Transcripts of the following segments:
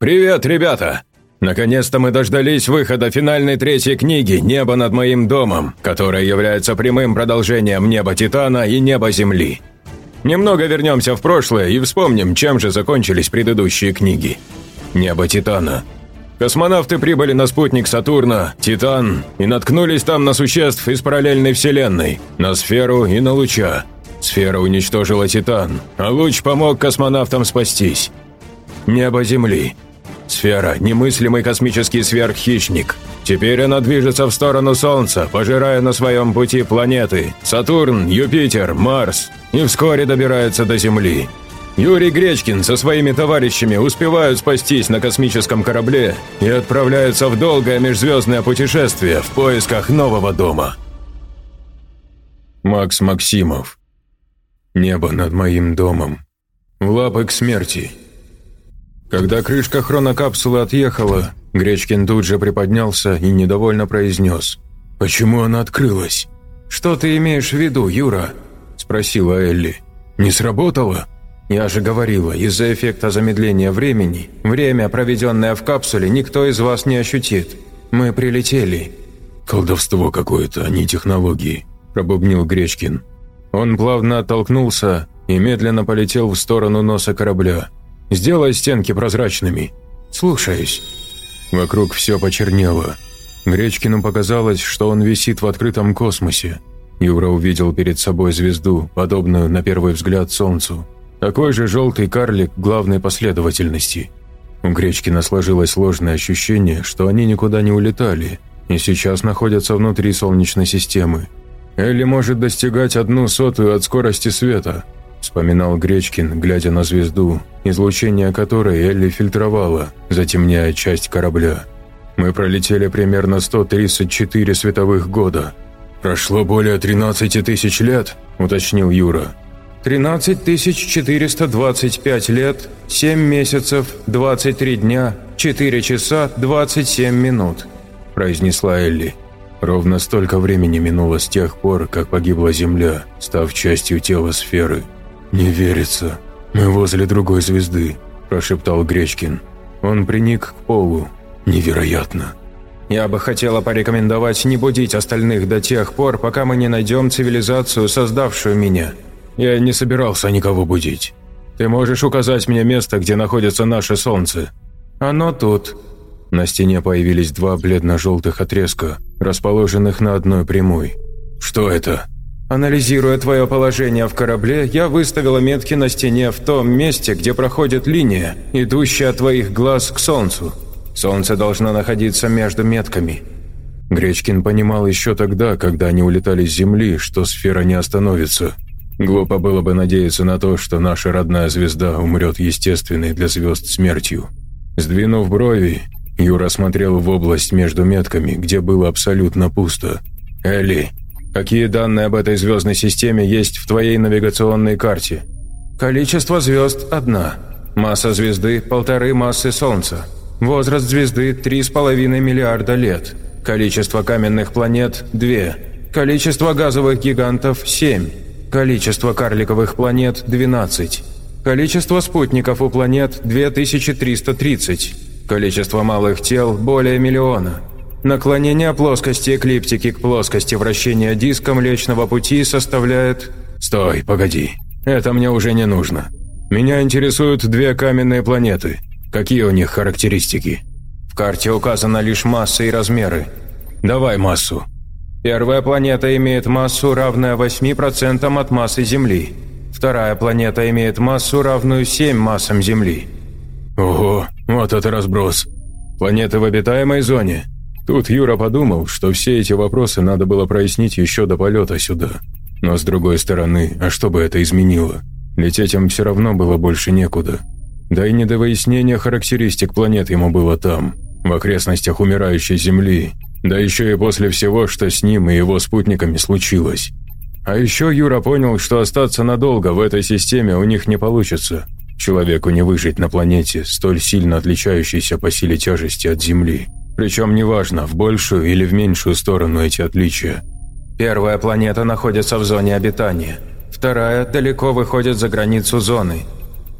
«Привет, ребята! Наконец-то мы дождались выхода финальной третьей книги «Небо над моим домом», которая является прямым продолжением «Неба Титана» и «Неба Земли». Немного вернемся в прошлое и вспомним, чем же закончились предыдущие книги. «Небо Титана». Космонавты прибыли на спутник Сатурна, Титан, и наткнулись там на существ из параллельной вселенной, на сферу и на луча. Сфера уничтожила Титан, а луч помог космонавтам спастись. Небо Земли. Сфера – немыслимый космический сверххищник. Теперь она движется в сторону Солнца, пожирая на своем пути планеты – Сатурн, Юпитер, Марс, и вскоре добирается до Земли. Юрий Гречкин со своими товарищами успевают спастись на космическом корабле и отправляются в долгое межзвездное путешествие в поисках нового дома. Макс Максимов. Небо над моим домом. В лапы к смерти. Когда крышка хронокапсулы отъехала, Гречкин тут же приподнялся и недовольно произнес. «Почему она открылась?» «Что ты имеешь в виду, Юра?» – спросила Элли. «Не сработало?» «Я же говорила, из-за эффекта замедления времени, время, проведенное в капсуле, никто из вас не ощутит. Мы прилетели». «Колдовство какое-то, а не технологии», – пробубнил Гречкин. Он плавно оттолкнулся и медленно полетел в сторону носа корабля. Сделай стенки прозрачными. Слушаюсь». Вокруг все почернело. Гречкину показалось, что он висит в открытом космосе. Юра увидел перед собой звезду, подобную на первый взгляд Солнцу. Такой же желтый карлик главной последовательности. У Гречкина сложилось сложное ощущение, что они никуда не улетали и сейчас находятся внутри Солнечной системы. Элли может достигать одну сотую от скорости света – вспоминал Гречкин, глядя на звезду, излучение которой Элли фильтровала, затемняя часть корабля. «Мы пролетели примерно 134 световых года». «Прошло более 13 тысяч лет», – уточнил Юра. «13 425 лет, 7 месяцев, 23 дня, 4 часа, 27 минут», – произнесла Элли. Ровно столько времени минуло с тех пор, как погибла Земля, став частью тела сферы. «Не верится. Мы возле другой звезды», – прошептал Гречкин. Он приник к полу. «Невероятно». «Я бы хотела порекомендовать не будить остальных до тех пор, пока мы не найдем цивилизацию, создавшую меня. Я не собирался никого будить. Ты можешь указать мне место, где находится наше Солнце?» «Оно тут». На стене появились два бледно-желтых отрезка, расположенных на одной прямой. «Что это?» Анализируя твое положение в корабле, я выставила метки на стене в том месте, где проходит линия, идущая от твоих глаз к Солнцу. Солнце должно находиться между метками». Гречкин понимал еще тогда, когда они улетали с Земли, что сфера не остановится. Глупо было бы надеяться на то, что наша родная звезда умрет естественной для звезд смертью. Сдвинув брови, Юра смотрел в область между метками, где было абсолютно пусто. «Элли, Какие данные об этой звездной системе есть в твоей навигационной карте? Количество звезд – одна. Масса звезды – полторы массы Солнца. Возраст звезды – 3,5 миллиарда лет. Количество каменных планет – 2. Количество газовых гигантов – 7. Количество карликовых планет – 12. Количество спутников у планет – 2330. Количество малых тел – более миллиона. Наклонение плоскости эклиптики к плоскости вращения диска Млечного Пути составляет... Стой, погоди. Это мне уже не нужно. Меня интересуют две каменные планеты. Какие у них характеристики? В карте указана лишь масса и размеры. Давай массу. Первая планета имеет массу, равную 8% от массы Земли. Вторая планета имеет массу, равную 7 массам Земли. Ого, вот это разброс. Планеты в обитаемой зоне. Тут Юра подумал, что все эти вопросы надо было прояснить еще до полета сюда. Но с другой стороны, а что бы это изменило? Лететь им все равно было больше некуда. Да и не до выяснения характеристик планет ему было там, в окрестностях умирающей Земли, да еще и после всего, что с ним и его спутниками случилось. А еще Юра понял, что остаться надолго в этой системе у них не получится. Человеку не выжить на планете, столь сильно отличающейся по силе тяжести от Земли. Причем неважно, в большую или в меньшую сторону эти отличия. Первая планета находится в зоне обитания. Вторая далеко выходит за границу зоны.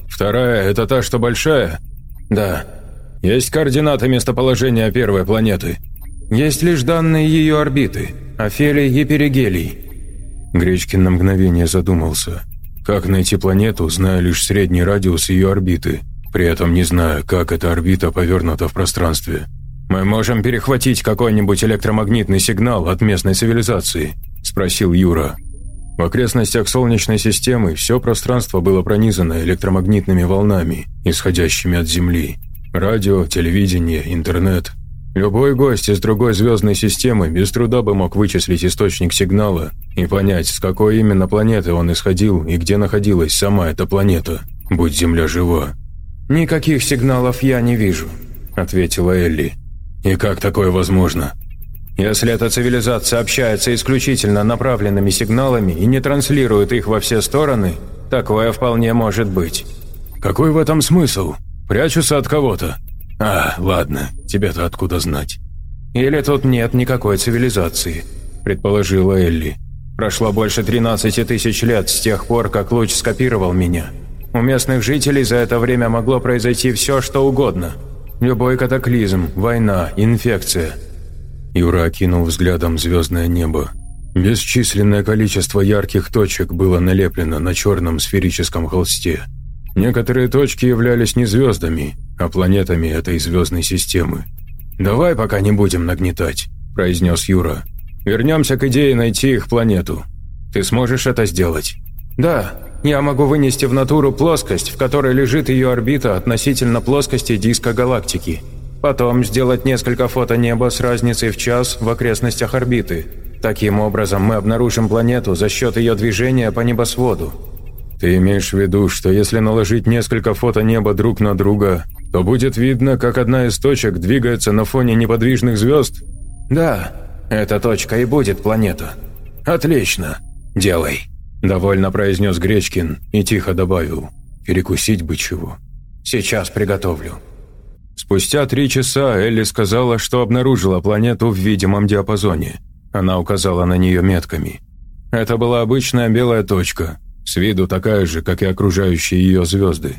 Вторая – это та, что большая? Да. Есть координаты местоположения первой планеты?» «Есть лишь данные ее орбиты, Офелий и Перигелий». Гречкин на мгновение задумался. Как найти планету, зная лишь средний радиус ее орбиты, при этом не зная, как эта орбита повернута в пространстве? «Мы можем перехватить какой-нибудь электромагнитный сигнал от местной цивилизации?» – спросил Юра. В окрестностях Солнечной системы все пространство было пронизано электромагнитными волнами, исходящими от Земли. Радио, телевидение, интернет. Любой гость из другой звездной системы без труда бы мог вычислить источник сигнала и понять, с какой именно планеты он исходил и где находилась сама эта планета, будь Земля жива. «Никаких сигналов я не вижу», – ответила Элли. И как такое возможно? Если эта цивилизация общается исключительно направленными сигналами и не транслирует их во все стороны, такое вполне может быть. Какой в этом смысл? Прячутся от кого-то? А, ладно, тебе-то откуда знать? Или тут нет никакой цивилизации, предположила Элли. Прошло больше 13 тысяч лет с тех пор, как луч скопировал меня. У местных жителей за это время могло произойти все, что угодно – Любой катаклизм, война, инфекция». Юра окинул взглядом звездное небо. Бесчисленное количество ярких точек было налеплено на черном сферическом холсте. Некоторые точки являлись не звездами, а планетами этой звездной системы. «Давай пока не будем нагнетать», – произнес Юра. «Вернемся к идее найти их планету. Ты сможешь это сделать?» «Да, я могу вынести в натуру плоскость, в которой лежит ее орбита относительно плоскости диска галактики. Потом сделать несколько фото неба с разницей в час в окрестностях орбиты. Таким образом мы обнаружим планету за счет ее движения по небосводу. Ты имеешь в виду, что если наложить несколько фото неба друг на друга, то будет видно, как одна из точек двигается на фоне неподвижных звезд? Да, эта точка и будет планета. Отлично. Делай. Довольно произнес Гречкин и тихо добавил. Перекусить бы чего. Сейчас приготовлю. Спустя три часа Элли сказала, что обнаружила планету в видимом диапазоне. Она указала на нее метками. Это была обычная белая точка, с виду такая же, как и окружающие ее звезды.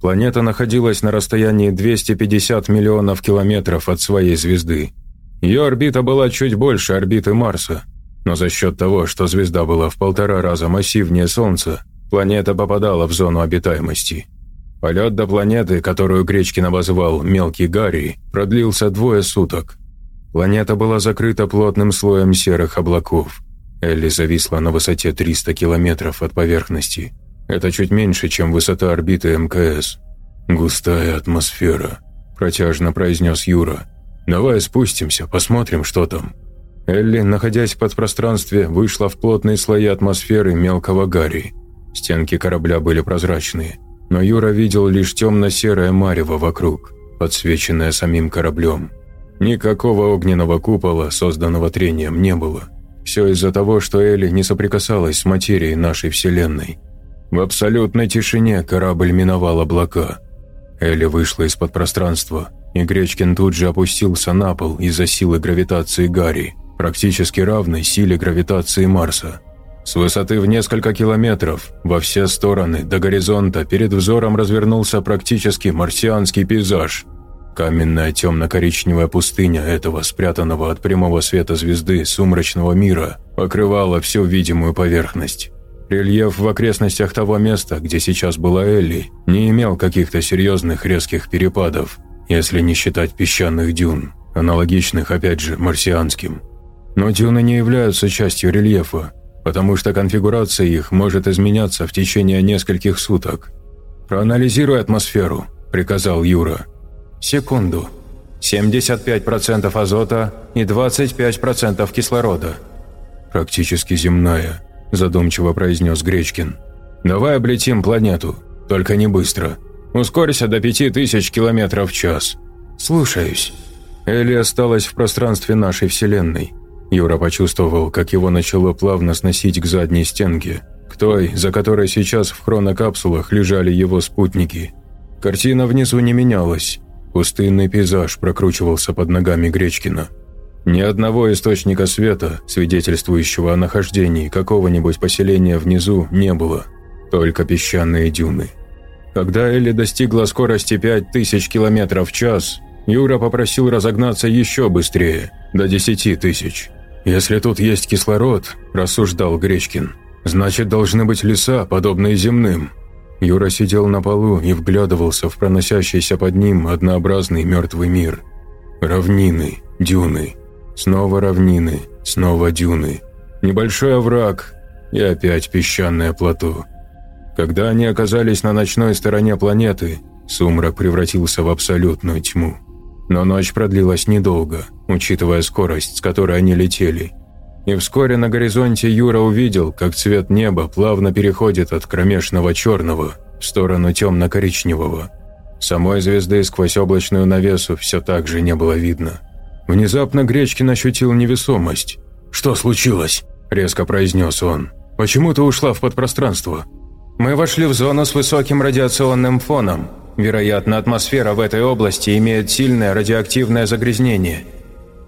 Планета находилась на расстоянии 250 миллионов километров от своей звезды. Ее орбита была чуть больше орбиты Марса – но за счет того, что звезда была в полтора раза массивнее Солнца, планета попадала в зону обитаемости. Полет до планеты, которую Гречкин обозвал «Мелкий Гарри», продлился двое суток. Планета была закрыта плотным слоем серых облаков. Элли зависла на высоте 300 километров от поверхности. Это чуть меньше, чем высота орбиты МКС. «Густая атмосфера», – протяжно произнес Юра. «Давай спустимся, посмотрим, что там». Элли, находясь в подпространстве, вышла в плотные слои атмосферы мелкого гари. Стенки корабля были прозрачные, но Юра видел лишь темно-серое марево вокруг, подсвеченное самим кораблем. Никакого огненного купола, созданного трением, не было. Все из-за того, что Элли не соприкасалась с материей нашей Вселенной. В абсолютной тишине корабль миновал облака. Элли вышла из-под пространства, и Гречкин тут же опустился на пол из-за силы гравитации Гарри практически равной силе гравитации Марса. С высоты в несколько километров во все стороны до горизонта перед взором развернулся практически марсианский пейзаж. Каменная темно-коричневая пустыня этого спрятанного от прямого света звезды сумрачного мира покрывала всю видимую поверхность. Рельеф в окрестностях того места, где сейчас была Элли, не имел каких-то серьезных резких перепадов, если не считать песчаных дюн, аналогичных опять же марсианским. Но дюны не являются частью рельефа, потому что конфигурация их может изменяться в течение нескольких суток. «Проанализируй атмосферу», – приказал Юра. «Секунду. 75% азота и 25% кислорода». «Практически земная», – задумчиво произнес Гречкин. «Давай облетим планету, только не быстро. Ускорься до 5000 километров в час». «Слушаюсь». Элли осталась в пространстве нашей Вселенной. Юра почувствовал, как его начало плавно сносить к задней стенке, к той, за которой сейчас в хронокапсулах лежали его спутники. Картина внизу не менялась. Пустынный пейзаж прокручивался под ногами Гречкина. Ни одного источника света, свидетельствующего о нахождении какого-нибудь поселения внизу, не было. Только песчаные дюны. Когда Элли достигла скорости 5000 км в час, Юра попросил разогнаться еще быстрее, до 10 тысяч. «Если тут есть кислород», – рассуждал Гречкин, – «значит, должны быть леса, подобные земным». Юра сидел на полу и вглядывался в проносящийся под ним однообразный мертвый мир. Равнины, дюны, снова равнины, снова дюны, небольшой овраг и опять песчаное плато. Когда они оказались на ночной стороне планеты, сумрак превратился в абсолютную тьму. Но ночь продлилась недолго, учитывая скорость, с которой они летели. И вскоре на горизонте Юра увидел, как цвет неба плавно переходит от кромешного черного в сторону темно-коричневого. Самой звезды сквозь облачную навесу все так же не было видно. Внезапно Гречкин ощутил невесомость. «Что случилось?» – резко произнес он. «Почему ты ушла в подпространство?» «Мы вошли в зону с высоким радиационным фоном. Вероятно, атмосфера в этой области имеет сильное радиоактивное загрязнение».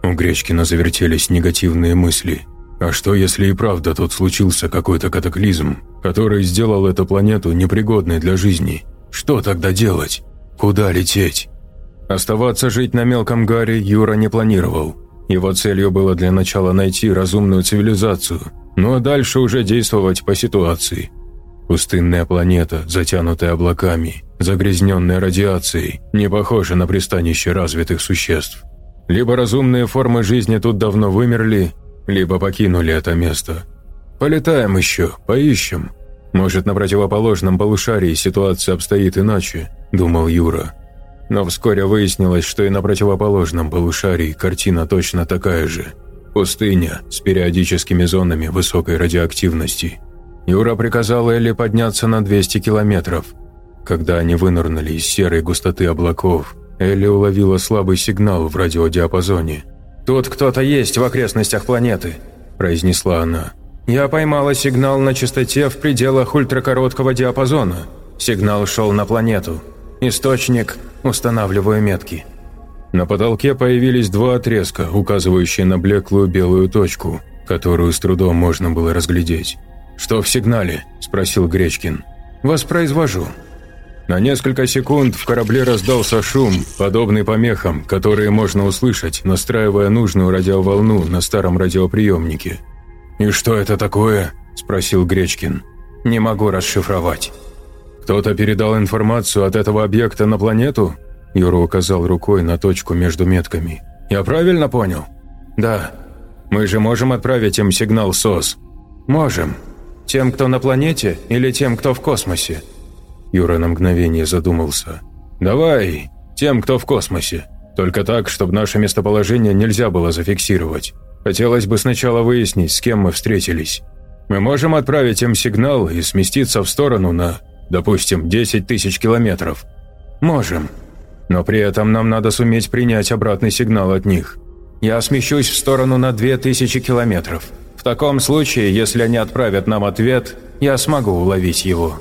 У Гречкина завертелись негативные мысли. А что, если и правда тут случился какой-то катаклизм, который сделал эту планету непригодной для жизни? Что тогда делать? Куда лететь? Оставаться жить на мелком гаре Юра не планировал. Его целью было для начала найти разумную цивилизацию, ну а дальше уже действовать по ситуации. Пустынная планета, затянутая облаками, загрязненная радиацией, не похожа на пристанище развитых существ. Либо разумные формы жизни тут давно вымерли, либо покинули это место. Полетаем еще, поищем. Может, на противоположном полушарии ситуация обстоит иначе, думал Юра. Но вскоре выяснилось, что и на противоположном полушарии картина точно такая же. Пустыня с периодическими зонами высокой радиоактивности. Юра приказал Элли подняться на 200 километров. Когда они вынырнули из серой густоты облаков, Элли уловила слабый сигнал в радиодиапазоне. «Тут кто-то есть в окрестностях планеты», – произнесла она. «Я поймала сигнал на частоте в пределах ультракороткого диапазона. Сигнал шел на планету. Источник Устанавливаю метки. На потолке появились два отрезка, указывающие на блеклую белую точку, которую с трудом можно было разглядеть. «Что в сигнале?» – спросил Гречкин. «Воспроизвожу». На несколько секунд в корабле раздался шум, подобный помехам, которые можно услышать, настраивая нужную радиоволну на старом радиоприемнике. «И что это такое?» – спросил Гречкин. «Не могу расшифровать». «Кто-то передал информацию от этого объекта на планету?» Юра указал рукой на точку между метками. «Я правильно понял?» «Да. Мы же можем отправить им сигнал СОС?» «Можем. Тем, кто на планете, или тем, кто в космосе?» Юра на мгновение задумался. «Давай, тем, кто в космосе. Только так, чтобы наше местоположение нельзя было зафиксировать. Хотелось бы сначала выяснить, с кем мы встретились. Мы можем отправить им сигнал и сместиться в сторону на Допустим, 10 тысяч километров. Можем. Но при этом нам надо суметь принять обратный сигнал от них. Я смещусь в сторону на 2000 километров. В таком случае, если они отправят нам ответ, я смогу уловить его.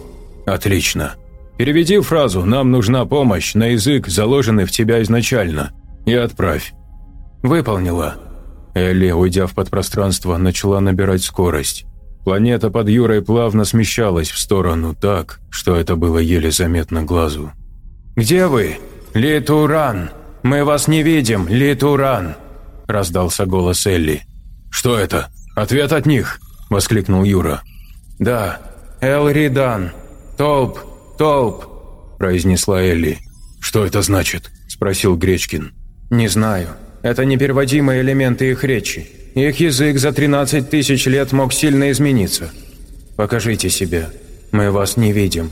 Отлично. Переведи фразу «нам нужна помощь» на язык, заложенный в тебя изначально, и отправь. Выполнила. Элли, уйдя в подпространство, начала набирать скорость. Планета под Юрой плавно смещалась в сторону так, что это было еле заметно глазу. «Где вы? Литуран! Мы вас не видим, Литуран!» – раздался голос Элли. «Что это? Ответ от них!» – воскликнул Юра. «Да, Элридан. Толп, толп!» – произнесла Элли. «Что это значит?» – спросил Гречкин. «Не знаю. Это непереводимые элементы их речи. Их язык за 13 тысяч лет мог сильно измениться. Покажите себя. Мы вас не видим».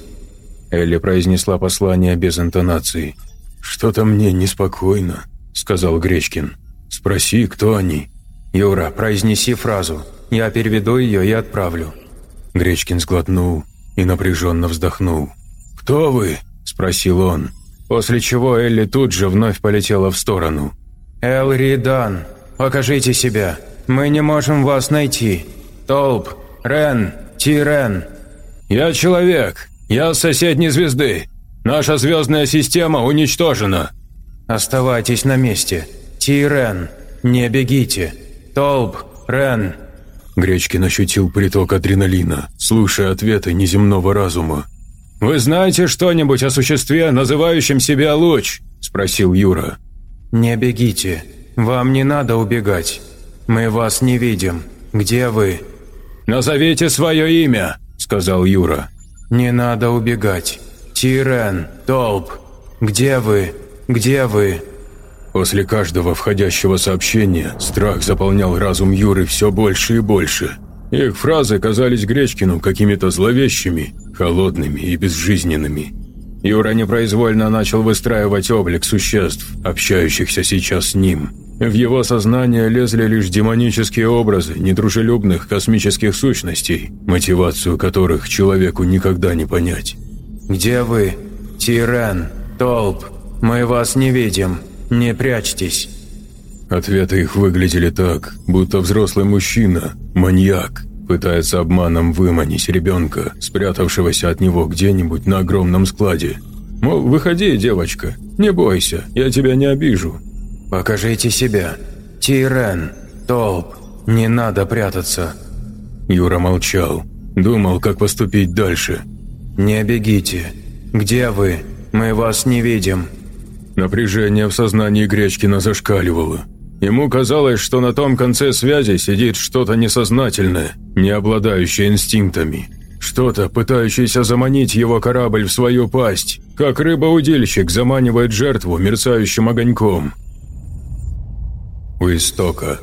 Элли произнесла послание без интонации. «Что-то мне неспокойно», — сказал Гречкин. «Спроси, кто они». «Юра, произнеси фразу. Я переведу ее и отправлю». Гречкин сглотнул и напряженно вздохнул. «Кто вы?» – спросил он. После чего Элли тут же вновь полетела в сторону. «Элридан, покажите себя. Мы не можем вас найти. Толп, Рен, Тирен». «Я человек. Я с соседней звезды. Наша звездная система уничтожена». «Оставайтесь на месте. Тирен, не бегите. Толп, Рен». Гречкин ощутил приток адреналина, слушая ответы неземного разума. «Вы знаете что-нибудь о существе, называющем себя луч?» – спросил Юра. «Не бегите. Вам не надо убегать. Мы вас не видим. Где вы?» «Назовите свое имя», – сказал Юра. «Не надо убегать. Тирен, Толп. Где вы? Где вы?» После каждого входящего сообщения страх заполнял разум Юры все больше и больше. Их фразы казались Гречкину какими-то зловещими, холодными и безжизненными. Юра непроизвольно начал выстраивать облик существ, общающихся сейчас с ним. В его сознание лезли лишь демонические образы недружелюбных космических сущностей, мотивацию которых человеку никогда не понять. «Где вы? Тирен, Толп, мы вас не видим. Не прячьтесь». Ответы их выглядели так, будто взрослый мужчина, маньяк, пытается обманом выманить ребенка, спрятавшегося от него где-нибудь на огромном складе. Мол, выходи, девочка, не бойся, я тебя не обижу. «Покажите себя. Тирен, Толп, не надо прятаться». Юра молчал, думал, как поступить дальше. «Не бегите. Где вы? Мы вас не видим». Напряжение в сознании Гречкина зашкаливало. Ему казалось, что на том конце связи сидит что-то несознательное, не обладающее инстинктами. Что-то, пытающееся заманить его корабль в свою пасть, как рыба-удильщик заманивает жертву мерцающим огоньком. У истока.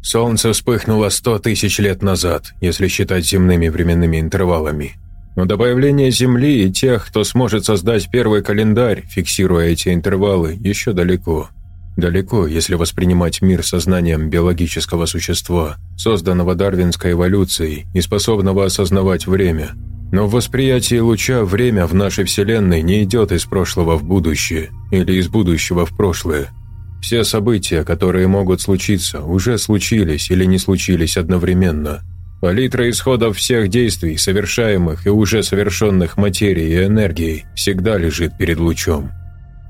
Солнце вспыхнуло сто тысяч лет назад, если считать земными временными интервалами. Но до появления Земли и тех, кто сможет создать первый календарь, фиксируя эти интервалы, еще далеко. Далеко, если воспринимать мир сознанием биологического существа, созданного дарвинской эволюцией и способного осознавать время. Но в восприятии луча время в нашей Вселенной не идет из прошлого в будущее или из будущего в прошлое. Все события, которые могут случиться, уже случились или не случились одновременно. Палитра исходов всех действий, совершаемых и уже совершенных материей и энергией, всегда лежит перед лучом.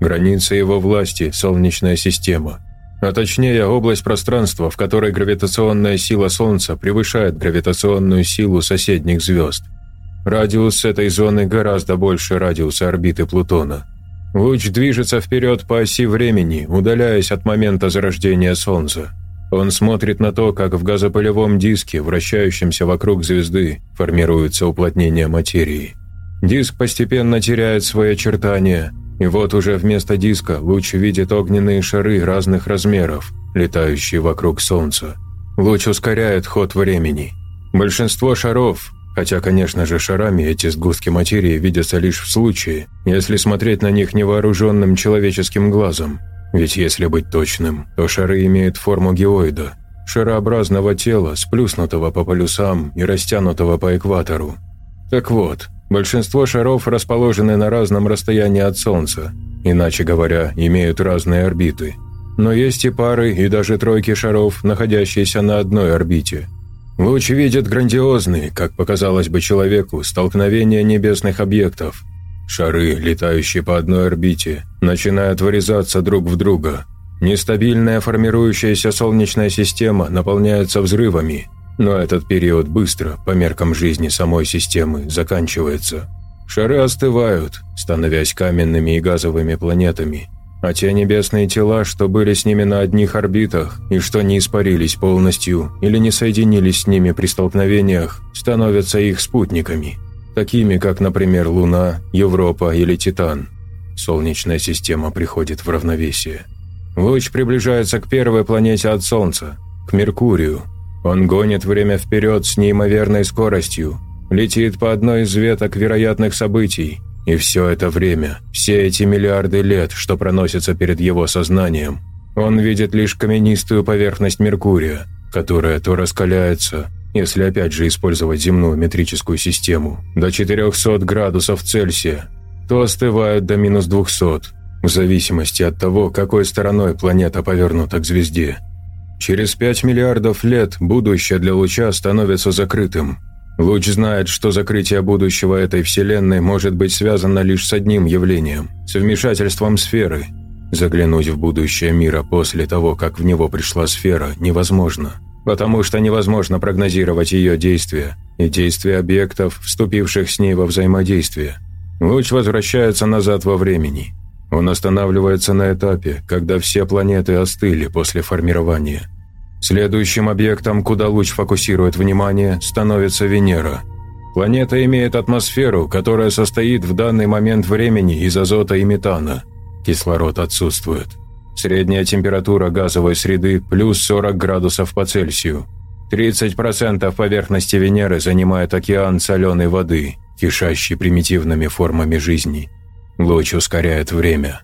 Граница его власти – Солнечная система. А точнее, область пространства, в которой гравитационная сила Солнца превышает гравитационную силу соседних звезд. Радиус этой зоны гораздо больше радиуса орбиты Плутона. Луч движется вперед по оси времени, удаляясь от момента зарождения Солнца. Он смотрит на то, как в газопылевом диске, вращающемся вокруг звезды, формируется уплотнение материи. Диск постепенно теряет свои очертания – и вот уже вместо диска луч видит огненные шары разных размеров, летающие вокруг Солнца. Луч ускоряет ход времени. Большинство шаров, хотя, конечно же, шарами эти сгустки материи видятся лишь в случае, если смотреть на них невооруженным человеческим глазом. Ведь если быть точным, то шары имеют форму геоида, шарообразного тела, сплюснутого по полюсам и растянутого по экватору. Так вот, Большинство шаров расположены на разном расстоянии от Солнца, иначе говоря, имеют разные орбиты. Но есть и пары, и даже тройки шаров, находящиеся на одной орбите. Луч видит грандиозные, как показалось бы человеку, столкновения небесных объектов. Шары, летающие по одной орбите, начинают вырезаться друг в друга. Нестабильная формирующаяся Солнечная система наполняется взрывами, но этот период быстро, по меркам жизни самой системы, заканчивается. Шары остывают, становясь каменными и газовыми планетами, а те небесные тела, что были с ними на одних орбитах и что не испарились полностью или не соединились с ними при столкновениях, становятся их спутниками, такими как, например, Луна, Европа или Титан. Солнечная система приходит в равновесие. Луч приближается к первой планете от Солнца, к Меркурию, он гонит время вперед с неимоверной скоростью, летит по одной из веток вероятных событий, и все это время, все эти миллиарды лет, что проносятся перед его сознанием, он видит лишь каменистую поверхность Меркурия, которая то раскаляется, если опять же использовать земную метрическую систему, до 400 градусов Цельсия, то остывает до минус 200, в зависимости от того, какой стороной планета повернута к звезде. Через 5 миллиардов лет будущее для луча становится закрытым. Луч знает, что закрытие будущего этой Вселенной может быть связано лишь с одним явлением – с вмешательством сферы. Заглянуть в будущее мира после того, как в него пришла сфера, невозможно. Потому что невозможно прогнозировать ее действия и действия объектов, вступивших с ней во взаимодействие. Луч возвращается назад во времени. Он останавливается на этапе, когда все планеты остыли после формирования. Следующим объектом, куда луч фокусирует внимание, становится Венера. Планета имеет атмосферу, которая состоит в данный момент времени из азота и метана. Кислород отсутствует. Средняя температура газовой среды – плюс 40 градусов по Цельсию. 30% поверхности Венеры занимает океан соленой воды, кишащий примитивными формами жизни. Луч ускоряет время.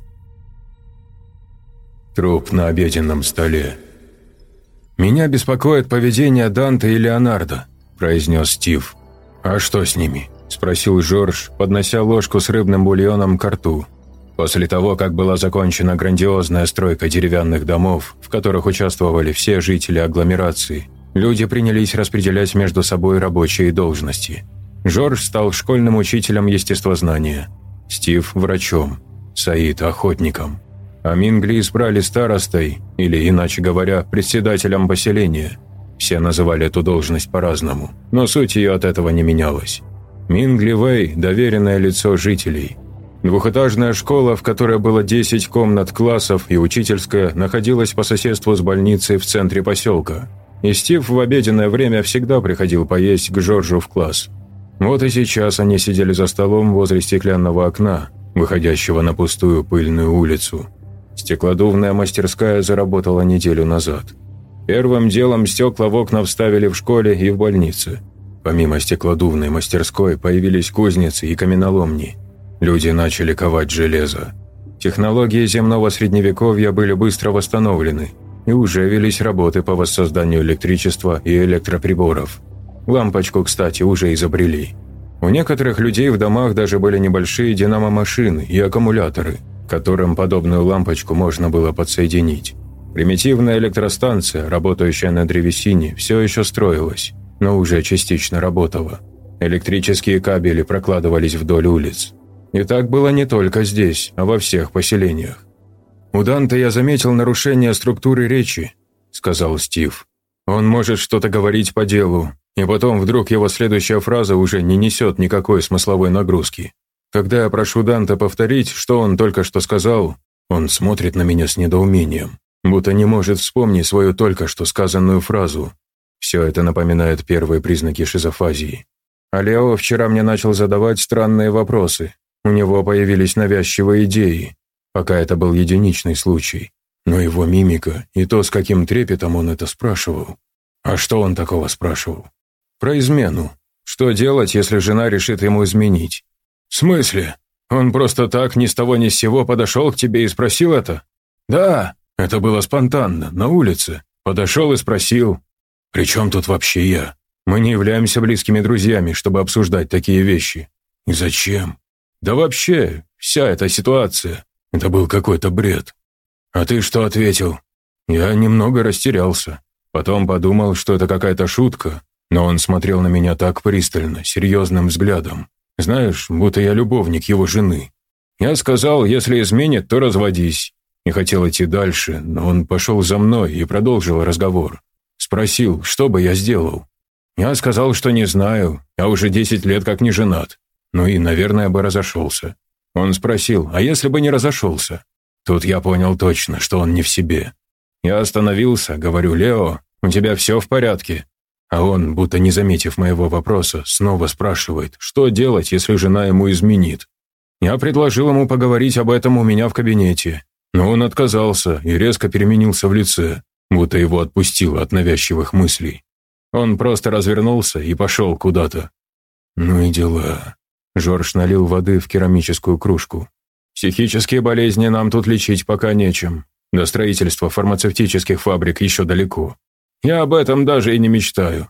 Труп на обеденном столе. «Меня беспокоит поведение Данте и Леонардо», – произнес Стив. «А что с ними?» – спросил Жорж, поднося ложку с рыбным бульоном к рту. После того, как была закончена грандиозная стройка деревянных домов, в которых участвовали все жители агломерации, люди принялись распределять между собой рабочие должности. Жорж стал школьным учителем естествознания, Стив – врачом, Саид – охотником, а Мингли избрали старостой, или, иначе говоря, председателем поселения. Все называли эту должность по-разному, но суть ее от этого не менялась. Мингли Вэй – доверенное лицо жителей – Двухэтажная школа, в которой было 10 комнат классов и учительская, находилась по соседству с больницей в центре поселка. И Стив в обеденное время всегда приходил поесть к Джорджу в класс. Вот и сейчас они сидели за столом возле стеклянного окна, выходящего на пустую пыльную улицу. Стеклодувная мастерская заработала неделю назад. Первым делом стекла в окна вставили в школе и в больнице. Помимо стеклодувной мастерской появились кузницы и каменоломни – Люди начали ковать железо. Технологии земного средневековья были быстро восстановлены, и уже велись работы по воссозданию электричества и электроприборов. Лампочку, кстати, уже изобрели. У некоторых людей в домах даже были небольшие динамо-машины и аккумуляторы, которым подобную лампочку можно было подсоединить. Примитивная электростанция, работающая на древесине, все еще строилась, но уже частично работала. Электрические кабели прокладывались вдоль улиц. И так было не только здесь, а во всех поселениях. «У Данте я заметил нарушение структуры речи», – сказал Стив. «Он может что-то говорить по делу, и потом вдруг его следующая фраза уже не несет никакой смысловой нагрузки. Когда я прошу Данте повторить, что он только что сказал, он смотрит на меня с недоумением, будто не может вспомнить свою только что сказанную фразу. Все это напоминает первые признаки шизофазии. А Лео вчера мне начал задавать странные вопросы, у него появились навязчивые идеи, пока это был единичный случай. Но его мимика и то, с каким трепетом он это спрашивал. А что он такого спрашивал? Про измену. Что делать, если жена решит ему изменить? В смысле? Он просто так ни с того ни с сего подошел к тебе и спросил это? Да, это было спонтанно, на улице. Подошел и спросил. «При чем тут вообще я? Мы не являемся близкими друзьями, чтобы обсуждать такие вещи. И зачем? Да вообще, вся эта ситуация, это был какой-то бред. А ты что ответил? Я немного растерялся. Потом подумал, что это какая-то шутка, но он смотрел на меня так пристально, серьезным взглядом. Знаешь, будто я любовник его жены. Я сказал, если изменит, то разводись. Не хотел идти дальше, но он пошел за мной и продолжил разговор. Спросил, что бы я сделал. Я сказал, что не знаю, я уже десять лет как не женат. Ну и, наверное, бы разошелся. Он спросил, а если бы не разошелся? Тут я понял точно, что он не в себе. Я остановился, говорю, Лео, у тебя все в порядке? А он, будто не заметив моего вопроса, снова спрашивает, что делать, если жена ему изменит. Я предложил ему поговорить об этом у меня в кабинете, но он отказался и резко переменился в лице, будто его отпустило от навязчивых мыслей. Он просто развернулся и пошел куда-то. Ну и дела. Жорж налил воды в керамическую кружку. «Психические болезни нам тут лечить пока нечем. До строительства фармацевтических фабрик еще далеко. Я об этом даже и не мечтаю.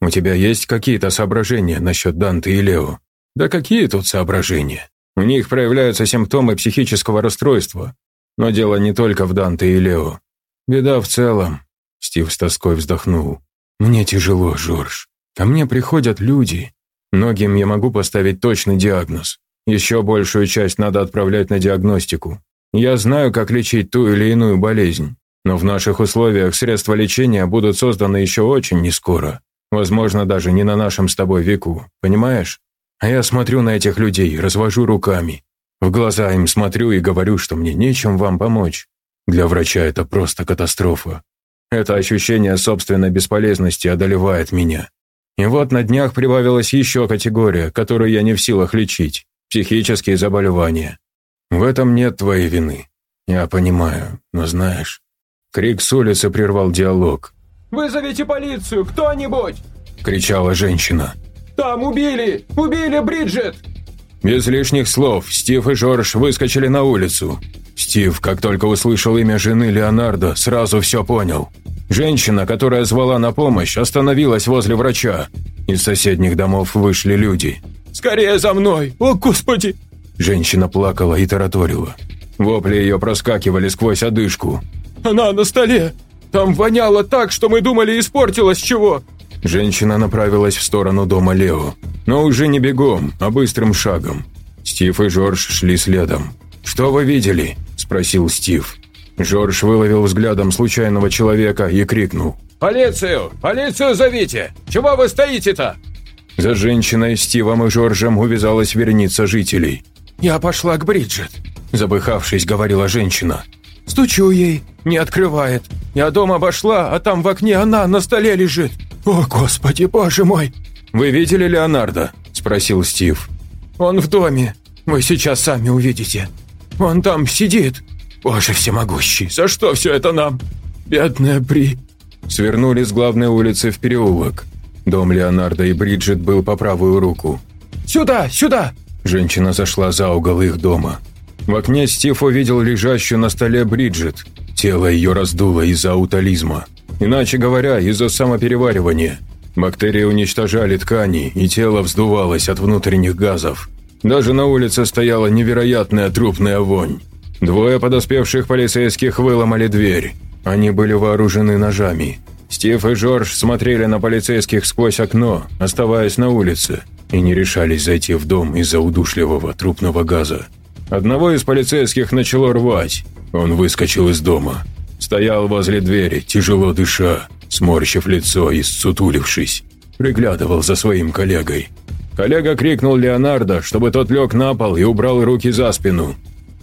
У тебя есть какие-то соображения насчет Данте и Лео? Да какие тут соображения? У них проявляются симптомы психического расстройства. Но дело не только в Данте и Лео. Беда в целом. Стив с тоской вздохнул. Мне тяжело, Жорж. Ко мне приходят люди, Многим я могу поставить точный диагноз. Еще большую часть надо отправлять на диагностику. Я знаю, как лечить ту или иную болезнь. Но в наших условиях средства лечения будут созданы еще очень нескоро. Возможно, даже не на нашем с тобой веку, понимаешь? А я смотрю на этих людей, развожу руками. В глаза им смотрю и говорю, что мне нечем вам помочь. Для врача это просто катастрофа. Это ощущение собственной бесполезности одолевает меня. И вот на днях прибавилась еще категория, которую я не в силах лечить – психические заболевания. В этом нет твоей вины. Я понимаю, но знаешь... Крик с улицы прервал диалог. «Вызовите полицию, кто-нибудь!» – кричала женщина. «Там убили! Убили Бриджит!» Без лишних слов Стив и Жорж выскочили на улицу. Стив, как только услышал имя жены Леонардо, сразу все понял. Женщина, которая звала на помощь, остановилась возле врача. Из соседних домов вышли люди. «Скорее за мной! О, Господи!» Женщина плакала и тараторила. Вопли ее проскакивали сквозь одышку. «Она на столе! Там воняло так, что мы думали, испортилось чего!» Женщина направилась в сторону дома Лео, но уже не бегом, а быстрым шагом. Стив и Жорж шли следом. «Что вы видели?» – спросил Стив. Жорж выловил взглядом случайного человека и крикнул. «Полицию! Полицию зовите! Чего вы стоите-то?» За женщиной, Стивом и Жоржем увязалась вереница жителей. «Я пошла к Бриджит», – запыхавшись, говорила женщина. «Стучу ей, не открывает. Я дом обошла, а там в окне она на столе лежит. О, Господи, Боже мой!» «Вы видели Леонардо?» – спросил Стив. «Он в доме. Вы сейчас сами увидите. Он там сидит. Боже всемогущий, за что все это нам? Бедная Бри!» Свернули с главной улицы в переулок. Дом Леонардо и Бриджит был по правую руку. «Сюда, сюда!» Женщина зашла за угол их дома. В окне Стив увидел лежащую на столе Бриджит. Тело ее раздуло из-за аутализма. Иначе говоря, из-за самопереваривания. Бактерии уничтожали ткани, и тело вздувалось от внутренних газов. Даже на улице стояла невероятная трупная вонь. Двое подоспевших полицейских выломали дверь. Они были вооружены ножами. Стив и Жорж смотрели на полицейских сквозь окно, оставаясь на улице, и не решались зайти в дом из-за удушливого трупного газа. Одного из полицейских начало рвать. Он выскочил из дома. Стоял возле двери, тяжело дыша, сморщив лицо и сутулившись. Приглядывал за своим коллегой. Коллега крикнул Леонардо, чтобы тот лег на пол и убрал руки за спину.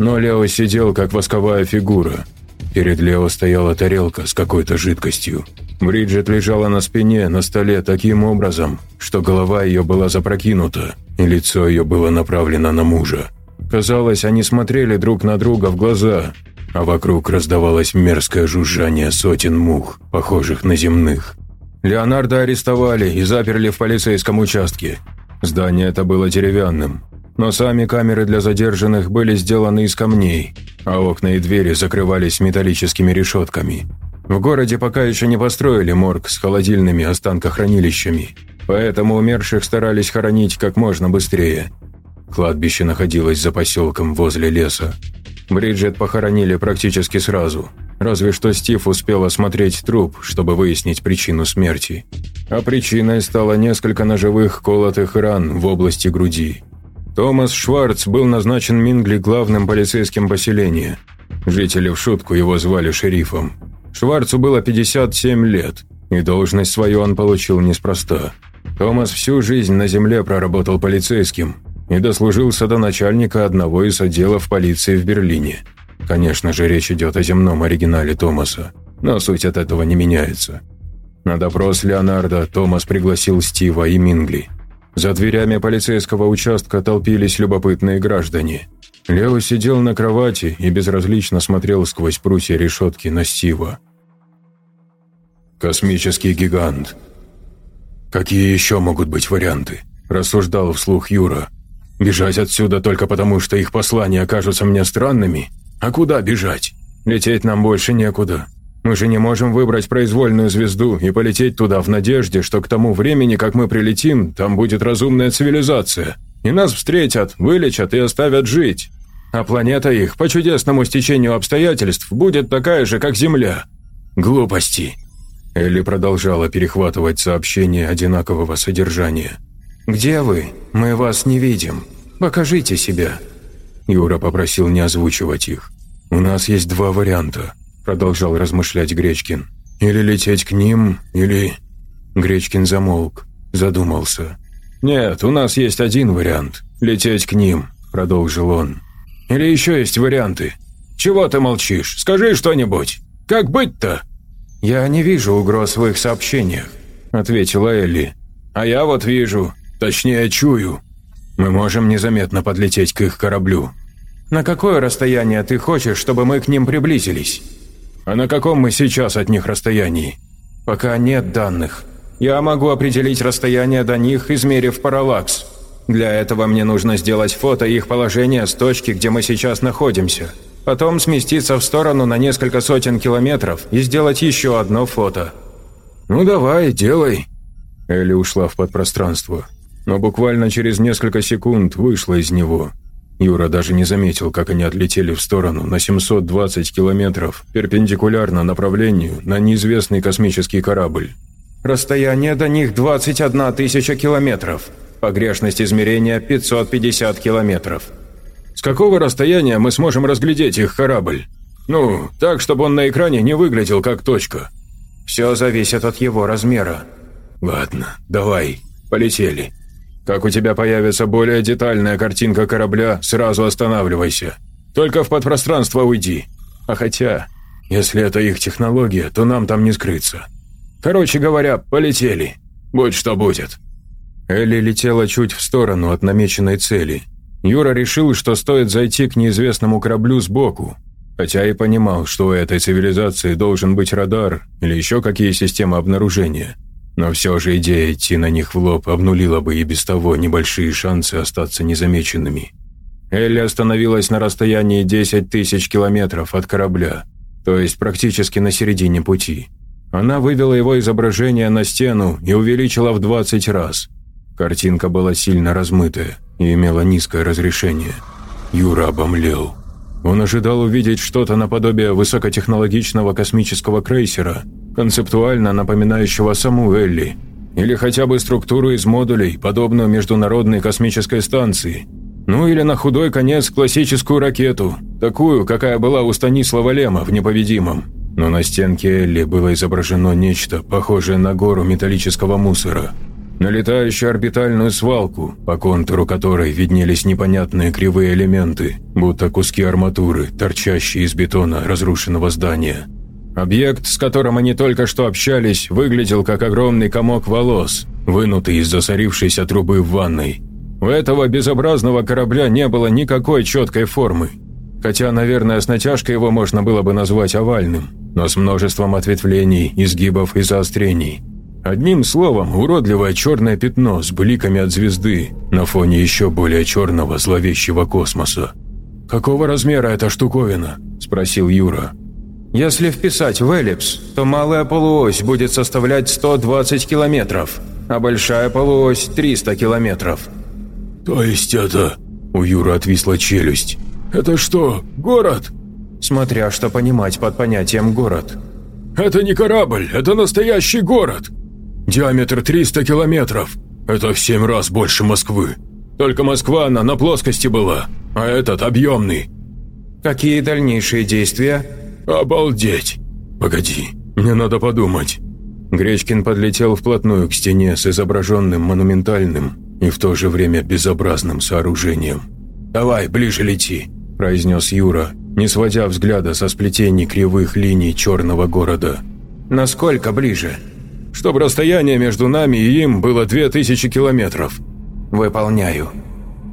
Но Лео сидел, как восковая фигура. Перед Лео стояла тарелка с какой-то жидкостью. Бриджит лежала на спине на столе таким образом, что голова ее была запрокинута, и лицо ее было направлено на мужа. Казалось, они смотрели друг на друга в глаза, а вокруг раздавалось мерзкое жужжание сотен мух, похожих на земных. Леонардо арестовали и заперли в полицейском участке. Здание это было деревянным, но сами камеры для задержанных были сделаны из камней, а окна и двери закрывались металлическими решетками. В городе пока еще не построили морг с холодильными останкохранилищами, поэтому умерших старались хоронить как можно быстрее. Кладбище находилось за поселком возле леса. Бриджит похоронили практически сразу, разве что Стив успел осмотреть труп, чтобы выяснить причину смерти. А причиной стало несколько ножевых колотых ран в области груди. Томас Шварц был назначен Мингли главным полицейским поселения. Жители в шутку его звали шерифом. Шварцу было 57 лет, и должность свою он получил неспроста. Томас всю жизнь на земле проработал полицейским и дослужился до начальника одного из отделов полиции в Берлине. Конечно же, речь идет о земном оригинале Томаса, но суть от этого не меняется. На допрос Леонардо Томас пригласил Стива и Мингли – за дверями полицейского участка толпились любопытные граждане. Лео сидел на кровати и безразлично смотрел сквозь прутья решетки на Стива. «Космический гигант. Какие еще могут быть варианты?» – рассуждал вслух Юра. «Бежать отсюда только потому, что их послания окажутся мне странными? А куда бежать? Лететь нам больше некуда. Мы же не можем выбрать произвольную звезду и полететь туда в надежде, что к тому времени, как мы прилетим, там будет разумная цивилизация. И нас встретят, вылечат и оставят жить. А планета их, по чудесному стечению обстоятельств, будет такая же, как Земля. Глупости. Элли продолжала перехватывать сообщения одинакового содержания. «Где вы? Мы вас не видим. Покажите себя». Юра попросил не озвучивать их. «У нас есть два варианта. Продолжал размышлять Гречкин. «Или лететь к ним, или...» Гречкин замолк, задумался. «Нет, у нас есть один вариант – лететь к ним», – продолжил он. «Или еще есть варианты. Чего ты молчишь? Скажи что-нибудь. Как быть-то?» «Я не вижу угроз в их сообщениях», – ответила Элли. «А я вот вижу, точнее чую. Мы можем незаметно подлететь к их кораблю». «На какое расстояние ты хочешь, чтобы мы к ним приблизились?» «А на каком мы сейчас от них расстоянии?» «Пока нет данных. Я могу определить расстояние до них, измерив параллакс. Для этого мне нужно сделать фото их положения с точки, где мы сейчас находимся. Потом сместиться в сторону на несколько сотен километров и сделать еще одно фото». «Ну давай, делай». Элли ушла в подпространство, но буквально через несколько секунд вышла из него. Юра даже не заметил, как они отлетели в сторону на 720 километров, перпендикулярно направлению на неизвестный космический корабль. «Расстояние до них 21 тысяча километров. Погрешность измерения 550 километров». «С какого расстояния мы сможем разглядеть их корабль? Ну, так, чтобы он на экране не выглядел как точка». «Все зависит от его размера». «Ладно, давай, полетели». Как у тебя появится более детальная картинка корабля, сразу останавливайся. Только в подпространство уйди. А хотя, если это их технология, то нам там не скрыться. Короче говоря, полетели. Будь что будет». Элли летела чуть в сторону от намеченной цели. Юра решил, что стоит зайти к неизвестному кораблю сбоку, хотя и понимал, что у этой цивилизации должен быть радар или еще какие системы обнаружения – но все же идея идти на них в лоб обнулила бы и без того небольшие шансы остаться незамеченными. Элли остановилась на расстоянии 10 тысяч километров от корабля, то есть практически на середине пути. Она вывела его изображение на стену и увеличила в 20 раз. Картинка была сильно размытая и имела низкое разрешение. Юра обомлел. Он ожидал увидеть что-то наподобие высокотехнологичного космического крейсера, концептуально напоминающего саму Элли, или хотя бы структуру из модулей, подобную Международной космической станции. Ну или на худой конец классическую ракету, такую, какая была у Станислава Лема в «Непобедимом». Но на стенке Элли было изображено нечто, похожее на гору металлического мусора – на летающую орбитальную свалку, по контуру которой виднелись непонятные кривые элементы, будто куски арматуры, торчащие из бетона разрушенного здания. Объект, с которым они только что общались, выглядел как огромный комок волос, вынутый из засорившейся трубы в ванной. У этого безобразного корабля не было никакой четкой формы. Хотя, наверное, с натяжкой его можно было бы назвать овальным, но с множеством ответвлений, изгибов и заострений – Одним словом, уродливое черное пятно с бликами от звезды на фоне еще более черного зловещего космоса. «Какого размера эта штуковина?» – спросил Юра. «Если вписать в эллипс, то малая полуось будет составлять 120 километров, а большая полуось – 300 километров». «То есть это...» – у Юры отвисла челюсть. «Это что, город?» «Смотря что понимать под понятием «город». «Это не корабль, это настоящий город!» Диаметр 300 километров. Это в семь раз больше Москвы. Только Москва, она на плоскости была, а этот объемный. Какие дальнейшие действия? Обалдеть. Погоди, мне надо подумать. Гречкин подлетел вплотную к стене с изображенным монументальным и в то же время безобразным сооружением. «Давай, ближе лети», – произнес Юра, не сводя взгляда со сплетений кривых линий черного города. «Насколько ближе?» Чтобы расстояние между нами и им было 2000 километров». «Выполняю».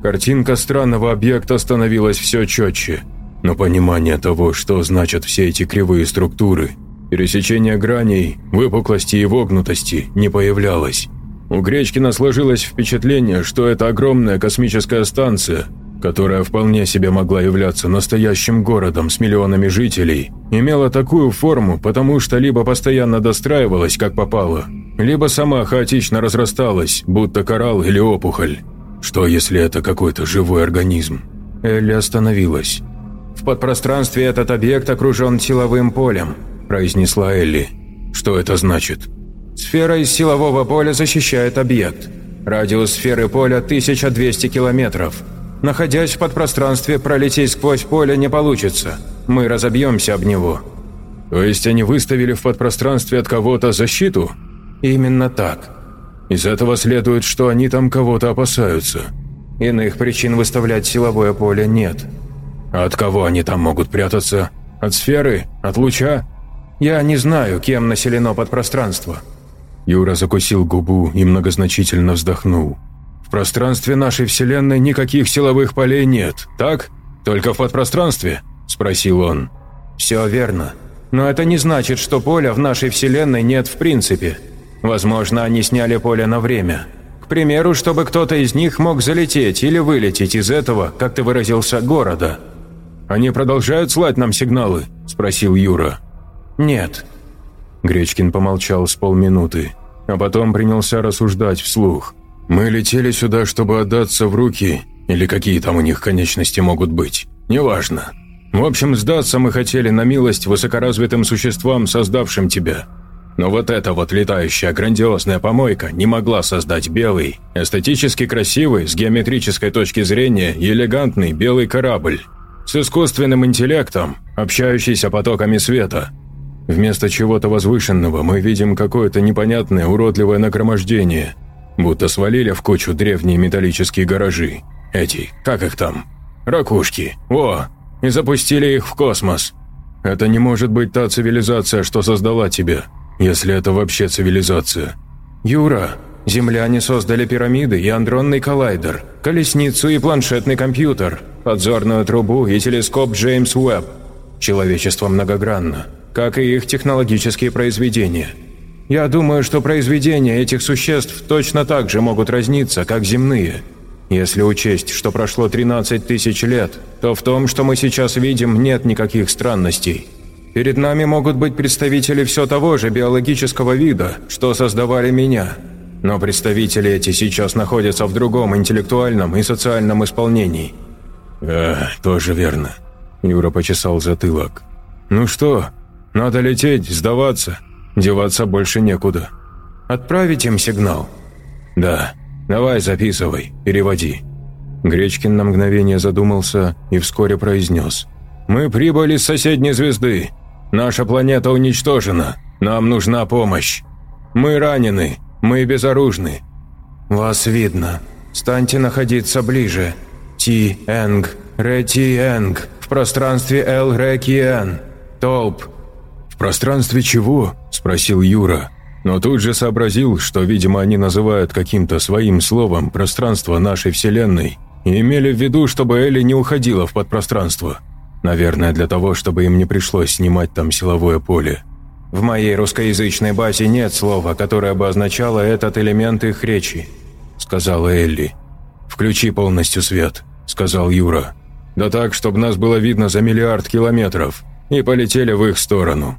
Картинка странного объекта становилась все четче, но понимание того, что значат все эти кривые структуры, пересечение граней, выпуклости и вогнутости, не появлялось. У Гречкина сложилось впечатление, что это огромная космическая станция, которая вполне себе могла являться настоящим городом с миллионами жителей, имела такую форму, потому что либо постоянно достраивалась, как попало, либо сама хаотично разрасталась, будто коралл или опухоль. Что, если это какой-то живой организм? Элли остановилась. «В подпространстве этот объект окружен силовым полем», – произнесла Элли. «Что это значит?» «Сфера из силового поля защищает объект. Радиус сферы поля 1200 километров. Находясь в подпространстве, пролететь сквозь поле не получится. Мы разобьемся об него». То есть они выставили в подпространстве от кого-то защиту? Именно так. Из этого следует, что они там кого-то опасаются. Иных причин выставлять силовое поле нет. А от кого они там могут прятаться? От сферы? От луча? Я не знаю, кем населено подпространство. Юра закусил губу и многозначительно вздохнул. В пространстве нашей Вселенной никаких силовых полей нет, так? Только в подпространстве? Спросил он. Все верно. Но это не значит, что поля в нашей Вселенной нет в принципе. Возможно, они сняли поле на время. К примеру, чтобы кто-то из них мог залететь или вылететь из этого, как ты выразился, города. «Они продолжают слать нам сигналы?» – спросил Юра. «Нет». Гречкин помолчал с полминуты, а потом принялся рассуждать вслух. «Мы летели сюда, чтобы отдаться в руки, или какие там у них конечности могут быть, неважно. В общем, сдаться мы хотели на милость высокоразвитым существам, создавшим тебя. Но вот эта вот летающая грандиозная помойка не могла создать белый, эстетически красивый, с геометрической точки зрения, элегантный белый корабль. С искусственным интеллектом, общающийся потоками света. Вместо чего-то возвышенного мы видим какое-то непонятное уродливое нагромождение. Будто свалили в кучу древние металлические гаражи. Эти, как их там? Ракушки. Во! И запустили их в космос. Это не может быть та цивилизация, что создала тебя. Если это вообще цивилизация. Юра, земляне создали пирамиды и андронный коллайдер, колесницу и планшетный компьютер, подзорную трубу и телескоп Джеймс Уэбб. Человечество многогранно, как и их технологические произведения. Я думаю, что произведения этих существ точно так же могут разниться, как земные. Если учесть, что прошло 13 тысяч лет, то в том, что мы сейчас видим, нет никаких странностей. Перед нами могут быть представители все того же биологического вида, что создавали меня. Но представители эти сейчас находятся в другом интеллектуальном и социальном исполнении. «Э, тоже верно», – Юра почесал затылок. «Ну что, надо лететь, сдаваться. Деваться больше некуда». «Отправить им сигнал?» «Да. Давай записывай, переводи». Гречкин на мгновение задумался и вскоре произнес. «Мы прибыли с соседней звезды. Наша планета уничтожена. Нам нужна помощь. Мы ранены. Мы безоружны». «Вас видно. Станьте находиться ближе. Ти Энг. Ре Ти Энг. В пространстве Эл Ре Киэн. Толп». «В пространстве чего?» – спросил Юра. Но тут же сообразил, что, видимо, они называют каким-то своим словом пространство нашей Вселенной и имели в виду, чтобы Элли не уходила в подпространство. Наверное, для того, чтобы им не пришлось снимать там силовое поле. В моей русскоязычной базе нет слова, которое бы означало этот элемент их речи», – сказала Элли. «Включи полностью свет», – сказал Юра. «Да так, чтобы нас было видно за миллиард километров, и полетели в их сторону».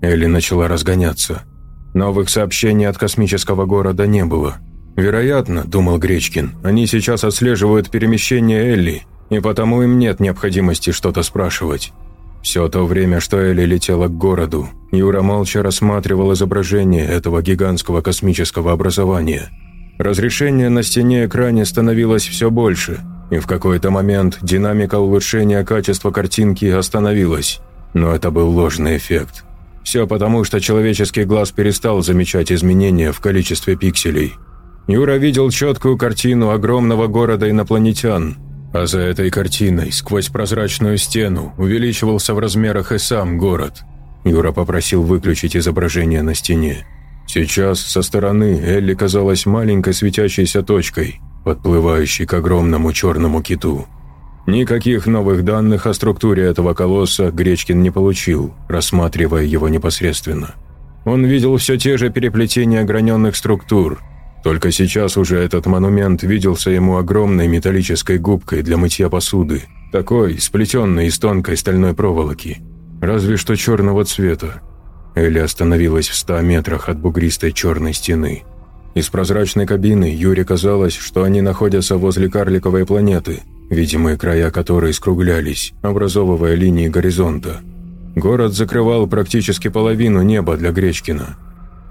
Элли начала разгоняться. Новых сообщений от космического города не было. «Вероятно», – думал Гречкин, – «они сейчас отслеживают перемещение Элли, и потому им нет необходимости что-то спрашивать. Все то время, что Элли летела к городу, Юра молча рассматривал изображение этого гигантского космического образования. Разрешение на стене экране становилось все больше, и в какой-то момент динамика улучшения качества картинки остановилась. Но это был ложный эффект. Все потому, что человеческий глаз перестал замечать изменения в количестве пикселей. Юра видел четкую картину огромного города инопланетян – а за этой картиной, сквозь прозрачную стену, увеличивался в размерах и сам город. Юра попросил выключить изображение на стене. Сейчас со стороны Элли казалась маленькой светящейся точкой, подплывающей к огромному черному киту. Никаких новых данных о структуре этого колосса Гречкин не получил, рассматривая его непосредственно. Он видел все те же переплетения ограненных структур, только сейчас уже этот монумент виделся ему огромной металлической губкой для мытья посуды, такой, сплетенной из тонкой стальной проволоки, разве что черного цвета. Элли остановилась в ста метрах от бугристой черной стены. Из прозрачной кабины Юре казалось, что они находятся возле карликовой планеты, видимые края которой скруглялись, образовывая линии горизонта. Город закрывал практически половину неба для Гречкина.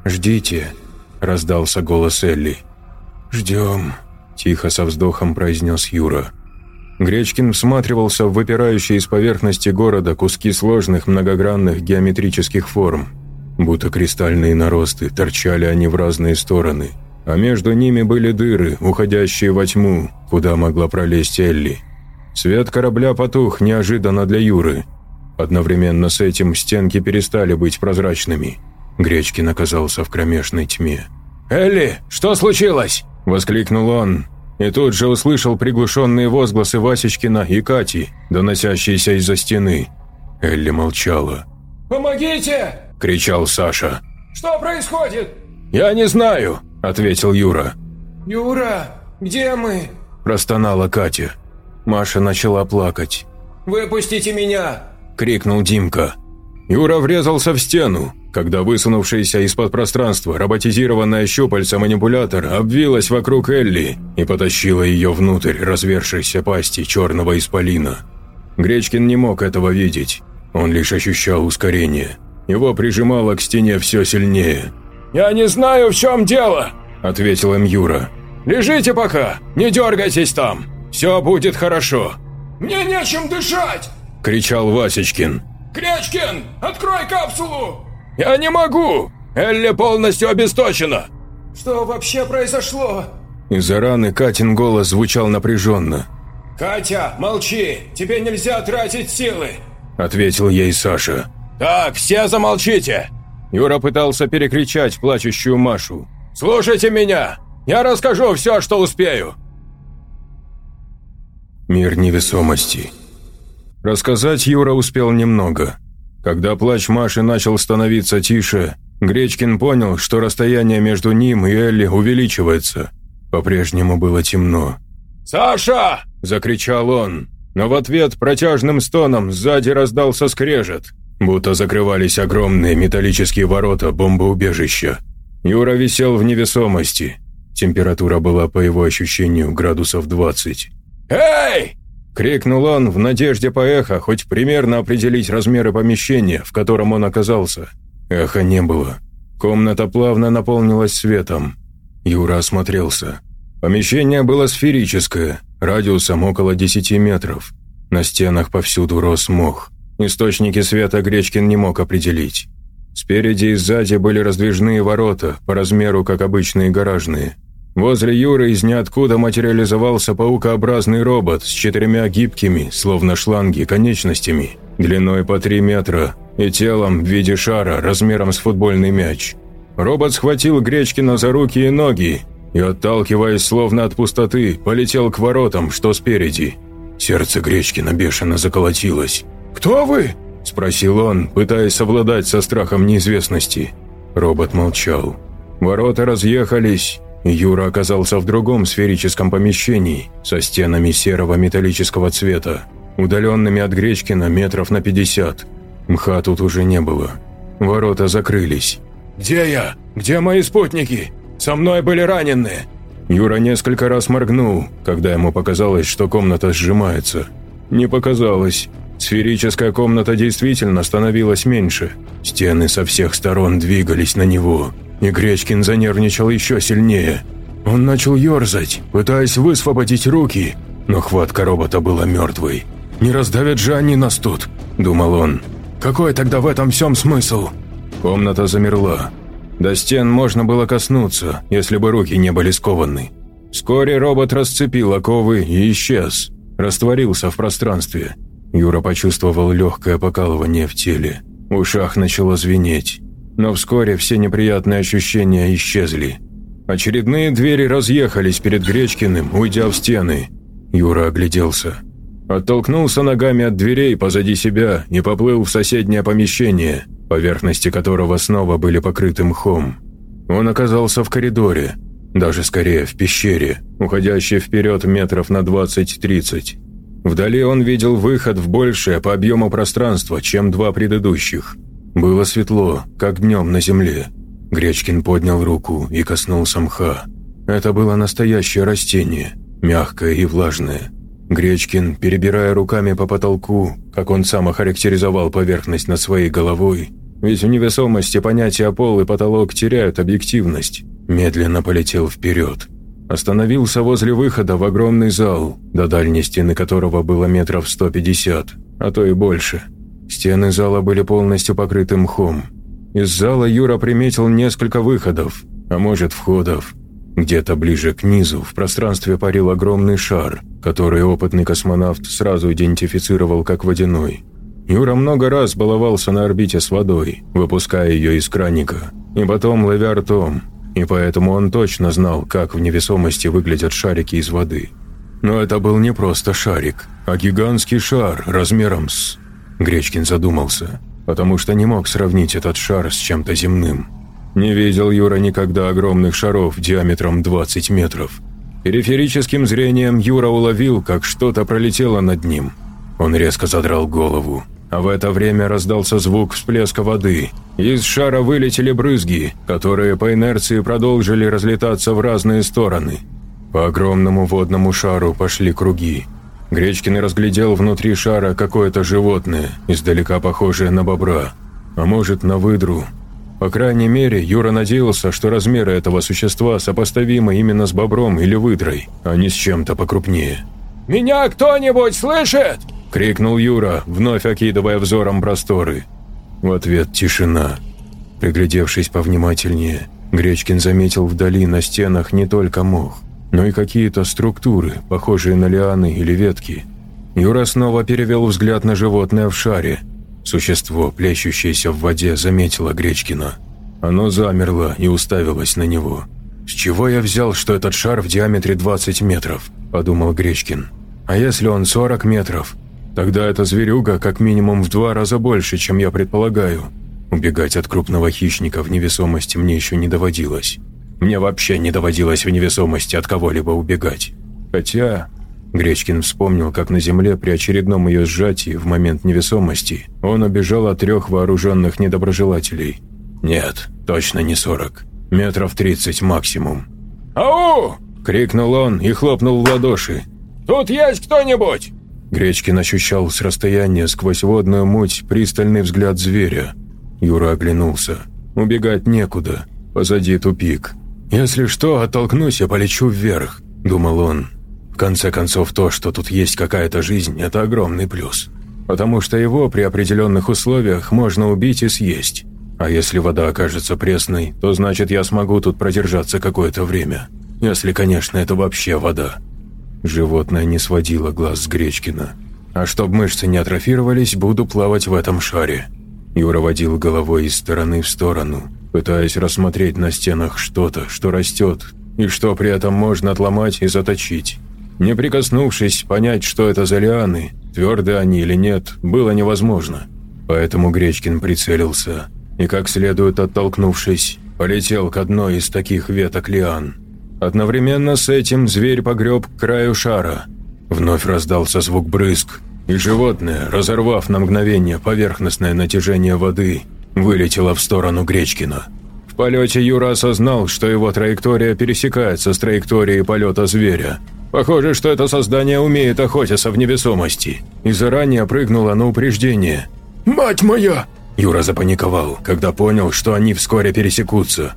«Ждите», – раздался голос Элли. «Ждем», – тихо со вздохом произнес Юра. Гречкин всматривался в выпирающие из поверхности города куски сложных многогранных геометрических форм. Будто кристальные наросты, торчали они в разные стороны, а между ними были дыры, уходящие во тьму, куда могла пролезть Элли. Свет корабля потух неожиданно для Юры. Одновременно с этим стенки перестали быть прозрачными. Гречкин оказался в кромешной тьме. «Элли, что случилось?» – воскликнул он, и тут же услышал приглушенные возгласы Васечкина и Кати, доносящиеся из-за стены. Элли молчала. «Помогите!» – кричал Саша. «Что происходит?» «Я не знаю», – ответил Юра. «Юра, где мы?» – простонала Катя. Маша начала плакать. «Выпустите меня!» – крикнул Димка. Юра врезался в стену, когда высунувшаяся из-под пространства роботизированная щупальца манипулятор обвилась вокруг Элли и потащила ее внутрь развершейся пасти черного исполина. Гречкин не мог этого видеть, он лишь ощущал ускорение. Его прижимало к стене все сильнее. «Я не знаю, в чем дело», – ответил им Юра. «Лежите пока, не дергайтесь там, все будет хорошо». «Мне нечем дышать!» – кричал Васечкин. «Крячкин, открой капсулу!» «Я не могу! Элли полностью обесточена!» «Что вообще произошло?» Из-за раны Катин голос звучал напряженно. «Катя, молчи! Тебе нельзя тратить силы!» Ответил ей Саша. «Так, все замолчите!» Юра пытался перекричать плачущую Машу. «Слушайте меня! Я расскажу все, что успею!» Мир невесомости. Рассказать Юра успел немного. Когда плач Маши начал становиться тише, Гречкин понял, что расстояние между ним и Элли увеличивается. По-прежнему было темно. «Саша!» – закричал он, но в ответ протяжным стоном сзади раздался скрежет, будто закрывались огромные металлические ворота бомбоубежища. Юра висел в невесомости. Температура была, по его ощущению, градусов 20. «Эй!» Крикнул он в надежде по эхо хоть примерно определить размеры помещения, в котором он оказался. Эха не было. Комната плавно наполнилась светом. Юра осмотрелся. Помещение было сферическое, радиусом около 10 метров. На стенах повсюду рос мох. Источники света Гречкин не мог определить. Спереди и сзади были раздвижные ворота, по размеру как обычные гаражные – Возле Юры из ниоткуда материализовался паукообразный робот с четырьмя гибкими, словно шланги, конечностями, длиной по три метра и телом в виде шара размером с футбольный мяч. Робот схватил Гречкина за руки и ноги и, отталкиваясь словно от пустоты, полетел к воротам, что спереди. Сердце Гречкина бешено заколотилось. «Кто вы?» – спросил он, пытаясь совладать со страхом неизвестности. Робот молчал. Ворота разъехались, Юра оказался в другом сферическом помещении со стенами серого металлического цвета, удаленными от Гречкина метров на 50. Мха тут уже не было. Ворота закрылись. «Где я? Где мои спутники? Со мной были раненые!» Юра несколько раз моргнул, когда ему показалось, что комната сжимается. Не показалось. Сферическая комната действительно становилась меньше. Стены со всех сторон двигались на него – и Гречкин занервничал еще сильнее. Он начал ерзать, пытаясь высвободить руки, но хватка робота была мертвой. «Не раздавят же они нас тут», – думал он. «Какой тогда в этом всем смысл?» Комната замерла. До стен можно было коснуться, если бы руки не были скованы. Вскоре робот расцепил оковы и исчез, растворился в пространстве. Юра почувствовал легкое покалывание в теле. Ушах начало звенеть но вскоре все неприятные ощущения исчезли. Очередные двери разъехались перед Гречкиным, уйдя в стены. Юра огляделся. Оттолкнулся ногами от дверей позади себя и поплыл в соседнее помещение, поверхности которого снова были покрыты мхом. Он оказался в коридоре, даже скорее в пещере, уходящей вперед метров на 20-30. Вдали он видел выход в большее по объему пространство, чем два предыдущих – было светло, как днем на земле. Гречкин поднял руку и коснулся мха. Это было настоящее растение, мягкое и влажное. Гречкин, перебирая руками по потолку, как он сам охарактеризовал поверхность над своей головой, ведь в невесомости понятия пол и потолок теряют объективность, медленно полетел вперед. Остановился возле выхода в огромный зал, до дальней стены которого было метров 150, а то и больше. Стены зала были полностью покрыты мхом. Из зала Юра приметил несколько выходов, а может входов. Где-то ближе к низу в пространстве парил огромный шар, который опытный космонавт сразу идентифицировал как водяной. Юра много раз баловался на орбите с водой, выпуская ее из краника, и потом ловя ртом, и поэтому он точно знал, как в невесомости выглядят шарики из воды. Но это был не просто шарик, а гигантский шар размером с... Гречкин задумался, потому что не мог сравнить этот шар с чем-то земным. Не видел Юра никогда огромных шаров диаметром 20 метров. Периферическим зрением Юра уловил, как что-то пролетело над ним. Он резко задрал голову, в это время раздался звук всплеска воды. Из шара вылетели брызги, которые по инерции продолжили разлетаться в разные стороны. По огромному водному шару пошли круги. Гречкин разглядел внутри шара какое-то животное, издалека похожее на бобра, а может на выдру, по крайней мере, Юра надеялся, что размеры этого существа сопоставимы именно с бобром или выдрой, а не с чем-то покрупнее. «Меня кто-нибудь слышит?» – крикнул Юра, вновь окидывая взором просторы. В ответ тишина. Приглядевшись повнимательнее, Гречкин заметил вдали на стенах не только мох, но и какие-то структуры, похожие на лианы или ветки. Юра снова перевел взгляд на животное в шаре – Существо, плещущееся в воде, заметило Гречкина. Оно замерло и уставилось на него. «С чего я взял, что этот шар в диаметре 20 метров?» – подумал Гречкин. «А если он 40 метров? Тогда эта зверюга как минимум в два раза больше, чем я предполагаю. Убегать от крупного хищника в невесомости мне еще не доводилось. Мне вообще не доводилось в невесомости от кого-либо убегать. Хотя Гречкин вспомнил, как на земле при очередном ее сжатии в момент невесомости он убежал от трех вооруженных недоброжелателей. Нет, точно не сорок. Метров тридцать максимум. «Ау!» – крикнул он и хлопнул в ладоши. «Тут есть кто-нибудь?» Гречкин ощущал с расстояния сквозь водную муть пристальный взгляд зверя. Юра оглянулся. Убегать некуда. Позади тупик. «Если что, оттолкнусь и полечу вверх», – думал он. В конце концов, то, что тут есть какая-то жизнь, это огромный плюс. Потому что его при определенных условиях можно убить и съесть. А если вода окажется пресной, то значит я смогу тут продержаться какое-то время. Если, конечно, это вообще вода. Животное не сводило глаз с Гречкина. А чтоб мышцы не атрофировались, буду плавать в этом шаре. Юра водил головой из стороны в сторону, пытаясь рассмотреть на стенах что-то, что растет, и что при этом можно отломать и заточить. Не прикоснувшись, понять, что это за лианы, твердые они или нет, было невозможно. Поэтому Гречкин прицелился и, как следует оттолкнувшись, полетел к одной из таких веток лиан. Одновременно с этим зверь погреб к краю шара. Вновь раздался звук брызг, и животное, разорвав на мгновение поверхностное натяжение воды, вылетело в сторону Гречкина. В полете Юра осознал, что его траектория пересекается с траекторией полета зверя – Похоже, что это создание умеет охотиться в невесомости, и заранее прыгнуло на упреждение. «Мать моя!» Юра запаниковал, когда понял, что они вскоре пересекутся.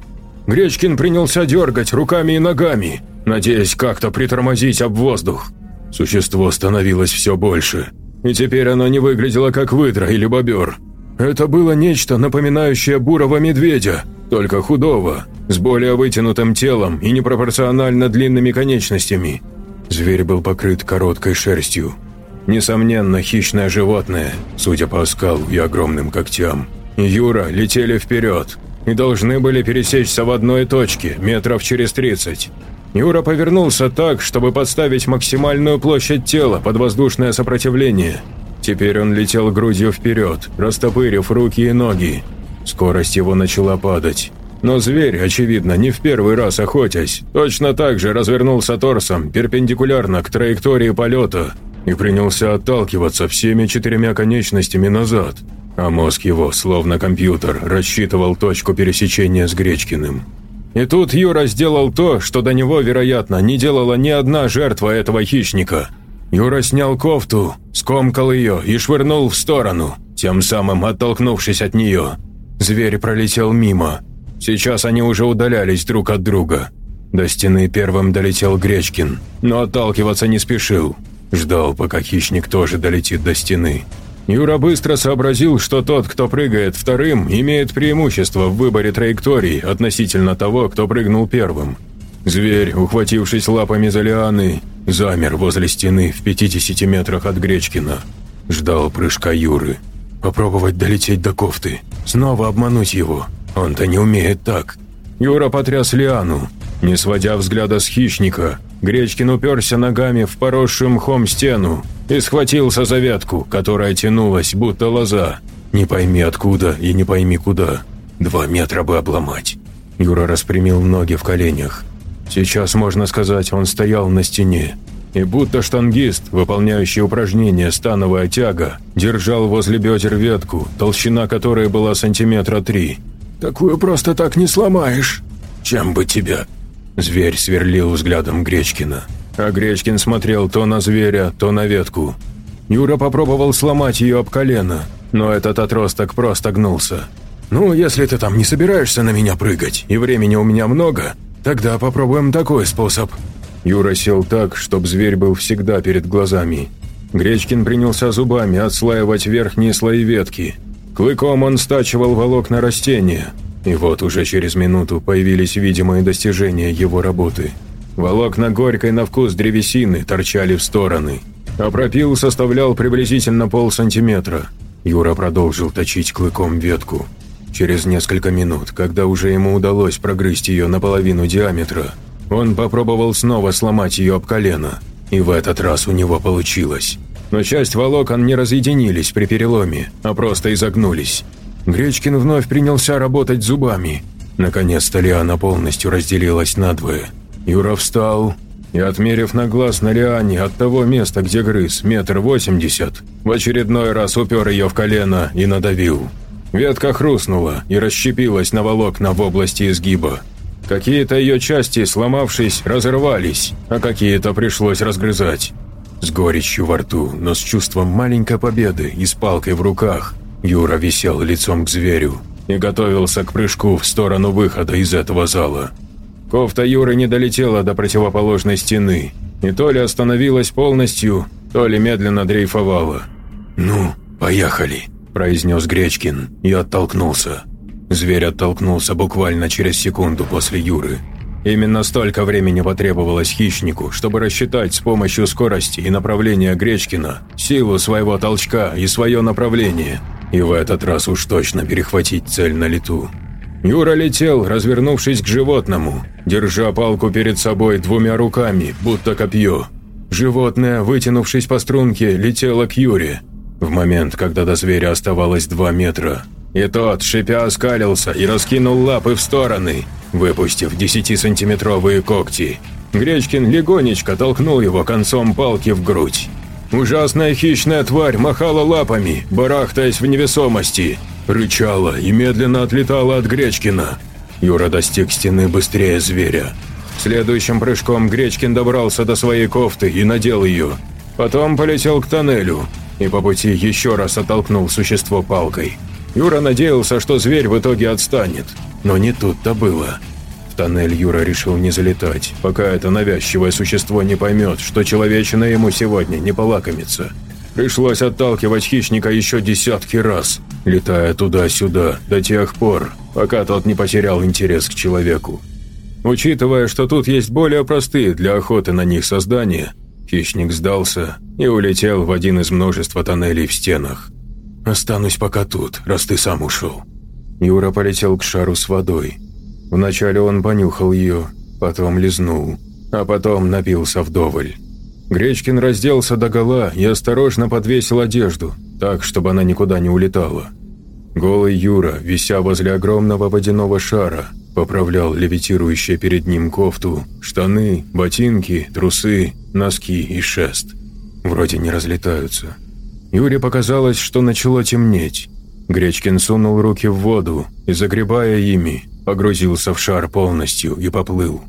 Гречкин принялся дергать руками и ногами, надеясь как-то притормозить об воздух. Существо становилось все больше, и теперь оно не выглядело как выдра или бобер. Это было нечто, напоминающее бурого медведя, только худого, с более вытянутым телом и непропорционально длинными конечностями. Зверь был покрыт короткой шерстью. Несомненно, хищное животное, судя по оскалу и огромным когтям. Юра летели вперед и должны были пересечься в одной точке, метров через 30. Юра повернулся так, чтобы подставить максимальную площадь тела под воздушное сопротивление. Теперь он летел грудью вперед, растопырив руки и ноги. Скорость его начала падать. Но зверь, очевидно, не в первый раз охотясь, точно так же развернулся торсом перпендикулярно к траектории полета и принялся отталкиваться всеми четырьмя конечностями назад, а мозг его, словно компьютер, рассчитывал точку пересечения с Гречкиным. И тут Юра сделал то, что до него, вероятно, не делала ни одна жертва этого хищника. Юра снял кофту, скомкал ее и швырнул в сторону, тем самым оттолкнувшись от нее. Зверь пролетел мимо, Сейчас они уже удалялись друг от друга. До стены первым долетел Гречкин, но отталкиваться не спешил. Ждал, пока хищник тоже долетит до стены. Юра быстро сообразил, что тот, кто прыгает вторым, имеет преимущество в выборе траектории относительно того, кто прыгнул первым. Зверь, ухватившись лапами за лианы, замер возле стены в 50 метрах от Гречкина. Ждал прыжка Юры. Попробовать долететь до кофты. Снова обмануть его. Он-то не умеет так. Юра потряс лиану. Не сводя взгляда с хищника, Гречкин уперся ногами в поросшую мхом стену и схватился за ветку, которая тянулась, будто лоза. Не пойми откуда и не пойми куда. Два метра бы обломать. Юра распрямил ноги в коленях. Сейчас, можно сказать, он стоял на стене. И будто штангист, выполняющий упражнение «становая тяга», держал возле бедер ветку, толщина которой была сантиметра три. «Такую просто так не сломаешь. Чем бы тебя?» Зверь сверлил взглядом Гречкина. А Гречкин смотрел то на зверя, то на ветку. Юра попробовал сломать ее об колено, но этот отросток просто гнулся. «Ну, если ты там не собираешься на меня прыгать, и времени у меня много, тогда попробуем такой способ». Юра сел так, чтобы зверь был всегда перед глазами. Гречкин принялся зубами отслаивать верхние слои ветки. Клыком он стачивал волокна растения, и вот уже через минуту появились видимые достижения его работы. Волокна горькой на вкус древесины торчали в стороны, а пропил составлял приблизительно полсантиметра. Юра продолжил точить клыком ветку. Через несколько минут, когда уже ему удалось прогрызть ее наполовину диаметра, он попробовал снова сломать ее об колено, и в этот раз у него получилось. Но часть волокон не разъединились при переломе, а просто изогнулись. Гречкин вновь принялся работать зубами. Наконец-то Лиана полностью разделилась надвое. Юра встал и, отмерив на глаз на Лиане от того места, где грыз, метр восемьдесят, в очередной раз упер ее в колено и надавил. Ветка хрустнула и расщепилась на волокна в области изгиба. Какие-то ее части, сломавшись, разорвались, а какие-то пришлось разгрызать. С горечью во рту, но с чувством маленькой победы и с палкой в руках, Юра висел лицом к зверю и готовился к прыжку в сторону выхода из этого зала. Кофта Юры не долетела до противоположной стены, и то ли остановилась полностью, то ли медленно дрейфовала. «Ну, поехали», – произнес Гречкин и оттолкнулся. Зверь оттолкнулся буквально через секунду после Юры. Именно столько времени потребовалось хищнику, чтобы рассчитать с помощью скорости и направления Гречкина силу своего толчка и свое направление – и в этот раз уж точно перехватить цель на лету. Юра летел, развернувшись к животному, держа палку перед собой двумя руками, будто копье. Животное, вытянувшись по струнке, летело к Юре. В момент, когда до зверя оставалось два метра, и тот, шипя, оскалился и раскинул лапы в стороны, выпустив 10-сантиметровые когти. Гречкин легонечко толкнул его концом палки в грудь. Ужасная хищная тварь махала лапами, барахтаясь в невесомости, рычала и медленно отлетала от Гречкина. Юра достиг стены быстрее зверя. Следующим прыжком Гречкин добрался до своей кофты и надел ее. Потом полетел к тоннелю и по пути еще раз оттолкнул существо палкой. Юра надеялся, что зверь в итоге отстанет, но не тут-то было тоннель Юра решил не залетать, пока это навязчивое существо не поймет, что человечина ему сегодня не полакомится. Пришлось отталкивать хищника еще десятки раз, летая туда-сюда до тех пор, пока тот не потерял интерес к человеку. Учитывая, что тут есть более простые для охоты на них создания, хищник сдался и улетел в один из множества тоннелей в стенах. «Останусь пока тут, раз ты сам ушел». Юра полетел к шару с водой, Вначале он понюхал ее, потом лизнул, а потом напился вдоволь. Гречкин разделся догола и осторожно подвесил одежду, так, чтобы она никуда не улетала. Голый Юра, вися возле огромного водяного шара, поправлял левитирующие перед ним кофту, штаны, ботинки, трусы, носки и шест. Вроде не разлетаются. Юре показалось, что начало темнеть. Гречкин сунул руки в воду и, загребая ими, погрузился в шар полностью и поплыл.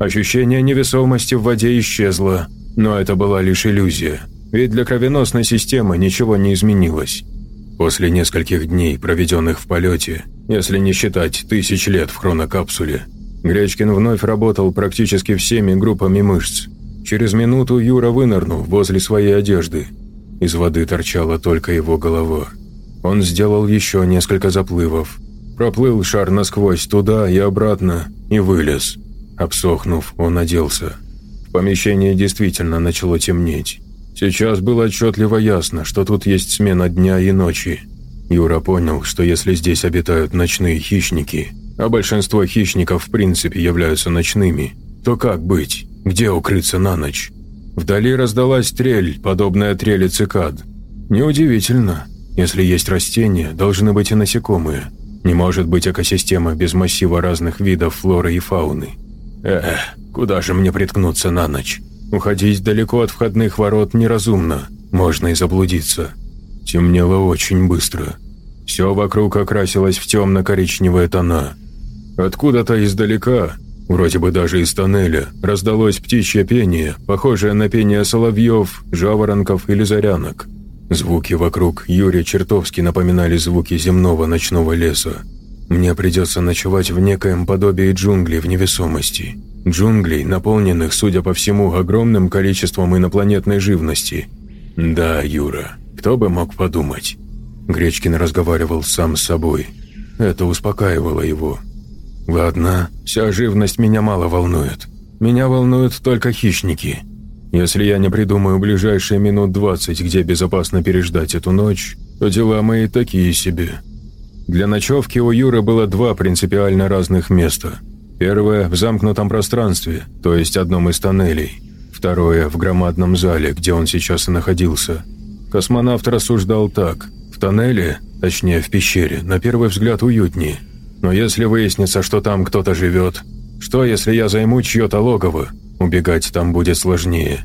Ощущение невесомости в воде исчезло, но это была лишь иллюзия, ведь для кровеносной системы ничего не изменилось. После нескольких дней, проведенных в полете, если не считать тысяч лет в хронокапсуле, Гречкин вновь работал практически всеми группами мышц. Через минуту Юра вынырнул возле своей одежды. Из воды торчала только его голова. Он сделал еще несколько заплывов. Проплыл шар насквозь туда и обратно и вылез. Обсохнув, он оделся. В помещении действительно начало темнеть. Сейчас было отчетливо ясно, что тут есть смена дня и ночи. Юра понял, что если здесь обитают ночные хищники, а большинство хищников в принципе являются ночными, то как быть? Где укрыться на ночь? Вдали раздалась трель, подобная трели цикад. Неудивительно. Если есть растения, должны быть и насекомые. Не может быть экосистема без массива разных видов флоры и фауны. Эх, куда же мне приткнуться на ночь? Уходить далеко от входных ворот неразумно, можно и заблудиться. Темнело очень быстро. Все вокруг окрасилось в темно-коричневые тона. Откуда-то издалека, вроде бы даже из тоннеля, раздалось птичье пение, похожее на пение соловьев, жаворонков или зарянок. Звуки вокруг Юрия чертовски напоминали звуки земного ночного леса. Мне придется ночевать в некоем подобии джунглей в невесомости. Джунглей, наполненных, судя по всему, огромным количеством инопланетной живности. Да, Юра, кто бы мог подумать. Гречкин разговаривал сам с собой. Это успокаивало его. Ладно, вся живность меня мало волнует. Меня волнуют только хищники. Если я не придумаю ближайшие минут двадцать, где безопасно переждать эту ночь, то дела мои такие себе. Для ночевки у Юры было два принципиально разных места. Первое – в замкнутом пространстве, то есть одном из тоннелей. Второе – в громадном зале, где он сейчас и находился. Космонавт рассуждал так. В тоннеле, точнее в пещере, на первый взгляд уютнее. Но если выяснится, что там кто-то живет, что если я займу чье-то логово, убегать там будет сложнее.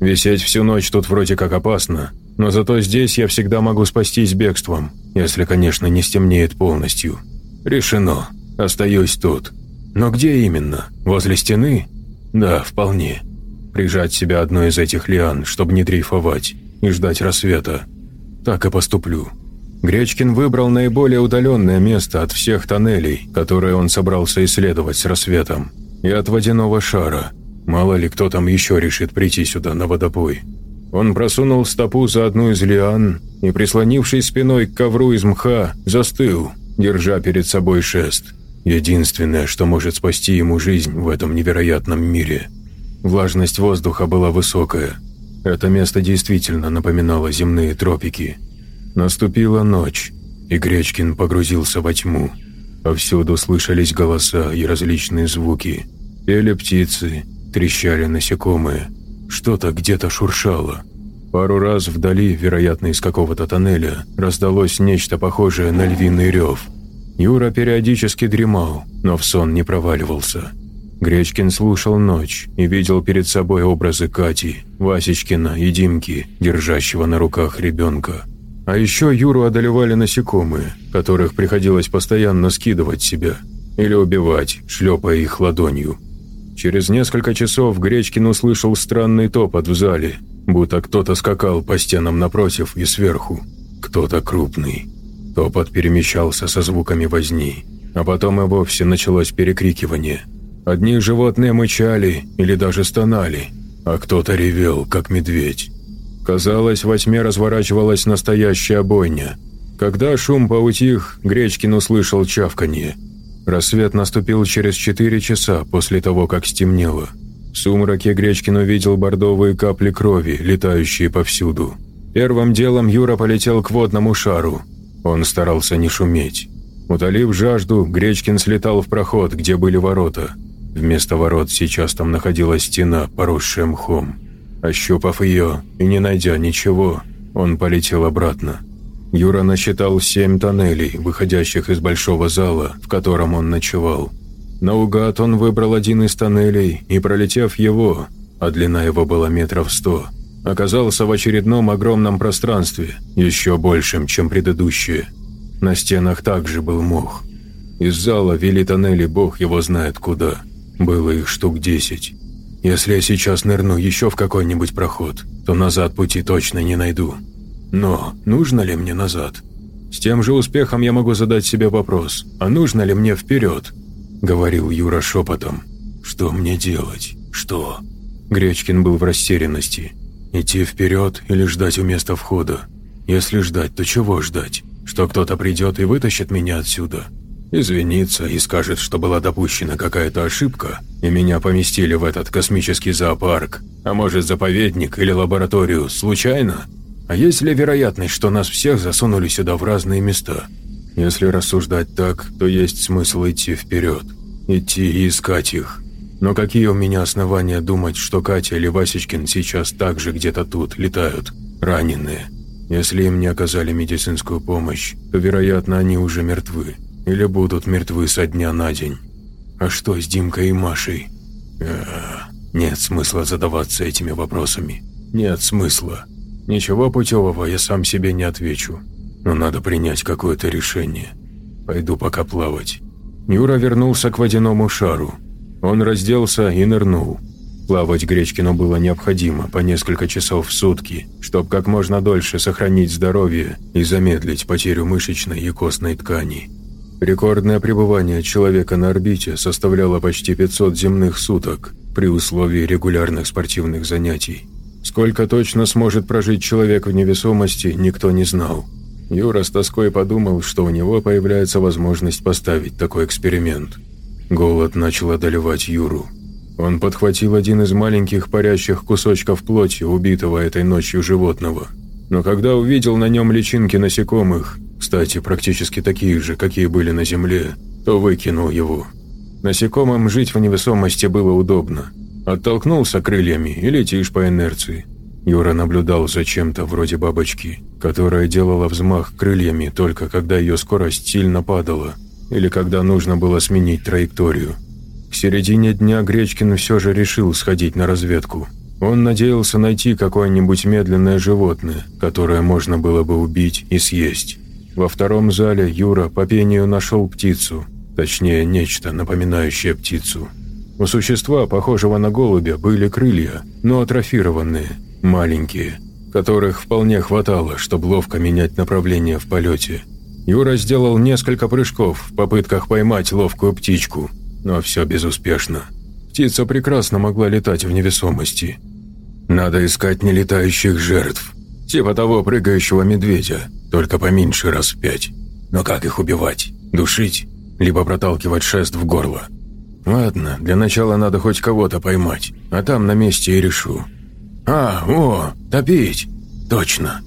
Висеть всю ночь тут вроде как опасно, но зато здесь я всегда могу спастись бегством, если, конечно, не стемнеет полностью. Решено. Остаюсь тут. Но где именно? Возле стены? Да, вполне. Прижать себя одной из этих лиан, чтобы не дрейфовать, и ждать рассвета. Так и поступлю. Гречкин выбрал наиболее удаленное место от всех тоннелей, которые он собрался исследовать с рассветом, и от водяного шара. Мало ли кто там еще решит прийти сюда на водопой. Он просунул стопу за одну из лиан и, прислонившись спиной к ковру из мха, застыл, держа перед собой шест. Единственное, что может спасти ему жизнь в этом невероятном мире. Влажность воздуха была высокая. Это место действительно напоминало земные тропики. Наступила ночь, и Гречкин погрузился во тьму. Повсюду слышались голоса и различные звуки. Пели птицы, трещали насекомые – что-то где-то шуршало. Пару раз вдали, вероятно, из какого-то тоннеля, раздалось нечто похожее на львиный рев. Юра периодически дремал, но в сон не проваливался. Гречкин слушал ночь и видел перед собой образы Кати, Васечкина и Димки, держащего на руках ребенка. А еще Юру одолевали насекомые, которых приходилось постоянно скидывать себя или убивать, шлепая их ладонью. Через несколько часов Гречкин услышал странный топот в зале, будто кто-то скакал по стенам напротив и сверху. Кто-то крупный. Топот перемещался со звуками возни, а потом и вовсе началось перекрикивание. Одни животные мычали или даже стонали, а кто-то ревел, как медведь. Казалось, во тьме разворачивалась настоящая бойня. Когда шум поутих, Гречкин услышал чавканье – Рассвет наступил через четыре часа после того, как стемнело. В сумраке Гречкин увидел бордовые капли крови, летающие повсюду. Первым делом Юра полетел к водному шару. Он старался не шуметь. Утолив жажду, Гречкин слетал в проход, где были ворота. Вместо ворот сейчас там находилась стена, поросшая мхом. Ощупав ее и не найдя ничего, он полетел обратно. Юра насчитал семь тоннелей, выходящих из большого зала, в котором он ночевал. Наугад он выбрал один из тоннелей и, пролетев его, а длина его была метров сто, оказался в очередном огромном пространстве, еще большем, чем предыдущее. На стенах также был мох. Из зала вели тоннели бог его знает куда. Было их штук десять. Если я сейчас нырну еще в какой-нибудь проход, то назад пути точно не найду. Но нужно ли мне назад? С тем же успехом я могу задать себе вопрос, а нужно ли мне вперед? — говорил Юра шепотом. «Что мне делать? Что?» Гречкин был в растерянности. «Идти вперед или ждать у места входа? Если ждать, то чего ждать? Что кто-то придет и вытащит меня отсюда? Извинится и скажет, что была допущена какая-то ошибка, и меня поместили в этот космический зоопарк, а может заповедник или лабораторию, случайно? А есть ли вероятность, что нас всех засунули сюда в разные места? Если рассуждать так, то есть смысл идти вперед, идти и искать их. Но какие у меня основания думать, что Катя или Васечкин сейчас также где-то тут летают, раненые? Если им не оказали медицинскую помощь, то, вероятно, они уже мертвы. Или будут мертвы со дня на день. А что с Димкой и Машей? Э нет смысла задаваться этими вопросами. Нет смысла. Ничего путевого я сам себе не отвечу. Но надо принять какое-то решение. Пойду пока плавать. Юра вернулся к водяному шару. Он разделся и нырнул. Плавать Гречкину было необходимо по несколько часов в сутки, чтобы как можно дольше сохранить здоровье и замедлить потерю мышечной и костной ткани. Рекордное пребывание человека на орбите составляло почти 500 земных суток при условии регулярных спортивных занятий. Сколько точно сможет прожить человек в невесомости, никто не знал. Юра с тоской подумал, что у него появляется возможность поставить такой эксперимент. Голод начал одолевать Юру. Он подхватил один из маленьких парящих кусочков плоти убитого этой ночью животного. Но когда увидел на нем личинки насекомых, кстати, практически такие же, какие были на Земле, то выкинул его. Насекомым жить в невесомости было удобно. Оттолкнулся крыльями и летишь по инерции. Юра наблюдал за чем-то вроде бабочки, которая делала взмах крыльями только когда ее скорость сильно падала, или когда нужно было сменить траекторию. К середине дня Гречкин все же решил сходить на разведку. Он надеялся найти какое-нибудь медленное животное, которое можно было бы убить и съесть. Во втором зале Юра по пению нашел птицу, точнее, нечто, напоминающее птицу. У существа, похожего на голубя, были крылья, но атрофированные, маленькие, которых вполне хватало, чтобы ловко менять направление в полете. Юра сделал несколько прыжков в попытках поймать ловкую птичку, но все безуспешно. Птица прекрасно могла летать в невесомости. Надо искать нелетающих жертв, типа того прыгающего медведя, только поменьше раз в пять. Но как их убивать? Душить? Либо проталкивать шест в горло? Ладно, для начала надо хоть кого-то поймать, а там на месте и решу. А, о, топить! Точно.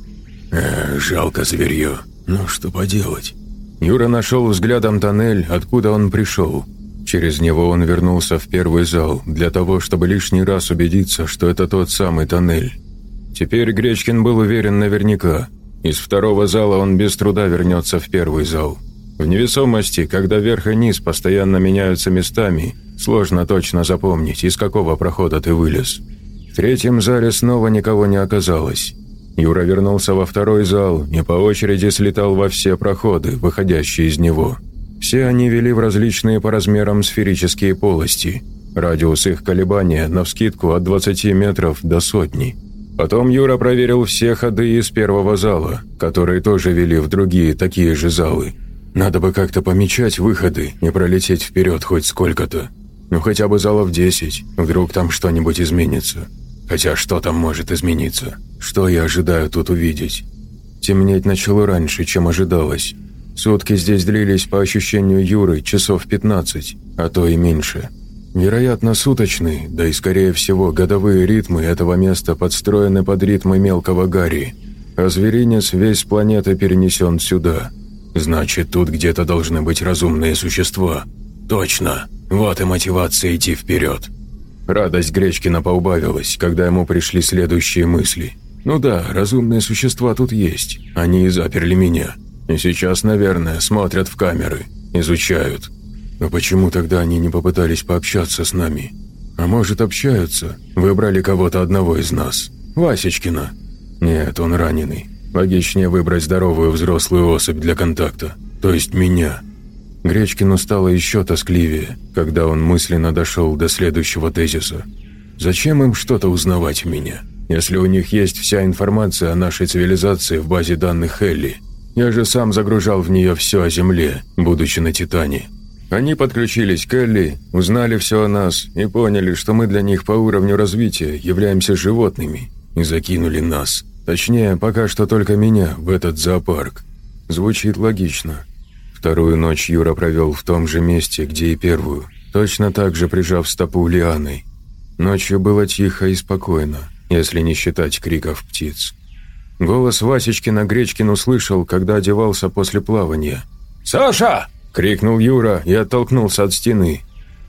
Э, жалко зверье. Ну, что поделать? Юра нашел взглядом тоннель, откуда он пришел. Через него он вернулся в первый зал, для того, чтобы лишний раз убедиться, что это тот самый тоннель. Теперь Гречкин был уверен наверняка – из второго зала он без труда вернется в первый зал. В невесомости, когда верх и низ постоянно меняются местами, сложно точно запомнить, из какого прохода ты вылез. В третьем зале снова никого не оказалось. Юра вернулся во второй зал и по очереди слетал во все проходы, выходящие из него. Все они вели в различные по размерам сферические полости. Радиус их колебания навскидку от 20 метров до сотни – Потом Юра проверил все ходы из первого зала, которые тоже вели в другие такие же залы. Надо бы как-то помечать выходы и пролететь вперед хоть сколько-то. Ну хотя бы залов 10, вдруг там что-нибудь изменится. Хотя что там может измениться? Что я ожидаю тут увидеть? Темнеть начало раньше, чем ожидалось. Сутки здесь длились, по ощущению Юры, часов 15, а то и меньше. Вероятно, суточный, да и, скорее всего, годовые ритмы этого места подстроены под ритмы мелкого Гарри. А зверинец весь планеты перенесен сюда. Значит, тут где-то должны быть разумные существа. Точно. Вот и мотивация идти вперед. Радость Гречкина поубавилась, когда ему пришли следующие мысли. «Ну да, разумные существа тут есть. Они и заперли меня. И сейчас, наверное, смотрят в камеры, изучают. Но почему тогда они не попытались пообщаться с нами? А может, общаются? Выбрали кого-то одного из нас. Васечкина. Нет, он раненый. Логичнее выбрать здоровую взрослую особь для контакта. То есть меня. Гречкину стало еще тоскливее, когда он мысленно дошел до следующего тезиса. Зачем им что-то узнавать меня, если у них есть вся информация о нашей цивилизации в базе данных Хелли? Я же сам загружал в нее все о Земле, будучи на Титане. Они подключились к Элли, узнали все о нас и поняли, что мы для них по уровню развития являемся животными, и закинули нас. Точнее, пока что только меня в этот зоопарк. Звучит логично. Вторую ночь Юра провел в том же месте, где и первую, точно так же прижав стопу лианой. Ночью было тихо и спокойно, если не считать криков птиц. Голос Васечкина Гречкин услышал, когда одевался после плавания. «Саша!» – крикнул Юра и оттолкнулся от стены.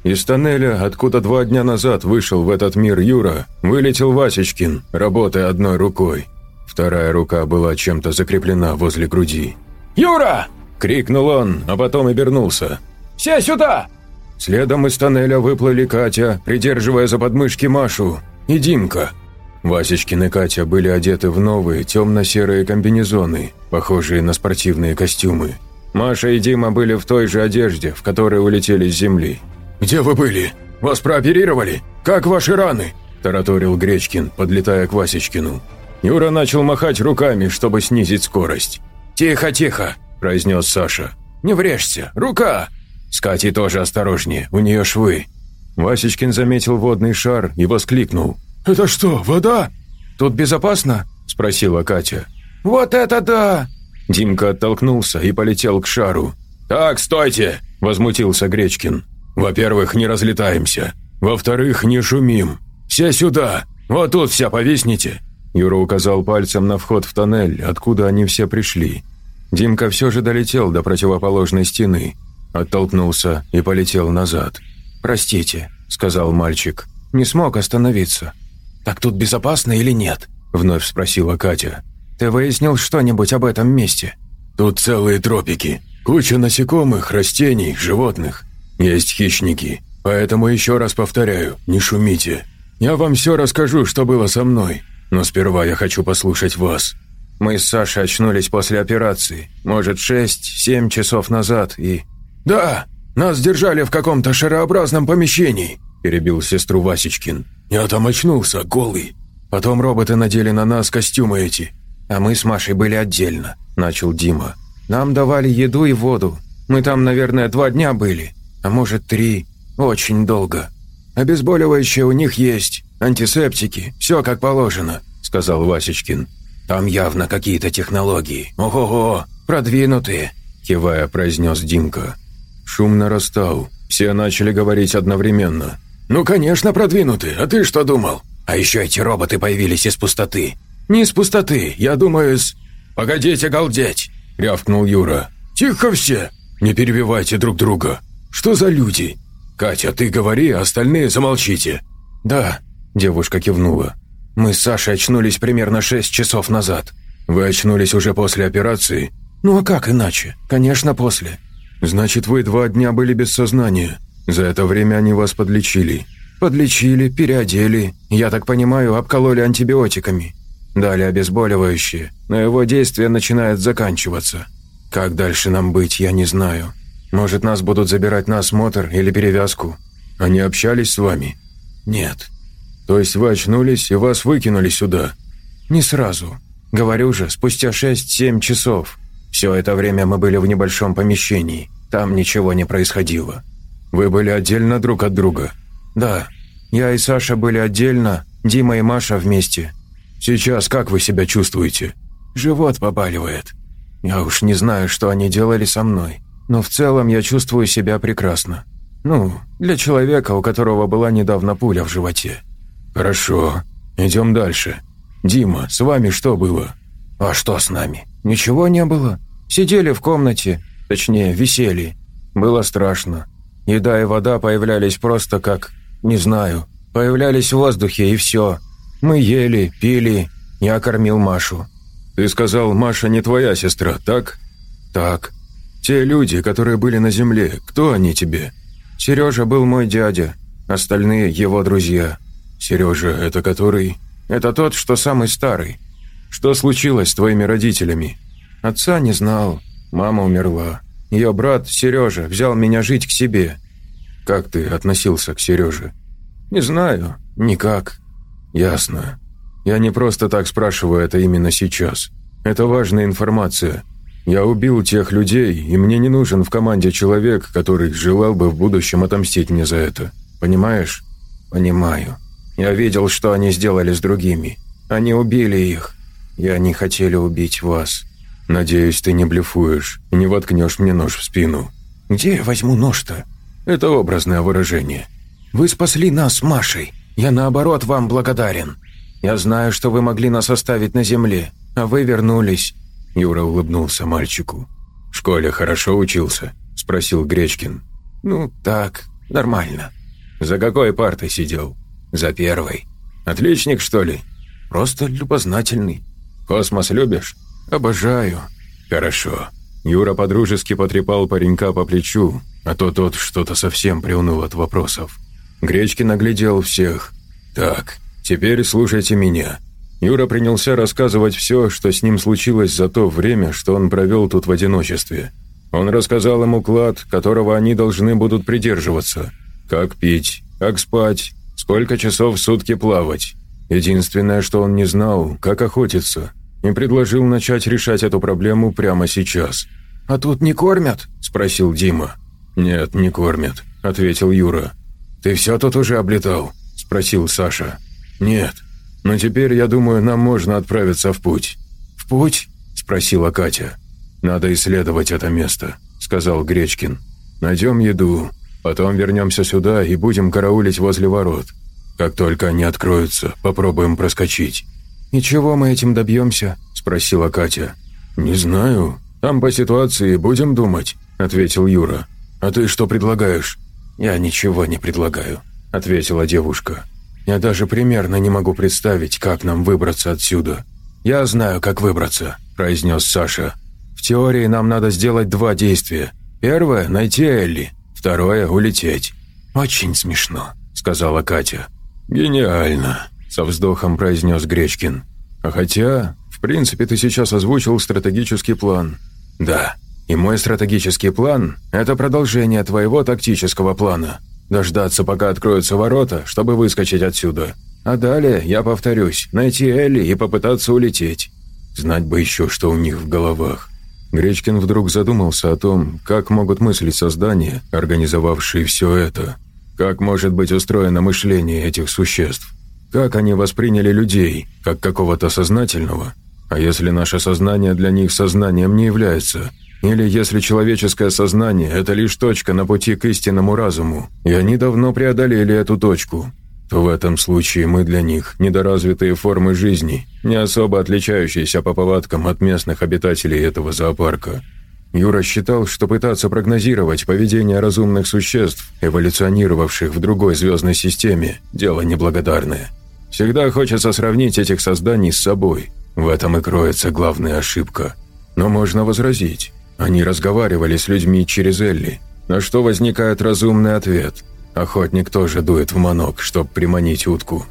Из тоннеля, откуда два дня назад вышел в этот мир Юра, вылетел Васечкин, работая одной рукой. Вторая рука была чем-то закреплена возле груди. «Юра!» – крикнул он, а потом обернулся. «Все сюда!» Следом из тоннеля выплыли Катя, придерживая за подмышки Машу, и Димка. Васечкин и Катя были одеты в новые темно-серые комбинезоны, похожие на спортивные костюмы. Маша и Дима были в той же одежде, в которой улетели с земли. «Где вы были? Вас прооперировали? Как ваши раны?» – тараторил Гречкин, подлетая к Васечкину. Юра начал махать руками, чтобы снизить скорость. «Тихо, тихо!» – произнес Саша. «Не врежься! Рука!» «С Катей тоже осторожнее, у нее швы». Васечкин заметил водный шар и воскликнул. «Это что, вода?» «Тут безопасно?» – спросила Катя. «Вот это да!» Димка оттолкнулся и полетел к шару. «Так, стойте!» – возмутился Гречкин. «Во-первых, не разлетаемся. Во-вторых, не шумим. Все сюда! Вот тут вся повисните!» Юра указал пальцем на вход в тоннель, откуда они все пришли. Димка все же долетел до противоположной стены, оттолкнулся и полетел назад. «Простите», – сказал мальчик, – «не смог остановиться». «Так тут безопасно или нет?» – вновь спросила Катя. «Ты выяснил что-нибудь об этом месте?» «Тут целые тропики. Куча насекомых, растений, животных. Есть хищники. Поэтому еще раз повторяю, не шумите. Я вам все расскажу, что было со мной. Но сперва я хочу послушать вас». Мы с Сашей очнулись после операции. Может, шесть-семь часов назад и... «Да, нас держали в каком-то шарообразном помещении», – перебил сестру Васечкин. «Я там очнулся, голый. Потом роботы надели на нас костюмы эти. А мы с Машей были отдельно», – начал Дима. «Нам давали еду и воду. Мы там, наверное, два дня были. А может, три. Очень долго. Обезболивающее у них есть, антисептики, все как положено», – сказал Васечкин. «Там явно какие-то технологии. Ого-го, продвинутые», – кивая, произнес Димка. Шум нарастал. Все начали говорить одновременно. «Ну, конечно, продвинутые. А ты что думал? А еще эти роботы появились из пустоты». «Не из пустоты, я думаю, из...» «Погодите галдеть!» – рявкнул Юра. «Тихо все! Не перебивайте друг друга! Что за люди? Катя, ты говори, а остальные замолчите!» «Да», – девушка кивнула. «Мы с Сашей очнулись примерно шесть часов назад». «Вы очнулись уже после операции?» «Ну а как иначе? Конечно, после». «Значит, вы два дня были без сознания. За это время они вас подлечили». «Подлечили, переодели. Я так понимаю, обкололи антибиотиками. Дали обезболивающее, но его действие начинает заканчиваться. Как дальше нам быть, я не знаю. Может, нас будут забирать на осмотр или перевязку. Они общались с вами?» «Нет». «То есть вы очнулись и вас выкинули сюда?» «Не сразу. Говорю же, спустя 6-7 часов. Все это время мы были в небольшом помещении. Там ничего не происходило». «Вы были отдельно друг от друга?» «Да. Я и Саша были отдельно, Дима и Маша вместе». «Сейчас как вы себя чувствуете?» «Живот побаливает. Я уж не знаю, что они делали со мной, но в целом я чувствую себя прекрасно. Ну, для человека, у которого была недавно пуля в животе». «Хорошо. Идем дальше. Дима, с вами что было?» «А что с нами? Ничего не было. Сидели в комнате, точнее, висели. Было страшно. Еда и вода появлялись просто как... не знаю. Появлялись в воздухе и все. Мы ели, пили. Я кормил Машу. Ты сказал, Маша не твоя сестра, так? Так. Те люди, которые были на земле, кто они тебе? Сережа был мой дядя. Остальные его друзья. Сережа, это который? Это тот, что самый старый. Что случилось с твоими родителями? Отца не знал. Мама умерла. Ее брат, Сережа, взял меня жить к себе. Как ты относился к Сереже? Не знаю. Никак. Ясно. Я не просто так спрашиваю это именно сейчас. Это важная информация. Я убил тех людей, и мне не нужен в команде человек, который желал бы в будущем отомстить мне за это. Понимаешь? Понимаю. Я видел, что они сделали с другими. Они убили их. И они хотели убить вас. Надеюсь, ты не блефуешь и не воткнешь мне нож в спину. Где я возьму нож-то? Это образное выражение. Вы спасли нас с Машей. Я наоборот вам благодарен. Я знаю, что вы могли нас оставить на земле, а вы вернулись». Юра улыбнулся мальчику. «В школе хорошо учился?» – спросил Гречкин. «Ну, так, нормально». «За какой партой сидел?» «За первой». «Отличник, что ли?» «Просто любознательный». «Космос любишь?» «Обожаю». «Хорошо». Юра подружески потрепал паренька по плечу, а то тот что-то совсем приуныл от вопросов. Гречкин наглядел всех. «Так, теперь слушайте меня». Юра принялся рассказывать все, что с ним случилось за то время, что он провел тут в одиночестве. Он рассказал им уклад, которого они должны будут придерживаться. Как пить, как спать, сколько часов в сутки плавать. Единственное, что он не знал, как охотиться, и предложил начать решать эту проблему прямо сейчас. «А тут не кормят?» – спросил Дима. «Нет, не кормят», – ответил Юра. «Ты все тут уже облетал?» – спросил Саша. «Нет. Но теперь, я думаю, нам можно отправиться в путь». «В путь?» – спросила Катя. «Надо исследовать это место», – сказал Гречкин. «Найдем еду, потом вернемся сюда и будем караулить возле ворот. Как только они откроются, попробуем проскочить». «И чего мы этим добьемся?» – спросила Катя. «Не знаю. Там по ситуации будем думать», – ответил Юра. «А ты что предлагаешь?» «Я ничего не предлагаю», – ответила девушка. «Я даже примерно не могу представить, как нам выбраться отсюда». «Я знаю, как выбраться», – произнес Саша. «В теории нам надо сделать два действия. Первое – найти Элли, второе – улететь». «Очень смешно», – сказала Катя. «Гениально», – со вздохом произнес Гречкин. «А хотя, в принципе, ты сейчас озвучил стратегический план». «Да», и мой стратегический план – это продолжение твоего тактического плана. Дождаться, пока откроются ворота, чтобы выскочить отсюда. А далее, я повторюсь, найти Элли и попытаться улететь. Знать бы еще, что у них в головах. Гречкин вдруг задумался о том, как могут мыслить создания, организовавшие все это. Как может быть устроено мышление этих существ? Как они восприняли людей, как какого-то сознательного? А если наше сознание для них сознанием не является – или если человеческое сознание – это лишь точка на пути к истинному разуму, и они давно преодолели эту точку, то в этом случае мы для них – недоразвитые формы жизни, не особо отличающиеся по повадкам от местных обитателей этого зоопарка. Юра считал, что пытаться прогнозировать поведение разумных существ, эволюционировавших в другой звездной системе – дело неблагодарное. Всегда хочется сравнить этих созданий с собой. В этом и кроется главная ошибка. Но можно возразить. Они разговаривали с людьми через Элли, на что возникает разумный ответ. Охотник тоже дует в манок, чтобы приманить утку.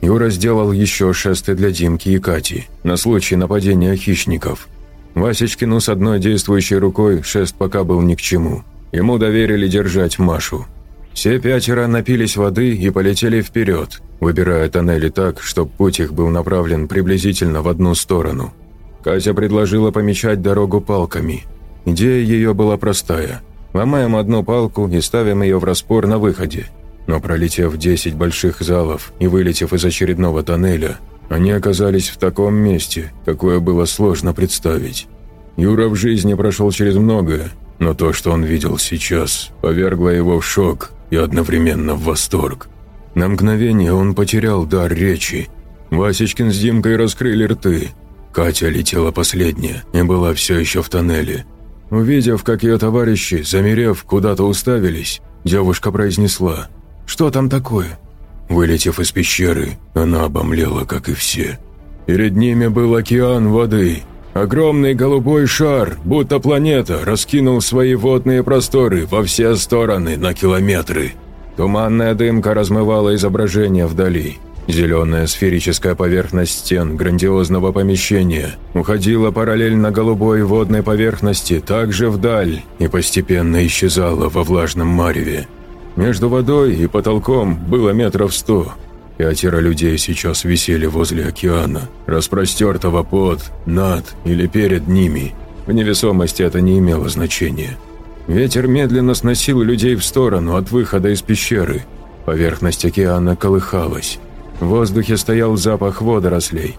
Юра сделал еще шесты для Димки и Кати на случай нападения хищников. Васечкину с одной действующей рукой шест пока был ни к чему. Ему доверили держать Машу. Все пятеро напились воды и полетели вперед, выбирая тоннели так, чтобы путь их был направлен приблизительно в одну сторону. Катя предложила помечать дорогу палками – Идея ее была простая. Ломаем одну палку и ставим ее в распор на выходе. Но пролетев 10 больших залов и вылетев из очередного тоннеля, они оказались в таком месте, какое было сложно представить. Юра в жизни прошел через многое, но то, что он видел сейчас, повергло его в шок и одновременно в восторг. На мгновение он потерял дар речи. Васечкин с Димкой раскрыли рты. Катя летела последняя и была все еще в тоннеле. Увидев, как ее товарищи, замерев, куда-то уставились, девушка произнесла «Что там такое?». Вылетев из пещеры, она обомлела, как и все. Перед ними был океан воды. Огромный голубой шар, будто планета, раскинул свои водные просторы во все стороны на километры. Туманная дымка размывала изображение вдали. Зеленая сферическая поверхность стен грандиозного помещения уходила параллельно голубой водной поверхности также вдаль и постепенно исчезала во влажном мареве. Между водой и потолком было метров сто. Пятеро людей сейчас висели возле океана, распростертого под, над или перед ними. В невесомости это не имело значения. Ветер медленно сносил людей в сторону от выхода из пещеры. Поверхность океана колыхалась. В воздухе стоял запах водорослей.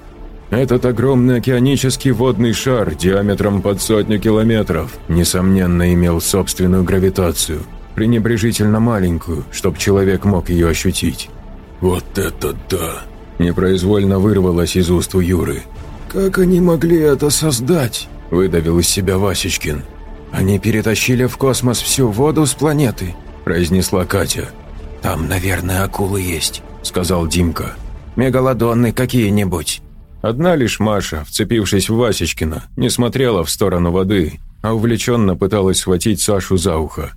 Этот огромный океанический водный шар диаметром под сотню километров, несомненно, имел собственную гравитацию, пренебрежительно маленькую, чтобы человек мог ее ощутить. «Вот это да!» – непроизвольно вырвалось из уст у Юры. «Как они могли это создать?» – выдавил из себя Васечкин. «Они перетащили в космос всю воду с планеты», – произнесла Катя. «Там, наверное, акулы есть», – сказал Димка. «Мегалодонны какие-нибудь». Одна лишь Маша, вцепившись в Васечкина, не смотрела в сторону воды, а увлеченно пыталась схватить Сашу за ухо.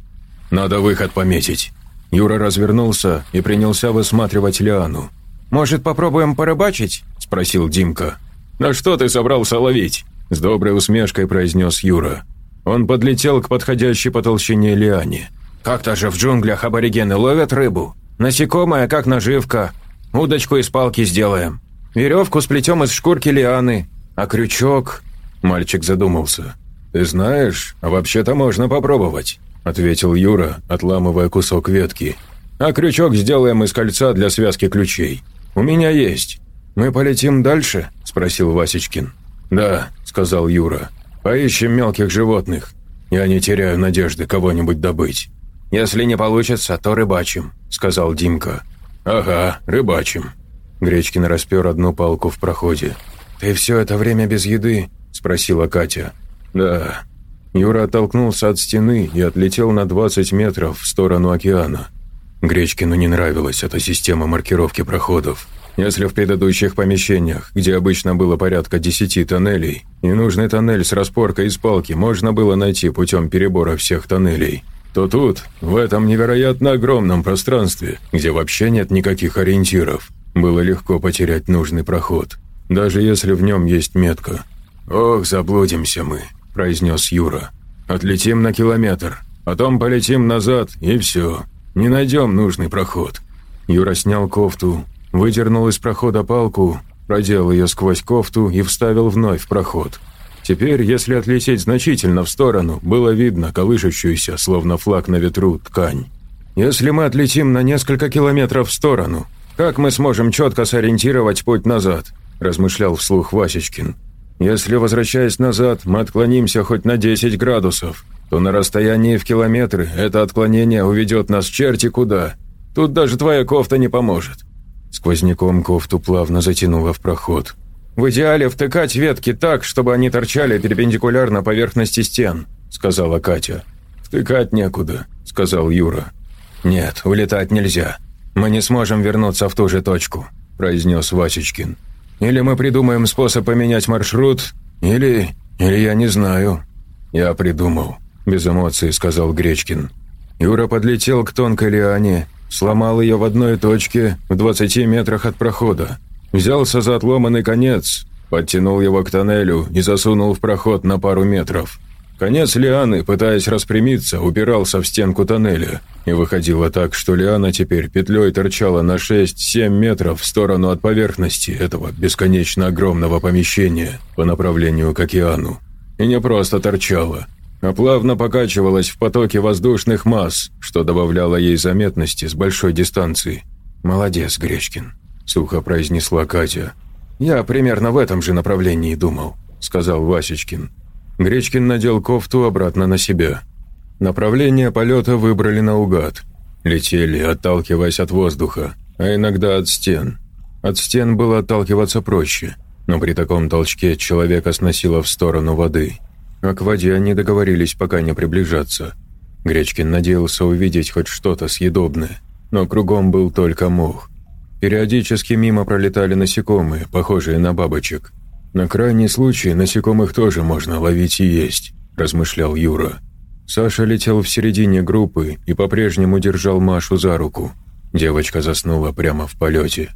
«Надо выход пометить». Юра развернулся и принялся высматривать Лиану. «Может, попробуем порыбачить?» – спросил Димка. «На что ты собрался ловить?» – с доброй усмешкой произнес Юра. Он подлетел к подходящей по толщине Лиане. «Как-то же в джунглях аборигены ловят рыбу. Насекомое, как наживка. Удочку из палки сделаем. Веревку сплетем из шкурки лианы. А крючок...» Мальчик задумался. «Ты знаешь, вообще-то можно попробовать», – ответил Юра, отламывая кусок ветки. «А крючок сделаем из кольца для связки ключей. У меня есть. Мы полетим дальше?» – спросил Васечкин. «Да», – сказал Юра. «Поищем мелких животных. Я не теряю надежды кого-нибудь добыть». «Если не получится, то рыбачим», – сказал Димка. «Ага, рыбачим». Гречкин распер одну палку в проходе. «Ты все это время без еды?» – спросила Катя. «Да». Юра оттолкнулся от стены и отлетел на 20 метров в сторону океана. Гречкину не нравилась эта система маркировки проходов. Если в предыдущих помещениях, где обычно было порядка 10 тоннелей, и нужный тоннель с распоркой из палки можно было найти путем перебора всех тоннелей, то тут, в этом невероятно огромном пространстве, где вообще нет никаких ориентиров, было легко потерять нужный проход, даже если в нем есть метка. «Ох, заблудимся мы», – произнес Юра. «Отлетим на километр, потом полетим назад, и все. Не найдем нужный проход». Юра снял кофту, выдернул из прохода палку, проделал ее сквозь кофту и вставил вновь в проход. Теперь, если отлететь значительно в сторону, было видно колышущуюся, словно флаг на ветру, ткань. «Если мы отлетим на несколько километров в сторону, «Как мы сможем четко сориентировать путь назад?» – размышлял вслух Васечкин. «Если, возвращаясь назад, мы отклонимся хоть на 10 градусов, то на расстоянии в километры это отклонение уведет нас черти куда. Тут даже твоя кофта не поможет». Сквозняком кофту плавно затянуло в проход. «В идеале втыкать ветки так, чтобы они торчали перпендикулярно поверхности стен», – сказала Катя. «Втыкать некуда», – сказал Юра. «Нет, улетать нельзя. «Мы не сможем вернуться в ту же точку», – произнес Васечкин. «Или мы придумаем способ поменять маршрут, или... или я не знаю». «Я придумал», – без эмоций сказал Гречкин. Юра подлетел к тонкой лиане, сломал ее в одной точке в 20 метрах от прохода, взялся за отломанный конец, подтянул его к тоннелю и засунул в проход на пару метров. Конец лианы, пытаясь распрямиться, упирался в стенку тоннеля, и выходило так, что лиана теперь петлей торчала на 6-7 метров в сторону от поверхности этого бесконечно огромного помещения по направлению к океану. И не просто торчала, а плавно покачивалась в потоке воздушных масс, что добавляло ей заметности с большой дистанции. «Молодец, Гречкин», – сухо произнесла Катя. «Я примерно в этом же направлении думал», – сказал Васечкин. Гречкин надел кофту обратно на себя. Направление полета выбрали наугад. Летели, отталкиваясь от воздуха, а иногда от стен. От стен было отталкиваться проще, но при таком толчке человека сносило в сторону воды. А к воде они договорились пока не приближаться. Гречкин надеялся увидеть хоть что-то съедобное, но кругом был только мох. Периодически мимо пролетали насекомые, похожие на бабочек – «На крайний случай насекомых тоже можно ловить и есть», – размышлял Юра. Саша летел в середине группы и по-прежнему держал Машу за руку. Девочка заснула прямо в полете.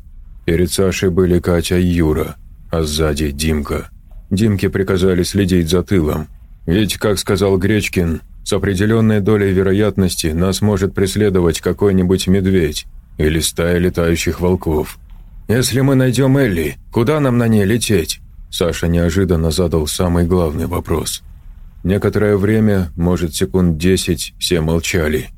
Перед Сашей были Катя и Юра, а сзади Димка. Димке приказали следить за тылом. Ведь, как сказал Гречкин, с определенной долей вероятности нас может преследовать какой-нибудь медведь или стая летающих волков. «Если мы найдем Элли, куда нам на ней лететь?» Саша неожиданно задал самый главный вопрос. Некоторое время, может секунд десять, все молчали.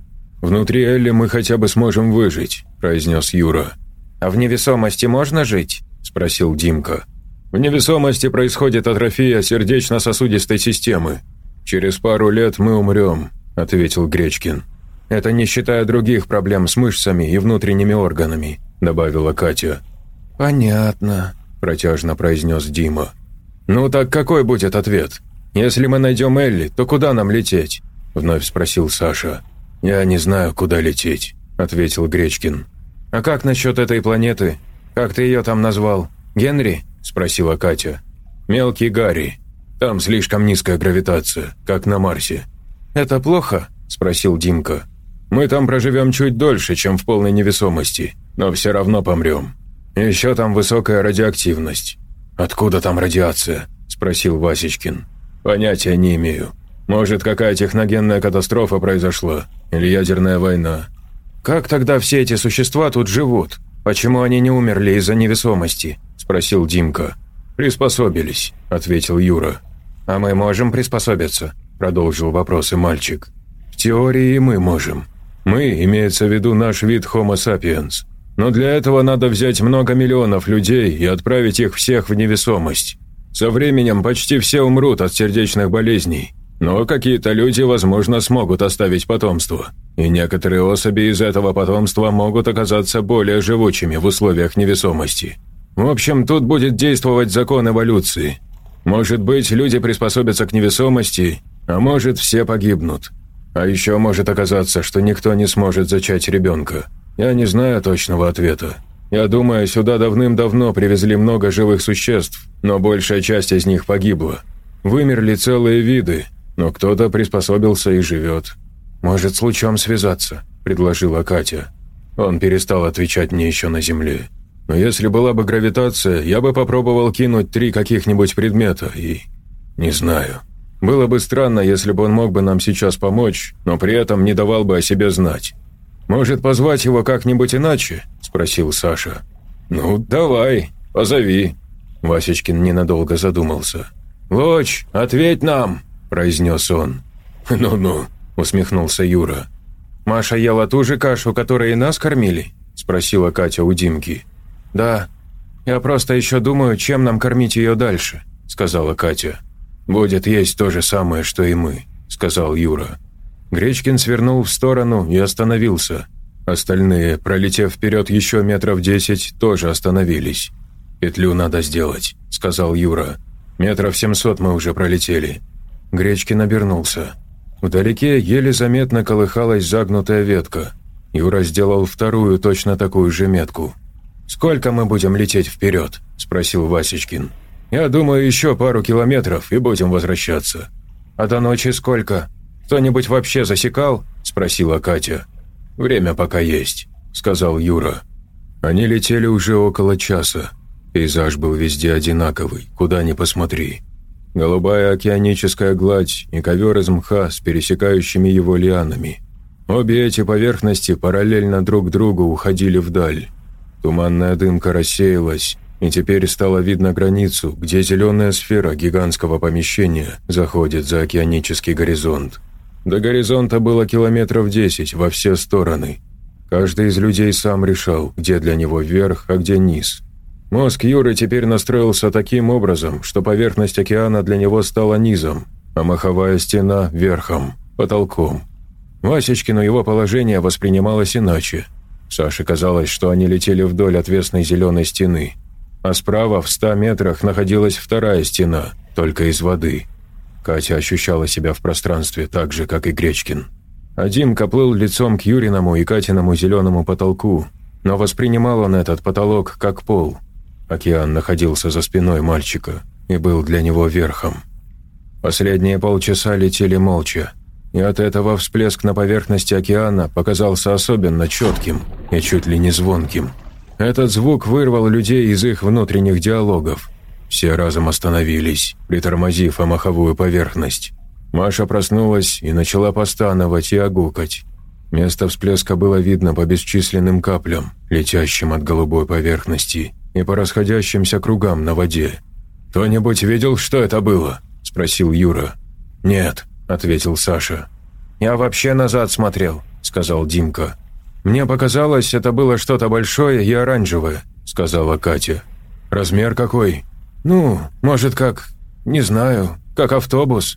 «Внутри Элли мы хотя бы сможем выжить», – произнес Юра. «А в невесомости можно жить?» – спросил Димка. «В невесомости происходит атрофия сердечно-сосудистой системы. Через пару лет мы умрем», – ответил Гречкин. «Это не считая других проблем с мышцами и внутренними органами», – добавила Катя. «Понятно», – протяжно произнес Дима. «Ну так какой будет ответ? Если мы найдем Элли, то куда нам лететь?» – вновь спросил Саша. «Я не знаю, куда лететь», – ответил Гречкин. «А как насчет этой планеты? Как ты ее там назвал? Генри?» – спросила Катя. «Мелкий Гарри. Там слишком низкая гравитация, как на Марсе». «Это плохо?» – спросил Димка. «Мы там проживем чуть дольше, чем в полной невесомости, но все равно помрем. Еще там высокая радиоактивность». «Откуда там радиация?» – спросил Васечкин. «Понятия не имею. Может, какая техногенная катастрофа произошла? Или ядерная война?» «Как тогда все эти существа тут живут? Почему они не умерли из-за невесомости?» – спросил Димка. «Приспособились», – ответил Юра. «А мы можем приспособиться?» – продолжил вопросы мальчик. «В теории мы можем. Мы, имеется в виду наш вид Homo sapiens. Но для этого надо взять много миллионов людей и отправить их всех в невесомость. Со временем почти все умрут от сердечных болезней, но какие-то люди, возможно, смогут оставить потомство, и некоторые особи из этого потомства могут оказаться более живучими в условиях невесомости. В общем, тут будет действовать закон эволюции. Может быть, люди приспособятся к невесомости, а может, все погибнут. А еще может оказаться, что никто не сможет зачать ребенка. Я не знаю точного ответа. Я думаю, сюда давным-давно привезли много живых существ, но большая часть из них погибла. Вымерли целые виды, но кто-то приспособился и живет. «Может, с лучом связаться?» – предложила Катя. Он перестал отвечать мне еще на земле. Но если была бы гравитация, я бы попробовал кинуть три каких-нибудь предмета и... Не знаю. Было бы странно, если бы он мог бы нам сейчас помочь, но при этом не давал бы о себе знать. Может, позвать его как-нибудь иначе? спросил Саша. «Ну, давай, позови». Васечкин ненадолго задумался. «Луч, ответь нам!» – произнес он. «Ну-ну», – усмехнулся Юра. «Маша ела ту же кашу, которой и нас кормили?» – спросила Катя у Димки. «Да. Я просто еще думаю, чем нам кормить ее дальше», – сказала Катя. «Будет есть то же самое, что и мы», – сказал Юра. Гречкин свернул в сторону и остановился – Остальные, пролетев вперед еще метров десять, тоже остановились. «Петлю надо сделать», — сказал Юра. «Метров семьсот мы уже пролетели». Гречкин обернулся. Вдалеке еле заметно колыхалась загнутая ветка. Юра сделал вторую точно такую же метку. «Сколько мы будем лететь вперед?» – спросил Васечкин. «Я думаю, еще пару километров и будем возвращаться». «А до ночи сколько? Кто-нибудь вообще засекал?» – спросила Катя. «Время пока есть», — сказал Юра. Они летели уже около часа. Пейзаж был везде одинаковый, куда ни посмотри. Голубая океаническая гладь и ковер из мха с пересекающими его лианами. Обе эти поверхности параллельно друг другу уходили вдаль. Туманная дымка рассеялась, и теперь стало видно границу, где зеленая сфера гигантского помещения заходит за океанический горизонт. До горизонта было километров десять во все стороны. Каждый из людей сам решал, где для него верх, а где низ. Мозг Юры теперь настроился таким образом, что поверхность океана для него стала низом, а маховая стена – верхом, потолком. Васечкину его положение воспринималось иначе. Саше казалось, что они летели вдоль отвесной зеленой стены, а справа в ста метрах находилась вторая стена, только из воды – Катя ощущала себя в пространстве так же, как и Гречкин. А Димка плыл лицом к Юриному и Катиному зеленому потолку, но воспринимал он этот потолок как пол. Океан находился за спиной мальчика и был для него верхом. Последние полчаса летели молча, и от этого всплеск на поверхности океана показался особенно четким и чуть ли не звонким. Этот звук вырвал людей из их внутренних диалогов – все разом остановились, притормозив о маховую поверхность. Маша проснулась и начала постановать и огукать. Место всплеска было видно по бесчисленным каплям, летящим от голубой поверхности, и по расходящимся кругам на воде. «Кто-нибудь видел, что это было?» – спросил Юра. «Нет», – ответил Саша. «Я вообще назад смотрел», – сказал Димка. «Мне показалось, это было что-то большое и оранжевое», – сказала Катя. «Размер какой?» «Ну, может, как... не знаю, как автобус.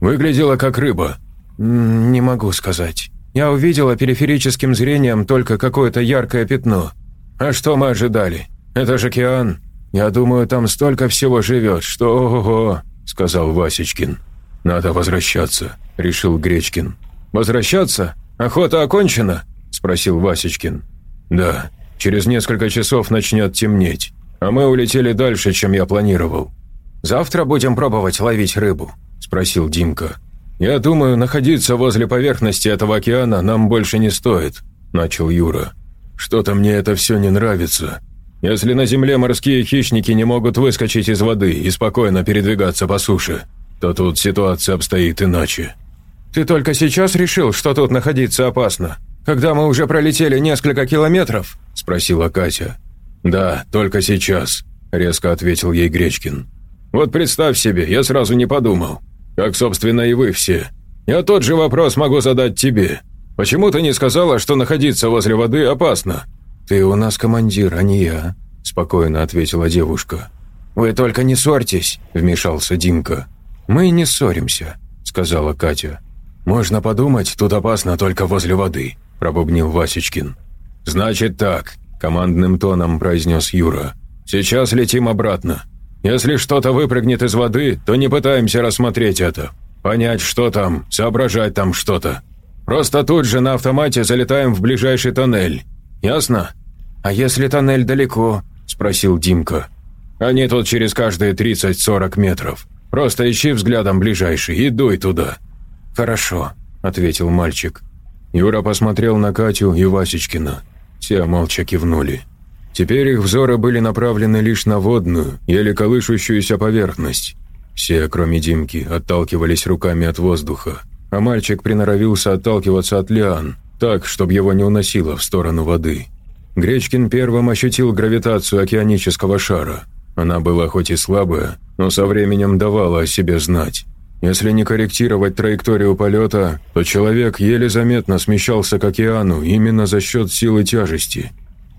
Выглядело как рыба». «Не могу сказать. Я увидела периферическим зрением только какое-то яркое пятно. А что мы ожидали? Это же океан. Я думаю, там столько всего живет, что ого-го», – сказал Васечкин. «Надо возвращаться», – решил Гречкин. «Возвращаться? Охота окончена?» – спросил Васечкин. «Да, через несколько часов начнет темнеть, а мы улетели дальше, чем я планировал». «Завтра будем пробовать ловить рыбу?» – спросил Димка. «Я думаю, находиться возле поверхности этого океана нам больше не стоит», – начал Юра. «Что-то мне это все не нравится. Если на Земле морские хищники не могут выскочить из воды и спокойно передвигаться по суше, то тут ситуация обстоит иначе». «Ты только сейчас решил, что тут находиться опасно? Когда мы уже пролетели несколько километров?» – спросила Катя. «Да, только сейчас», – резко ответил ей Гречкин. «Вот представь себе, я сразу не подумал. Как, собственно, и вы все. Я тот же вопрос могу задать тебе. Почему ты не сказала, что находиться возле воды опасно?» «Ты у нас командир, а не я», – спокойно ответила девушка. «Вы только не ссорьтесь», – вмешался Димка. «Мы не ссоримся», – сказала Катя. «Можно подумать, тут опасно только возле воды», – пробубнил Васечкин. «Значит так», – командным тоном произнес Юра. «Сейчас летим обратно. Если что-то выпрыгнет из воды, то не пытаемся рассмотреть это. Понять, что там, соображать там что-то. Просто тут же на автомате залетаем в ближайший тоннель. Ясно?» «А если тоннель далеко?» – спросил Димка. «Они тут через каждые 30-40 метров. Просто ищи взглядом ближайший и дуй туда». «Хорошо», – ответил мальчик. Юра посмотрел на Катю и Васечкина. Все молча кивнули. Теперь их взоры были направлены лишь на водную, еле колышущуюся поверхность. Все, кроме Димки, отталкивались руками от воздуха, а мальчик приноровился отталкиваться от лиан, так, чтобы его не уносило в сторону воды. Гречкин первым ощутил гравитацию океанического шара. Она была хоть и слабая, но со временем давала о себе знать. Если не корректировать траекторию полета, то человек еле заметно смещался к океану именно за счет силы тяжести.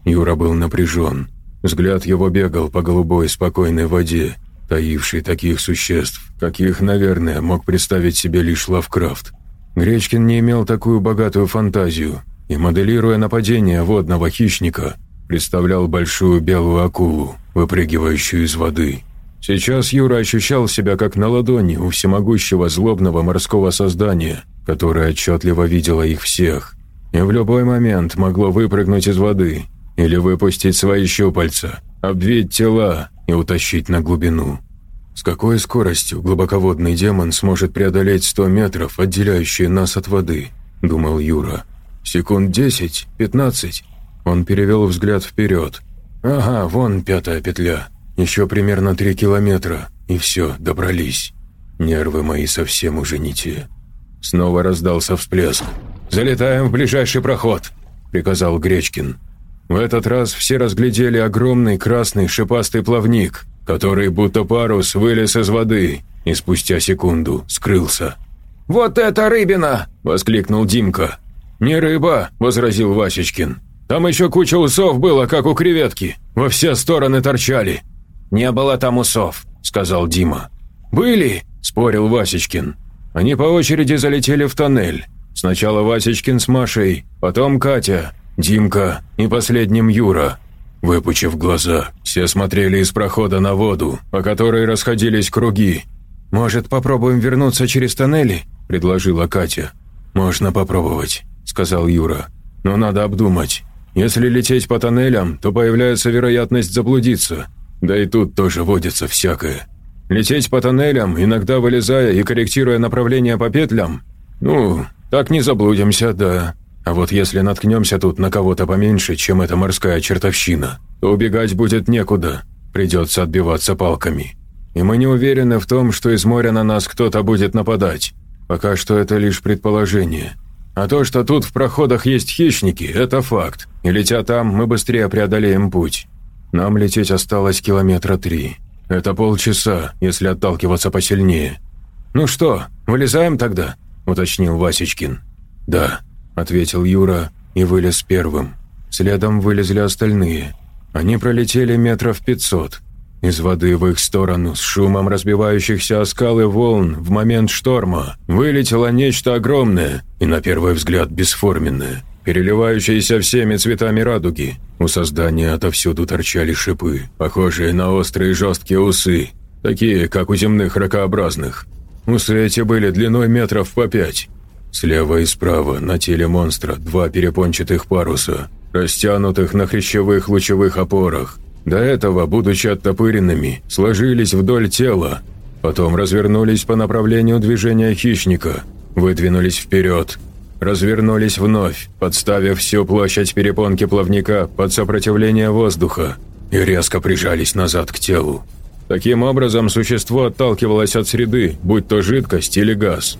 Юра был напряжен. Взгляд его бегал по голубой спокойной воде, таившей таких существ, каких, наверное, мог представить себе лишь Лавкрафт. Гречкин не имел такую богатую фантазию и, моделируя нападение водного хищника, представлял большую белую акулу, выпрыгивающую из воды – Сейчас Юра ощущал себя как на ладони у всемогущего злобного морского создания, которое отчетливо видело их всех, и в любой момент могло выпрыгнуть из воды или выпустить свои щупальца, обвить тела и утащить на глубину. С какой скоростью глубоководный демон сможет преодолеть 100 метров, отделяющие нас от воды, думал Юра. Секунд 10, 15. Он перевел взгляд вперед. Ага, вон пятая петля. Еще примерно три километра, и все, добрались. Нервы мои совсем уже не те. Снова раздался всплеск. «Залетаем в ближайший проход», – приказал Гречкин. В этот раз все разглядели огромный красный шипастый плавник, который будто парус вылез из воды и спустя секунду скрылся. «Вот это рыбина!» – воскликнул Димка. «Не рыба», – возразил Васечкин. «Там еще куча усов было, как у креветки. Во все стороны торчали. «Не было там усов», – сказал Дима. «Были», – спорил Васечкин. Они по очереди залетели в тоннель. Сначала Васечкин с Машей, потом Катя, Димка и последним Юра. Выпучив глаза, все смотрели из прохода на воду, по которой расходились круги. «Может, попробуем вернуться через тоннели?» – предложила Катя. «Можно попробовать», – сказал Юра. «Но надо обдумать. Если лететь по тоннелям, то появляется вероятность заблудиться. Да и тут тоже водится всякое. Лететь по тоннелям, иногда вылезая и корректируя направление по петлям? Ну, так не заблудимся, да. А вот если наткнемся тут на кого-то поменьше, чем эта морская чертовщина, то убегать будет некуда, придется отбиваться палками. И мы не уверены в том, что из моря на нас кто-то будет нападать. Пока что это лишь предположение. А то, что тут в проходах есть хищники, это факт. И летя там, мы быстрее преодолеем путь. Нам лететь осталось километра три. Это полчаса, если отталкиваться посильнее. «Ну что, вылезаем тогда?» – уточнил Васечкин. «Да», – ответил Юра и вылез первым. Следом вылезли остальные. Они пролетели метров пятьсот. Из воды в их сторону с шумом разбивающихся о скалы волн в момент шторма вылетело нечто огромное и, на первый взгляд, бесформенное, переливающееся всеми цветами радуги. У создания отовсюду торчали шипы, похожие на острые жесткие усы, такие, как у земных ракообразных. Усы эти были длиной метров по пять. Слева и справа на теле монстра два перепончатых паруса, растянутых на хрящевых лучевых опорах. До этого, будучи оттопыренными, сложились вдоль тела, потом развернулись по направлению движения хищника, выдвинулись вперед, развернулись вновь, подставив всю площадь перепонки плавника под сопротивление воздуха и резко прижались назад к телу. Таким образом, существо отталкивалось от среды, будь то жидкость или газ.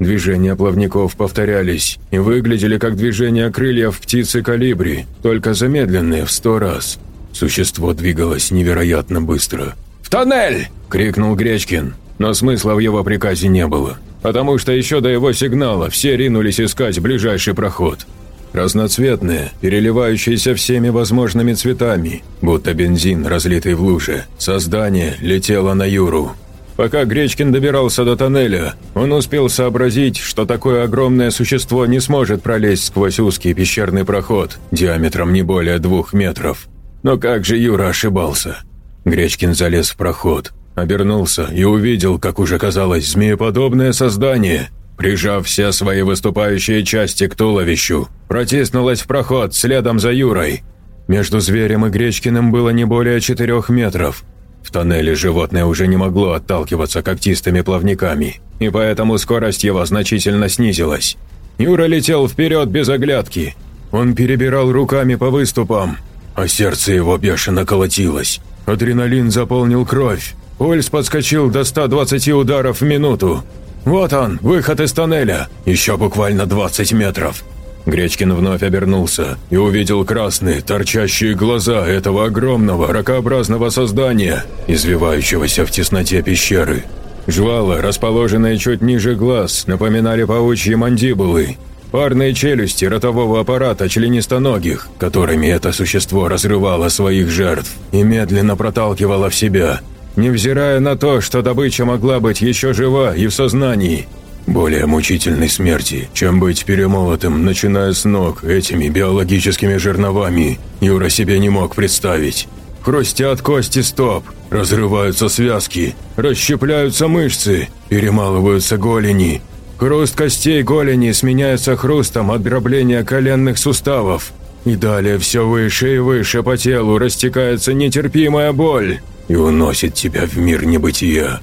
Движения плавников повторялись и выглядели как движения крыльев птицы калибри, только замедленные в сто раз. Существо двигалось невероятно быстро. «В тоннель!» – крикнул Гречкин, но смысла в его приказе не было, потому что еще до его сигнала все ринулись искать ближайший проход. Разноцветные, переливающиеся всеми возможными цветами, будто бензин, разлитый в луже, создание летело на Юру. Пока Гречкин добирался до тоннеля, он успел сообразить, что такое огромное существо не сможет пролезть сквозь узкий пещерный проход диаметром не более двух метров. Но как же Юра ошибался? Гречкин залез в проход, обернулся и увидел, как уже казалось, змееподобное создание, прижав все свои выступающие части к туловищу, протиснулось в проход следом за Юрой. Между зверем и Гречкиным было не более четырех метров. В тоннеле животное уже не могло отталкиваться когтистыми плавниками, и поэтому скорость его значительно снизилась. Юра летел вперед без оглядки. Он перебирал руками по выступам, а сердце его бешено колотилось. Адреналин заполнил кровь. Пульс подскочил до 120 ударов в минуту. «Вот он, выход из тоннеля! Еще буквально 20 метров!» Гречкин вновь обернулся и увидел красные, торчащие глаза этого огромного, ракообразного создания, извивающегося в тесноте пещеры. Жвалы, расположенные чуть ниже глаз, напоминали паучьи мандибулы, Парные челюсти ротового аппарата членистоногих, которыми это существо разрывало своих жертв и медленно проталкивало в себя, невзирая на то, что добыча могла быть еще жива и в сознании. Более мучительной смерти, чем быть перемолотым, начиная с ног этими биологическими жерновами, Юра себе не мог представить. Хрустят кости стоп, разрываются связки, расщепляются мышцы, перемалываются голени, Хруст костей голени сменяется хрустом от дробления коленных суставов. И далее все выше и выше по телу растекается нетерпимая боль и уносит тебя в мир небытия.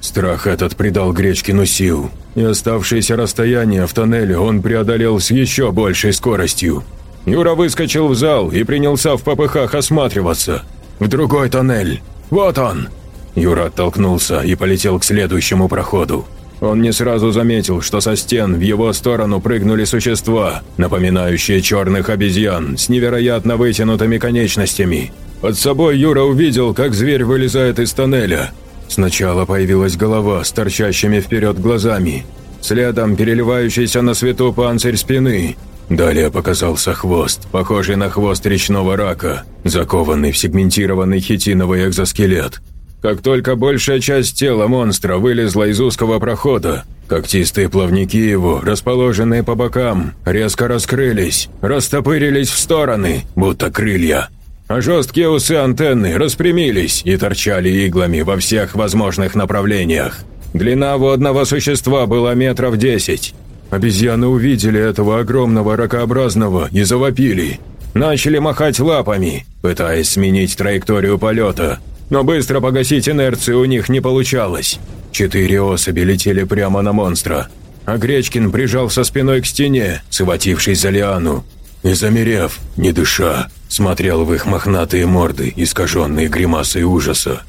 Страх этот придал Гречкину сил, и оставшееся расстояние в тоннеле он преодолел с еще большей скоростью. Юра выскочил в зал и принялся в попыхах осматриваться. В другой тоннель. Вот он! Юра оттолкнулся и полетел к следующему проходу. Он не сразу заметил, что со стен в его сторону прыгнули существа, напоминающие черных обезьян с невероятно вытянутыми конечностями. Под собой Юра увидел, как зверь вылезает из тоннеля. Сначала появилась голова с торчащими вперед глазами, следом переливающийся на свету панцирь спины. Далее показался хвост, похожий на хвост речного рака, закованный в сегментированный хитиновый экзоскелет – как только большая часть тела монстра вылезла из узкого прохода, когтистые плавники его, расположенные по бокам, резко раскрылись, растопырились в стороны, будто крылья. А жесткие усы антенны распрямились и торчали иглами во всех возможных направлениях. Длина водного существа была метров десять. Обезьяны увидели этого огромного ракообразного и завопили. Начали махать лапами, пытаясь сменить траекторию полета, но быстро погасить инерцию у них не получалось. Четыре особи летели прямо на монстра, а Гречкин прижался спиной к стене, схватившись за лиану, и, замерев, не дыша, смотрел в их мохнатые морды, искаженные гримасой ужаса.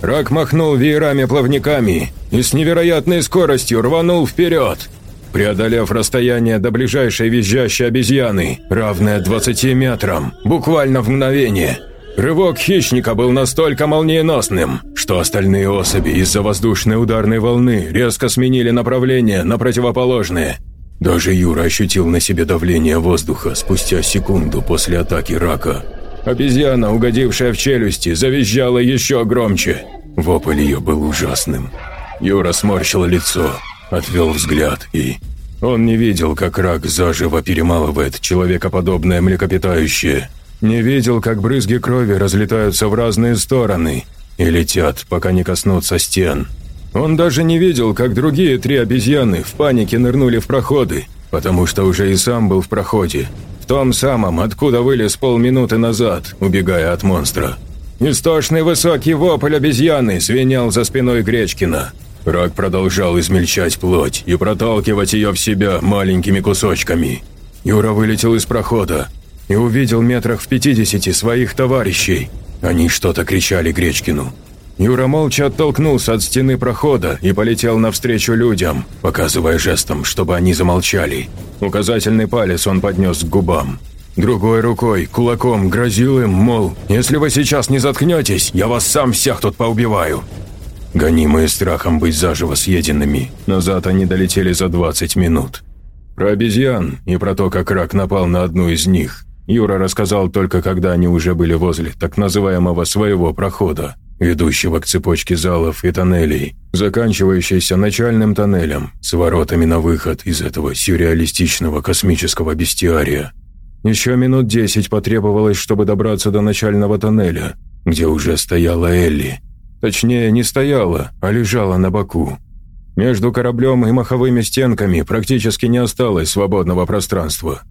Рак махнул веерами-плавниками и с невероятной скоростью рванул вперед, преодолев расстояние до ближайшей визжащей обезьяны, равное 20 метрам, буквально в мгновение – Рывок хищника был настолько молниеносным, что остальные особи из-за воздушной ударной волны резко сменили направление на противоположное. Даже Юра ощутил на себе давление воздуха спустя секунду после атаки рака. Обезьяна, угодившая в челюсти, завизжала еще громче. Вопль ее был ужасным. Юра сморщил лицо, отвел взгляд и... Он не видел, как рак заживо перемалывает человекоподобное млекопитающее. Не видел, как брызги крови разлетаются в разные стороны и летят, пока не коснутся стен. Он даже не видел, как другие три обезьяны в панике нырнули в проходы, потому что уже и сам был в проходе, в том самом, откуда вылез полминуты назад, убегая от монстра. Истошный высокий вопль обезьяны звенел за спиной Гречкина. Рак продолжал измельчать плоть и проталкивать ее в себя маленькими кусочками. Юра вылетел из прохода и увидел метрах в пятидесяти своих товарищей. Они что-то кричали Гречкину. Юра молча оттолкнулся от стены прохода и полетел навстречу людям, показывая жестом, чтобы они замолчали. Указательный палец он поднес к губам. Другой рукой, кулаком грозил им, мол, «Если вы сейчас не заткнетесь, я вас сам всех тут поубиваю». Гонимые страхом быть заживо съеденными, назад они долетели за 20 минут. Про обезьян и про то, как рак напал на одну из них, Юра рассказал только когда они уже были возле так называемого своего прохода, ведущего к цепочке залов и тоннелей, заканчивающейся начальным тоннелем с воротами на выход из этого сюрреалистичного космического бестиария. Еще минут десять потребовалось, чтобы добраться до начального тоннеля, где уже стояла Элли – Точнее, не стояла, а лежала на боку. Между кораблем и маховыми стенками практически не осталось свободного пространства.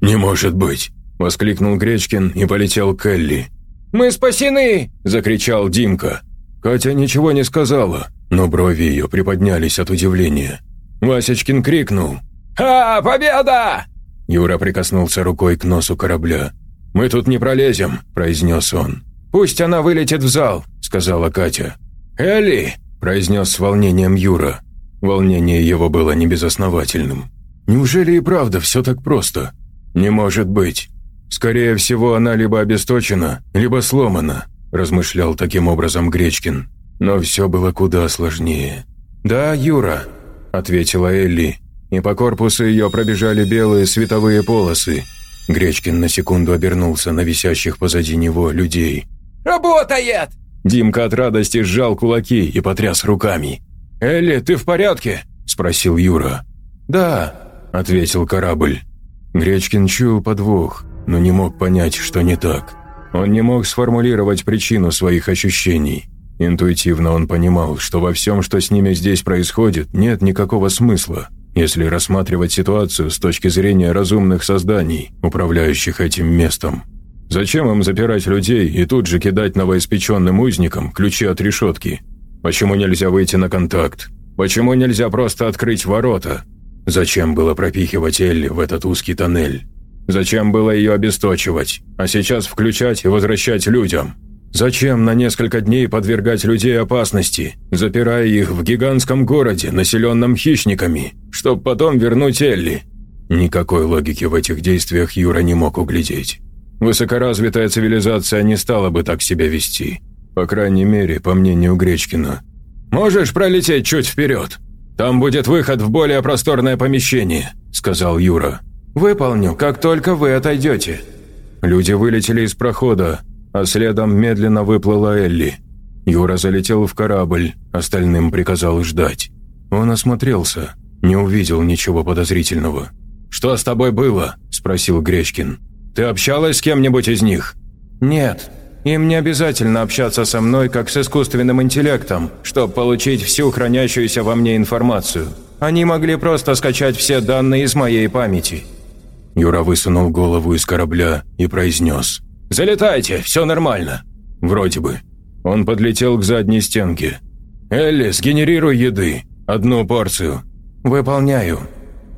«Не может быть!» – воскликнул Гречкин и полетел к Элли. «Мы спасены!» – закричал Димка. Катя ничего не сказала, но брови ее приподнялись от удивления. Васечкин крикнул. «А, победа!» Юра прикоснулся рукой к носу корабля. «Мы тут не пролезем», – произнес он. «Пусть она вылетит в зал сказала Катя. «Элли!» – произнес с волнением Юра. Волнение его было небезосновательным. «Неужели и правда все так просто?» «Не может быть. Скорее всего, она либо обесточена, либо сломана», – размышлял таким образом Гречкин. Но все было куда сложнее. «Да, Юра», – ответила Элли, и по корпусу ее пробежали белые световые полосы. Гречкин на секунду обернулся на висящих позади него людей. «Работает!» Димка от радости сжал кулаки и потряс руками. «Элли, ты в порядке?» – спросил Юра. «Да», – ответил корабль. Гречкин чуял подвох, но не мог понять, что не так. Он не мог сформулировать причину своих ощущений. Интуитивно он понимал, что во всем, что с ними здесь происходит, нет никакого смысла, если рассматривать ситуацию с точки зрения разумных созданий, управляющих этим местом. Зачем им запирать людей и тут же кидать новоиспеченным узникам ключи от решетки? Почему нельзя выйти на контакт? Почему нельзя просто открыть ворота? Зачем было пропихивать Элли в этот узкий тоннель? Зачем было ее обесточивать, а сейчас включать и возвращать людям? Зачем на несколько дней подвергать людей опасности, запирая их в гигантском городе, населенном хищниками, чтобы потом вернуть Элли? Никакой логики в этих действиях Юра не мог углядеть. Высокоразвитая цивилизация не стала бы так себя вести. По крайней мере, по мнению Гречкина. «Можешь пролететь чуть вперед? Там будет выход в более просторное помещение», – сказал Юра. «Выполню, как только вы отойдете». Люди вылетели из прохода, а следом медленно выплыла Элли. Юра залетел в корабль, остальным приказал ждать. Он осмотрелся, не увидел ничего подозрительного. «Что с тобой было?» – спросил Гречкин. Ты общалась с кем-нибудь из них?» «Нет. Им не обязательно общаться со мной, как с искусственным интеллектом, чтобы получить всю хранящуюся во мне информацию. Они могли просто скачать все данные из моей памяти». Юра высунул голову из корабля и произнес. «Залетайте, все нормально». «Вроде бы». Он подлетел к задней стенке. «Элли, сгенерируй еды. Одну порцию». «Выполняю».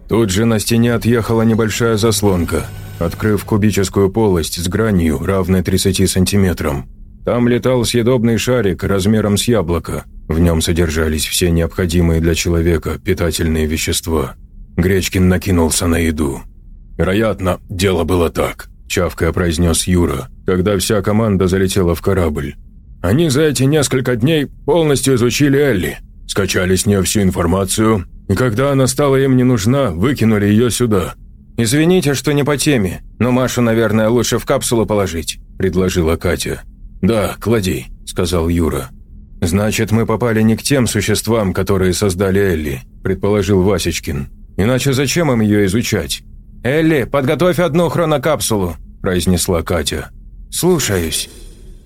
Тут же на стене отъехала небольшая заслонка – открыв кубическую полость с гранью, равной 30 сантиметрам. Там летал съедобный шарик размером с яблоко. В нем содержались все необходимые для человека питательные вещества. Гречкин накинулся на еду. Вероятно, дело было так. чавкая произнес Юра, когда вся команда залетела в корабль. «Они за эти несколько дней полностью изучили Элли, скачали с нее всю информацию, и когда она стала им не нужна, выкинули ее сюда». «Извините, что не по теме, но Машу, наверное, лучше в капсулу положить», – предложила Катя. «Да, клади», – сказал Юра. «Значит, мы попали не к тем существам, которые создали Элли», – предположил Васечкин. «Иначе зачем им ее изучать?» «Элли, подготовь одну хронокапсулу», – произнесла Катя. «Слушаюсь».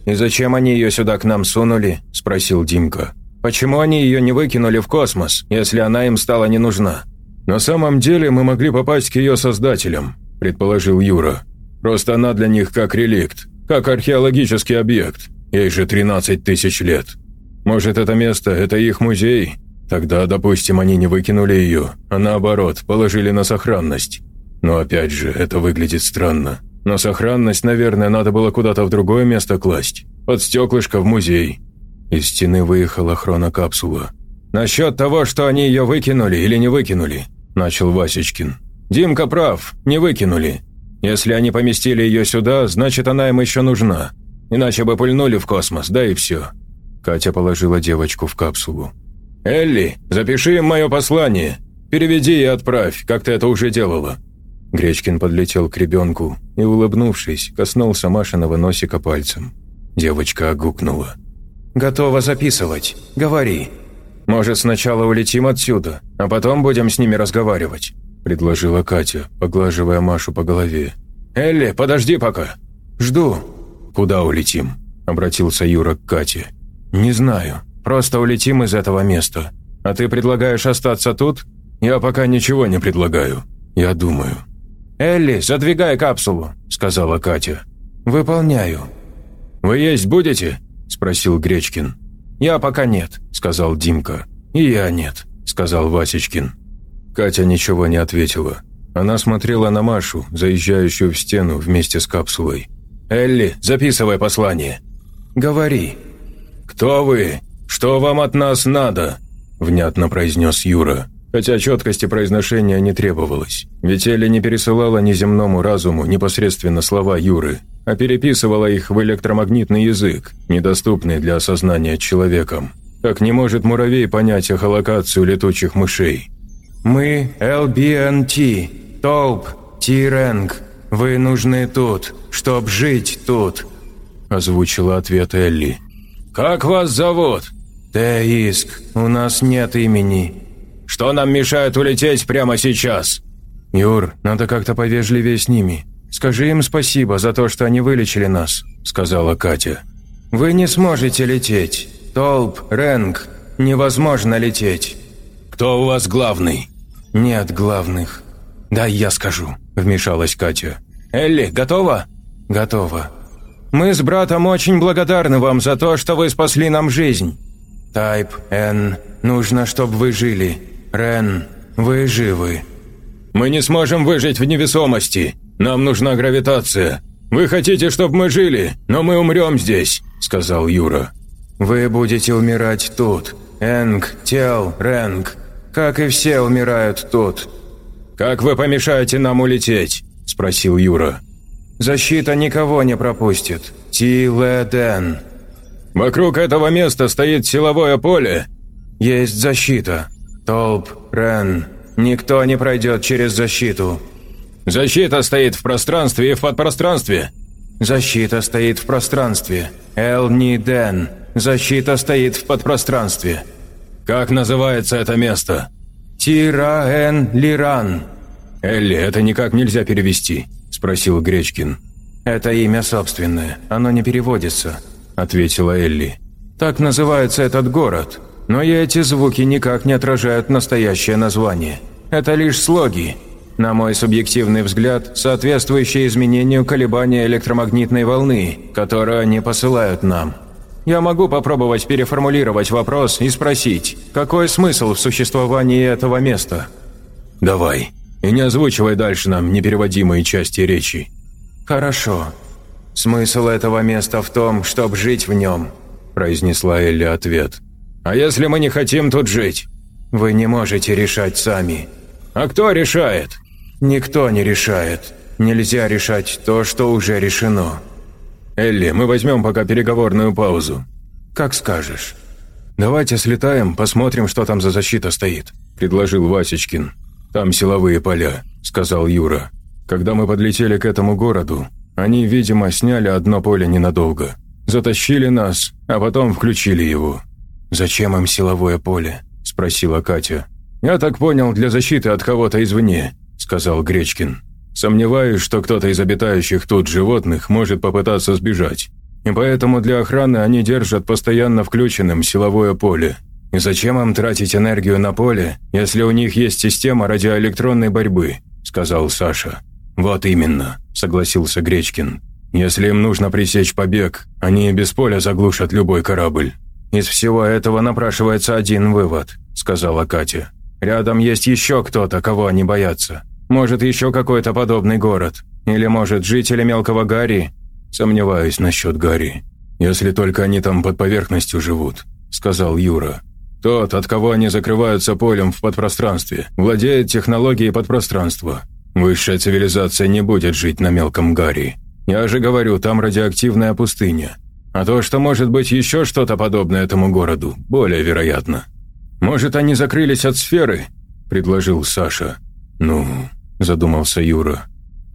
«И зачем они ее сюда к нам сунули?» – спросил Димка. «Почему они ее не выкинули в космос, если она им стала не нужна?» «На самом деле мы могли попасть к ее создателям», – предположил Юра. «Просто она для них как реликт, как археологический объект. Ей же 13 тысяч лет. Может, это место – это их музей? Тогда, допустим, они не выкинули ее, а наоборот, положили на сохранность. Но опять же, это выглядит странно. На сохранность, наверное, надо было куда-то в другое место класть. Под стеклышко в музей. Из стены выехала хронокапсула. «Насчет того, что они ее выкинули или не выкинули», – начал Васечкин. «Димка прав, не выкинули. Если они поместили ее сюда, значит, она им еще нужна. Иначе бы пульнули в космос, да и все. Катя положила девочку в капсулу. «Элли, запиши им мое послание. Переведи и отправь, как ты это уже делала». Гречкин подлетел к ребенку и, улыбнувшись, коснулся Машиного носика пальцем. Девочка огукнула. «Готова записывать. Говори. Может, сначала улетим отсюда, а потом будем с ними разговаривать», предложила Катя, поглаживая Машу по голове. «Элли, подожди пока. Жду». «Куда улетим?» – обратился Юра к Кате. «Не знаю. Просто улетим из этого места. А ты предлагаешь остаться тут? Я пока ничего не предлагаю. Я думаю». «Элли, задвигай капсулу», – сказала Катя. «Выполняю». «Вы есть будете?» – спросил Гречкин. «Я пока нет», – сказал Димка. «И я нет», – сказал Васечкин. Катя ничего не ответила. Она смотрела на Машу, заезжающую в стену вместе с капсулой. «Элли, записывай послание». «Говори», «Кто вы? Что вам от нас надо?» – внятно произнес Юра. Хотя четкости произношения не требовалось. Ведь Элли не пересылала неземному разуму непосредственно слова Юры, а переписывала их в электромагнитный язык, недоступный для осознания человеком. Как не может муравей понять эхолокацию летучих мышей. «Мы LBNT, Толп, Тиренг. Вы нужны тут, чтоб жить тут», – озвучила ответ Элли. «Как вас зовут?» «Теиск. У нас нет имени». «Что нам мешает улететь прямо сейчас?» «Юр, надо как-то повежливее с ними. Скажи им спасибо за то, что они вылечили нас», – сказала Катя. «Вы не сможете лететь. Толп, Рэнг, невозможно лететь». «Кто у вас главный?» «Нет главных». «Дай я скажу», – вмешалась Катя. «Элли, готова?» «Готова». Мы с братом очень благодарны вам за то, что вы спасли нам жизнь. Тайп, Н, нужно, чтобы вы жили. Рен, вы живы. Мы не сможем выжить в невесомости. Нам нужна гравитация. Вы хотите, чтобы мы жили, но мы умрем здесь, сказал Юра. Вы будете умирать тут. Энг, Тел, Ренг. Как и все умирают тут. Как вы помешаете нам улететь? спросил Юра. Защита никого не пропустит. Тиледен. Вокруг этого места стоит силовое поле. Есть защита. Толп, Рен. Никто не пройдет через защиту. Защита стоит в пространстве и в подпространстве. Защита стоит в пространстве. Эл-Ни-Ден. Защита стоит в подпространстве. Как называется это место? Тира-Эн-Лиран. Элли, это никак нельзя перевести спросил Гречкин. «Это имя собственное, оно не переводится», – ответила Элли. «Так называется этот город, но и эти звуки никак не отражают настоящее название. Это лишь слоги, на мой субъективный взгляд, соответствующие изменению колебания электромагнитной волны, которую они посылают нам. Я могу попробовать переформулировать вопрос и спросить, какой смысл в существовании этого места?» «Давай», и не озвучивай дальше нам непереводимые части речи». «Хорошо. Смысл этого места в том, чтобы жить в нем», – произнесла Элли ответ. «А если мы не хотим тут жить?» «Вы не можете решать сами». «А кто решает?» «Никто не решает. Нельзя решать то, что уже решено». «Элли, мы возьмем пока переговорную паузу». «Как скажешь». «Давайте слетаем, посмотрим, что там за защита стоит», – предложил Васечкин. «Там силовые поля», – сказал Юра. «Когда мы подлетели к этому городу, они, видимо, сняли одно поле ненадолго. Затащили нас, а потом включили его». «Зачем им силовое поле?» – спросила Катя. «Я так понял, для защиты от кого-то извне», – сказал Гречкин. «Сомневаюсь, что кто-то из обитающих тут животных может попытаться сбежать. И поэтому для охраны они держат постоянно включенным силовое поле. И зачем им тратить энергию на поле, если у них есть система радиоэлектронной борьбы?» – сказал Саша. «Вот именно», – согласился Гречкин. «Если им нужно пресечь побег, они без поля заглушат любой корабль». «Из всего этого напрашивается один вывод», – сказала Катя. «Рядом есть еще кто-то, кого они боятся. Может, еще какой-то подобный город. Или, может, жители Мелкого Гарри «Сомневаюсь насчет Гарри. Если только они там под поверхностью живут», – сказал Юра. «Тот, от кого они закрываются полем в подпространстве, владеет технологией подпространства. Высшая цивилизация не будет жить на Мелком Гарри. Я же говорю, там радиоактивная пустыня. А то, что может быть еще что-то подобное этому городу, более вероятно. Может, они закрылись от сферы?» – предложил Саша. «Ну...» – задумался Юра.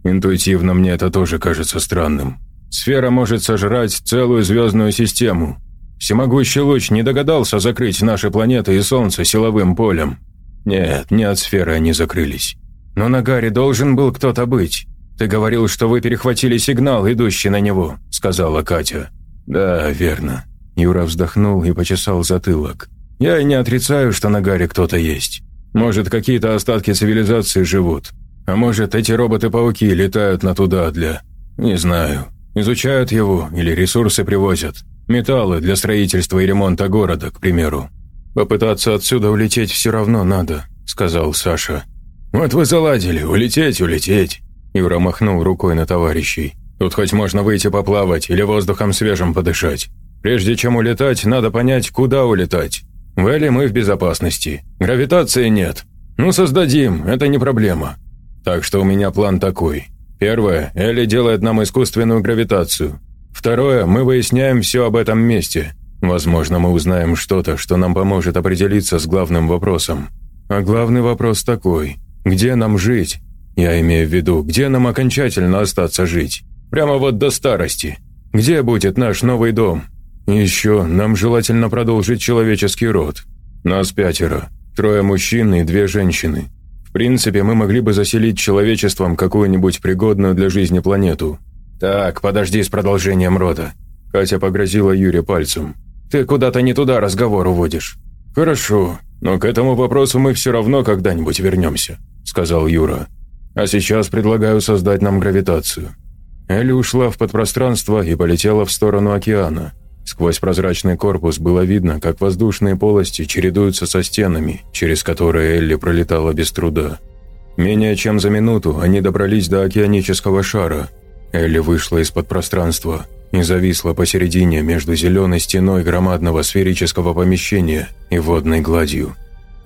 «Интуитивно мне это тоже кажется странным. Сфера может сожрать целую звездную систему. Всемогущий луч не догадался закрыть наши планеты и Солнце силовым полем. Нет, не от сферы они закрылись. Но на Гаре должен был кто-то быть. Ты говорил, что вы перехватили сигнал, идущий на него», — сказала Катя. «Да, верно». Юра вздохнул и почесал затылок. «Я и не отрицаю, что на Гаре кто-то есть. Может, какие-то остатки цивилизации живут. А может, эти роботы-пауки летают на туда для... Не знаю. Изучают его или ресурсы привозят. Металлы для строительства и ремонта города, к примеру. Попытаться отсюда улететь все равно надо», — сказал Саша. «Вот вы заладили, улететь, улететь». Юра махнул рукой на товарищей. «Тут хоть можно выйти поплавать или воздухом свежим подышать. Прежде чем улетать, надо понять, куда улетать. В мы в безопасности. Гравитации нет. Ну, создадим, это не проблема. Так что у меня план такой. Первое, Элли делает нам искусственную гравитацию. Второе, мы выясняем все об этом месте. Возможно, мы узнаем что-то, что нам поможет определиться с главным вопросом. А главный вопрос такой, где нам жить? Я имею в виду, где нам окончательно остаться жить? Прямо вот до старости. Где будет наш новый дом? Еще нам желательно продолжить человеческий род. Нас пятеро. Трое мужчин и две женщины. В принципе, мы могли бы заселить человечеством какую-нибудь пригодную для жизни планету. Так, подожди с продолжением рода. Катя погрозила Юре пальцем. Ты куда-то не туда разговор уводишь. Хорошо, но к этому вопросу мы все равно когда-нибудь вернемся, сказал Юра. А сейчас предлагаю создать нам гравитацию. Элли ушла в подпространство и полетела в сторону океана. Сквозь прозрачный корпус было видно, как воздушные полости чередуются со стенами, через которые Элли пролетала без труда. Менее чем за минуту они добрались до океанического шара. Элли вышла из-под пространства и зависла посередине между зеленой стеной громадного сферического помещения и водной гладью.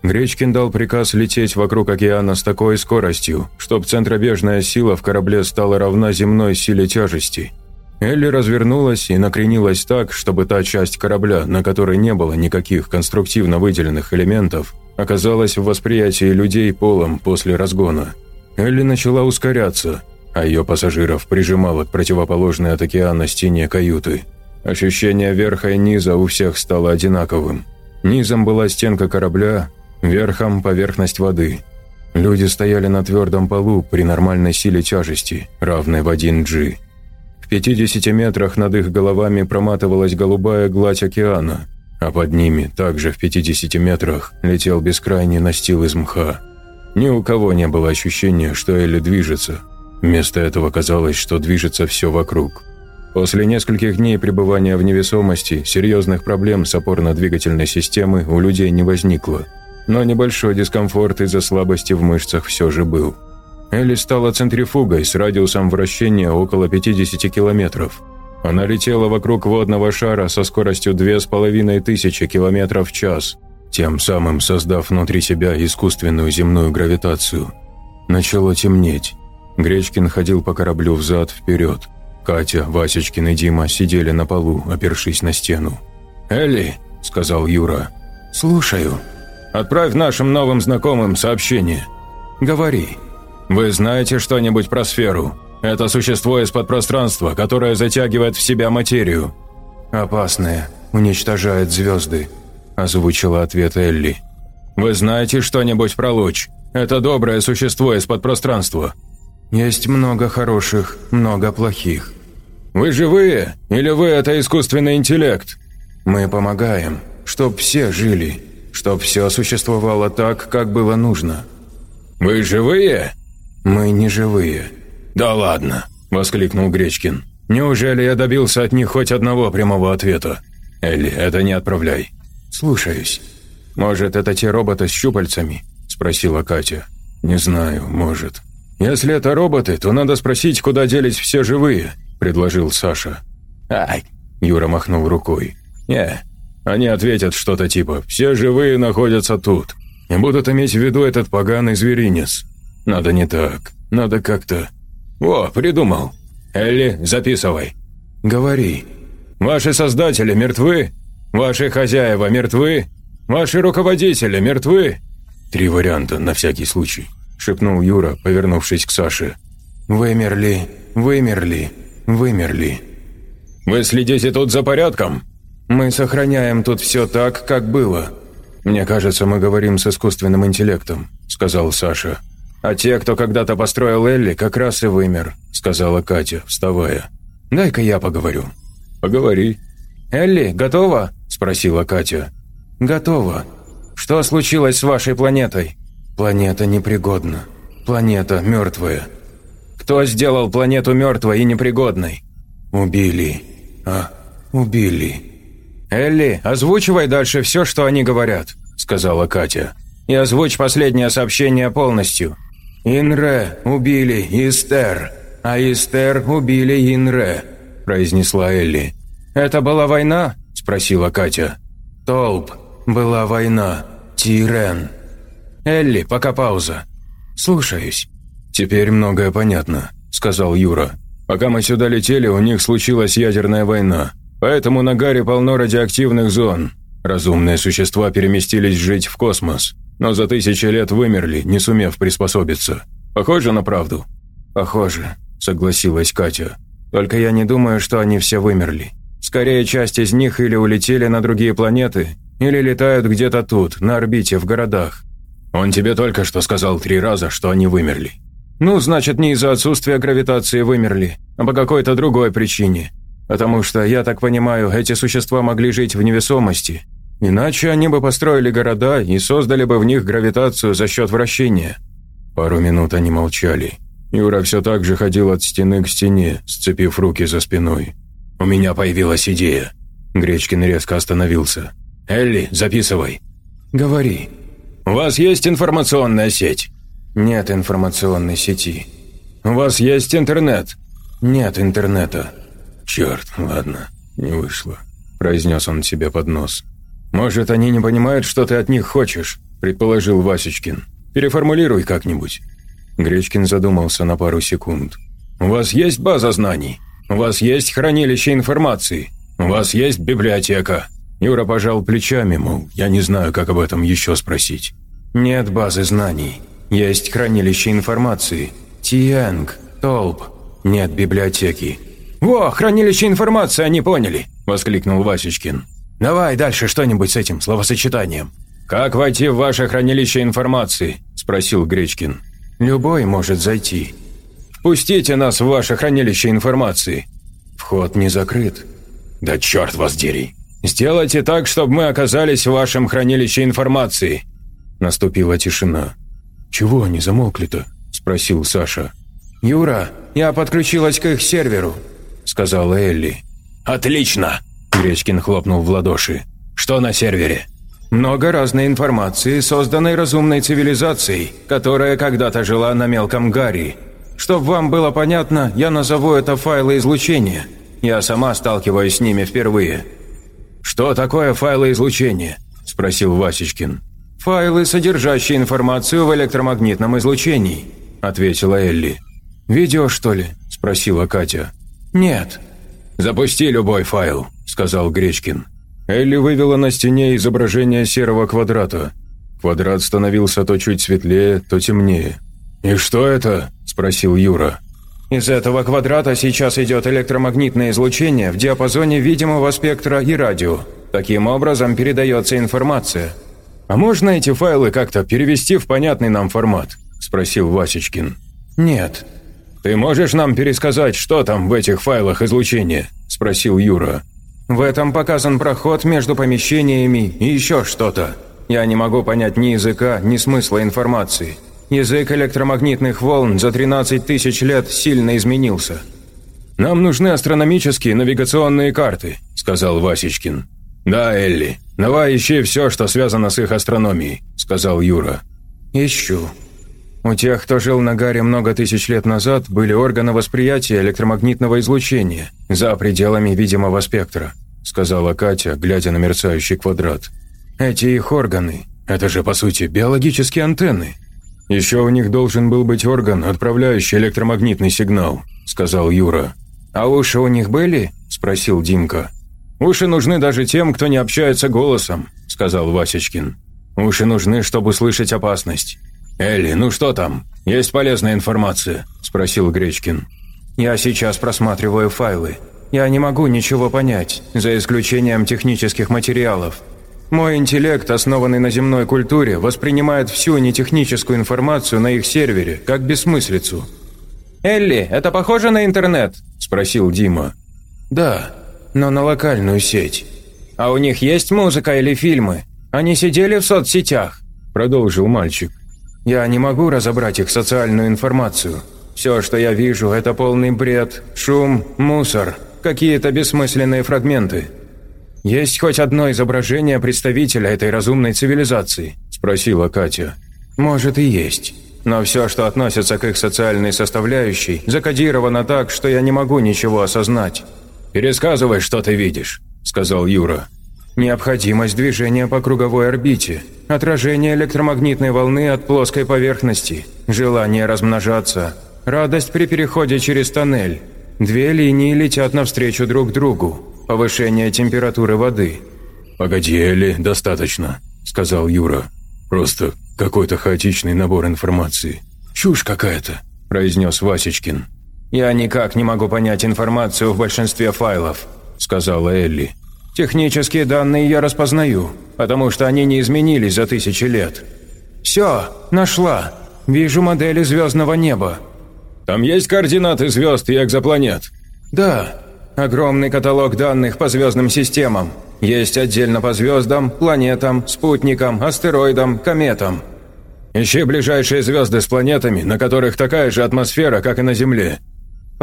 Гречкин дал приказ лететь вокруг океана с такой скоростью, чтобы центробежная сила в корабле стала равна земной силе тяжести – Элли развернулась и накренилась так, чтобы та часть корабля, на которой не было никаких конструктивно выделенных элементов, оказалась в восприятии людей полом после разгона. Элли начала ускоряться, а ее пассажиров прижимало к противоположной от океана стене каюты. Ощущение верха и низа у всех стало одинаковым. Низом была стенка корабля, верхом – поверхность воды. Люди стояли на твердом полу при нормальной силе тяжести, равной в 1G. В 50 метрах над их головами проматывалась голубая гладь океана, а под ними, также в 50 метрах, летел бескрайний настил из мха. Ни у кого не было ощущения, что Элли движется. Вместо этого казалось, что движется все вокруг. После нескольких дней пребывания в невесомости серьезных проблем с опорно-двигательной системой у людей не возникло. Но небольшой дискомфорт из-за слабости в мышцах все же был. Элли стала центрифугой с радиусом вращения около 50 километров. Она летела вокруг водного шара со скоростью 2500 километров в час, тем самым создав внутри себя искусственную земную гравитацию. Начало темнеть. Гречкин ходил по кораблю взад-вперед. Катя, Васечкин и Дима сидели на полу, опершись на стену. «Элли», — сказал Юра. «Слушаю. Отправь нашим новым знакомым сообщение». «Говори». «Вы знаете что-нибудь про сферу? Это существо из-под пространства, которое затягивает в себя материю». «Опасное. Уничтожает звезды», – озвучила ответ Элли. «Вы знаете что-нибудь про луч? Это доброе существо из-под пространства». «Есть много хороших, много плохих». «Вы живые? Или вы это искусственный интеллект?» «Мы помогаем, чтоб все жили, чтоб все существовало так, как было нужно». «Вы живые?» «Мы не живые». «Да ладно!» – воскликнул Гречкин. «Неужели я добился от них хоть одного прямого ответа? Элли, это не отправляй». «Слушаюсь». «Может, это те роботы с щупальцами?» – спросила Катя. «Не знаю, может». «Если это роботы, то надо спросить, куда делись все живые», – предложил Саша. «Ай!» – Юра махнул рукой. «Не, они ответят что-то типа «все живые находятся тут» и будут иметь в виду этот поганый зверинец. Надо не так, надо как-то... О, придумал. Элли, записывай. Говори. Ваши создатели мертвы? Ваши хозяева мертвы? Ваши руководители мертвы? Три варианта на всякий случай, шепнул Юра, повернувшись к Саше. Вымерли, вымерли, вымерли. Вы следите тут за порядком? Мы сохраняем тут все так, как было. Мне кажется, мы говорим с искусственным интеллектом, сказал Саша. «А те, кто когда-то построил Элли, как раз и вымер», — сказала Катя, вставая. «Дай-ка я поговорю». «Поговори». «Элли, готова?» — спросила Катя. «Готова. Что случилось с вашей планетой?» «Планета непригодна. Планета мертвая». «Кто сделал планету мертвой и непригодной?» «Убили. А, убили». «Элли, озвучивай дальше все, что они говорят», — сказала Катя. «И озвучь последнее сообщение полностью». «Инре убили Истер, а Истер убили Инре», – произнесла Элли. «Это была война?» – спросила Катя. «Толп, была война. Тирен». «Элли, пока пауза». «Слушаюсь». «Теперь многое понятно», – сказал Юра. «Пока мы сюда летели, у них случилась ядерная война. Поэтому на Гаре полно радиоактивных зон. Разумные существа переместились жить в космос но за тысячи лет вымерли, не сумев приспособиться. Похоже на правду?» «Похоже», – согласилась Катя. «Только я не думаю, что они все вымерли. Скорее, часть из них или улетели на другие планеты, или летают где-то тут, на орбите, в городах». «Он тебе только что сказал три раза, что они вымерли». «Ну, значит, не из-за отсутствия гравитации вымерли, а по какой-то другой причине. Потому что, я так понимаю, эти существа могли жить в невесомости, Иначе они бы построили города и создали бы в них гравитацию за счет вращения. Пару минут они молчали. Юра все так же ходил от стены к стене, сцепив руки за спиной. «У меня появилась идея». Гречкин резко остановился. «Элли, записывай». «Говори». «У вас есть информационная сеть?» «Нет информационной сети». «У вас есть интернет?» «Нет интернета». «Черт, ладно, не вышло», – произнес он себе под нос. «Может, они не понимают, что ты от них хочешь», – предположил Васечкин. «Переформулируй как-нибудь». Гречкин задумался на пару секунд. «У вас есть база знаний? У вас есть хранилище информации? У вас есть библиотека?» Юра пожал плечами, мол, я не знаю, как об этом еще спросить. «Нет базы знаний. Есть хранилище информации. Тиэнг, Толп. Нет библиотеки». «Во, хранилище информации они поняли!» – воскликнул Васечкин. Давай дальше что-нибудь с этим словосочетанием». «Как войти в ваше хранилище информации?» – спросил Гречкин. «Любой может зайти». «Впустите нас в ваше хранилище информации». «Вход не закрыт». «Да черт вас дери! Сделайте так, чтобы мы оказались в вашем хранилище информации». Наступила тишина. «Чего они замолкли-то?» – спросил Саша. «Юра, я подключилась к их серверу», – сказала Элли. «Отлично!» Гречкин хлопнул в ладоши. «Что на сервере?» «Много разной информации, созданной разумной цивилизацией, которая когда-то жила на мелком Гарри. Чтобы вам было понятно, я назову это файлы излучения. Я сама сталкиваюсь с ними впервые». «Что такое файлы излучения?» – спросил Васечкин. «Файлы, содержащие информацию в электромагнитном излучении», – ответила Элли. «Видео, что ли?» – спросила Катя. «Нет». «Запусти любой файл», – сказал Гречкин. Элли вывела на стене изображение серого квадрата. Квадрат становился то чуть светлее, то темнее. «И что это?» – спросил Юра. «Из этого квадрата сейчас идет электромагнитное излучение в диапазоне видимого спектра и радио. Таким образом передается информация». «А можно эти файлы как-то перевести в понятный нам формат?» – спросил Васечкин. «Нет». «Ты можешь нам пересказать, что там в этих файлах излучения?» – спросил Юра. «В этом показан проход между помещениями и еще что-то. Я не могу понять ни языка, ни смысла информации. Язык электромагнитных волн за 13 тысяч лет сильно изменился». «Нам нужны астрономические навигационные карты», – сказал Васечкин. «Да, Элли, давай ищи все, что связано с их астрономией», – сказал Юра. «Ищу. У тех, кто жил на Гаре много тысяч лет назад, были органы восприятия электромагнитного излучения за пределами видимого спектра», – сказала Катя, глядя на мерцающий квадрат. «Эти их органы – это же, по сути, биологические антенны. «Еще у них должен был быть орган, отправляющий электромагнитный сигнал», – сказал Юра. «А уши у них были?» – спросил Димка. «Уши нужны даже тем, кто не общается голосом», – сказал Васечкин. «Уши нужны, чтобы услышать опасность». «Элли, ну что там? Есть полезная информация?» – спросил Гречкин. «Я сейчас просматриваю файлы. Я не могу ничего понять, за исключением технических материалов. Мой интеллект, основанный на земной культуре, воспринимает всю нетехническую информацию на их сервере, как бессмыслицу. «Элли, это похоже на интернет?» – спросил Дима. «Да, но на локальную сеть». «А у них есть музыка или фильмы? Они сидели в соцсетях?» – продолжил мальчик. «Я не могу разобрать их социальную информацию. Все, что я вижу, это полный бред, шум, мусор, какие-то бессмысленные фрагменты». «Есть хоть одно изображение представителя этой разумной цивилизации?» – спросила Катя. «Может и есть. Но все, что относится к их социальной составляющей, закодировано так, что я не могу ничего осознать». «Пересказывай, что ты видишь», – сказал Юра. Необходимость движения по круговой орбите, отражение электромагнитной волны от плоской поверхности, желание размножаться, радость при переходе через тоннель. Две линии летят навстречу друг другу, повышение температуры воды». «Погоди, Элли, достаточно», – сказал Юра. «Просто какой-то хаотичный набор информации. Чушь какая-то», – произнес Васечкин. «Я никак не могу понять информацию в большинстве файлов», – сказала Элли. «Технические данные я распознаю, потому что они не изменились за тысячи лет. Все, нашла. Вижу модели звездного неба». «Там есть координаты звезд и экзопланет?» «Да, Огромный каталог данных по звездным системам. Есть отдельно по звездам, планетам, спутникам, астероидам, кометам. Ищи ближайшие звезды с планетами, на которых такая же атмосфера, как и на Земле.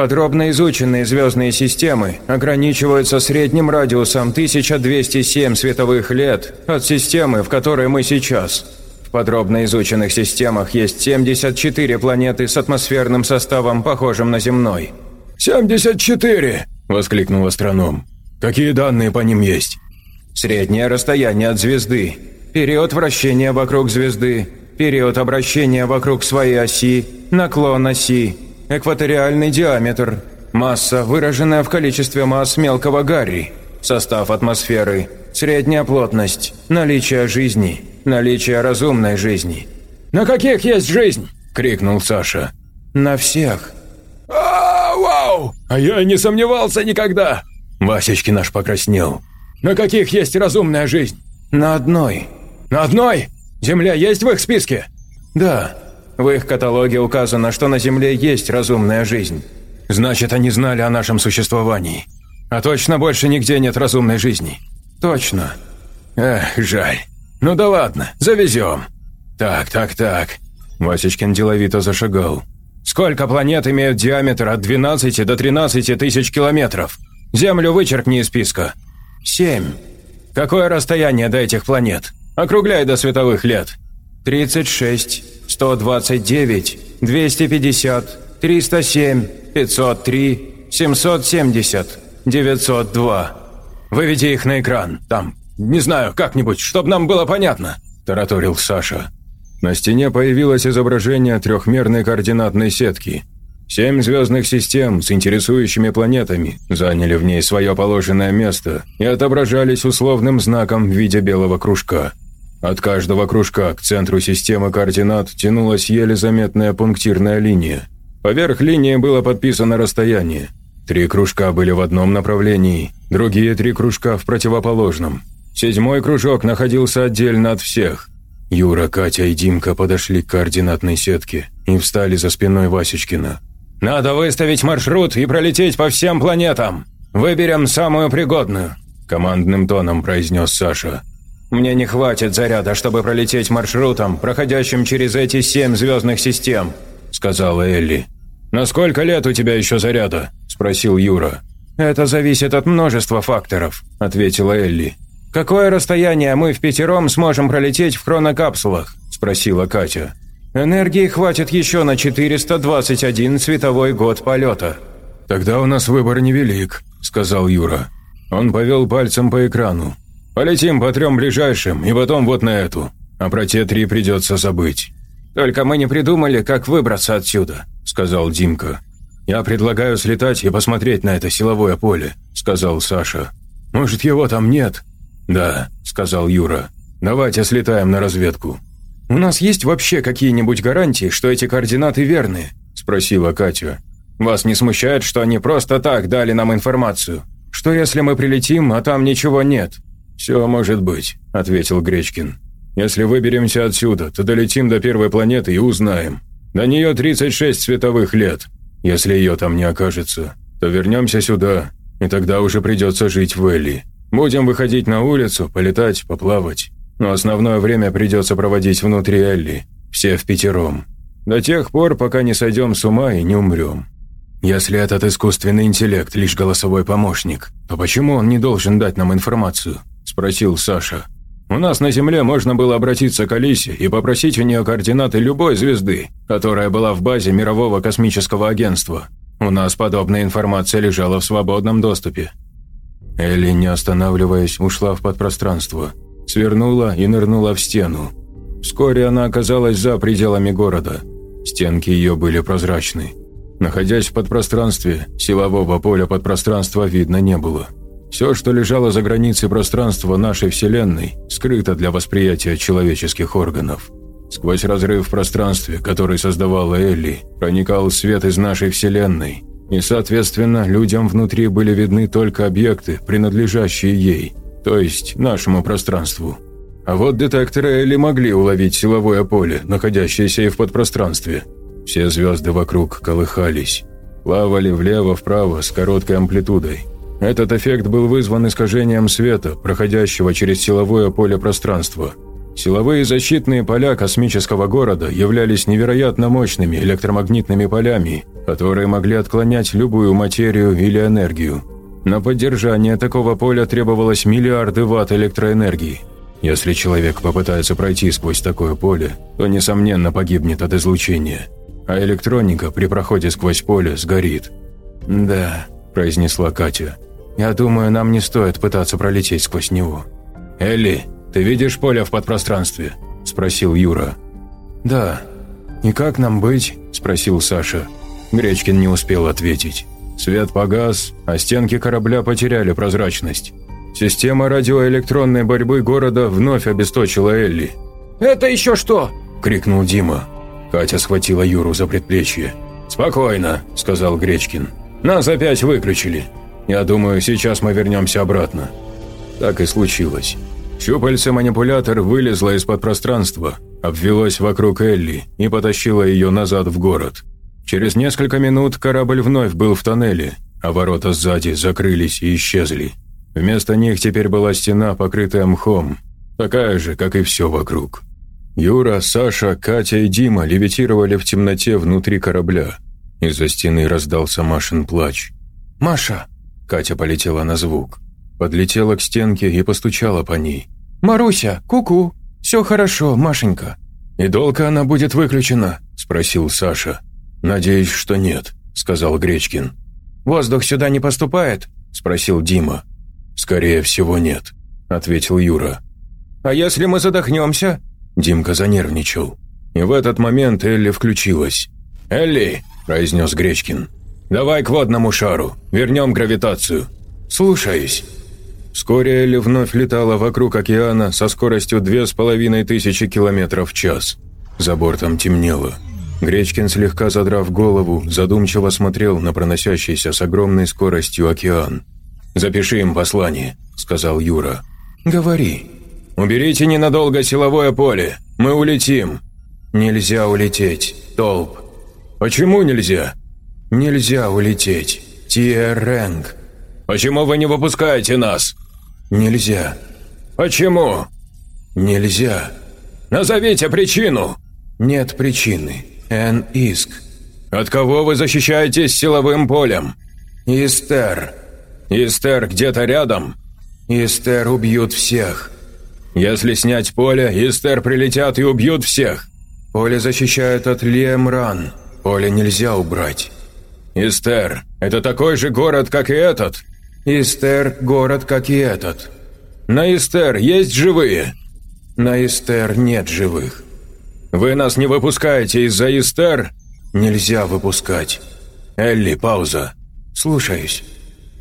Подробно изученные звездные системы ограничиваются средним радиусом 1207 световых лет от системы, в которой мы сейчас. В подробно изученных системах есть 74 планеты с атмосферным составом, похожим на земной. «74!» воскликнул астроном. «Какие данные по ним есть?» «Среднее расстояние от звезды, период вращения вокруг звезды, период обращения вокруг своей оси, наклон оси, экваториальный диаметр, масса, выраженная в количестве масс мелкого гарри, состав атмосферы, средняя плотность, наличие жизни, наличие разумной жизни». «На каких есть жизнь?» – крикнул Саша. «На всех», «Вау! А я не сомневался никогда!» Васечки наш покраснел. «На каких есть разумная жизнь?» «На одной». «На одной? Земля есть в их списке?» «Да. В их каталоге указано, что на Земле есть разумная жизнь». «Значит, они знали о нашем существовании. А точно больше нигде нет разумной жизни?» «Точно». «Эх, жаль. Ну да ладно, завезем». «Так, так, так». Васечкин деловито зашагал. Сколько планет имеют диаметр от 12 до 13 тысяч километров? Землю вычеркни из списка. Семь. Какое расстояние до этих планет? Округляй до световых лет. 36, 129, 250, 307, 503, 770, 902. Выведи их на экран, там, не знаю, как-нибудь, чтобы нам было понятно», – тараторил Саша. На стене появилось изображение трехмерной координатной сетки. Семь звездных систем с интересующими планетами заняли в ней свое положенное место и отображались условным знаком в виде белого кружка. От каждого кружка к центру системы координат тянулась еле заметная пунктирная линия. Поверх линии было подписано расстояние. Три кружка были в одном направлении, другие три кружка в противоположном. Седьмой кружок находился отдельно от всех. Юра, Катя и Димка подошли к координатной сетке и встали за спиной Васечкина. «Надо выставить маршрут и пролететь по всем планетам. Выберем самую пригодную», – командным тоном произнес Саша. «Мне не хватит заряда, чтобы пролететь маршрутом, проходящим через эти семь звездных систем», – сказала Элли. «На сколько лет у тебя еще заряда?» – спросил Юра. «Это зависит от множества факторов», – ответила Элли. «Какое расстояние мы в пятером сможем пролететь в хронокапсулах?» – спросила Катя. Энергии хватит еще на 421 световой год полета». «Тогда у нас выбор невелик», – сказал Юра. Он повел пальцем по экрану. «Полетим по трем ближайшим, и потом вот на эту. А про те три придется забыть». «Только мы не придумали, как выбраться отсюда», – сказал Димка. «Я предлагаю слетать и посмотреть на это силовое поле», – сказал Саша. «Может, его там нет?» «Да», – сказал Юра. «Давайте слетаем на разведку». «У нас есть вообще какие-нибудь гарантии, что эти координаты верны?» – спросила Катя. «Вас не смущает, что они просто так дали нам информацию? Что если мы прилетим, а там ничего нет?» «Все может быть», – ответил Гречкин. «Если выберемся отсюда, то долетим до первой планеты и узнаем. До нее 36 световых лет. Если ее там не окажется, то вернемся сюда, и тогда уже придется жить в Элли. Будем выходить на улицу, полетать, поплавать но основное время придется проводить внутри Элли, все в пятером. До тех пор, пока не сойдем с ума и не умрем. Если этот искусственный интеллект лишь голосовой помощник, то почему он не должен дать нам информацию?» – спросил Саша. «У нас на Земле можно было обратиться к Алисе и попросить у нее координаты любой звезды, которая была в базе Мирового космического агентства. У нас подобная информация лежала в свободном доступе». Элли, не останавливаясь, ушла в подпространство – свернула и нырнула в стену. Вскоре она оказалась за пределами города. Стенки ее были прозрачны. Находясь в подпространстве, силового поля подпространства видно не было. Все, что лежало за границей пространства нашей Вселенной, скрыто для восприятия человеческих органов. Сквозь разрыв в пространстве, который создавала Элли, проникал свет из нашей Вселенной, и, соответственно, людям внутри были видны только объекты, принадлежащие ей – то есть нашему пространству. А вот детекторы Элли могли уловить силовое поле, находящееся и в подпространстве. Все звезды вокруг колыхались, плавали влево-вправо с короткой амплитудой. Этот эффект был вызван искажением света, проходящего через силовое поле пространства. Силовые защитные поля космического города являлись невероятно мощными электромагнитными полями, которые могли отклонять любую материю или энергию. На поддержание такого поля требовалось миллиарды ватт электроэнергии. Если человек попытается пройти сквозь такое поле, то, несомненно, погибнет от излучения. А электроника при проходе сквозь поле сгорит. «Да», – произнесла Катя. «Я думаю, нам не стоит пытаться пролететь сквозь него». «Элли, ты видишь поле в подпространстве?» – спросил Юра. «Да». «И как нам быть?» – спросил Саша. Гречкин не успел ответить. Свет погас, а стенки корабля потеряли прозрачность. Система радиоэлектронной борьбы города вновь обесточила Элли. «Это еще что?» – крикнул Дима. Катя схватила Юру за предплечье. «Спокойно», – сказал Гречкин. «Нас опять выключили. Я думаю, сейчас мы вернемся обратно». Так и случилось. Щупальце-манипулятор вылезло из-под пространства, обвелось вокруг Элли и потащило ее назад в город. Через несколько минут корабль вновь был в тоннеле, а ворота сзади закрылись и исчезли. Вместо них теперь была стена, покрытая мхом, такая же, как и все вокруг. Юра, Саша, Катя и Дима левитировали в темноте внутри корабля. Из-за стены раздался Машин плач. «Маша!» Катя полетела на звук. Подлетела к стенке и постучала по ней. «Маруся, ку-ку! Все хорошо, Машенька!» «И долго она будет выключена?» – спросил Саша. «Надеюсь, что нет», – сказал Гречкин. «Воздух сюда не поступает?» – спросил Дима. «Скорее всего, нет», – ответил Юра. «А если мы задохнемся?» Димка занервничал. И в этот момент Элли включилась. «Элли, – произнес Гречкин. «Давай к водному шару, вернем гравитацию». «Слушаюсь». Вскоре Элли вновь летала вокруг океана со скоростью две с половиной тысячи километров в час. За бортом темнело. Гречкин, слегка задрав голову, задумчиво смотрел на проносящийся с огромной скоростью океан. «Запиши им послание», – сказал Юра. «Говори». «Уберите ненадолго силовое поле. Мы улетим». «Нельзя улететь, Толп». «Почему нельзя?» «Нельзя улететь. Тиеренг». «Почему вы не выпускаете нас?» «Нельзя». «Почему?» «Нельзя». «Назовите причину». «Нет причины. Эн Иск». «От кого вы защищаетесь силовым полем?» «Истер». «Истер где-то рядом?» «Истер убьют всех». «Если снять поле, Истер прилетят и убьют всех». «Поле защищают от Лемран. Поле нельзя убрать». «Истер, это такой же город, как и этот?» «Истер – город, как и этот». «На Истер есть живые?» «На Истер нет живых». «Вы нас не выпускаете из-за Истер?» «Нельзя выпускать». «Элли, пауза». «Слушаюсь».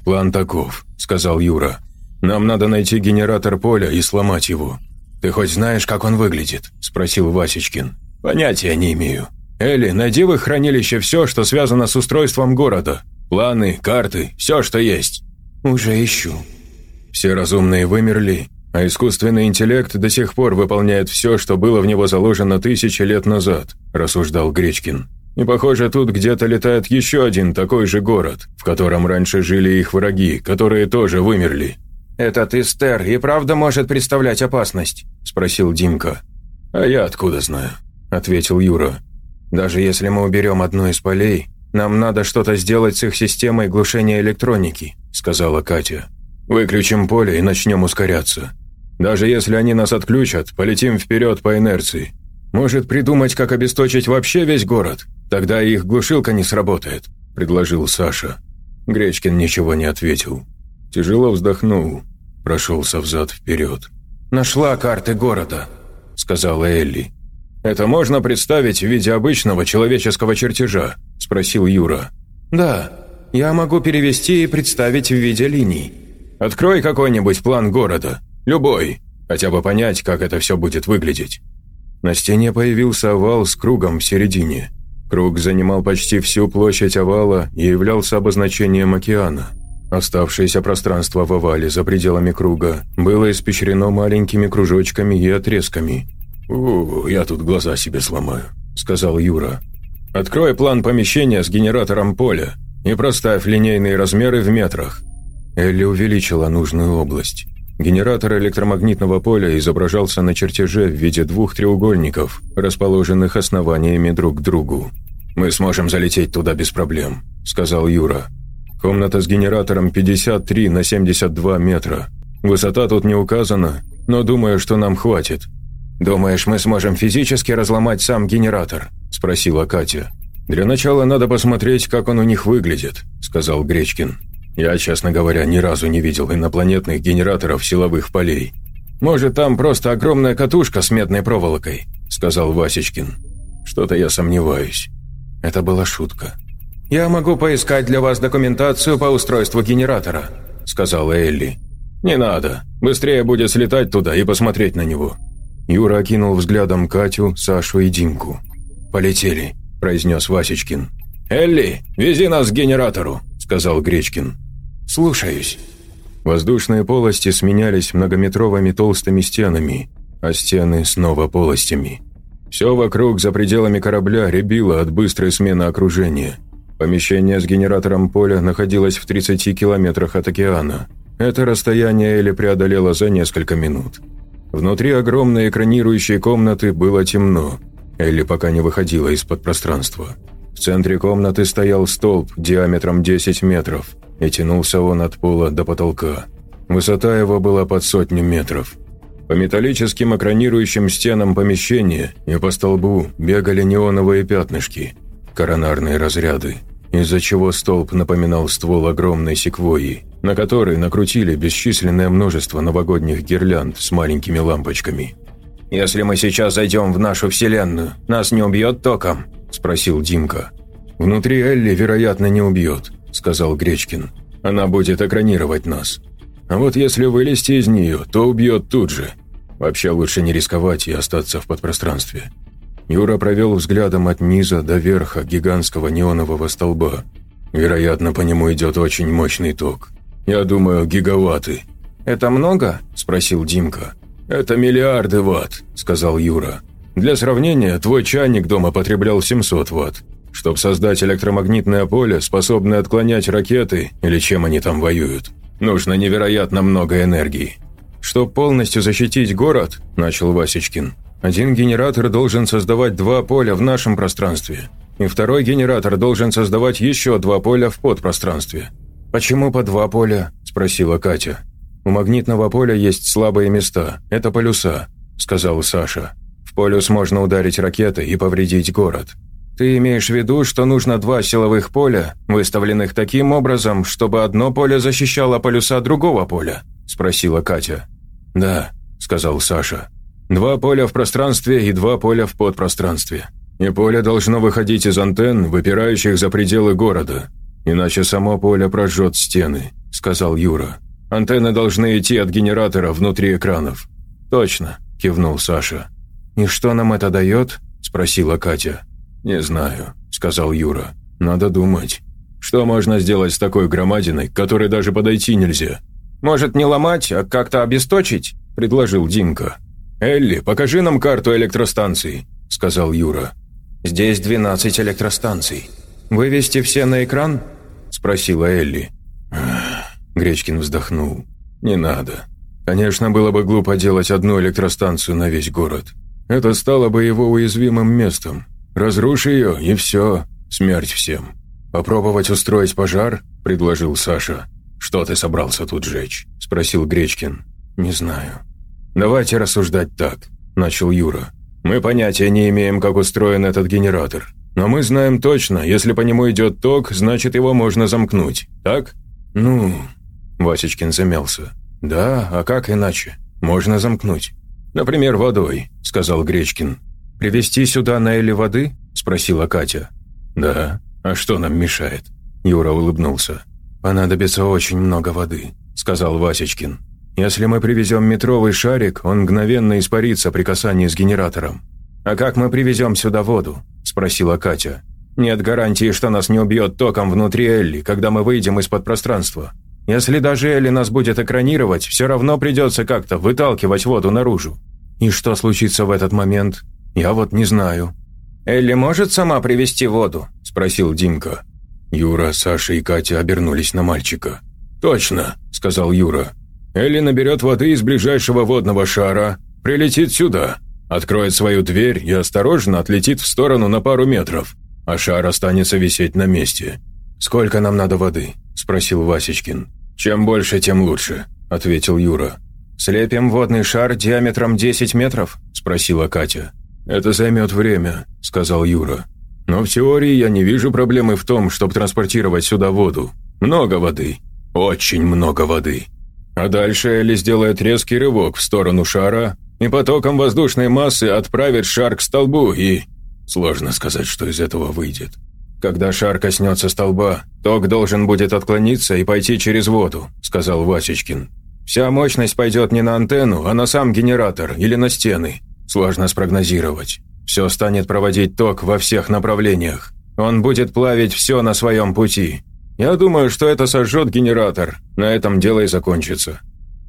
«План таков», – сказал Юра. «Нам надо найти генератор поля и сломать его». «Ты хоть знаешь, как он выглядит?» – спросил Васечкин. «Понятия не имею. Элли, найди в их хранилище все, что связано с устройством города. Планы, карты, все, что есть». «Уже ищу». Все разумные вымерли, а искусственный интеллект до сих пор выполняет все, что было в него заложено тысячи лет назад», – рассуждал Гречкин. «И похоже, тут где-то летает еще один такой же город, в котором раньше жили их враги, которые тоже вымерли». «Этот Истер и правда может представлять опасность?» – спросил Димка. «А я откуда знаю?» – ответил Юра. «Даже если мы уберем одно из полей, нам надо что-то сделать с их системой глушения электроники», – сказала Катя. «Выключим поле и начнем ускоряться. Даже если они нас отключат, полетим вперед по инерции. Может придумать, как обесточить вообще весь город? Тогда их глушилка не сработает», – предложил Саша. Гречкин ничего не ответил. Тяжело вздохнул, прошелся взад-вперед. «Нашла карты города», – сказала Элли. «Это можно представить в виде обычного человеческого чертежа?» – спросил Юра. «Да, я могу перевести и представить в виде линий». «Открой какой-нибудь план города. Любой. Хотя бы понять, как это все будет выглядеть». На стене появился овал с кругом в середине. Круг занимал почти всю площадь овала и являлся обозначением океана. Оставшееся пространство в овале за пределами круга было испещрено маленькими кружочками и отрезками. «У, я тут глаза себе сломаю», – сказал Юра. «Открой план помещения с генератором поля и проставь линейные размеры в метрах». Элли увеличила нужную область. Генератор электромагнитного поля изображался на чертеже в виде двух треугольников, расположенных основаниями друг к другу. «Мы сможем залететь туда без проблем», – сказал Юра. «Комната с генератором 53 на 72 метра. Высота тут не указана, но думаю, что нам хватит». «Думаешь, мы сможем физически разломать сам генератор?» – спросила Катя. «Для начала надо посмотреть, как он у них выглядит», – сказал Гречкин. Я, честно говоря, ни разу не видел инопланетных генераторов силовых полей. Может, там просто огромная катушка с медной проволокой, сказал Васечкин. Что-то я сомневаюсь. Это была шутка. «Я могу поискать для вас документацию по устройству генератора», – сказала Элли. «Не надо. Быстрее будет слетать туда и посмотреть на него». Юра окинул взглядом Катю, Сашу и Димку. «Полетели», – произнес Васечкин. «Элли, вези нас к генератору», – сказал Гречкин. «Слушаюсь». Воздушные полости сменялись многометровыми толстыми стенами, а стены снова полостями. Все вокруг, за пределами корабля, рябило от быстрой смены окружения. Помещение с генератором поля находилось в 30 километрах от океана. Это расстояние Элли преодолела за несколько минут. Внутри огромной экранирующей комнаты было темно. Элли пока не выходила из-под пространства. В центре комнаты стоял столб диаметром 10 метров, и тянулся он от пола до потолка. Высота его была под сотню метров. По металлическим экранирующим стенам помещения и по столбу бегали неоновые пятнышки, коронарные разряды, из-за чего столб напоминал ствол огромной секвойи, на который накрутили бесчисленное множество новогодних гирлянд с маленькими лампочками. «Если мы сейчас зайдем в нашу вселенную, нас не убьет током?» – спросил Димка. «Внутри Элли, вероятно, не убьет», – сказал Гречкин. «Она будет экранировать нас. А вот если вылезти из нее, то убьет тут же. Вообще лучше не рисковать и остаться в подпространстве». Юра провел взглядом от низа до верха гигантского неонового столба. Вероятно, по нему идет очень мощный ток. Я думаю, гигаватты. «Это много?» – спросил Димка. «Это миллиарды ватт», – сказал Юра. «Для сравнения, твой чайник дома потреблял 700 ватт. Чтобы создать электромагнитное поле, способное отклонять ракеты, или чем они там воюют, нужно невероятно много энергии». «Чтобы полностью защитить город», – начал Васечкин, один генератор должен создавать два поля в нашем пространстве, и второй генератор должен создавать еще два поля в подпространстве. «Почему по два поля?» – спросила Катя. «У магнитного поля есть слабые места, это полюса», – сказал Саша. «В полюс можно ударить ракетой и повредить город. Ты имеешь в виду, что нужно два силовых поля, выставленных таким образом, чтобы одно поле защищало полюса другого поля?» – спросила Катя. «Да», – сказал Саша. Два поля в пространстве и два поля в подпространстве. И поле должно выходить из антенн, выпирающих за пределы города. Иначе само поле прожжет стены», – сказал Юра. «Антенны должны идти от генератора внутри экранов». «Точно», – кивнул Саша. «И что нам это дает?» – спросила Катя. «Не знаю», – сказал Юра. «Надо думать. Что можно сделать с такой громадиной, к которой даже подойти нельзя?» «Может, не ломать, а как-то обесточить?» – предложил Димка. «Элли, покажи нам карту электростанций», – сказал Юра. «Здесь 12 электростанций. Вывести все на экран?» – спросила Элли. Гречкин вздохнул. «Не надо. Конечно, было бы глупо делать одну электростанцию на весь город. Это стало бы его уязвимым местом. Разрушь ее, и все. Смерть всем. Попробовать устроить пожар?» – предложил Саша. «Что ты собрался тут жечь?» – спросил Гречкин. «Не знаю». «Давайте рассуждать так», – начал Юра. «Мы понятия не имеем, как устроен этот генератор. Но мы знаем точно, если по нему идет ток, значит его можно замкнуть, так?» «Ну...» – Васечкин замялся. «Да, а как иначе? Можно замкнуть». «Например, водой», – сказал Гречкин. «Привезти сюда на Эле воды?» – спросила Катя. «Да. А что нам мешает?» Юра улыбнулся. «Понадобится очень много воды», – сказал Васечкин. Если мы привезем метровый шарик, он мгновенно испарится при касании с генератором. «А как мы привезем сюда воду?» – спросила Катя. «Нет гарантии, что нас не убьет током внутри Элли, когда мы выйдем из-под пространства. Если даже Элли нас будет экранировать, все равно придется как-то выталкивать воду наружу. И что случится в этот момент? Я вот не знаю». «Элли может сама привезти воду?» – спросил Димка. Юра, Саша и Катя обернулись на мальчика. «Точно», – сказал Юра. Элли наберет воды из ближайшего водного шара, прилетит сюда, откроет свою дверь и осторожно отлетит в сторону на пару метров, а шар останется висеть на месте. «Сколько нам надо воды?» – спросил Васечкин. «Чем больше, тем лучше», – ответил Юра. «Слепим водный шар диаметром 10 метров?» – спросила Катя. «Это займет время», – сказал Юра. «Но в теории я не вижу проблемы в том, чтобы транспортировать сюда воду. Много воды. Очень много воды». А дальше Элли сделает резкий рывок в сторону шара и потоком воздушной массы отправит шар к столбу и... Сложно сказать, что из этого выйдет. «Когда шар коснется столба, ток должен будет отклониться и пойти через воду», – сказал Васечкин. «Вся мощность пойдет не на антенну, а на сам генератор или на стены. Сложно спрогнозировать. Все станет проводить ток во всех направлениях. Он будет плавить все на своем пути. Я думаю, что это сожжет генератор. На этом дело и закончится».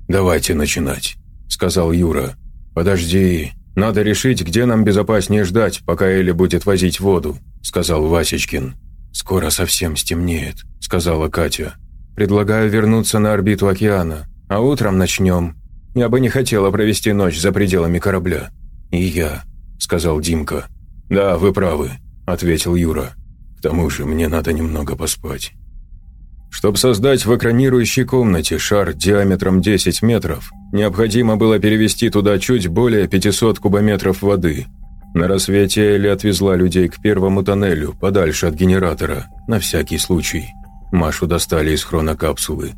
«Давайте начинать», – сказал Юра. «Подожди, надо решить, где нам безопаснее ждать, пока Эля будет возить воду», – сказал Васечкин. «Скоро совсем стемнеет», – сказала Катя. «Предлагаю вернуться на орбиту океана, а утром начнем. Я бы не хотела провести ночь за пределами корабля». «И я», – сказал Димка. «Да, вы правы», – ответил Юра. «К тому же мне надо немного поспать». Чтобы создать в экранирующей комнате шар диаметром 10 метров, необходимо было перевести туда чуть более 500 кубометров воды. На рассвете Элли отвезла людей к первому тоннелю, подальше от генератора, на всякий случай. Машу достали из хронокапсулы.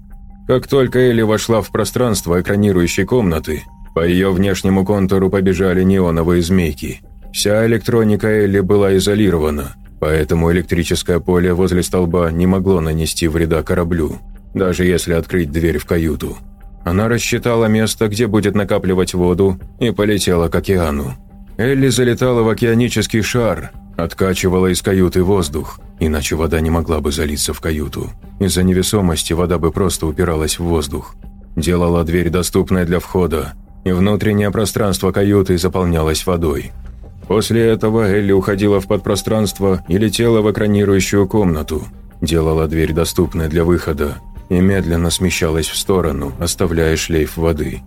Как только Элли вошла в пространство экранирующей комнаты, по ее внешнему контуру побежали неоновые змейки. Вся электроника Элли была изолирована, Поэтому электрическое поле возле столба не могло нанести вреда кораблю, даже если открыть дверь в каюту. Она рассчитала место, где будет накапливать воду, и полетела к океану. Элли залетала в океанический шар, откачивала из каюты воздух, иначе вода не могла бы залиться в каюту. Из-за невесомости вода бы просто упиралась в воздух. Делала дверь доступной для входа, и внутреннее пространство каюты заполнялось водой. После этого Элли уходила в подпространство и летела в экранирующую комнату, делала дверь доступной для выхода и медленно смещалась в сторону, оставляя шлейф воды.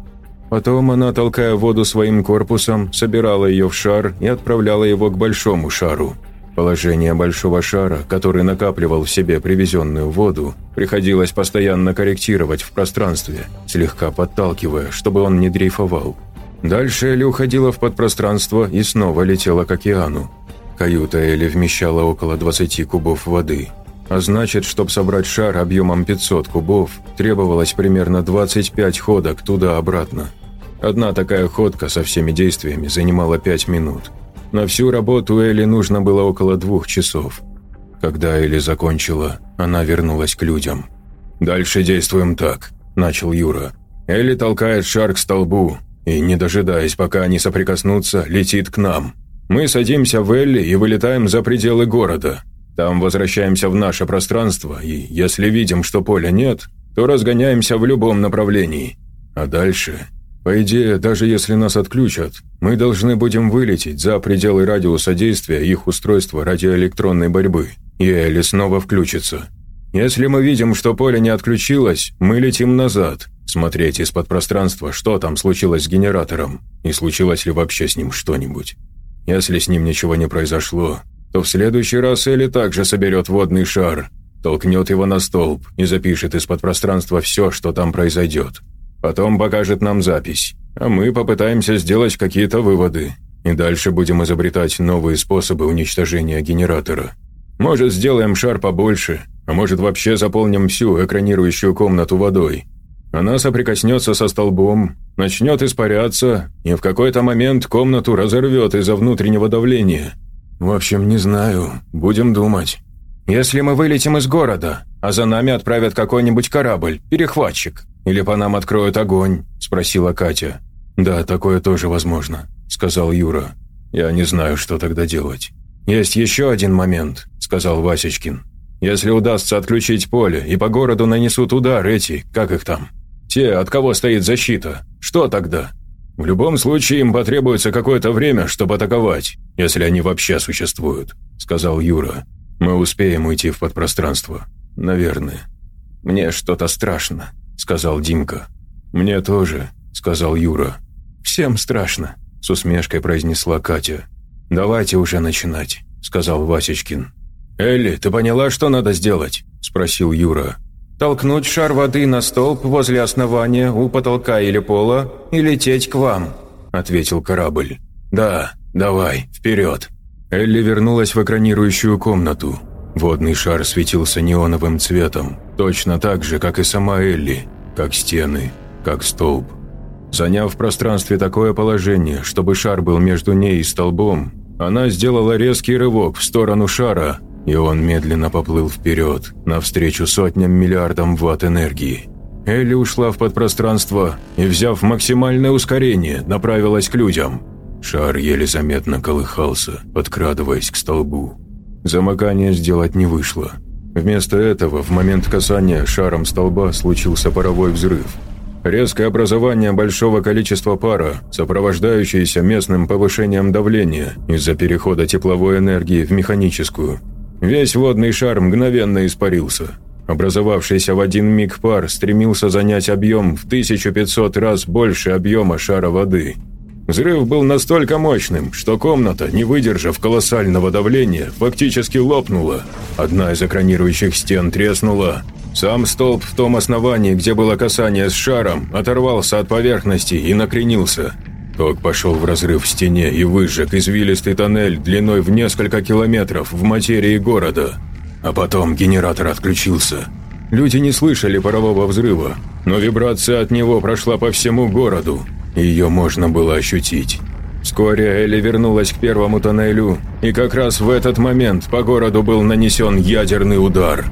Потом она, толкая воду своим корпусом, собирала ее в шар и отправляла его к большому шару. Положение большого шара, который накапливал в себе привезенную воду, приходилось постоянно корректировать в пространстве, слегка подталкивая, чтобы он не дрейфовал. Дальше Элли уходила в подпространство и снова летела к океану. Каюта Элли вмещала около 20 кубов воды. А значит, чтобы собрать шар объемом 500 кубов, требовалось примерно 25 ходок туда-обратно. Одна такая ходка со всеми действиями занимала 5 минут. На всю работу Элли нужно было около двух часов. Когда Элли закончила, она вернулась к людям. «Дальше действуем так», – начал Юра. Элли толкает шар к столбу, и, не дожидаясь, пока они соприкоснутся, летит к нам. Мы садимся в Элли и вылетаем за пределы города. Там возвращаемся в наше пространство, и если видим, что поля нет, то разгоняемся в любом направлении. А дальше... По идее, даже если нас отключат, мы должны будем вылететь за пределы радиуса действия их устройства радиоэлектронной борьбы, и Элли снова включится. Если мы видим, что поле не отключилось, мы летим назад, смотреть из-под пространства, что там случилось с генератором, и случилось ли вообще с ним что-нибудь. Если с ним ничего не произошло, то в следующий раз Элли также соберет водный шар, толкнет его на столб и запишет из-под пространства все, что там произойдет. Потом покажет нам запись, а мы попытаемся сделать какие-то выводы, и дальше будем изобретать новые способы уничтожения генератора. Может, сделаем шар побольше, а может, вообще заполним всю экранирующую комнату водой, она соприкоснется со столбом, начнет испаряться, и в какой-то момент комнату разорвет из-за внутреннего давления. В общем, не знаю, будем думать. Если мы вылетим из города, а за нами отправят какой-нибудь корабль, перехватчик, или по нам откроют огонь?» – спросила Катя. «Да, такое тоже возможно», – сказал Юра. «Я не знаю, что тогда делать». «Есть еще один момент», – сказал Васечкин. «Если удастся отключить поле, и по городу нанесут удар эти, как их там, те, от кого стоит защита. Что тогда? В любом случае им потребуется какое-то время, чтобы атаковать, если они вообще существуют», — сказал Юра. «Мы успеем уйти в подпространство. Наверное». «Мне что-то страшно», — сказал Димка. «Мне тоже», — сказал Юра. «Всем страшно», — с усмешкой произнесла Катя. «Давайте уже начинать», — сказал Васечкин. «Элли, ты поняла, что надо сделать?» – спросил Юра. Толкнуть шар воды на столб возле основания у потолка или пола и лететь к вам», – ответил корабль. «Да, давай, вперед». Элли вернулась в экранирующую комнату. Водный шар светился неоновым цветом, точно так же, как и сама Элли, как стены, как столб. Заняв в пространстве такое положение, чтобы шар был между ней и столбом, она сделала резкий рывок в сторону шара и он медленно поплыл вперед, навстречу сотням миллиардам ватт энергии. Элли ушла в подпространство и, взяв максимальное ускорение, направилась к людям. Шар еле заметно колыхался, подкрадываясь к столбу. Замыкание сделать не вышло. Вместо этого, в момент касания шаром столба случился паровой взрыв. Резкое образование большого количества пара, сопровождающееся местным повышением давления из-за перехода тепловой энергии в механическую – Весь водный шар мгновенно испарился. Образовавшийся в один миг пар стремился занять объем в 1500 раз больше объема шара воды. Взрыв был настолько мощным, что комната, не выдержав колоссального давления, фактически лопнула. Одна из экранирующих стен треснула. Сам столб в том основании, где было касание с шаром, оторвался от поверхности и накренился. Ток пошел в разрыв в стене и выжег извилистый тоннель длиной в несколько километров в материи города. А потом генератор отключился. Люди не слышали парового взрыва, но вибрация от него прошла по всему городу, ее можно было ощутить. Вскоре Элли вернулась к первому тоннелю, и как раз в этот момент по городу был нанесен ядерный удар.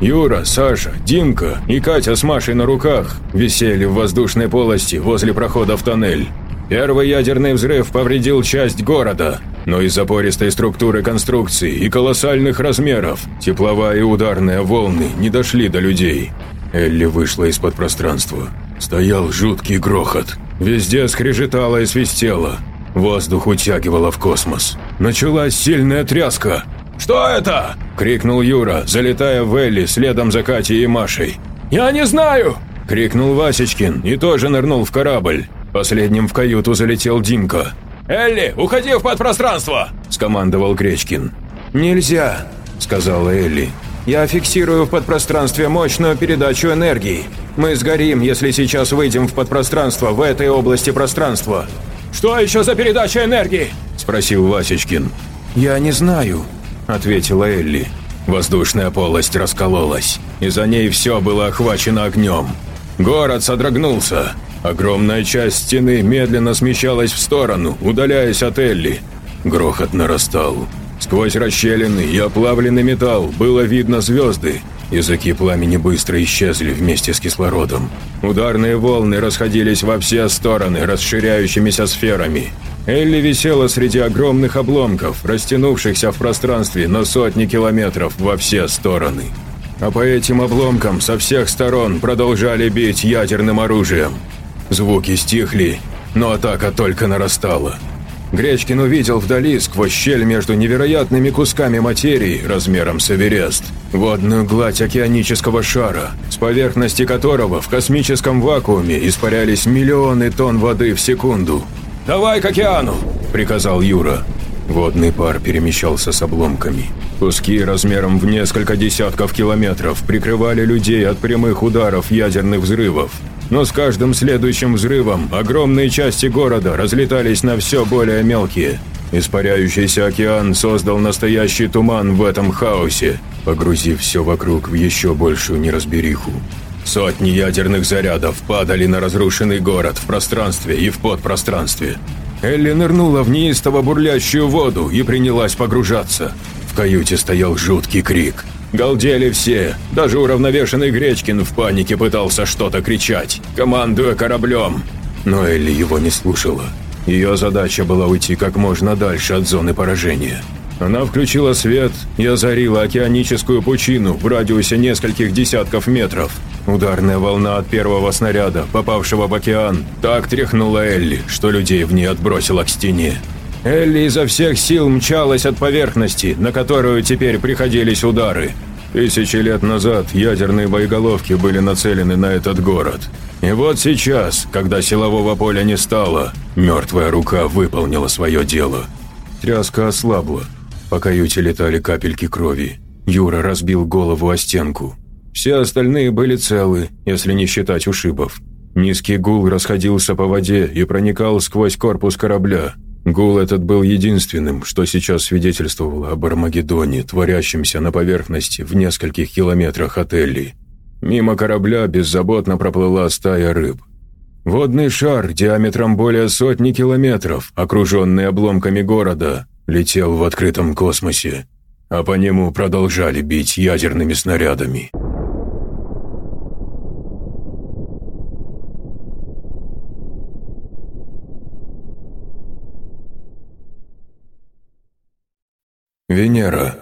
Юра, Саша, Димка и Катя с Машей на руках висели в воздушной полости возле прохода в тоннель. Первый ядерный взрыв повредил часть города, но из-за пористой структуры конструкции и колоссальных размеров тепловая и ударная волны не дошли до людей. Элли вышла из-под пространства. Стоял жуткий грохот. Везде скрежетало и свистело. Воздух утягивало в космос. Началась сильная тряска. «Что это?» – крикнул Юра, залетая в Элли следом за Катей и Машей. «Я не знаю!» – крикнул Васечкин и тоже нырнул в корабль. Последним в каюту залетел Димка. «Элли, уходи в подпространство!» – скомандовал Гречкин. «Нельзя!» – сказала Элли. «Я фиксирую в подпространстве мощную передачу энергии. Мы сгорим, если сейчас выйдем в подпространство в этой области пространства. «Что еще за передача энергии?» – спросил Васечкин. «Я не знаю», – ответила Элли. Воздушная полость раскололась, и за ней все было охвачено огнем. Город содрогнулся. Огромная часть стены медленно смещалась в сторону, удаляясь от Элли. Грохот нарастал. Сквозь расщелины и оплавленный металл было видно звезды, Языки пламени быстро исчезли вместе с кислородом. Ударные волны расходились во все стороны расширяющимися сферами. Элли висела среди огромных обломков, растянувшихся в пространстве на сотни километров во все стороны. А по этим обломкам со всех сторон продолжали бить ядерным оружием. Звуки стихли, но атака только нарастала. Гречкин увидел вдали, сквозь щель между невероятными кусками материи размером с Эверест, водную гладь океанического шара, с поверхности которого в космическом вакууме испарялись миллионы тонн воды в секунду. «Давай к океану!» – приказал Юра. Водный пар перемещался с обломками. Куски размером в несколько десятков километров прикрывали людей от прямых ударов ядерных взрывов, но с каждым следующим взрывом огромные части города разлетались на все более мелкие. Испаряющийся океан создал настоящий туман в этом хаосе, погрузив все вокруг в еще большую неразбериху. Сотни ядерных зарядов падали на разрушенный город в пространстве и в подпространстве. Элли нырнула в неистово бурлящую воду и принялась погружаться. В каюте стоял жуткий крик – Галдели все, даже уравновешенный Гречкин в панике пытался что-то кричать, командуя кораблем. Но Элли его не слушала. Ее задача была уйти как можно дальше от зоны поражения. Она включила свет и озарила океаническую пучину в радиусе нескольких десятков метров. Ударная волна от первого снаряда, попавшего в океан, так тряхнула Элли, что людей в ней отбросила к стене. Элли изо всех сил мчалась от поверхности, на которую теперь приходились удары. Тысячи лет назад ядерные боеголовки были нацелены на этот город. И вот сейчас, когда силового поля не стало, мертвая рука выполнила свое дело. Тряска ослабла. По каюте летали капельки крови. Юра разбил голову о стенку. Все остальные были целы, если не считать ушибов. Низкий гул расходился по воде и проникал сквозь корпус корабля, Гул этот был единственным, что сейчас свидетельствовало об Армагеддоне, творящемся на поверхности в нескольких километрах от Элли. Мимо корабля беззаботно проплыла стая рыб. Водный шар диаметром более сотни километров, окруженный обломками города, летел в открытом космосе, а по нему продолжали бить ядерными снарядами. Венера.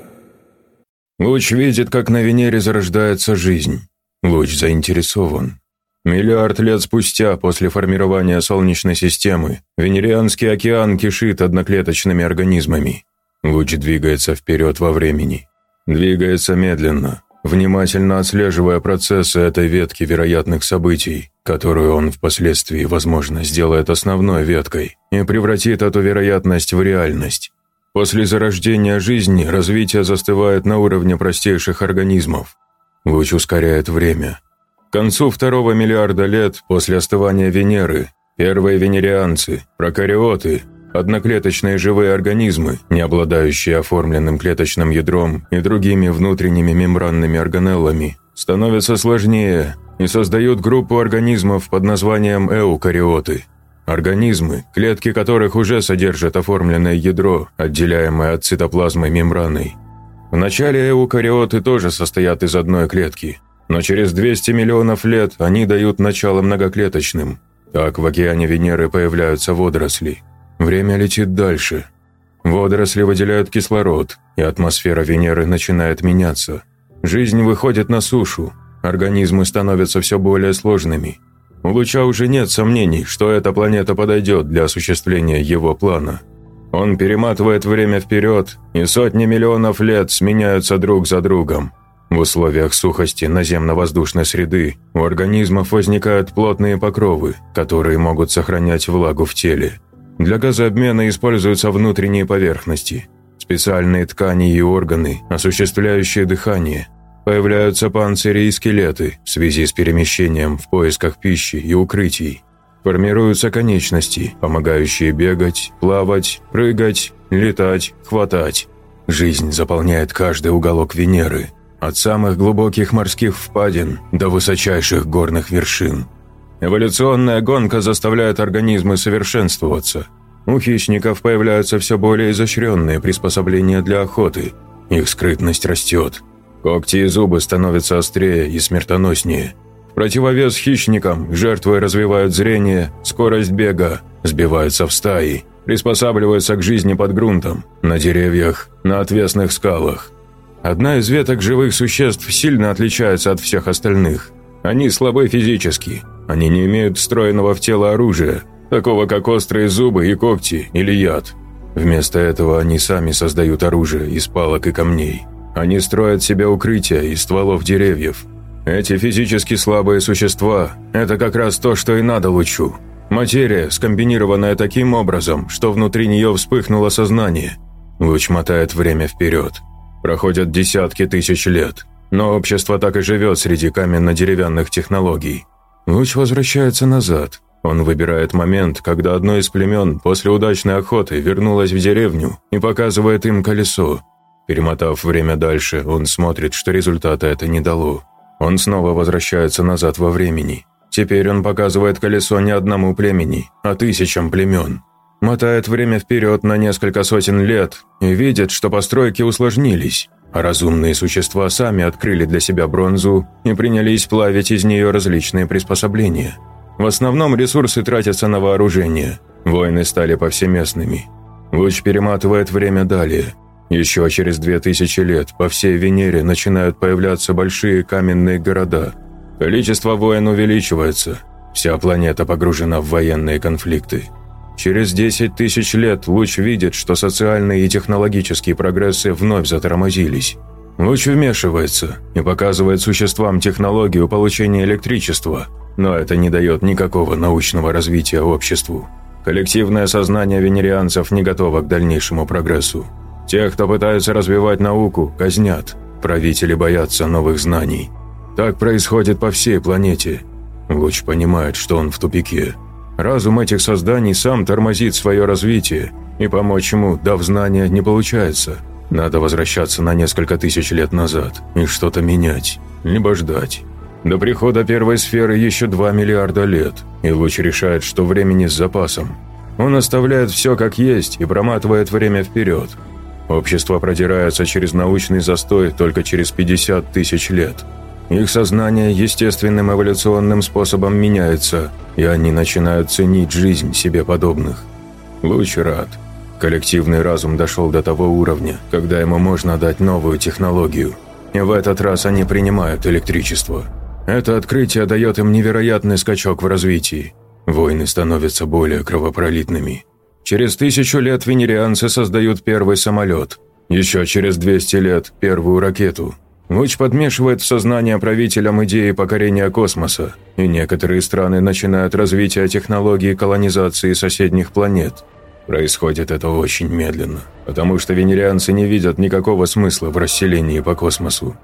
Луч видит, как на Венере зарождается жизнь. Луч заинтересован. Миллиард лет спустя, после формирования Солнечной системы, Венерианский океан кишит одноклеточными организмами. Луч двигается вперед во времени. Двигается медленно, внимательно отслеживая процессы этой ветки вероятных событий, которую он впоследствии, возможно, сделает основной веткой и превратит эту вероятность в реальность. После зарождения жизни развитие застывает на уровне простейших организмов. Луч ускоряет время. К концу второго миллиарда лет после остывания Венеры первые венерианцы, прокариоты, одноклеточные живые организмы, не обладающие оформленным клеточным ядром и другими внутренними мембранными органеллами, становятся сложнее и создают группу организмов под названием эукариоты – Организмы, клетки которых уже содержат оформленное ядро, отделяемое от цитоплазмы мембраной. Вначале эукариоты тоже состоят из одной клетки, но через 200 миллионов лет они дают начало многоклеточным. Так в океане Венеры появляются водоросли. Время летит дальше. Водоросли выделяют кислород, и атмосфера Венеры начинает меняться. Жизнь выходит на сушу, организмы становятся все более сложными – у Луча уже нет сомнений, что эта планета подойдет для осуществления его плана. Он перематывает время вперед, и сотни миллионов лет сменяются друг за другом. В условиях сухости наземно-воздушной среды у организмов возникают плотные покровы, которые могут сохранять влагу в теле. Для газообмена используются внутренние поверхности, специальные ткани и органы, осуществляющие дыхание – Появляются панцири и скелеты в связи с перемещением в поисках пищи и укрытий. Формируются конечности, помогающие бегать, плавать, прыгать, летать, хватать. Жизнь заполняет каждый уголок Венеры, от самых глубоких морских впадин до высочайших горных вершин. Эволюционная гонка заставляет организмы совершенствоваться. У хищников появляются все более изощренные приспособления для охоты. Их скрытность растет, Когти и зубы становятся острее и смертоноснее. В противовес хищникам жертвы развивают зрение, скорость бега, сбиваются в стаи, приспосабливаются к жизни под грунтом, на деревьях, на отвесных скалах. Одна из веток живых существ сильно отличается от всех остальных. Они слабы физически, они не имеют встроенного в тело оружия, такого как острые зубы и когти или яд. Вместо этого они сами создают оружие из палок и камней. Они строят себе укрытия из стволов деревьев. Эти физически слабые существа – это как раз то, что и надо лучу. Материя, скомбинированная таким образом, что внутри нее вспыхнуло сознание. Луч мотает время вперед. Проходят десятки тысяч лет, но общество так и живет среди каменно-деревянных технологий. Луч возвращается назад. Он выбирает момент, когда одно из племен после удачной охоты вернулось в деревню и показывает им колесо, Перемотав время дальше, он смотрит, что результата это не дало. Он снова возвращается назад во времени. Теперь он показывает колесо не одному племени, а тысячам племен. Мотает время вперед на несколько сотен лет и видит, что постройки усложнились, а разумные существа сами открыли для себя бронзу и принялись плавить из нее различные приспособления. В основном ресурсы тратятся на вооружение. Войны стали повсеместными. Луч перематывает время далее – еще через две тысячи лет по всей Венере начинают появляться большие каменные города. Количество войн увеличивается. Вся планета погружена в военные конфликты. Через 10 тысяч лет Луч видит, что социальные и технологические прогрессы вновь затормозились. Луч вмешивается и показывает существам технологию получения электричества, но это не дает никакого научного развития обществу. Коллективное сознание венерианцев не готово к дальнейшему прогрессу. Тех, кто пытается развивать науку, казнят. Правители боятся новых знаний. Так происходит по всей планете. Луч понимает, что он в тупике. Разум этих созданий сам тормозит свое развитие, и помочь ему, дав знания, не получается. Надо возвращаться на несколько тысяч лет назад и что-то менять, либо ждать. До прихода первой сферы еще 2 миллиарда лет, и Луч решает, что времени с запасом. Он оставляет все как есть и проматывает время вперед – Общество продирается через научный застой только через 50 тысяч лет. Их сознание естественным эволюционным способом меняется, и они начинают ценить жизнь себе подобных. Луч рад. Коллективный разум дошел до того уровня, когда ему можно дать новую технологию. И в этот раз они принимают электричество. Это открытие дает им невероятный скачок в развитии. Войны становятся более кровопролитными. Через тысячу лет венерианцы создают первый самолет. Еще через 200 лет – первую ракету. Луч подмешивает в сознание правителям идеи покорения космоса, и некоторые страны начинают развитие технологии колонизации соседних планет. Происходит это очень медленно, потому что венерианцы не видят никакого смысла в расселении по космосу.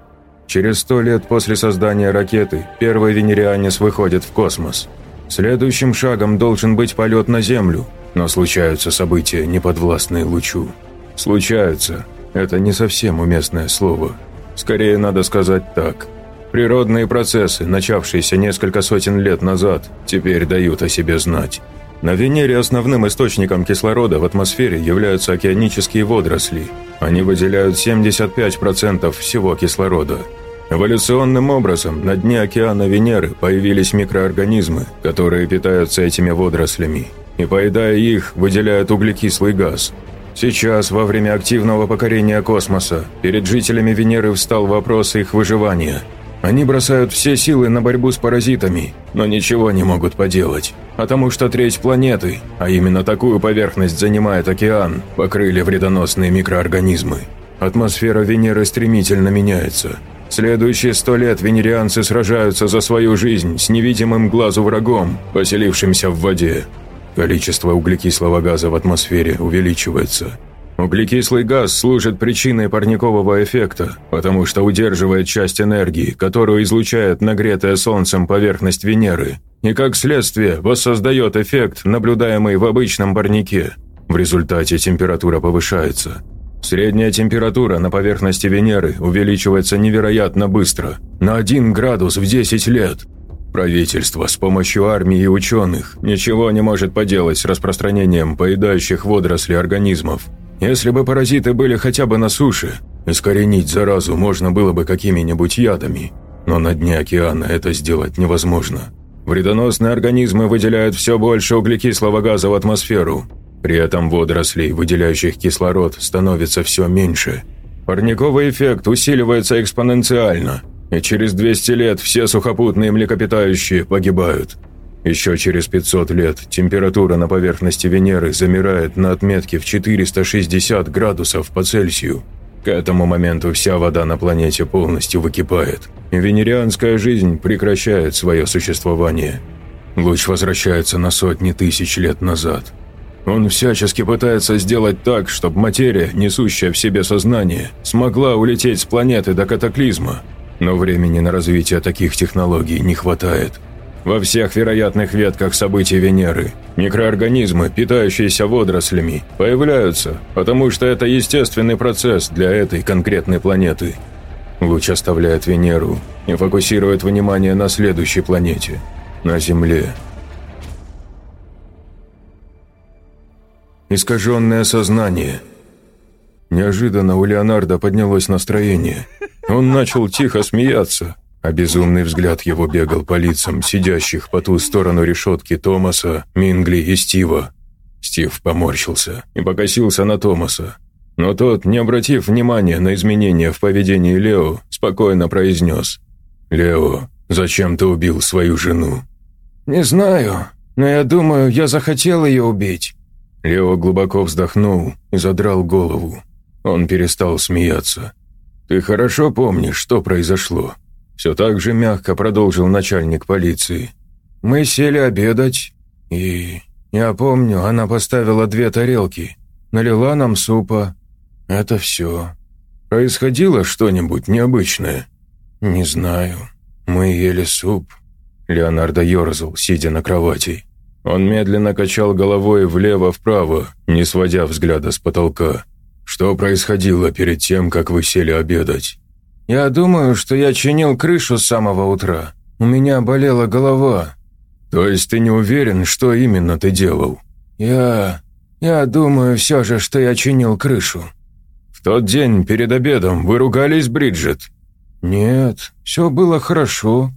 Через сто лет после создания ракеты первый венерианец выходит в космос. Следующим шагом должен быть полет на Землю, но случаются события, неподвластные лучу. Случаются – это не совсем уместное слово. Скорее надо сказать так. Природные процессы, начавшиеся несколько сотен лет назад, теперь дают о себе знать. На Венере основным источником кислорода в атмосфере являются океанические водоросли. Они выделяют 75% всего кислорода. Эволюционным образом на дне океана Венеры появились микроорганизмы, которые питаются этими водорослями, и, поедая их, выделяют углекислый газ. Сейчас, во время активного покорения космоса, перед жителями Венеры встал вопрос их выживания. Они бросают все силы на борьбу с паразитами, но ничего не могут поделать, потому что треть планеты, а именно такую поверхность занимает океан, покрыли вредоносные микроорганизмы. Атмосфера Венеры стремительно меняется – Следующие сто лет венерианцы сражаются за свою жизнь с невидимым глазу врагом, поселившимся в воде. Количество углекислого газа в атмосфере увеличивается. Углекислый газ служит причиной парникового эффекта, потому что удерживает часть энергии, которую излучает нагретая Солнцем поверхность Венеры, и как следствие воссоздает эффект, наблюдаемый в обычном парнике. В результате температура повышается – Средняя температура на поверхности Венеры увеличивается невероятно быстро, на 1 градус в 10 лет. Правительство с помощью армии и ученых ничего не может поделать с распространением поедающих водоросли организмов. Если бы паразиты были хотя бы на суше, искоренить заразу можно было бы какими-нибудь ядами, но на дне океана это сделать невозможно. Вредоносные организмы выделяют все больше углекислого газа в атмосферу, при этом водорослей, выделяющих кислород, становится все меньше. Парниковый эффект усиливается экспоненциально, и через 200 лет все сухопутные млекопитающие погибают. Еще через 500 лет температура на поверхности Венеры замирает на отметке в 460 градусов по Цельсию. К этому моменту вся вода на планете полностью выкипает, и венерианская жизнь прекращает свое существование. Луч возвращается на сотни тысяч лет назад – он всячески пытается сделать так, чтобы материя, несущая в себе сознание, смогла улететь с планеты до катаклизма. Но времени на развитие таких технологий не хватает. Во всех вероятных ветках событий Венеры микроорганизмы, питающиеся водорослями, появляются, потому что это естественный процесс для этой конкретной планеты. Луч оставляет Венеру и фокусирует внимание на следующей планете – на Земле – искаженное сознание. Неожиданно у Леонардо поднялось настроение. Он начал тихо смеяться, а безумный взгляд его бегал по лицам сидящих по ту сторону решетки Томаса, Мингли и Стива. Стив поморщился и покосился на Томаса. Но тот, не обратив внимания на изменения в поведении Лео, спокойно произнес. «Лео, зачем ты убил свою жену?» «Не знаю, но я думаю, я захотел ее убить. Лео глубоко вздохнул и задрал голову. Он перестал смеяться. «Ты хорошо помнишь, что произошло?» Все так же мягко продолжил начальник полиции. «Мы сели обедать, и... Я помню, она поставила две тарелки, налила нам супа. Это все. Происходило что-нибудь необычное?» «Не знаю. Мы ели суп». Леонардо ерзал, сидя на кровати. Он медленно качал головой влево-вправо, не сводя взгляда с потолка. «Что происходило перед тем, как вы сели обедать?» «Я думаю, что я чинил крышу с самого утра. У меня болела голова». «То есть ты не уверен, что именно ты делал?» «Я... я думаю все же, что я чинил крышу». «В тот день перед обедом вы ругались, Бриджит?» «Нет, все было хорошо».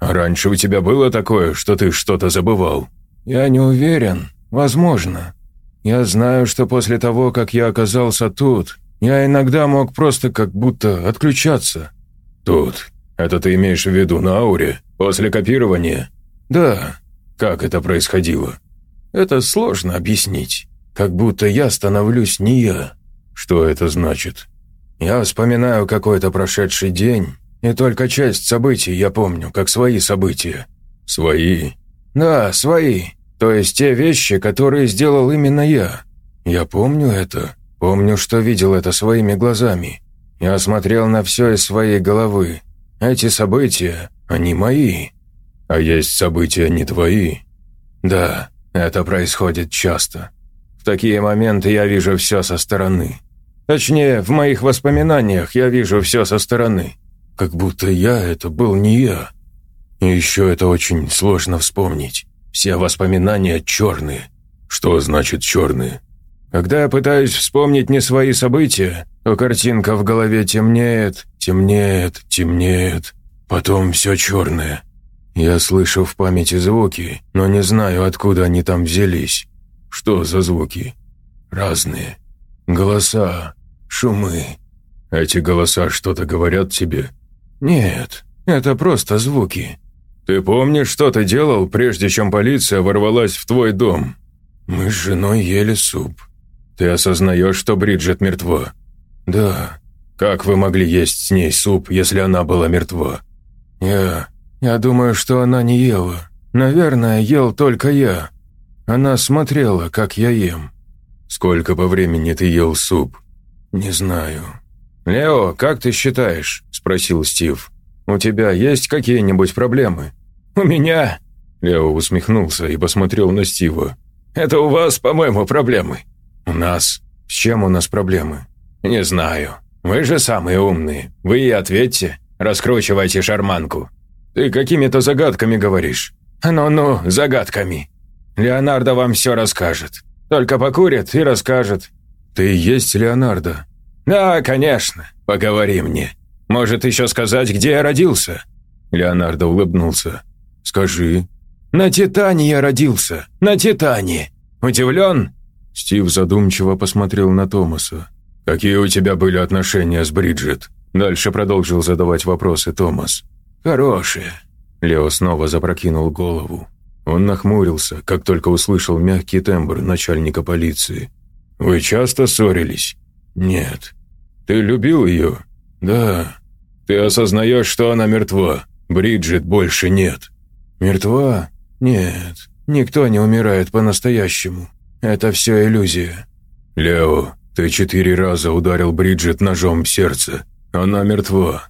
«А раньше у тебя было такое, что ты что-то забывал?» «Я не уверен. Возможно. Я знаю, что после того, как я оказался тут, я иногда мог просто как будто отключаться». «Тут? Это ты имеешь в виду на ауре? После копирования?» «Да». «Как это происходило?» «Это сложно объяснить. Как будто я становлюсь не я». «Что это значит?» «Я вспоминаю какой-то прошедший день, и только часть событий я помню, как свои события». «Свои?» «Да, свои. То есть те вещи, которые сделал именно я. Я помню это. Помню, что видел это своими глазами. Я смотрел на все из своей головы. Эти события, они мои. А есть события не твои? Да, это происходит часто. В такие моменты я вижу все со стороны. Точнее, в моих воспоминаниях я вижу все со стороны. Как будто я это был не я. И еще это очень сложно вспомнить. Все воспоминания черные». «Что значит черные?» «Когда я пытаюсь вспомнить не свои события, то картинка в голове темнеет, темнеет, темнеет. Потом все черное. Я слышу в памяти звуки, но не знаю, откуда они там взялись. Что за звуки? Разные. Голоса, шумы. Эти голоса что-то говорят тебе? Нет, это просто звуки. Ты помнишь, что ты делал, прежде чем полиция ворвалась в твой дом? Мы с женой ели суп. Ты осознаешь, что Бриджит мертва? Да. Как вы могли есть с ней суп, если она была мертва? Я... я думаю, что она не ела. Наверное, ел только я. Она смотрела, как я ем. Сколько по времени ты ел суп? Не знаю. «Лео, как ты считаешь?» – спросил Стив. «У тебя есть какие-нибудь проблемы?» «У меня?» Лео усмехнулся и посмотрел на Стива. «Это у вас, по-моему, проблемы». «У нас? С чем у нас проблемы?» «Не знаю. Вы же самые умные. Вы и ответьте. Раскручивайте шарманку». «Ты какими-то загадками говоришь». «Ну-ну, загадками. Леонардо вам все расскажет. Только покурит и расскажет». «Ты есть Леонардо?» «Да, конечно. Поговори мне. Может, еще сказать, где я родился?» Леонардо улыбнулся. «Скажи». «На Титане я родился. На Титане. Удивлен?» Стив задумчиво посмотрел на Томаса. «Какие у тебя были отношения с Бриджит?» Дальше продолжил задавать вопросы Томас. «Хорошие». Лео снова запрокинул голову. Он нахмурился, как только услышал мягкий тембр начальника полиции. «Вы часто ссорились?» «Нет». «Ты любил ее?» «Да». «Ты осознаешь, что она мертва? Бриджит больше нет». «Мертва? Нет. Никто не умирает по-настоящему. Это все иллюзия». «Лео, ты четыре раза ударил Бриджит ножом в сердце. Она мертва».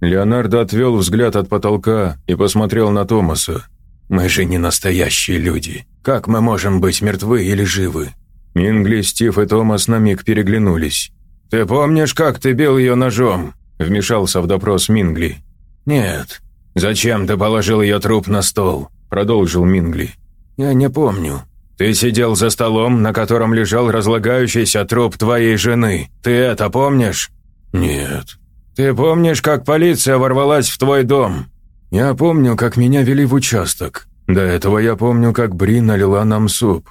Леонардо отвел взгляд от потолка и посмотрел на Томаса. «Мы же не настоящие люди. Как мы можем быть мертвы или живы?» Мингли, Стив и Томас на миг переглянулись. «Ты помнишь, как ты бил ее ножом?» – вмешался в допрос Мингли. «Нет». «Зачем ты положил ее труп на стол?» – продолжил Мингли. «Я не помню». «Ты сидел за столом, на котором лежал разлагающийся труп твоей жены. Ты это помнишь?» «Нет». «Ты помнишь, как полиция ворвалась в твой дом?» «Я помню, как меня вели в участок. До этого я помню, как Бри налила нам суп.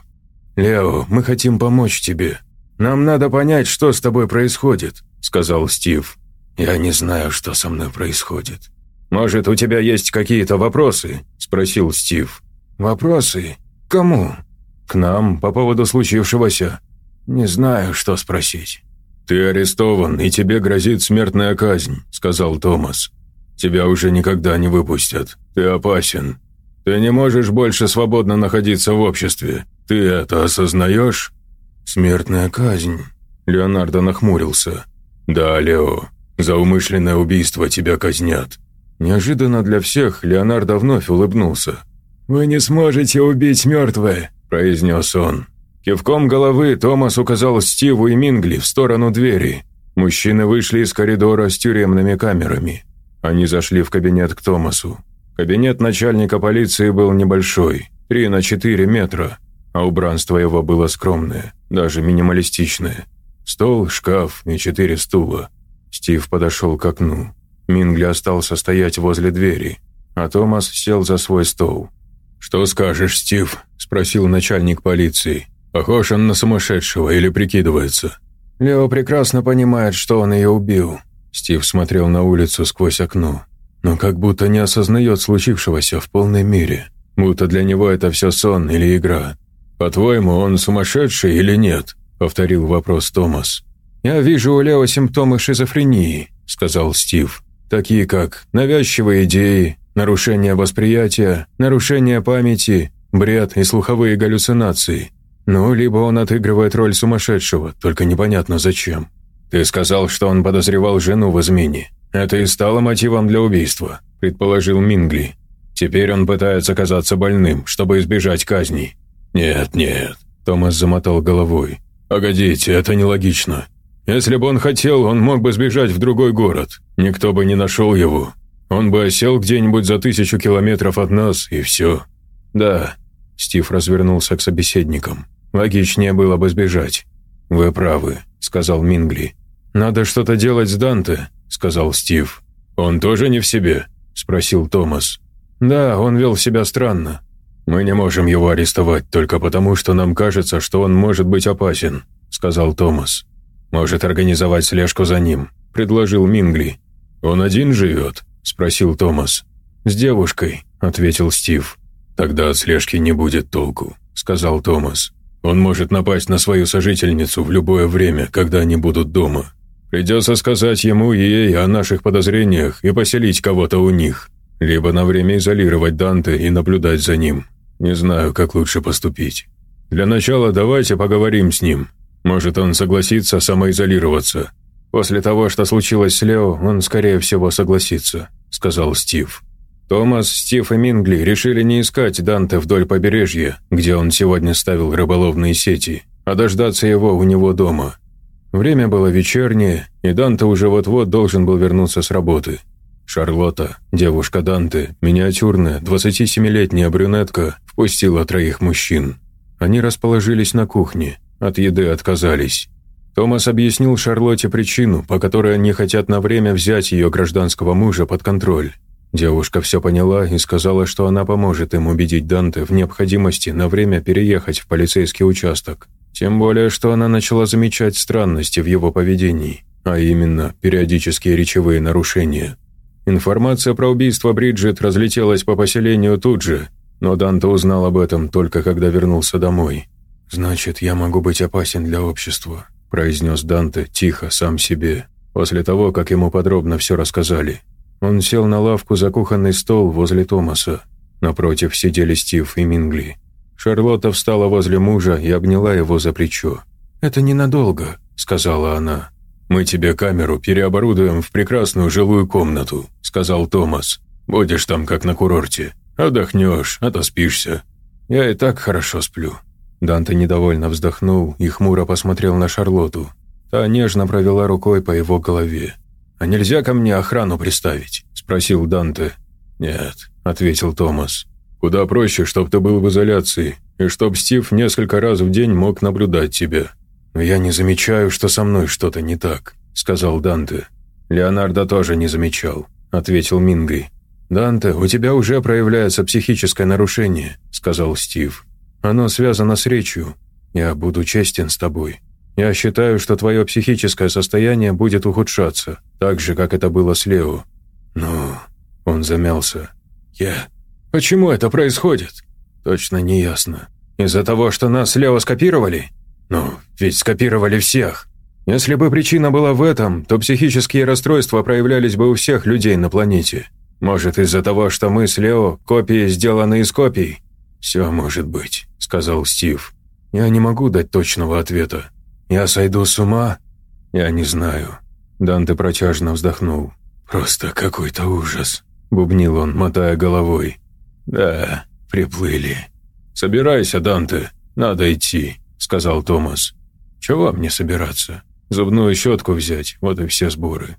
Лео, мы хотим помочь тебе. Нам надо понять, что с тобой происходит», — сказал Стив. «Я не знаю, что со мной происходит». «Может, у тебя есть какие-то вопросы?» – спросил Стив. «Вопросы? Кому?» «К нам, по поводу случившегося». «Не знаю, что спросить». «Ты арестован, и тебе грозит смертная казнь», – сказал Томас. «Тебя уже никогда не выпустят. Ты опасен. Ты не можешь больше свободно находиться в обществе. Ты это осознаешь?» «Смертная казнь», – Леонардо нахмурился. «Да, Лео, за умышленное убийство тебя казнят». Неожиданно для всех Леонардо вновь улыбнулся. «Вы не сможете убить мертвое», – произнес он. Кивком головы Томас указал Стиву и Мингли в сторону двери. Мужчины вышли из коридора с тюремными камерами. Они зашли в кабинет к Томасу. Кабинет начальника полиции был небольшой, 3 на 4 метра, а убранство его было скромное, даже минималистичное. Стол, шкаф и четыре стула. Стив подошел к окну. Мингли остался стоять возле двери, а Томас сел за свой стол. «Что скажешь, Стив?» – спросил начальник полиции. Похож он на сумасшедшего или прикидывается?» «Лео прекрасно понимает, что он ее убил». Стив смотрел на улицу сквозь окно, но как будто не осознает случившегося в полной мере, будто для него это все сон или игра. «По-твоему, он сумасшедший или нет?» – повторил вопрос Томас. «Я вижу у Лео симптомы шизофрении», – сказал Стив. «Такие как навязчивые идеи, нарушение восприятия, нарушение памяти, бред и слуховые галлюцинации. Ну, либо он отыгрывает роль сумасшедшего, только непонятно зачем. Ты сказал, что он подозревал жену в измене. Это и стало мотивом для убийства, предположил Мингли. Теперь он пытается казаться больным, чтобы избежать казни. Нет, нет, Томас замотал головой. Погодите, это нелогично. Если бы он хотел, он мог бы сбежать в другой город. Никто бы не нашел его. Он бы осел где-нибудь за тысячу километров от нас, и все. Да, Стив развернулся к собеседникам. «Логичнее было бы сбежать». «Вы правы», — сказал Мингли. «Надо что-то делать с Данте», — сказал Стив. «Он тоже не в себе?» — спросил Томас. «Да, он вел себя странно. Мы не можем его арестовать только потому, что нам кажется, что он может быть опасен», — сказал Томас. «Может организовать слежку за ним», — предложил Мингли. «Он один живет?» — спросил Томас. «С девушкой», — ответил Стив. «Тогда от слежки не будет толку», — сказал Томас. «Он может напасть на свою сожительницу в любое время, когда они будут дома. Придется сказать ему и ей о наших подозрениях и поселить кого-то у них. Либо на время изолировать Данте и наблюдать за ним. Не знаю, как лучше поступить. Для начала давайте поговорим с ним. Может, он согласится самоизолироваться. После того, что случилось с Лео, он, скорее всего, согласится», — сказал Стив. Томас, Стив и Мингли решили не искать Данте вдоль побережья, где он сегодня ставил рыболовные сети, а дождаться его у него дома. Время было вечернее, и Данте уже вот-вот должен был вернуться с работы. Шарлотта, девушка Данте, миниатюрная, 27-летняя брюнетка, впустила троих мужчин. Они расположились на кухне, от еды отказались. Томас объяснил Шарлотте причину, по которой они хотят на время взять ее гражданского мужа под контроль. Девушка все поняла и сказала, что она поможет им убедить Данте в необходимости на время переехать в полицейский участок. Тем более, что она начала замечать странности в его поведении, а именно периодические речевые нарушения. Информация про убийство Бриджит разлетелась по поселению тут же, но Данте узнал об этом только когда вернулся домой. «Значит, я могу быть опасен для общества», – произнес Данте тихо сам себе, после того, как ему подробно все рассказали. Он сел на лавку за кухонный стол возле Томаса. Напротив сидели Стив и Мингли. Шарлотта встала возле мужа и обняла его за плечо. «Это ненадолго», — сказала она. «Мы тебе камеру переоборудуем в прекрасную жилую комнату», — сказал Томас. «Будешь там, как на курорте. Отдохнешь, отоспишься». «Я и так хорошо сплю». Данте недовольно вздохнул и хмуро посмотрел на Шарлотту. Та нежно провела рукой по его голове. «А нельзя ко мне охрану приставить?» – спросил Данте. «Нет», – ответил Томас. «Куда проще, чтоб ты был в изоляции, и чтоб Стив несколько раз в день мог наблюдать тебя». «Но я не замечаю, что со мной что-то не так», – сказал Данте. «Леонардо тоже не замечал», – ответил Мингри. «Данте, у тебя уже проявляется психическое нарушение», – сказал Стив. «Оно связано с речью. Я буду честен с тобой. Я считаю, что твое психическое состояние будет ухудшаться, так же, как это было с Лео. Ну, он замялся. Я... Почему это происходит? Точно не ясно. Из-за того, что нас Лео скопировали? Ну, ведь скопировали всех. Если бы причина была в этом, то психические расстройства проявлялись бы у всех людей на планете. Может, из-за того, что мы с Лео копии сделаны из копий? «Все может быть», — сказал Стив. «Я не могу дать точного ответа. Я сойду с ума? Я не знаю. Данте протяжно вздохнул. Просто какой-то ужас. Бубнил он, мотая головой. Да, приплыли. Собирайся, Данте. Надо идти, сказал Томас. Чего мне собираться? Зубную щетку взять, вот и все сборы.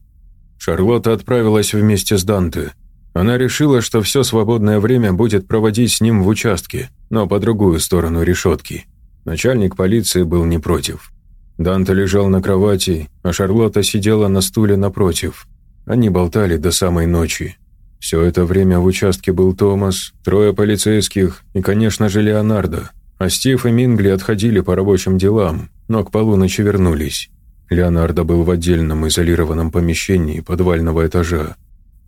Шарлотта отправилась вместе с Данте. Она решила, что все свободное время будет проводить с ним в участке, но по другую сторону решетки. Начальник полиции был не против. Данте лежал на кровати, а Шарлотта сидела на стуле напротив. Они болтали до самой ночи. Все это время в участке был Томас, трое полицейских и, конечно же, Леонардо. А Стив и Мингли отходили по рабочим делам, но к полуночи вернулись. Леонардо был в отдельном изолированном помещении подвального этажа.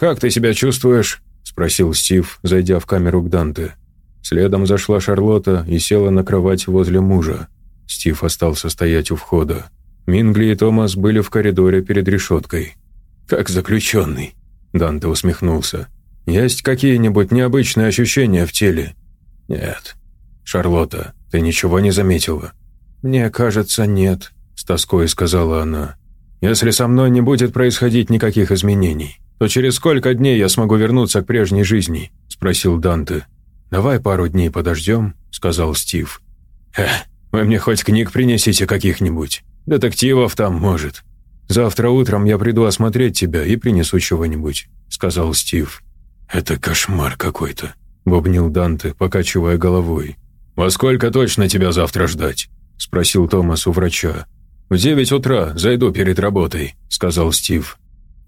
«Как ты себя чувствуешь?» – спросил Стив, зайдя в камеру к Данте. Следом зашла Шарлотта и села на кровать возле мужа. Стив остался стоять у входа. Мингли и Томас были в коридоре перед решеткой. «Как заключенный», – Данте усмехнулся. «Есть какие-нибудь необычные ощущения в теле?» «Нет». «Шарлотта, ты ничего не заметила?» «Мне кажется, нет», – с тоской сказала она. «Если со мной не будет происходить никаких изменений, то через сколько дней я смогу вернуться к прежней жизни?» – спросил Данте. «Давай пару дней подождем», – сказал Стив. «Эх, вы мне хоть книг принесите каких-нибудь. Детективов там, может. Завтра утром я приду осмотреть тебя и принесу чего-нибудь», — сказал Стив. «Это кошмар какой-то», — бубнил Данте, покачивая головой. «Во сколько точно тебя завтра ждать?» – спросил Томас у врача. «В девять утра зайду перед работой», – сказал Стив.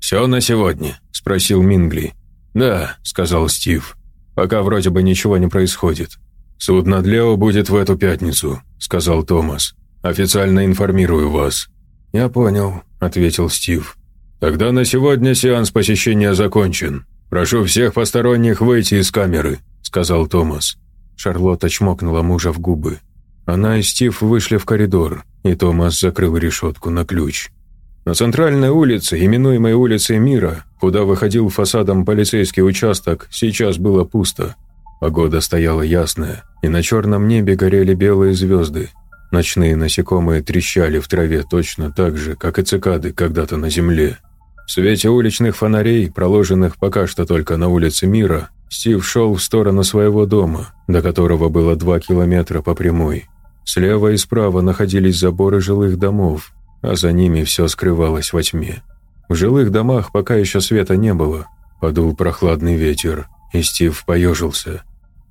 «Все на сегодня?» – спросил Мингли. «Да», – сказал Стив. «Пока вроде бы ничего не происходит». «Суд над Лео будет в эту пятницу», – сказал Томас. «Официально информирую вас». «Я понял», – ответил Стив. «Тогда на сегодня сеанс посещения закончен. Прошу всех посторонних выйти из камеры», – сказал Томас. Шарлотта чмокнула мужа в губы. Она и Стив вышли в коридор, и Томас закрыл решетку на ключ. На центральной улице, именуемой улицей Мира, куда выходил фасадом полицейский участок, сейчас было пусто. Погода стояла ясная, и на черном небе горели белые звезды. Ночные насекомые трещали в траве точно так же, как и цикады когда-то на земле. В свете уличных фонарей, проложенных пока что только на улице Мира, Стив шел в сторону своего дома, до которого было два километра по прямой. Слева и справа находились заборы жилых домов, а за ними все скрывалось во тьме. В жилых домах пока еще света не было. Подул прохладный ветер, и Стив поежился.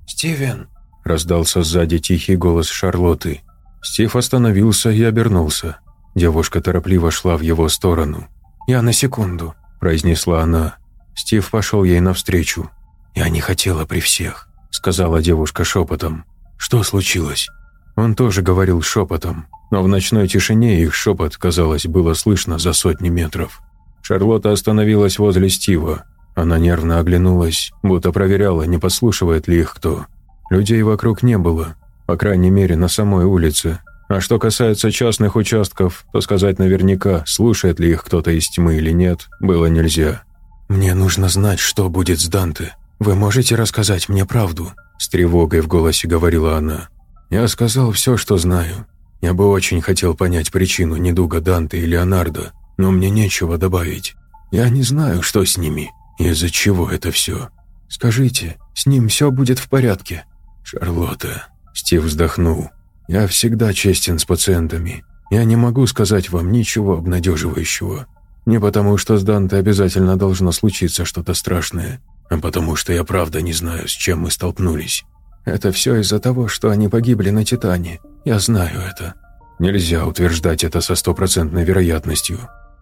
«Стивен!» – раздался сзади тихий голос Шарлотты. Стив остановился и обернулся. Девушка торопливо шла в его сторону. «Я на секунду», – произнесла она. Стив пошел ей навстречу. «Я не хотела при всех», — сказала девушка шепотом. «Что случилось?» Он тоже говорил шепотом, но в ночной тишине их шепот, казалось, было слышно за сотни метров. Шарлотта остановилась возле Стива. Она нервно оглянулась, будто проверяла, не подслушивает ли их кто. Людей вокруг не было, по крайней мере, на самой улице. А что касается частных участков, то сказать наверняка, слушает ли их кто-то из тьмы или нет, было нельзя. «Мне нужно знать, что будет с Данте», «Вы можете рассказать мне правду?» С тревогой в голосе говорила она. «Я сказал все, что знаю. Я бы очень хотел понять причину недуга Данте и Леонардо, но мне нечего добавить. Я не знаю, что с ними, из-за чего это все. Скажите, с ним все будет в порядке?» «Шарлотта», — Стив вздохнул, — «я всегда честен с пациентами. Я не могу сказать вам ничего обнадеживающего. Не потому, что с Данте обязательно должно случиться что-то страшное, а потому что я правда не знаю, с чем мы столкнулись. Это все из-за того, что они погибли на Титане. Я знаю это. Нельзя утверждать это со стопроцентной вероятностью.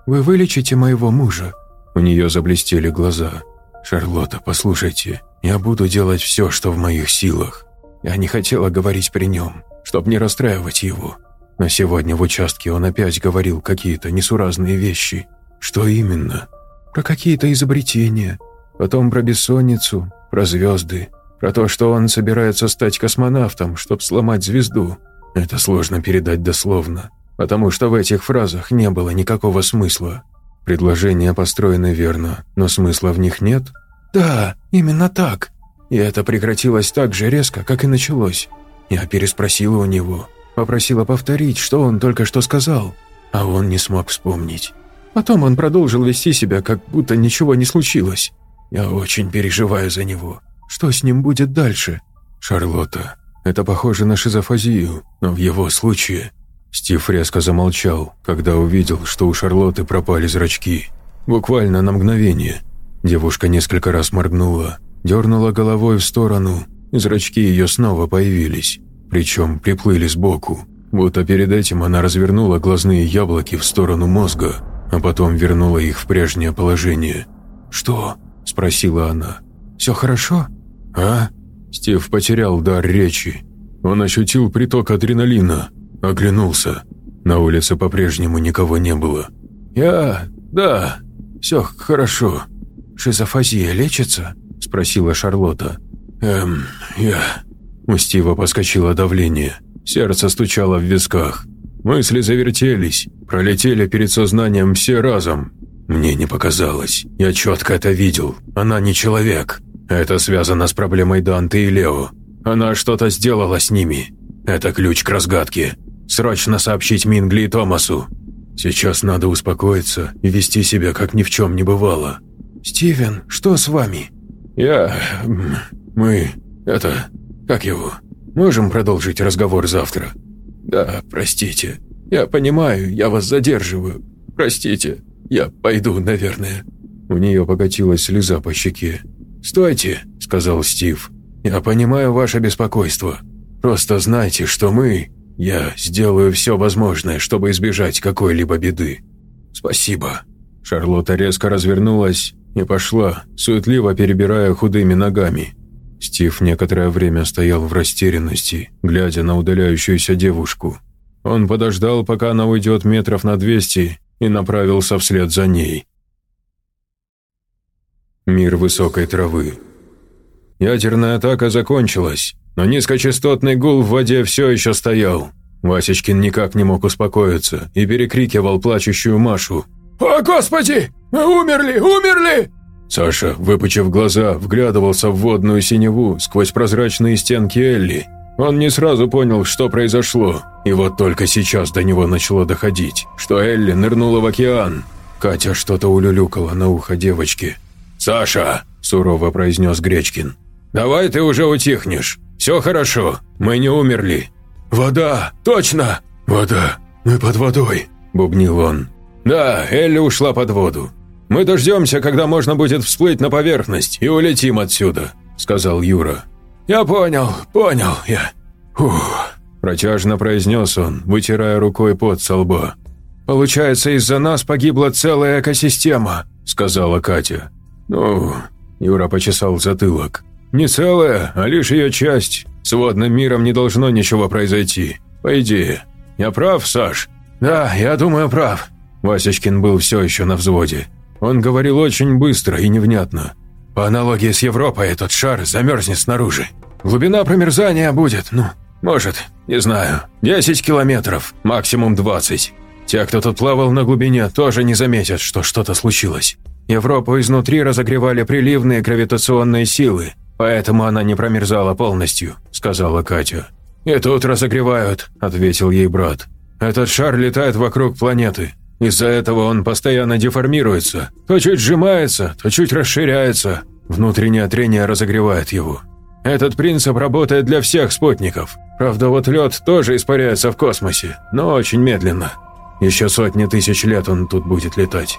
Вы вылечите моего мужа?» У нее заблестели глаза. «Шарлотта, послушайте, я буду делать все, что в моих силах. Я не хотела говорить при нем, чтобы не расстраивать его. Но сегодня в участке он опять говорил какие-то несуразные вещи. Что именно? Про какие-то изобретения, Потом про бессонницу, про звезды, про то, что он собирается стать космонавтом, чтобы сломать звезду. Это сложно передать дословно, потому что в этих фразах не было никакого смысла. Предложения построены верно, но смысла в них нет? Да, именно так. И это прекратилось так же резко, как и началось. Я переспросила у него, попросила повторить, что он только что сказал, а он не смог вспомнить. Потом он продолжил вести себя, как будто ничего не случилось. Я очень переживаю за него. Что с ним будет дальше? Шарлотта, это похоже на шизофазию, но в его случае... Стив резко замолчал, когда увидел, что у Шарлотты пропали зрачки. Буквально на мгновение. Девушка несколько раз моргнула, дернула головой в сторону, и зрачки ее снова появились, причем приплыли сбоку. Будто перед этим она развернула глазные яблоки в сторону мозга, а потом вернула их в прежнее положение. «Что?» – спросила она. «Все хорошо?» «А?» Стив потерял дар речи. Он ощутил приток адреналина, оглянулся. На улице по-прежнему никого не было. «Я... да, все хорошо. Шизофазия лечится?» – спросила Шарлотта. «Эм, я...» У Стива поскочило давление. Сердце стучало в висках. Мысли завертелись, пролетели перед сознанием все разом. Мне не показалось. Я четко это видел. Она не человек. Это связано с проблемой Данте и Лео. Она что-то сделала с ними. Это ключ к разгадке. Срочно сообщить Мингли и Томасу. Сейчас надо успокоиться и вести себя, как ни в чем не бывало. «Стивен, что с вами?» «Я... мы... это... как его? Можем продолжить разговор завтра?» «Да, простите. Я понимаю, я вас задерживаю. Простите». Я пойду, наверное». У нее покатилась слеза по щеке. «Стойте», — сказал Стив. «Я понимаю ваше беспокойство. Просто знайте, что мы... Я сделаю все возможное, чтобы избежать какой-либо беды. Спасибо». Шарлотта резко развернулась и пошла, суетливо перебирая худыми ногами. Стив некоторое время стоял в растерянности, глядя на удаляющуюся девушку. Он подождал, пока она уйдет метров на двести, и направился вслед за ней. Мир высокой травы. Ядерная атака закончилась, но низкочастотный гул в воде все еще стоял. Васечкин никак не мог успокоиться и перекрикивал плачущую Машу. «О, Господи! Мы умерли! Умерли!» Саша, выпучив глаза, вглядывался в водную синеву сквозь прозрачные стенки Элли. Он не сразу понял, что произошло, и вот только сейчас до него начало доходить, что Элли нырнула в океан. Катя что-то улюлюкала на ухо девочки. «Саша!» – сурово произнес Гречкин. «Давай ты уже утихнешь. Все хорошо, мы не умерли». «Вода! Точно! Вода! Мы под водой!» – бубнил он. «Да, Элли ушла под воду. Мы дождемся, когда можно будет всплыть на поверхность и улетим отсюда», – сказал Юра. «Я понял, понял я. Ух», – протяжно произнес он, вытирая рукой пот со лба. «Получается, из-за нас погибла целая экосистема», – сказала Катя. «Ну...» – Юра почесал затылок. «Не целая, а лишь ее часть. С водным миром не должно ничего произойти. По идее. Я прав, Саш?» «Да, я думаю, прав», Васечкин был все еще на взводе. Он говорил очень быстро и невнятно. По аналогии с Европой этот шар замерзнет снаружи. Глубина промерзания будет, ну, может, не знаю, 10 километров, максимум 20. Те, кто тут плавал на глубине, тоже не заметят, что что-то случилось. Европу изнутри разогревали приливные гравитационные силы, поэтому она не промерзала полностью», – сказала Катя. «И тут разогревают», – ответил ей брат. «Этот шар летает вокруг планеты, из-за этого он постоянно деформируется, то чуть сжимается, то чуть расширяется. Внутреннее трение разогревает его. Этот принцип работает для всех спутников. Правда, вот лед тоже испаряется в космосе, но очень медленно. Еще сотни тысяч лет он тут будет летать.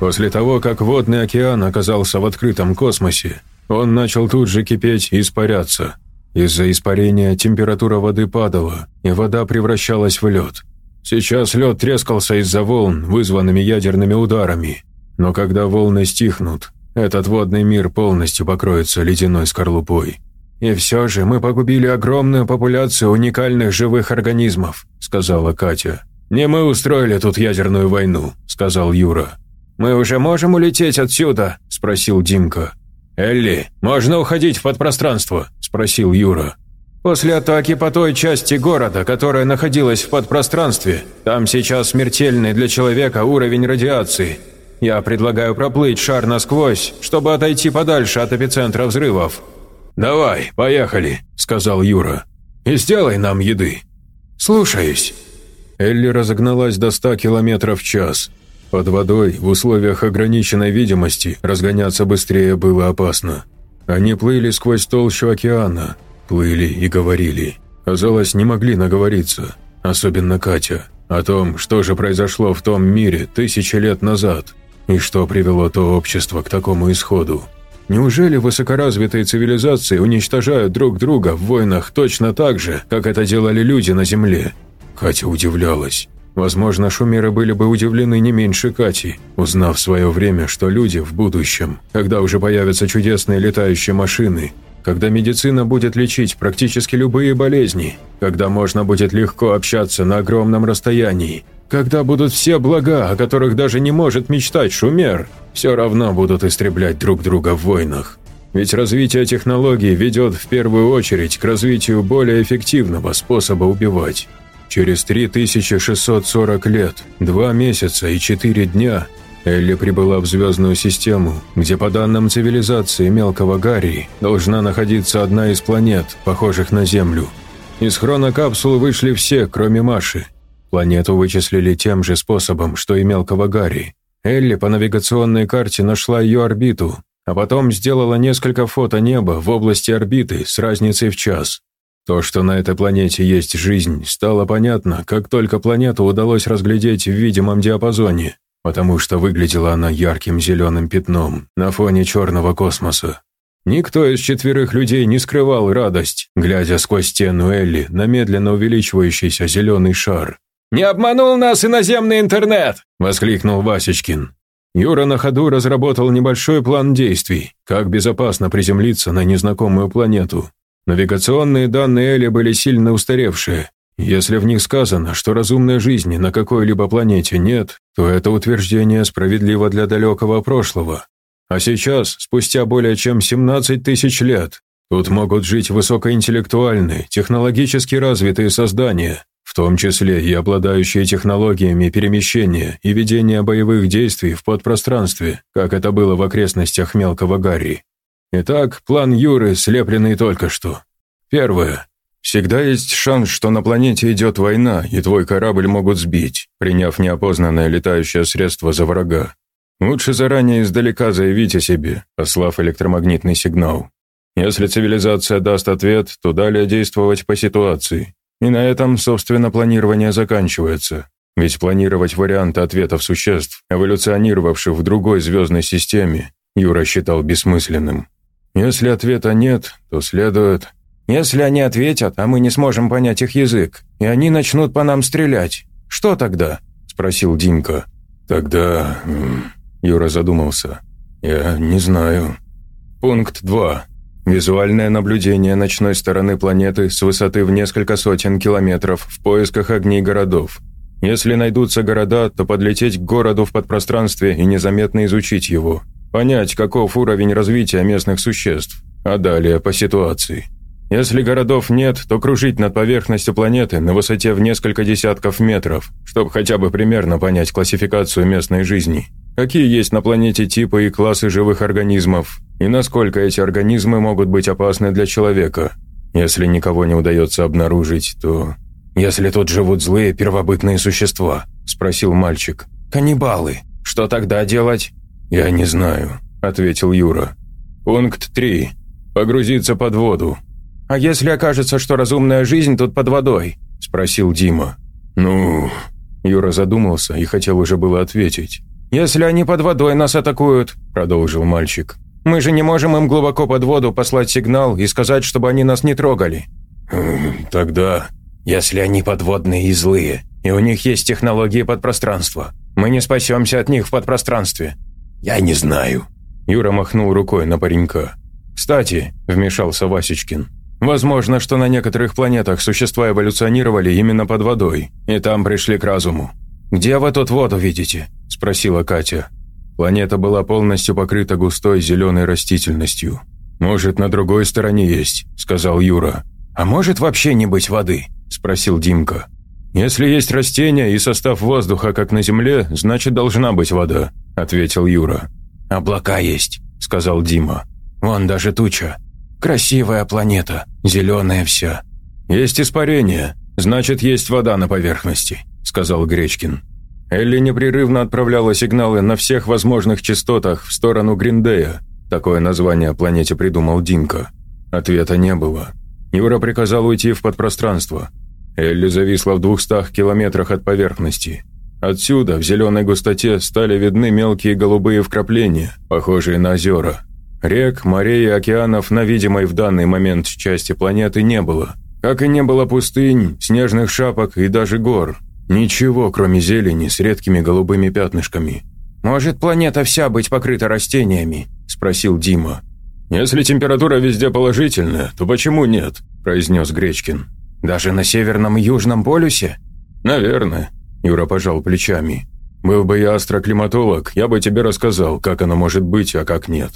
После того, как водный океан оказался в открытом космосе, он начал тут же кипеть и испаряться. Из-за испарения температура воды падала, и вода превращалась в лед. Сейчас лед трескался из-за волн, вызванными ядерными ударами. Но когда волны стихнут, этот водный мир полностью покроется ледяной скорлупой. «И все же мы погубили огромную популяцию уникальных живых организмов», – сказала Катя. «Не мы устроили тут ядерную войну», – сказал Юра. «Мы уже можем улететь отсюда?» – спросил Димка. «Элли, можно уходить в подпространство?» – спросил Юра. После атаки по той части города, которая находилась в подпространстве, там сейчас смертельный для человека уровень радиации. Я предлагаю проплыть шар насквозь, чтобы отойти подальше от эпицентра взрывов. «Давай, поехали», – сказал Юра. «И сделай нам еды». «Слушаюсь». Элли разогналась до 100 км в час. Под водой, в условиях ограниченной видимости, разгоняться быстрее было опасно. Они плыли сквозь толщу океана – Плыли и говорили. Казалось, не могли наговориться, особенно Катя, о том, что же произошло в том мире тысячи лет назад, и что привело то общество к такому исходу. Неужели высокоразвитые цивилизации уничтожают друг друга в войнах точно так же, как это делали люди на Земле? Катя удивлялась. Возможно, шумеры были бы удивлены не меньше Кати, узнав в свое время, что люди в будущем, когда уже появятся чудесные летающие машины, когда медицина будет лечить практически любые болезни, когда можно будет легко общаться на огромном расстоянии, когда будут все блага, о которых даже не может мечтать шумер, все равно будут истреблять друг друга в войнах. Ведь развитие технологий ведет в первую очередь к развитию более эффективного способа убивать. Через 3640 лет, 2 месяца и 4 дня Элли прибыла в звездную систему, где по данным цивилизации мелкого Гарри должна находиться одна из планет, похожих на Землю. Из хронокапсулы вышли все, кроме Маши. Планету вычислили тем же способом, что и мелкого Гарри. Элли по навигационной карте нашла ее орбиту, а потом сделала несколько фото неба в области орбиты с разницей в час. То, что на этой планете есть жизнь, стало понятно, как только планету удалось разглядеть в видимом диапазоне потому что выглядела она ярким зеленым пятном на фоне черного космоса. Никто из четверых людей не скрывал радость, глядя сквозь стену Элли на медленно увеличивающийся зеленый шар. «Не обманул нас иноземный интернет!» – воскликнул Васечкин. Юра на ходу разработал небольшой план действий, как безопасно приземлиться на незнакомую планету. Навигационные данные Эли были сильно устаревшие. Если в них сказано, что разумной жизни на какой-либо планете нет, то это утверждение справедливо для далекого прошлого. А сейчас, спустя более чем 17 тысяч лет, тут могут жить высокоинтеллектуальные, технологически развитые создания, в том числе и обладающие технологиями перемещения и ведения боевых действий в подпространстве, как это было в окрестностях Мелкого Гарри. Итак, план Юры, слепленный только что. Первое. Всегда есть шанс, что на планете идет война, и твой корабль могут сбить, приняв неопознанное летающее средство за врага. Лучше заранее издалека заявить о себе, послав электромагнитный сигнал. Если цивилизация даст ответ, то далее действовать по ситуации. И на этом, собственно, планирование заканчивается. Ведь планировать варианты ответов существ, эволюционировавших в другой звездной системе, Юра считал бессмысленным. Если ответа нет, то следует... Если они ответят, а мы не сможем понять их язык, и они начнут по нам стрелять, что тогда?» – спросил Димка. «Тогда...» Юра задумался. «Я не знаю». Пункт 2. Визуальное наблюдение ночной стороны планеты с высоты в несколько сотен километров в поисках огней городов. Если найдутся города, то подлететь к городу в подпространстве и незаметно изучить его. Понять, каков уровень развития местных существ, а далее по ситуации. Если городов нет, то кружить над поверхностью планеты на высоте в несколько десятков метров, чтобы хотя бы примерно понять классификацию местной жизни – Какие есть на планете типы и классы живых организмов, и насколько эти организмы могут быть опасны для человека. Если никого не удается обнаружить, то... «Если тут живут злые первобытные существа?» – спросил мальчик. «Каннибалы. Что тогда делать?» «Я не знаю», – ответил Юра. «Пункт 3. Погрузиться под воду». «А если окажется, что разумная жизнь тут под водой?» – спросил Дима. «Ну...» Юра задумался и хотел уже было ответить. «Если они под водой нас атакуют», – продолжил мальчик, – «мы же не можем им глубоко под воду послать сигнал и сказать, чтобы они нас не трогали». Хм, «Тогда...» «Если они подводные и злые, и у них есть технологии подпространства, мы не спасемся от них в подпространстве». «Я не знаю». Юра махнул рукой на паренька. «Кстати», – вмешался Васечкин, – «возможно, что на некоторых планетах существа эволюционировали именно под водой, и там пришли к разуму». «Где вы тут воду видите?» – спросила Катя. Планета была полностью покрыта густой зеленой растительностью. «Может, на другой стороне есть», – сказал Юра. «А может вообще не быть воды?» – спросил Димка. «Если есть растения и состав воздуха, как на Земле, значит, должна быть вода», – ответил Юра. «Облака есть», – сказал Дима. «Вон даже туча. Красивая планета, зеленая вся». «Есть испарение, значит, есть вода на поверхности», – сказал Гречкин. Элли непрерывно отправляла сигналы на всех возможных частотах в сторону Гриндея. Такое название планете придумал Димка. Ответа не было. Юра приказал уйти в подпространство. Элли зависла в двухстах километрах от поверхности. Отсюда, в зеленой густоте, стали видны мелкие голубые вкрапления, похожие на озера. Рек, морей и океанов на видимой в данный момент части планеты не было. Как и не было пустынь, снежных шапок и даже гор – Ничего, кроме зелени с редкими голубыми пятнышками. «Может, планета вся быть покрыта растениями?» – спросил Дима. «Если температура везде положительная, то почему нет?» – произнес Гречкин. «Даже на Северном и Южном полюсе?» «Наверное», – Юра пожал плечами. «Был бы я астроклиматолог, я бы тебе рассказал, как оно может быть, а как нет.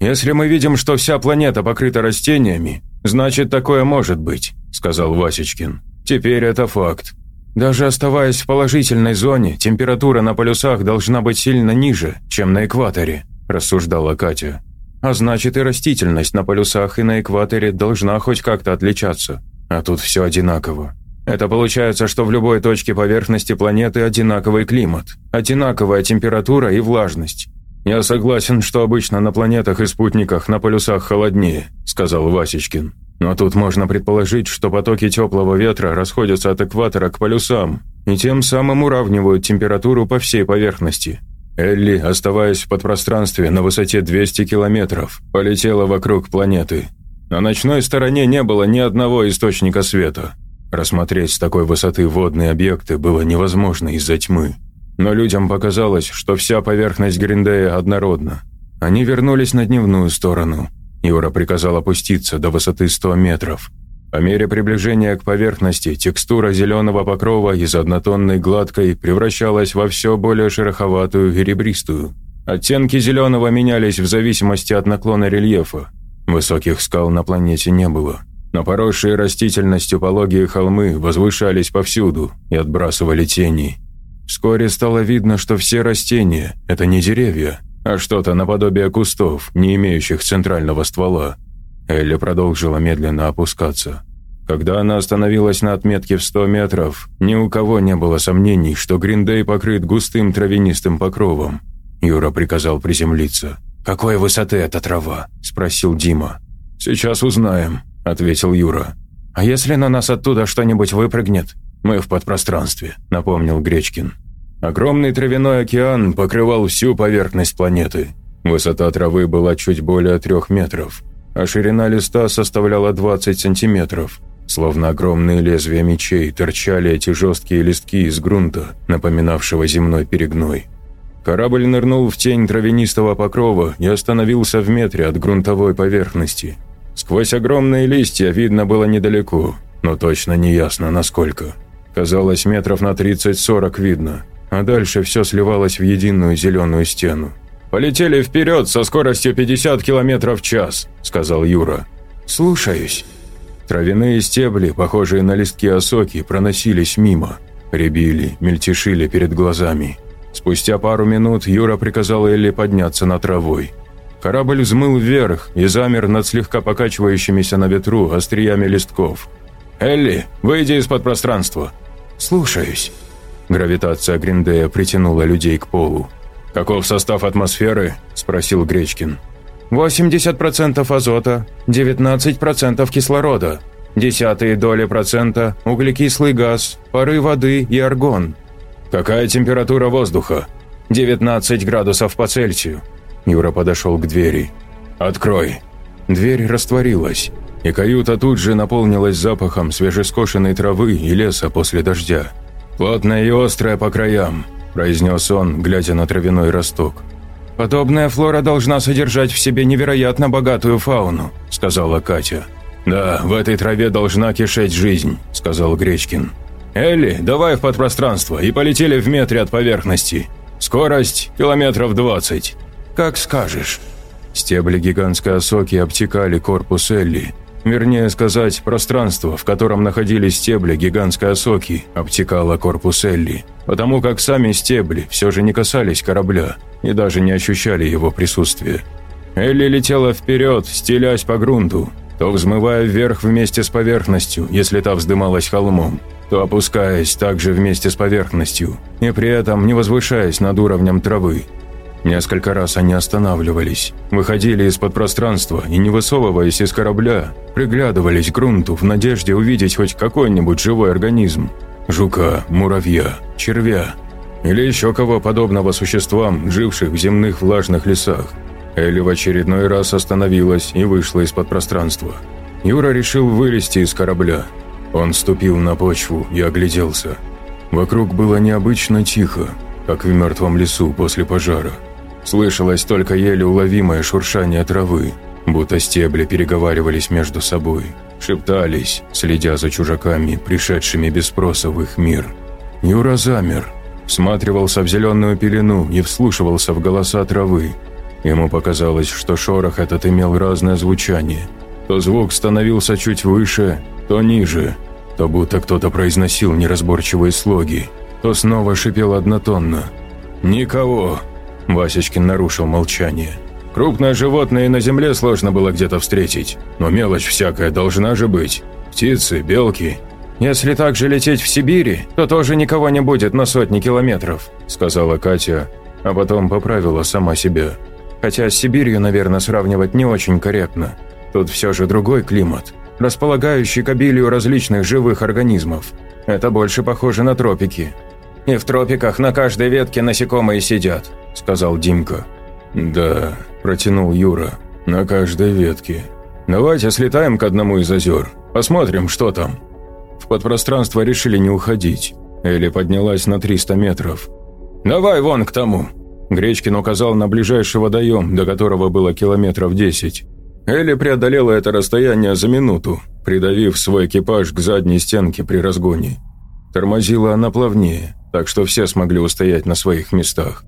Если мы видим, что вся планета покрыта растениями, значит, такое может быть», – сказал Васечкин. «Теперь это факт. Даже оставаясь в положительной зоне, температура на полюсах должна быть сильно ниже, чем на экваторе», – рассуждала Катя. «А значит и растительность на полюсах и на экваторе должна хоть как-то отличаться. А тут все одинаково. Это получается, что в любой точке поверхности планеты одинаковый климат, одинаковая температура и влажность. «Я согласен, что обычно на планетах и спутниках на полюсах холоднее», – сказал Васечкин. Но тут можно предположить, что потоки теплого ветра расходятся от экватора к полюсам и тем самым уравнивают температуру по всей поверхности. Элли, оставаясь в подпространстве на высоте 200 километров, полетела вокруг планеты. На ночной стороне не было ни одного источника света. Рассмотреть с такой высоты водные объекты было невозможно из-за тьмы. Но людям показалось, что вся поверхность Гриндея однородна. Они вернулись на дневную сторону. Юра приказал опуститься до высоты 100 метров. По мере приближения к поверхности текстура зеленого покрова из однотонной гладкой превращалась во все более шероховатую и ребристую. Оттенки зеленого менялись в зависимости от наклона рельефа. Высоких скал на планете не было, но поросшие растительностью пологие холмы возвышались повсюду и отбрасывали тени. Вскоре стало видно, что все растения – это не деревья, а что-то наподобие кустов, не имеющих центрального ствола. Элли продолжила медленно опускаться. Когда она остановилась на отметке в 100 метров, ни у кого не было сомнений, что Гриндей покрыт густым травянистым покровом. Юра приказал приземлиться. «Какой высоты эта трава?» – спросил Дима. «Сейчас узнаем», – ответил Юра. «А если на нас оттуда что-нибудь выпрыгнет?» «Мы в подпространстве», – напомнил Гречкин. Огромный травяной океан покрывал всю поверхность планеты. Высота травы была чуть более трех метров, а ширина листа составляла 20 сантиметров. Словно огромные лезвия мечей торчали эти жесткие листки из грунта, напоминавшего земной перегной. Корабль нырнул в тень травянистого покрова и остановился в метре от грунтовой поверхности. Сквозь огромные листья видно было недалеко, но точно не ясно насколько. Казалось, метров на 30-40 видно – а дальше все сливалось в единую зеленую стену. «Полетели вперед со скоростью 50 км в час», – сказал Юра. «Слушаюсь». Травяные стебли, похожие на листки осоки, проносились мимо. Рябили, мельтешили перед глазами. Спустя пару минут Юра приказал Элли подняться на травой. Корабль взмыл вверх и замер над слегка покачивающимися на ветру остриями листков. «Элли, выйди из-под пространства!» «Слушаюсь». Гравитация Гриндея притянула людей к полу. «Каков состав атмосферы?» – спросил Гречкин. «80% азота, 19% кислорода, десятые доли процента – углекислый газ, пары воды и аргон». «Какая температура воздуха?» «19 градусов по Цельсию». Юра подошел к двери. «Открой». Дверь растворилась, и каюта тут же наполнилась запахом свежескошенной травы и леса после дождя. «Плотная и острая по краям», – произнес он, глядя на травяной росток. «Подобная флора должна содержать в себе невероятно богатую фауну», – сказала Катя. «Да, в этой траве должна кишеть жизнь», – сказал Гречкин. «Элли, давай в подпространство и полетели в метре от поверхности. Скорость – километров двадцать». «Как скажешь». Стебли гигантской осоки обтекали корпус Элли, Вернее сказать, пространство, в котором находились стебли гигантской осоки, обтекало корпус Элли, потому как сами стебли все же не касались корабля и даже не ощущали его присутствия. Элли летела вперед, стелясь по грунту, то взмывая вверх вместе с поверхностью, если та вздымалась холмом, то опускаясь также вместе с поверхностью, и при этом не возвышаясь над уровнем травы, Несколько раз они останавливались, выходили из-под пространства и, не высовываясь из корабля, приглядывались к грунту в надежде увидеть хоть какой-нибудь живой организм. Жука, муравья, червя или еще кого подобного существам, живших в земных влажных лесах. Элли в очередной раз остановилась и вышла из-под пространства. Юра решил вылезти из корабля. Он ступил на почву и огляделся. Вокруг было необычно тихо, как в мертвом лесу после пожара. Слышалось только еле уловимое шуршание травы, будто стебли переговаривались между собой, шептались, следя за чужаками, пришедшими без спроса в их мир. Юра замер, всматривался в зеленую пелену и вслушивался в голоса травы. Ему показалось, что шорох этот имел разное звучание. То звук становился чуть выше, то ниже, то будто кто-то произносил неразборчивые слоги, то снова шипел однотонно. «Никого!» Васечкин нарушил молчание. «Крупное животное на земле сложно было где-то встретить, но мелочь всякая должна же быть. Птицы, белки». «Если так же лететь в Сибири, то тоже никого не будет на сотни километров», сказала Катя, а потом поправила сама себя. «Хотя с Сибирью, наверное, сравнивать не очень корректно. Тут все же другой климат, располагающий к обилию различных живых организмов. Это больше похоже на тропики. И в тропиках на каждой ветке насекомые сидят. – сказал Димка. «Да», – протянул Юра, – «на каждой ветке. Давайте слетаем к одному из озер, посмотрим, что там». В подпространство решили не уходить. Элли поднялась на 300 метров. «Давай вон к тому!» Гречкин указал на ближайший водоем, до которого было километров 10. Элли преодолела это расстояние за минуту, придавив свой экипаж к задней стенке при разгоне. Тормозила она плавнее, так что все смогли устоять на своих местах.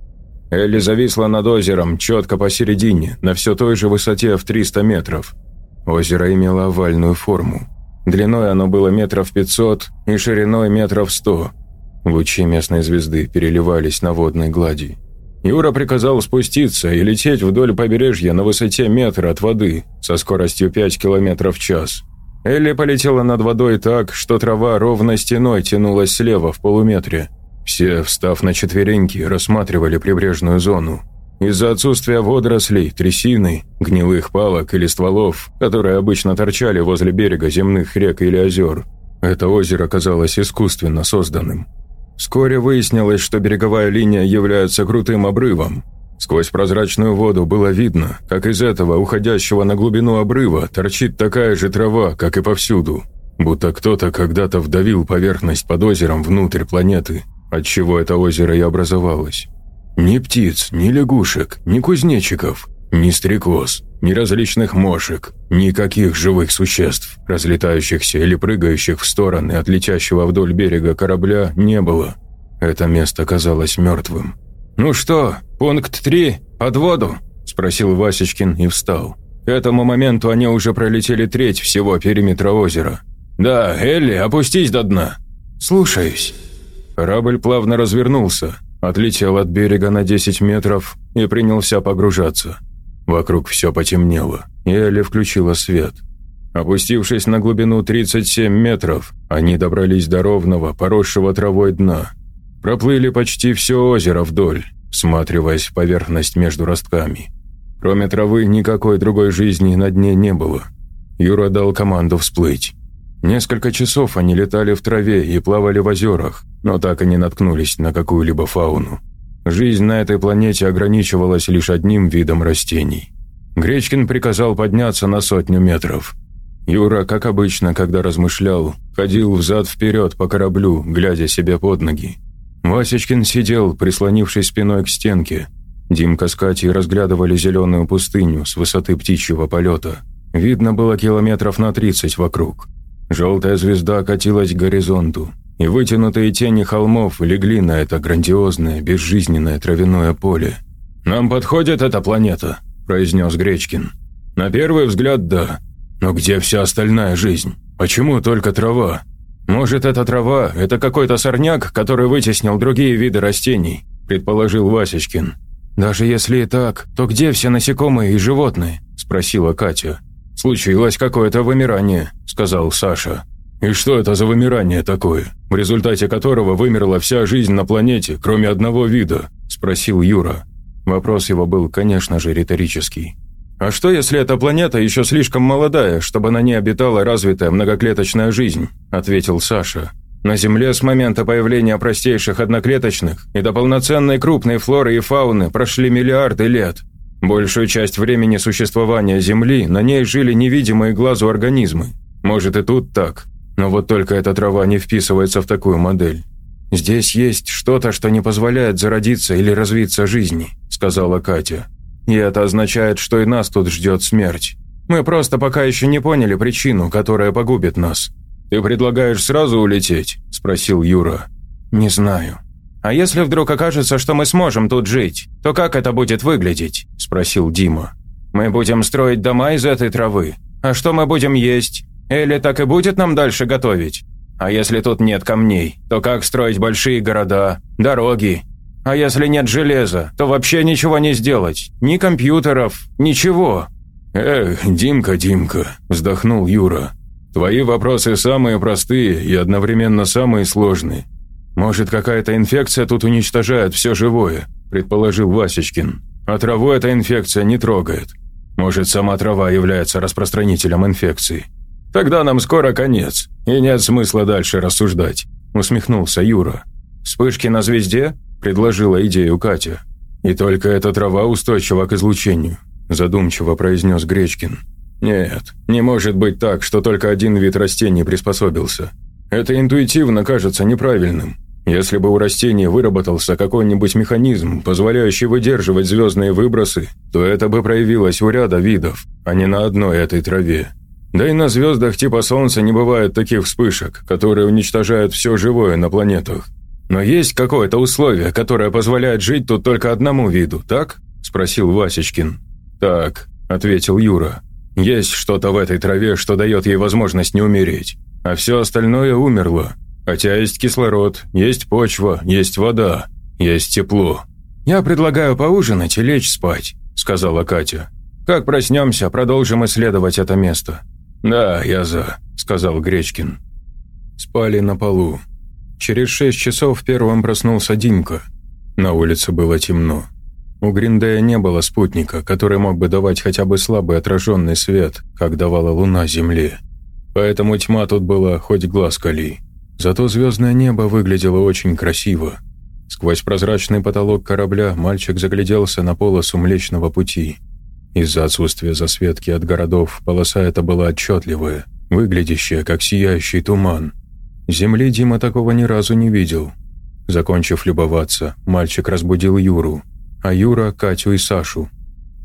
Элли зависла над озером, четко посередине, на все той же высоте в 300 метров. Озеро имело овальную форму. Длиной оно было метров 500 и шириной метров 100. Лучи местной звезды переливались на водной глади. Юра приказал спуститься и лететь вдоль побережья на высоте метра от воды со скоростью 5 км в час. Элли полетела над водой так, что трава ровно стеной тянулась слева в полуметре. Все, встав на четвереньки, рассматривали прибрежную зону. Из-за отсутствия водорослей, трясины, гнилых палок или стволов, которые обычно торчали возле берега земных рек или озер, это озеро казалось искусственно созданным. Вскоре выяснилось, что береговая линия является крутым обрывом. Сквозь прозрачную воду было видно, как из этого, уходящего на глубину обрыва, торчит такая же трава, как и повсюду. Будто кто-то когда-то вдавил поверхность под озером внутрь планеты, отчего это озеро и образовалось. Ни птиц, ни лягушек, ни кузнечиков, ни стрекоз, ни различных мошек, никаких живых существ, разлетающихся или прыгающих в стороны от летящего вдоль берега корабля, не было. Это место казалось мертвым. «Ну что, пункт 3, под воду?» – спросил Васечкин и встал. К этому моменту они уже пролетели треть всего периметра озера. «Да, Элли, опустись до дна». «Слушаюсь». Корабль плавно развернулся, отлетел от берега на 10 метров и принялся погружаться. Вокруг все потемнело, и включила свет. Опустившись на глубину 37 метров, они добрались до ровного, поросшего травой дна. Проплыли почти все озеро вдоль, всматриваясь в поверхность между ростками. Кроме травы, никакой другой жизни на дне не было. Юра дал команду всплыть. Несколько часов они летали в траве и плавали в озерах, но так и не наткнулись на какую-либо фауну. Жизнь на этой планете ограничивалась лишь одним видом растений. Гречкин приказал подняться на сотню метров. Юра, как обычно, когда размышлял, ходил взад-вперед по кораблю, глядя себе под ноги. Васечкин сидел, прислонившись спиной к стенке. Димка с Катей разглядывали зеленую пустыню с высоты птичьего полета. Видно было километров на 30 вокруг. Желтая звезда катилась к горизонту, и вытянутые тени холмов легли на это грандиозное, безжизненное травяное поле. «Нам подходит эта планета», – произнес Гречкин. «На первый взгляд, да. Но где вся остальная жизнь? Почему только трава? Может, эта трава – это какой-то сорняк, который вытеснил другие виды растений», – предположил Васечкин. «Даже если и так, то где все насекомые и животные?» – спросила Катя. «Случилось какое-то вымирание», – сказал Саша. «И что это за вымирание такое, в результате которого вымерла вся жизнь на планете, кроме одного вида?» – спросил Юра. Вопрос его был, конечно же, риторический. «А что, если эта планета еще слишком молодая, чтобы на ней обитала развитая многоклеточная жизнь?» – ответил Саша. «На Земле с момента появления простейших одноклеточных и до полноценной крупной флоры и фауны прошли миллиарды лет. Большую часть времени существования Земли на ней жили невидимые глазу организмы. Может и тут так, но вот только эта трава не вписывается в такую модель. «Здесь есть что-то, что не позволяет зародиться или развиться жизни», – сказала Катя. «И это означает, что и нас тут ждет смерть. Мы просто пока еще не поняли причину, которая погубит нас». «Ты предлагаешь сразу улететь?» – спросил Юра. «Не знаю». «А если вдруг окажется, что мы сможем тут жить, то как это будет выглядеть?» – спросил Дима. «Мы будем строить дома из этой травы. А что мы будем есть? Или так и будет нам дальше готовить? А если тут нет камней, то как строить большие города, дороги? А если нет железа, то вообще ничего не сделать. Ни компьютеров, ничего». «Эх, Димка, Димка», – вздохнул Юра. «Твои вопросы самые простые и одновременно самые сложные. Может, какая-то инфекция тут уничтожает все живое», – предположил Васечкин. «А траву эта инфекция не трогает. Может, сама трава является распространителем инфекции. Тогда нам скоро конец, и нет смысла дальше рассуждать», – усмехнулся Юра. «Вспышки на звезде?» – предложила идею Катя. «И только эта трава устойчива к излучению», – задумчиво произнес Гречкин. «Нет, не может быть так, что только один вид растений приспособился. Это интуитивно кажется неправильным. Если бы у растений выработался какой-нибудь механизм, позволяющий выдерживать звездные выбросы, то это бы проявилось у ряда видов, а не на одной этой траве. Да и на звездах типа Солнца не бывает таких вспышек, которые уничтожают все живое на планетах. Но есть какое-то условие, которое позволяет жить тут только одному виду, так?» – спросил Васечкин. «Так», – ответил Юра. «Есть что-то в этой траве, что дает ей возможность не умереть, а все остальное умерло. Хотя есть кислород, есть почва, есть вода, есть тепло». «Я предлагаю поужинать и лечь спать», – сказала Катя. «Как проснемся, продолжим исследовать это место». «Да, я за», – сказал Гречкин. Спали на полу. Через шесть часов первым проснулся Димка. На улице было темно. У Гриндея не было спутника, который мог бы давать хотя бы слабый отраженный свет, как давала луна Земле. Поэтому тьма тут была хоть глаз кали. Зато звездное небо выглядело очень красиво. Сквозь прозрачный потолок корабля мальчик загляделся на полосу Млечного Пути. Из-за отсутствия засветки от городов полоса эта была отчетливая, выглядящая как сияющий туман – Земли Дима такого ни разу не видел. Закончив любоваться, мальчик разбудил Юру, а Юра – Катю и Сашу.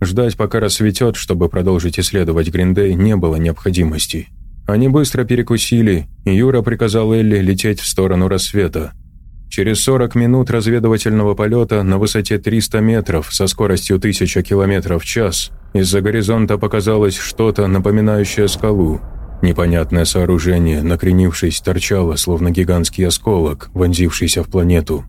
Ждать, пока рассветет, чтобы продолжить исследовать Гриндей, не было необходимости. Они быстро перекусили, и Юра приказал Элли лететь в сторону рассвета. Через 40 минут разведывательного полета на высоте 300 метров со скоростью 1000 км в час из-за горизонта показалось что-то, напоминающее скалу, Непонятное сооружение, накренившись, торчало, словно гигантский осколок, вонзившийся в планету.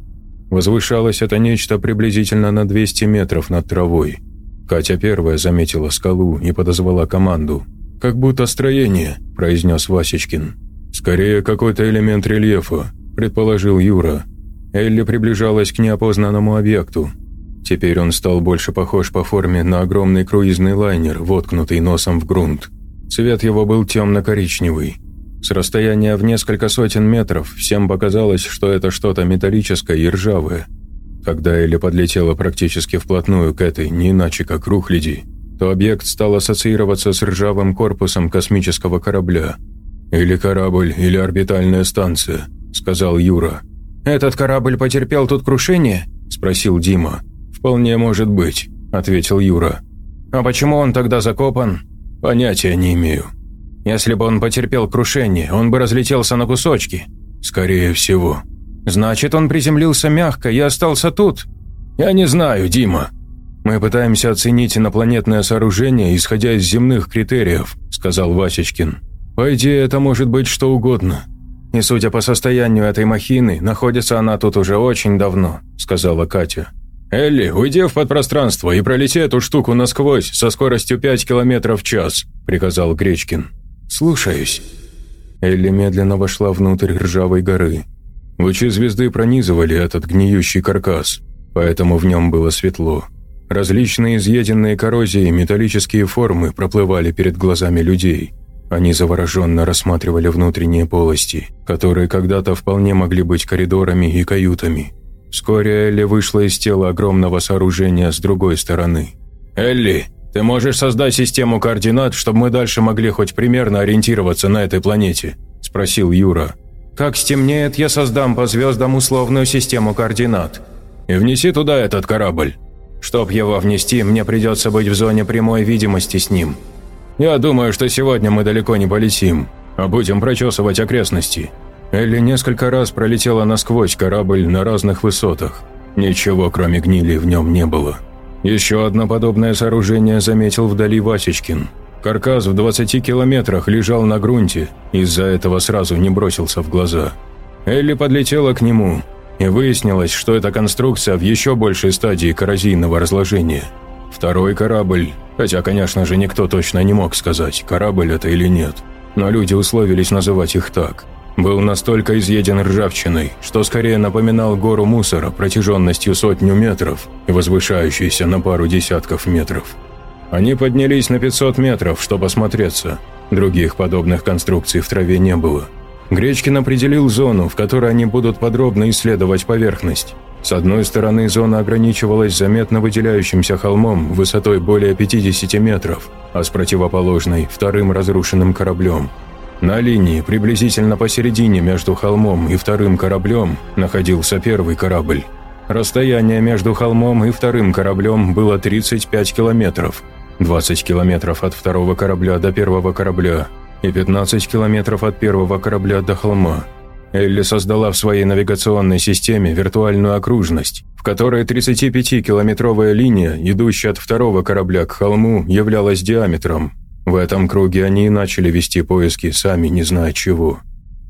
Возвышалось это нечто приблизительно на 200 метров над травой. Катя первая заметила скалу и подозвала команду. «Как будто строение», – произнес Васечкин. «Скорее, какой-то элемент рельефа», – предположил Юра. Элли приближалась к неопознанному объекту. Теперь он стал больше похож по форме на огромный круизный лайнер, воткнутый носом в грунт. Цвет его был темно-коричневый. С расстояния в несколько сотен метров всем показалось, что это что-то металлическое и ржавое. Когда Элли подлетела практически вплотную к этой, не иначе как рухляди, то объект стал ассоциироваться с ржавым корпусом космического корабля. «Или корабль, или орбитальная станция», – сказал Юра. «Этот корабль потерпел тут крушение?» – спросил Дима. «Вполне может быть», – ответил Юра. «А почему он тогда закопан?» Понятия не имею. Если бы он потерпел крушение, он бы разлетелся на кусочки. Скорее всего. Значит, он приземлился мягко и остался тут. Я не знаю, Дима. Мы пытаемся оценить инопланетное сооружение, исходя из земных критериев, сказал Васечкин. По идее, это может быть что угодно. И судя по состоянию этой махины, находится она тут уже очень давно, сказала Катя. «Элли, уйди в подпространство и пролети эту штуку насквозь со скоростью 5 км в час», – приказал Гречкин. «Слушаюсь». Элли медленно вошла внутрь ржавой горы. Лучи звезды пронизывали этот гниющий каркас, поэтому в нем было светло. Различные изъеденные коррозией металлические формы проплывали перед глазами людей. Они завороженно рассматривали внутренние полости, которые когда-то вполне могли быть коридорами и каютами. Вскоре Элли вышла из тела огромного сооружения с другой стороны. «Элли, ты можешь создать систему координат, чтобы мы дальше могли хоть примерно ориентироваться на этой планете?» – спросил Юра. «Как стемнеет, я создам по звездам условную систему координат. И внеси туда этот корабль. Чтоб его внести, мне придется быть в зоне прямой видимости с ним. Я думаю, что сегодня мы далеко не полетим, а будем прочесывать окрестности. Элли несколько раз пролетела насквозь корабль на разных высотах. Ничего, кроме гнили, в нем не было. Еще одно подобное сооружение заметил вдали Васечкин. Каркас в 20 километрах лежал на грунте, из-за этого сразу не бросился в глаза. Элли подлетела к нему, и выяснилось, что эта конструкция в еще большей стадии коррозийного разложения. Второй корабль, хотя, конечно же, никто точно не мог сказать, корабль это или нет, но люди условились называть их так – был настолько изъеден ржавчиной, что скорее напоминал гору мусора протяженностью сотню метров и возвышающейся на пару десятков метров. Они поднялись на 500 метров, чтобы осмотреться. Других подобных конструкций в траве не было. Гречкин определил зону, в которой они будут подробно исследовать поверхность. С одной стороны зона ограничивалась заметно выделяющимся холмом высотой более 50 метров, а с противоположной – вторым разрушенным кораблем. На линии, приблизительно посередине между холмом и вторым кораблем, находился первый корабль. Расстояние между холмом и вторым кораблем было 35 километров, 20 километров от второго корабля до первого корабля и 15 километров от первого корабля до холма. Элли создала в своей навигационной системе виртуальную окружность, в которой 35-километровая линия, идущая от второго корабля к холму, являлась диаметром. В этом круге они и начали вести поиски, сами не зная чего.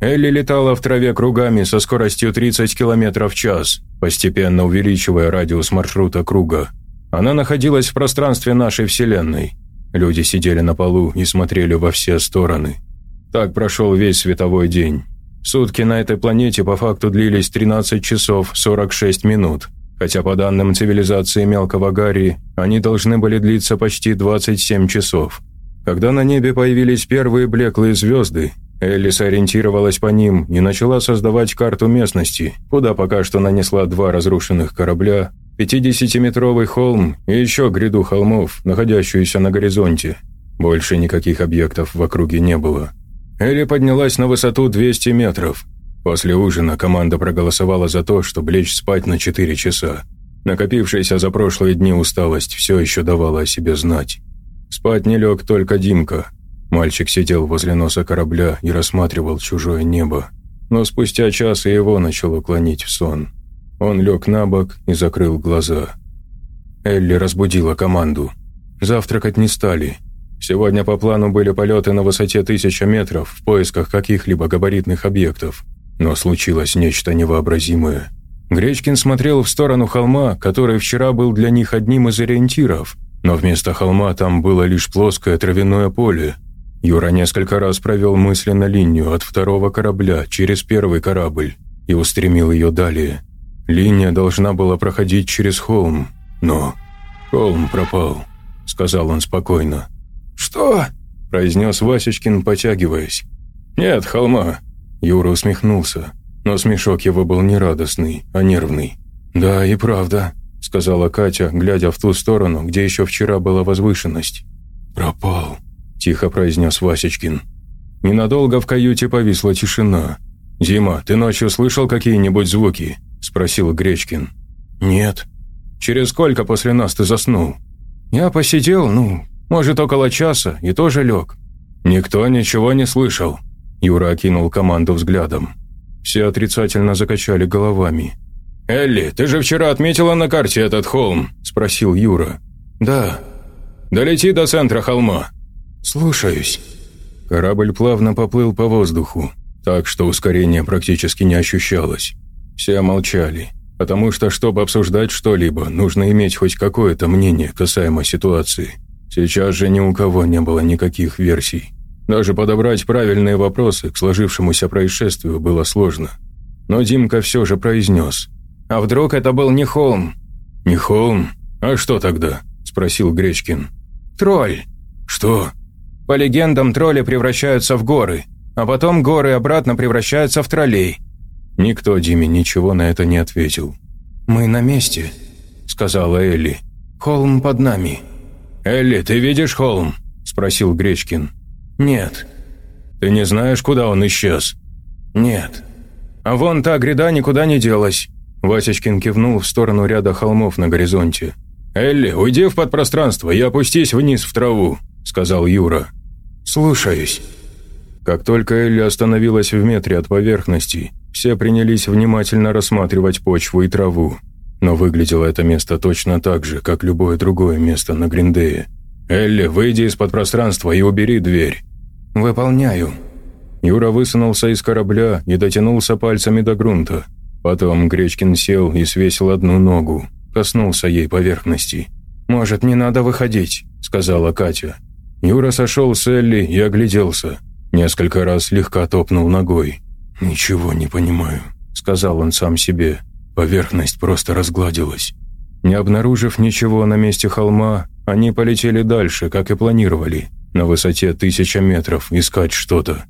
Элли летала в траве кругами со скоростью 30 км в час, постепенно увеличивая радиус маршрута круга. Она находилась в пространстве нашей Вселенной. Люди сидели на полу и смотрели во все стороны. Так прошел весь световой день. Сутки на этой планете по факту длились 13 часов 46 минут, хотя по данным цивилизации Мелкого Гарри, они должны были длиться почти 27 часов. Когда на небе появились первые блеклые звезды, Элли сориентировалась по ним и начала создавать карту местности, куда пока что нанесла два разрушенных корабля, 50-метровый холм и еще гряду холмов, находящуюся на горизонте. Больше никаких объектов в округе не было. Элли поднялась на высоту 200 метров. После ужина команда проголосовала за то, чтобы лечь спать на 4 часа. Накопившаяся за прошлые дни усталость все еще давала о себе знать. Спать не лег только Димка. Мальчик сидел возле носа корабля и рассматривал чужое небо. Но спустя час и его начало клонить в сон. Он лег на бок и закрыл глаза. Элли разбудила команду. Завтракать не стали – Сегодня по плану были полеты на высоте 1000 метров в поисках каких-либо габаритных объектов. Но случилось нечто невообразимое. Гречкин смотрел в сторону холма, который вчера был для них одним из ориентиров, но вместо холма там было лишь плоское травяное поле. Юра несколько раз провел мысленно линию от второго корабля через первый корабль и устремил ее далее. Линия должна была проходить через холм, но... «Холм пропал», — сказал он спокойно. «Что?» – произнес Васечкин, потягиваясь. «Нет, холма». Юра усмехнулся, но смешок его был не радостный, а нервный. «Да, и правда», – сказала Катя, глядя в ту сторону, где еще вчера была возвышенность. «Пропал», – тихо произнес Васечкин. Ненадолго в каюте повисла тишина. «Дима, ты ночью слышал какие-нибудь звуки?» – спросил Гречкин. «Нет». «Через сколько после нас ты заснул?» «Я посидел, ну, может, около часа, и тоже лег». «Никто ничего не слышал», – Юра окинул команду взглядом. Все отрицательно закачали головами. «Элли, ты же вчера отметила на карте этот холм?» – спросил Юра. «Да». «Долети до центра холма». «Слушаюсь». Корабль плавно поплыл по воздуху, так что ускорение практически не ощущалось. Все молчали, потому что, чтобы обсуждать что-либо, нужно иметь хоть какое-то мнение касаемо ситуации. Сейчас же ни у кого не было никаких версий. Даже подобрать правильные вопросы к сложившемуся происшествию было сложно. Но Димка все же произнес. «А вдруг это был не холм?» «Не холм? А что тогда?» – спросил Гречкин. «Тролль». «Что?» «По легендам, тролли превращаются в горы, а потом горы обратно превращаются в троллей». Никто Диме ничего на это не ответил. «Мы на месте», – сказала Элли. «Холм под нами». «Элли, ты видишь холм?» – спросил Гречкин. «Нет». «Ты не знаешь, куда он исчез?» «Нет». «А вон та гряда никуда не делась». Васечкин кивнул в сторону ряда холмов на горизонте. «Элли, уйди в подпространство и опустись вниз в траву», – сказал Юра. «Слушаюсь». Как только Элли остановилась в метре от поверхности, все принялись внимательно рассматривать почву и траву но выглядело это место точно так же, как любое другое место на Гриндее. «Элли, выйди из-под пространства и убери дверь». «Выполняю». Юра высунулся из корабля и дотянулся пальцами до грунта. Потом Гречкин сел и свесил одну ногу, коснулся ей поверхности. «Может, не надо выходить», — сказала Катя. Юра сошел с Элли и огляделся. Несколько раз слегка топнул ногой. «Ничего не понимаю», — сказал он сам себе. Поверхность просто разгладилась. Не обнаружив ничего на месте холма, они полетели дальше, как и планировали, на высоте тысяча метров, искать что-то.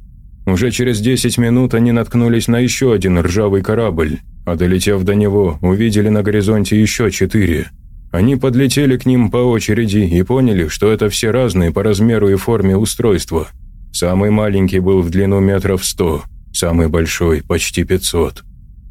Уже через 10 минут они наткнулись на еще один ржавый корабль, а долетев до него, увидели на горизонте еще четыре. Они подлетели к ним по очереди и поняли, что это все разные по размеру и форме устройства. Самый маленький был в длину метров сто, самый большой – почти пятьсот.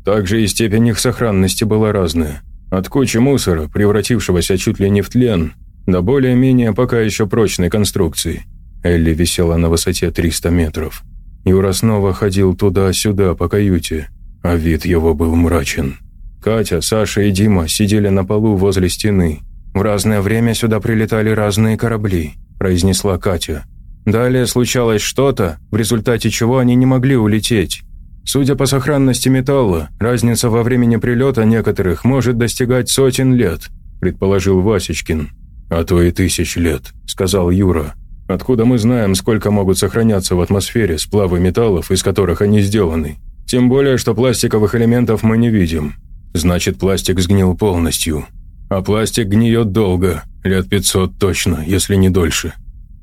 Также и степень их сохранности была разная. От кучи мусора, превратившегося чуть ли не в тлен, до более-менее пока еще прочной конструкции. Элли висела на высоте 300 метров. Юра снова ходил туда-сюда по каюте, а вид его был мрачен. Катя, Саша и Дима сидели на полу возле стены. «В разное время сюда прилетали разные корабли», – произнесла Катя. Далее случалось что-то, в результате чего они не могли улететь. Судя по сохранности металла, разница во времени прилета некоторых может достигать сотен лет, предположил Васечкин. А то и тысяч лет, сказал Юра. Откуда мы знаем, сколько могут сохраняться в атмосфере сплавы металлов, из которых они сделаны? Тем более, что пластиковых элементов мы не видим. Значит, пластик сгнил полностью. А пластик гниет долго, лет 500 точно, если не дольше.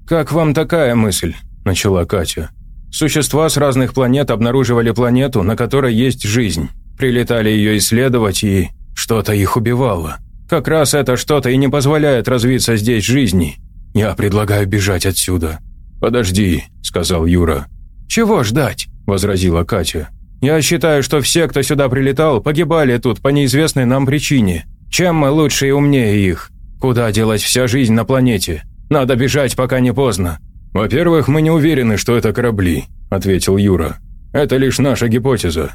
«Как вам такая мысль?» – начала Катя. Существа с разных планет обнаруживали планету, на которой есть жизнь. Прилетали ее исследовать, и что-то их убивало. Как раз это что-то и не позволяет развиться здесь жизни. Я предлагаю бежать отсюда». «Подожди», – сказал Юра. «Чего ждать?» – возразила Катя. «Я считаю, что все, кто сюда прилетал, погибали тут по неизвестной нам причине. Чем мы лучше и умнее их? Куда делать вся жизнь на планете? Надо бежать, пока не поздно. «Во-первых, мы не уверены, что это корабли», – ответил Юра. «Это лишь наша гипотеза».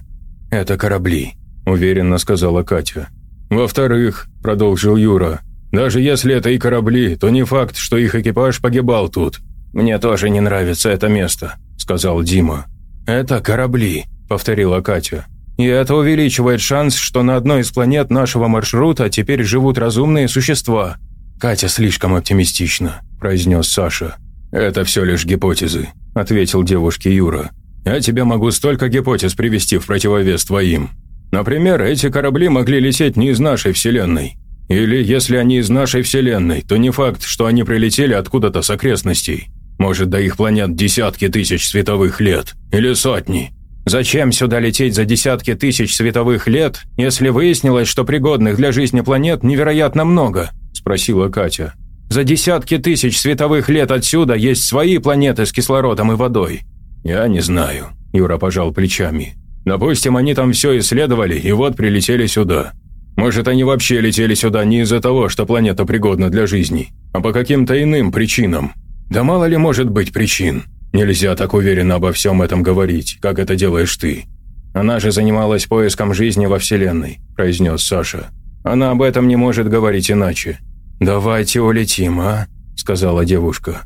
«Это корабли», – уверенно сказала Катя. «Во-вторых», – продолжил Юра, – «даже если это и корабли, то не факт, что их экипаж погибал тут». «Мне тоже не нравится это место», – сказал Дима. «Это корабли», – повторила Катя. «И это увеличивает шанс, что на одной из планет нашего маршрута теперь живут разумные существа». «Катя слишком оптимистична», – произнес Саша. «Это все лишь гипотезы», – ответил девушке Юра. «Я тебе могу столько гипотез привести в противовес твоим. Например, эти корабли могли лететь не из нашей Вселенной. Или, если они из нашей Вселенной, то не факт, что они прилетели откуда-то с окрестностей. Может, до их планет десятки тысяч световых лет. Или сотни. Зачем сюда лететь за десятки тысяч световых лет, если выяснилось, что пригодных для жизни планет невероятно много?» – спросила Катя. За десятки тысяч световых лет отсюда есть свои планеты с кислородом и водой». «Я не знаю», – Юра пожал плечами. «Допустим, они там все исследовали и вот прилетели сюда. Может, они вообще летели сюда не из-за того, что планета пригодна для жизни, а по каким-то иным причинам. Да мало ли может быть причин. Нельзя так уверенно обо всем этом говорить, как это делаешь ты». «Она же занималась поиском жизни во Вселенной», – произнес Саша. «Она об этом не может говорить иначе. «Давайте улетим, а?» – сказала девушка.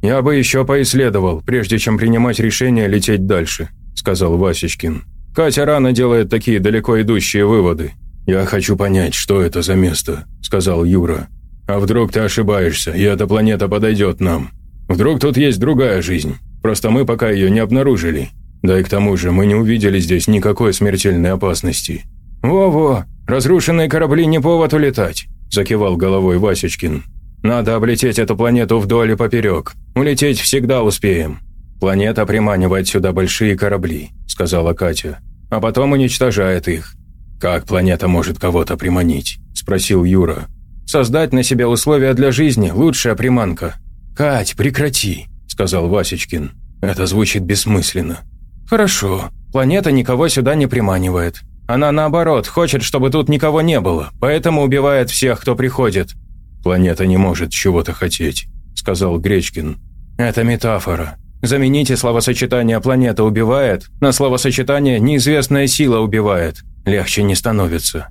«Я бы еще поисследовал, прежде чем принимать решение лететь дальше», – сказал Васечкин. «Катя рано делает такие далеко идущие выводы». «Я хочу понять, что это за место», – сказал Юра. «А вдруг ты ошибаешься, и эта планета подойдет нам? Вдруг тут есть другая жизнь, просто мы пока ее не обнаружили. Да и к тому же мы не увидели здесь никакой смертельной опасности». «Во-во, разрушенные корабли не повод улетать закивал головой Васечкин. «Надо облететь эту планету вдоль и поперек. Улететь всегда успеем. Планета приманивает сюда большие корабли», – сказала Катя. «А потом уничтожает их». «Как планета может кого-то приманить?» – спросил Юра. «Создать на себе условия для жизни – лучшая приманка». «Кать, прекрати», – сказал Васечкин. «Это звучит бессмысленно». «Хорошо. Планета никого сюда не приманивает. Она, наоборот, хочет, чтобы тут никого не было, поэтому убивает всех, кто приходит». «Планета не может чего-то хотеть», – сказал Гречкин. «Это метафора. Замените словосочетание «планета убивает» на словосочетание «неизвестная сила убивает». Легче не становится.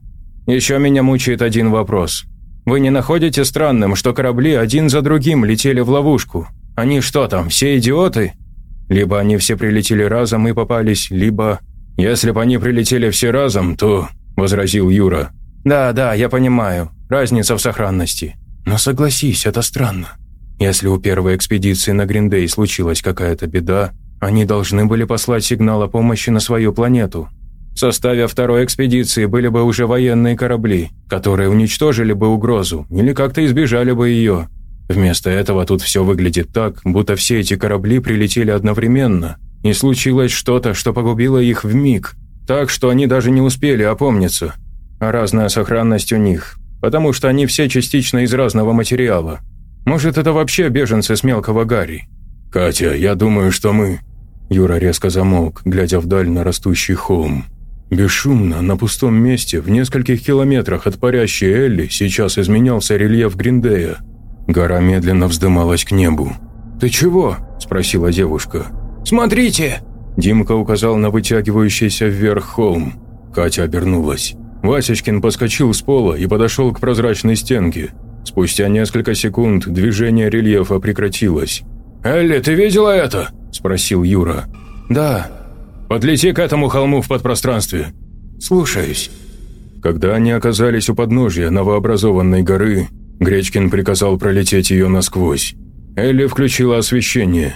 Еще меня мучает один вопрос. Вы не находите странным, что корабли один за другим летели в ловушку? Они что там, все идиоты? Либо они все прилетели разом и попались, либо... «Если бы они прилетели все разом, то...» – возразил Юра. «Да, да, я понимаю. Разница в сохранности. Но согласись, это странно. Если у первой экспедиции на Гриндей случилась какая-то беда, они должны были послать сигнал о помощи на свою планету. В составе второй экспедиции были бы уже военные корабли, которые уничтожили бы угрозу или как-то избежали бы ее. Вместо этого тут все выглядит так, будто все эти корабли прилетели одновременно – и случилось что-то, что погубило их в миг. Так что они даже не успели опомниться. А разная сохранность у них, потому что они все частично из разного материала. Может, это вообще беженцы с мелкого Гарри? «Катя, я думаю, что мы...» Юра резко замолк, глядя вдаль на растущий холм. Бесшумно, на пустом месте, в нескольких километрах от парящей Элли, сейчас изменялся рельеф Гриндея. Гора медленно вздымалась к небу. «Ты чего?» – спросила девушка. «Смотрите!» Димка указал на вытягивающийся вверх холм. Катя обернулась. Васечкин подскочил с пола и подошел к прозрачной стенке. Спустя несколько секунд движение рельефа прекратилось. «Элли, ты видела это?» – спросил Юра. «Да». «Подлети к этому холму в подпространстве». «Слушаюсь». Когда они оказались у подножия новообразованной горы, Гречкин приказал пролететь ее насквозь. Элли включила освещение.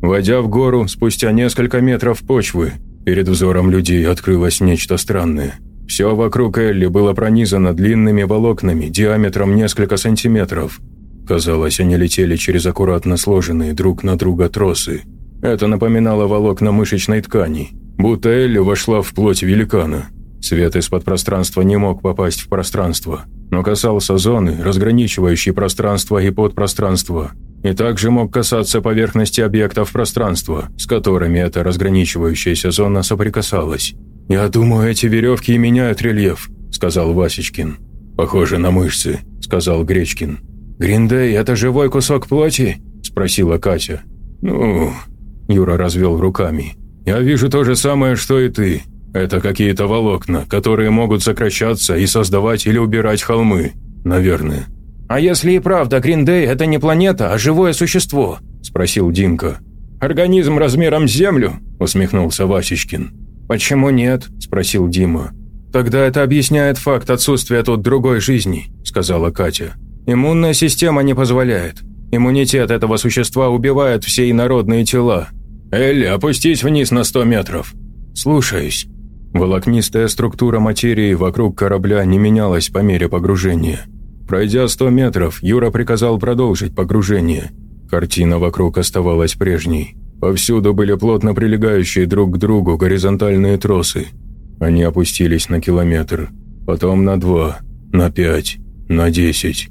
Войдя в гору, спустя несколько метров почвы, перед взором людей открылось нечто странное. Все вокруг Элли было пронизано длинными волокнами диаметром несколько сантиметров. Казалось, они летели через аккуратно сложенные друг на друга тросы. Это напоминало волокна мышечной ткани, будто Элли вошла в плоть великана. Свет из-под пространства не мог попасть в пространство, но касался зоны, разграничивающей пространство и подпространство, и также мог касаться поверхности объектов пространства, с которыми эта разграничивающаяся зона соприкасалась. «Я думаю, эти веревки и меняют рельеф», – сказал Васечкин. «Похоже на мышцы», – сказал Гречкин. «Гриндей – это живой кусок плоти?» – спросила Катя. «Ну...» – Юра развел руками. «Я вижу то же самое, что и ты. Это какие-то волокна, которые могут сокращаться и создавать или убирать холмы. Наверное». «А если и правда Гриндей – это не планета, а живое существо?» – спросил Димка. «Организм размером с Землю?» – усмехнулся Васечкин. «Почему нет?» – спросил Дима. «Тогда это объясняет факт отсутствия тут другой жизни», – сказала Катя. «Иммунная система не позволяет. Иммунитет этого существа убивает все инородные тела. Элли, опустись вниз на сто метров». «Слушаюсь». Волокнистая структура материи вокруг корабля не менялась по мере погружения. Пройдя сто метров, Юра приказал продолжить погружение. Картина вокруг оставалась прежней. Повсюду были плотно прилегающие друг к другу горизонтальные тросы. Они опустились на километр, потом на два, на пять, на десять.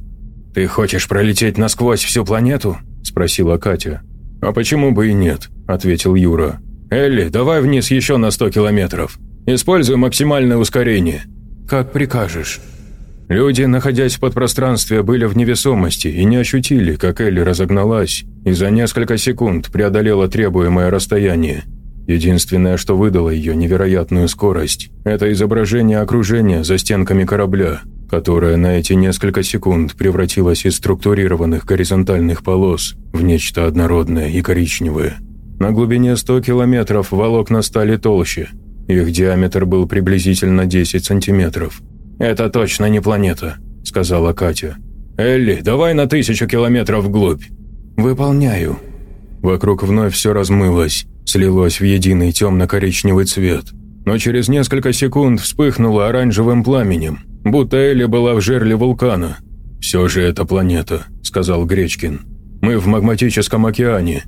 «Ты хочешь пролететь насквозь всю планету?» – спросила Катя. «А почему бы и нет?» – ответил Юра. «Элли, давай вниз еще на сто километров. Используй максимальное ускорение». «Как прикажешь». Люди, находясь в подпространстве, были в невесомости и не ощутили, как Элли разогналась и за несколько секунд преодолела требуемое расстояние. Единственное, что выдало ее невероятную скорость, это изображение окружения за стенками корабля, которое на эти несколько секунд превратилось из структурированных горизонтальных полос в нечто однородное и коричневое. На глубине 100 километров волокна стали толще, их диаметр был приблизительно 10 сантиметров – «Это точно не планета», – сказала Катя. «Элли, давай на тысячу километров вглубь». «Выполняю». Вокруг вновь все размылось, слилось в единый темно-коричневый цвет. Но через несколько секунд вспыхнуло оранжевым пламенем, будто Элли была в жерле вулкана. «Все же это планета», – сказал Гречкин. «Мы в магматическом океане».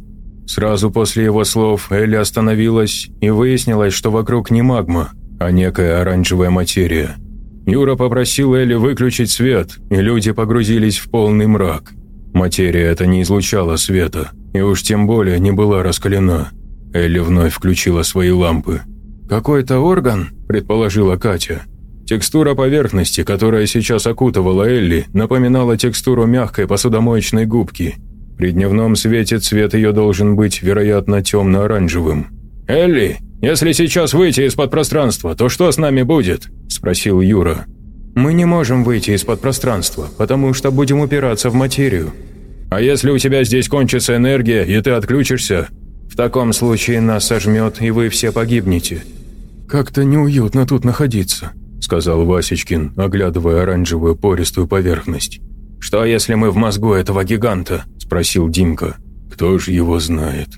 Сразу после его слов Элли остановилась, и выяснилось, что вокруг не магма, а некая оранжевая материя – Юра попросил Элли выключить свет, и люди погрузились в полный мрак. Материя эта не излучала света, и уж тем более не была раскалена. Элли вновь включила свои лампы. «Какой-то орган?» – предположила Катя. Текстура поверхности, которая сейчас окутывала Элли, напоминала текстуру мягкой посудомоечной губки. При дневном свете цвет ее должен быть, вероятно, темно-оранжевым. «Элли, если сейчас выйти из-под пространства, то что с нами будет?» – спросил Юра. «Мы не можем выйти из-под пространства, потому что будем упираться в материю». «А если у тебя здесь кончится энергия, и ты отключишься?» «В таком случае нас сожмет, и вы все погибнете». «Как-то неуютно тут находиться», – сказал Васечкин, оглядывая оранжевую пористую поверхность. «Что, если мы в мозгу этого гиганта?» – спросил Димка. «Кто ж его знает?»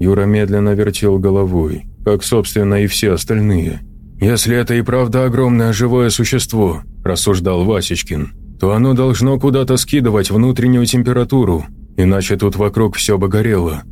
Юра медленно вертел головой как, собственно, и все остальные. «Если это и правда огромное живое существо», – рассуждал Васечкин, «то оно должно куда-то скидывать внутреннюю температуру, иначе тут вокруг все бы горело.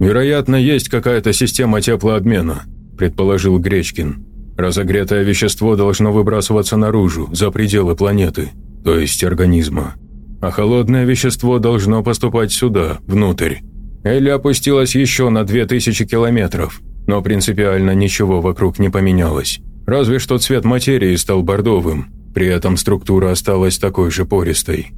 Вероятно, есть какая-то система теплообмена», – предположил Гречкин. Разогретое вещество должно выбрасываться наружу, за пределы планеты, то есть организма. А холодное вещество должно поступать сюда, внутрь. Элли опустилась еще на 2000 километров, но принципиально ничего вокруг не поменялось. Разве что цвет материи стал бордовым, при этом структура осталась такой же пористой.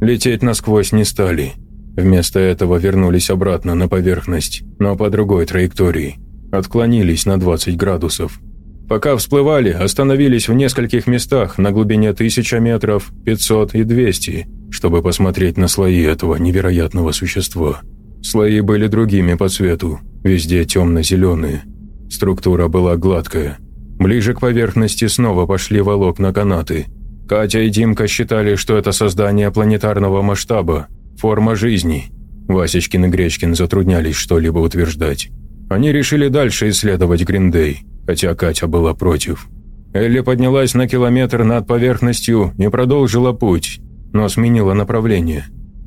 Лететь насквозь не стали. Вместо этого вернулись обратно на поверхность, но по другой траектории. Отклонились на 20 градусов. Пока всплывали, остановились в нескольких местах на глубине 1000 метров, 500 и 200, чтобы посмотреть на слои этого невероятного существа. Слои были другими по цвету, везде темно-зеленые. Структура была гладкая. Ближе к поверхности снова пошли волокна канаты. Катя и Димка считали, что это создание планетарного масштаба, форма жизни. Васечкин и Гречкин затруднялись что-либо утверждать. Они решили дальше исследовать Гриндей, хотя Катя была против. Элли поднялась на километр над поверхностью и продолжила путь, но сменила направление.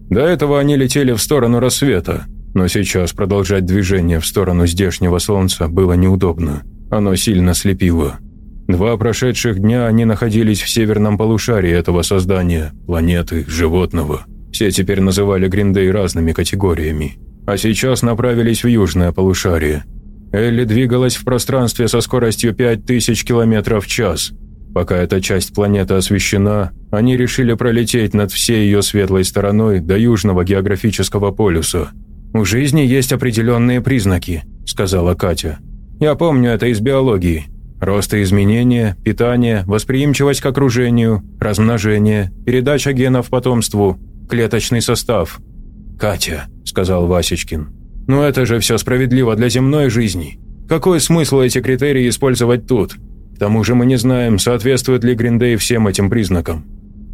До этого они летели в сторону рассвета, но сейчас продолжать движение в сторону здешнего солнца было неудобно. Оно сильно слепило. Два прошедших дня они находились в северном полушарии этого создания, планеты, животного. Все теперь называли Гриндей разными категориями. А сейчас направились в южное полушарие. Элли двигалась в пространстве со скоростью 5000 км в час. Пока эта часть планеты освещена, они решили пролететь над всей ее светлой стороной до южного географического полюса. «У жизни есть определенные признаки», – сказала Катя. Я помню это из биологии. Ростоизменения, питание, восприимчивость к окружению, размножение, передача генов потомству, клеточный состав. «Катя», – сказал Васечкин, – «ну это же все справедливо для земной жизни. Какой смысл эти критерии использовать тут? К тому же мы не знаем, соответствует ли Гриндей всем этим признакам.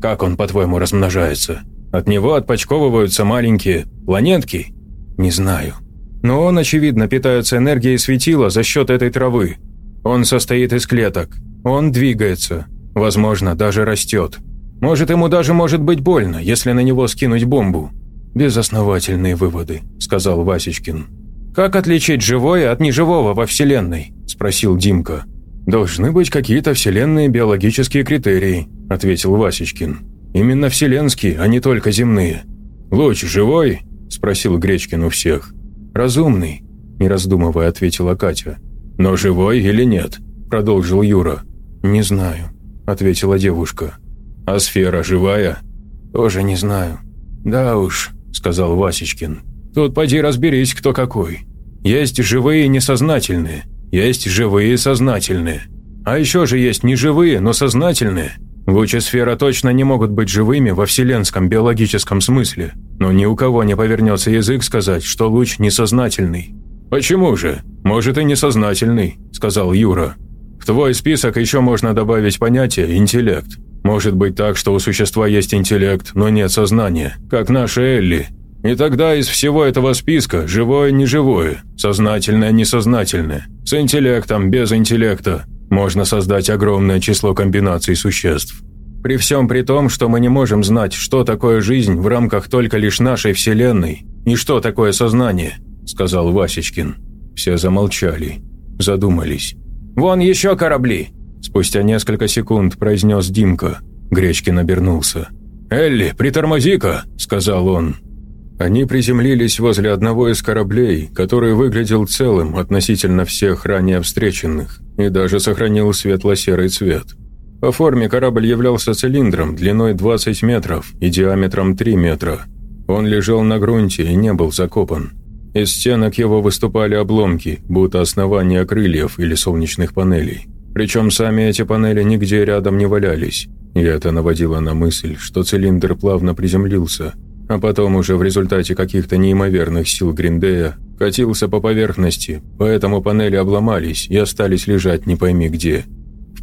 Как он, по-твоему, размножается? От него отпочковываются маленькие планетки? Не знаю. Но он, очевидно, питается энергией светила за счет этой травы. Он состоит из клеток. Он двигается. Возможно, даже растет. Может, ему даже может быть больно, если на него скинуть бомбу. «Безосновательные выводы», – сказал Васечкин. «Как отличить живое от неживого во Вселенной?» – спросил Димка. «Должны быть какие-то вселенные биологические критерии», – ответил Васечкин. «Именно вселенские, а не только земные». «Луч живой?» – спросил Гречкин у всех. «Разумный», – не раздумывая ответила Катя. «Но живой или нет?» – продолжил Юра. «Не знаю», – ответила девушка. «А сфера живая?» «Тоже не знаю». «Да уж», – сказал Васечкин. «Тут поди разберись, кто какой. Есть живые несознательные, есть живые сознательные. А еще же есть неживые, но сознательные. Лучи сфера точно не могут быть живыми во вселенском биологическом смысле, но ни у кого не повернется язык сказать, что луч несознательный. «Почему же? Может и несознательный», – сказал Юра. «В твой список еще можно добавить понятие «интеллект». Может быть так, что у существа есть интеллект, но нет сознания, как наша Элли. И тогда из всего этого списка живое-неживое, сознательное-несознательное, с интеллектом, без интеллекта, можно создать огромное число комбинаций существ. При всем при том, что мы не можем знать, что такое жизнь в рамках только лишь нашей Вселенной и что такое сознание, сказал Васечкин. Все замолчали, задумались. «Вон еще корабли!» Спустя несколько секунд произнес Димка. Гречкин обернулся. «Элли, притормози-ка!» – сказал он. Они приземлились возле одного из кораблей, который выглядел целым относительно всех ранее встреченных и даже сохранил светло-серый цвет. По форме корабль являлся цилиндром длиной 20 метров и диаметром 3 метра. Он лежал на грунте и не был закопан. Из стенок его выступали обломки, будто основания крыльев или солнечных панелей. Причем сами эти панели нигде рядом не валялись, и это наводило на мысль, что цилиндр плавно приземлился, а потом уже в результате каких-то неимоверных сил Гриндея катился по поверхности, поэтому панели обломались и остались лежать не пойми где –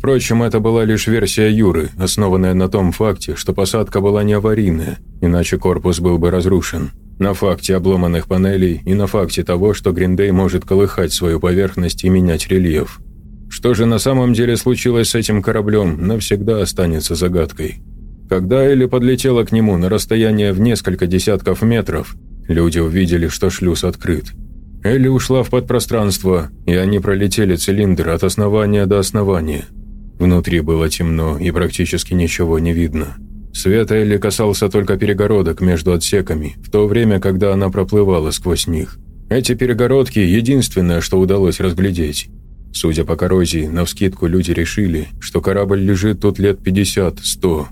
Впрочем, это была лишь версия Юры, основанная на том факте, что посадка была не аварийная, иначе корпус был бы разрушен. На факте обломанных панелей и на факте того, что Гриндей может колыхать свою поверхность и менять рельеф. Что же на самом деле случилось с этим кораблем, навсегда останется загадкой. Когда Элли подлетела к нему на расстояние в несколько десятков метров, люди увидели, что шлюз открыт. Элли ушла в подпространство, и они пролетели цилиндр от основания до основания. Внутри было темно и практически ничего не видно. Свет Элли касался только перегородок между отсеками, в то время, когда она проплывала сквозь них. Эти перегородки – единственное, что удалось разглядеть. Судя по коррозии, навскидку люди решили, что корабль лежит тут лет 50-100.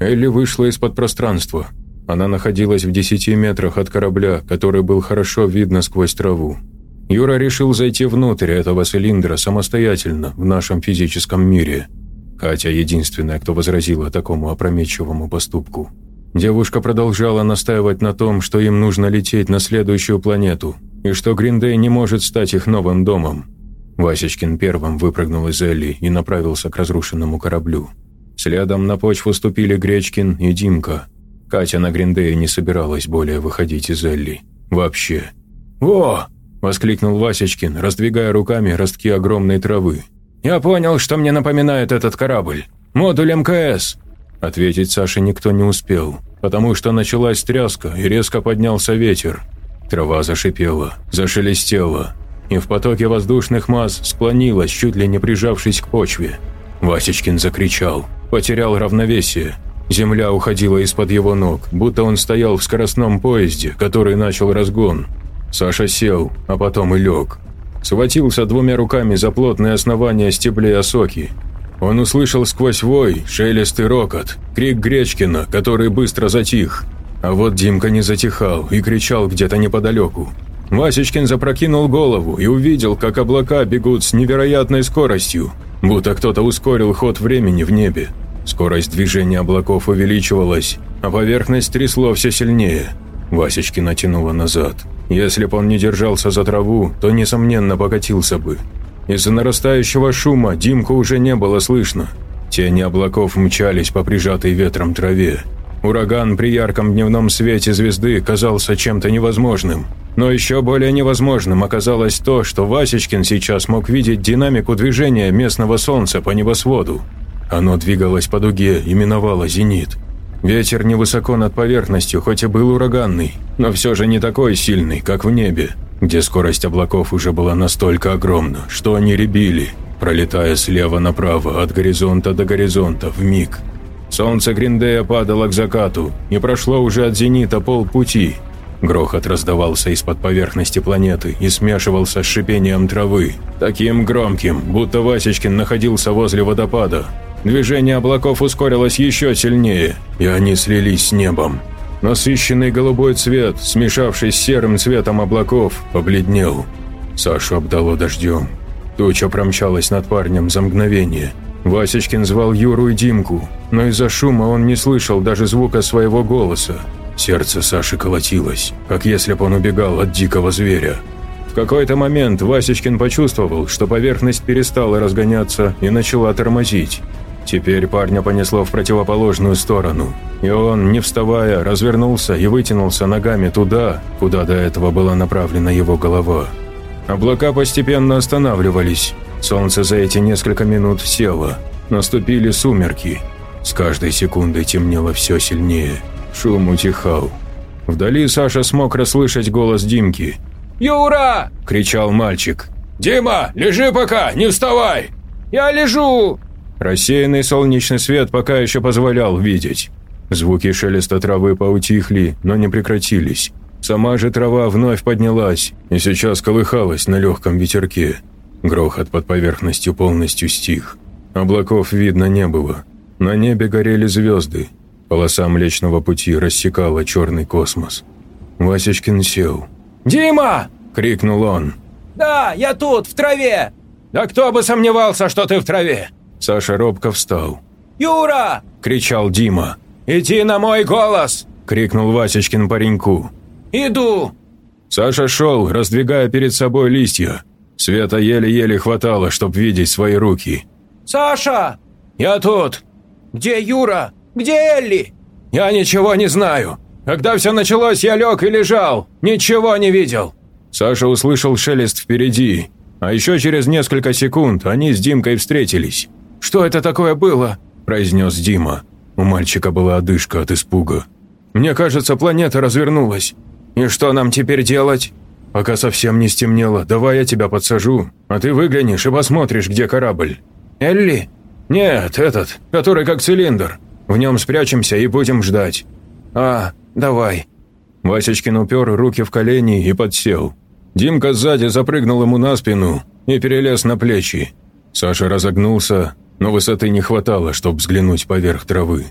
Элли вышла из-под пространства – она находилась в десяти метрах от корабля, который был хорошо видно сквозь траву. Юра решил зайти внутрь этого цилиндра самостоятельно в нашем физическом мире. Катя единственная, кто возразила такому опрометчивому поступку. Девушка продолжала настаивать на том, что им нужно лететь на следующую планету, и что Гриндей не может стать их новым домом. Васечкин первым выпрыгнул из Элли и направился к разрушенному кораблю. Следом на почву ступили Гречкин и Димка, Катя на Гриндее не собиралась более выходить из Элли. Вообще. «Во!» – воскликнул Васечкин, раздвигая руками ростки огромной травы. «Я понял, что мне напоминает этот корабль. Модуль МКС!» Ответить Саше никто не успел, потому что началась тряска и резко поднялся ветер. Трава зашипела, зашелестела, и в потоке воздушных масс склонилась, чуть ли не прижавшись к почве. Васечкин закричал, потерял равновесие, Земля уходила из-под его ног, будто он стоял в скоростном поезде, который начал разгон. Саша сел, а потом и лег. Схватился двумя руками за плотное основание стеблей осоки. Он услышал сквозь вой, шелест и рокот, крик Гречкина, который быстро затих. А вот Димка не затихал и кричал где-то неподалеку. Васечкин запрокинул голову и увидел, как облака бегут с невероятной скоростью, будто кто-то ускорил ход времени в небе. Скорость движения облаков увеличивалась, а поверхность трясло все сильнее. Васечки натянуло назад. Если бы он не держался за траву, то, несомненно, покатился бы. Из-за нарастающего шума Димку уже не было слышно. Тени облаков мчались по прижатой ветром траве. Ураган при ярком дневном свете звезды казался чем-то невозможным. Но еще более невозможным оказалось то, что Васечкин сейчас мог видеть динамику движения местного солнца по небосводу. Оно двигалось по дуге и миновало зенит. Ветер невысоко над поверхностью, хоть и был ураганный, но все же не такой сильный, как в небе, где скорость облаков уже была настолько огромна, что они ребили, пролетая слева направо от горизонта до горизонта в миг. Солнце Гриндея падало к закату, и прошло уже от зенита полпути. Грохот раздавался из-под поверхности планеты и смешивался с шипением травы, таким громким, будто Васечкин находился возле водопада, Движение облаков ускорилось еще сильнее, и они слились с небом. Насыщенный голубой цвет, смешавшись с серым цветом облаков, побледнел. Сашу обдало дождем. Туча промчалась над парнем за мгновение. Васечкин звал Юру и Димку, но из-за шума он не слышал даже звука своего голоса. Сердце Саши колотилось, как если бы он убегал от дикого зверя. В какой-то момент Васечкин почувствовал, что поверхность перестала разгоняться и начала тормозить. Теперь парня понесло в противоположную сторону, и он, не вставая, развернулся и вытянулся ногами туда, куда до этого была направлена его голова. Облака постепенно останавливались, солнце за эти несколько минут село, наступили сумерки. С каждой секундой темнело все сильнее, шум утихал. Вдали Саша смог расслышать голос Димки. «Юра!» – кричал мальчик. «Дима, лежи пока, не вставай!» «Я лежу!» Рассеянный солнечный свет пока еще позволял видеть. Звуки шелеста травы поутихли, но не прекратились. Сама же трава вновь поднялась и сейчас колыхалась на легком ветерке. Грохот под поверхностью полностью стих. Облаков видно не было. На небе горели звезды. Полоса Млечного Пути рассекала черный космос. Васечкин сел. «Дима!» – крикнул он. «Да, я тут, в траве!» «Да кто бы сомневался, что ты в траве!» Саша робко встал. «Юра!» – кричал Дима. «Иди на мой голос!» – крикнул Васечкин пареньку. «Иду!» Саша шел, раздвигая перед собой листья. Света еле-еле хватало, чтобы видеть свои руки. «Саша! Я тут! Где Юра? Где Элли? Я ничего не знаю. Когда все началось, я лег и лежал. Ничего не видел!» Саша услышал шелест впереди, а еще через несколько секунд они с Димкой встретились. «Что это такое было?» – произнес Дима. У мальчика была одышка от испуга. «Мне кажется, планета развернулась. И что нам теперь делать?» Пока совсем не стемнело, давай я тебя подсажу, а ты выглянешь и посмотришь, где корабль». «Элли?» «Нет, этот, который как цилиндр. В нем спрячемся и будем ждать». «А, давай». Васечкин упер руки в колени и подсел. Димка сзади запрыгнул ему на спину и перелез на плечи. Саша разогнулся, но высоты не хватало, чтобы взглянуть поверх травы.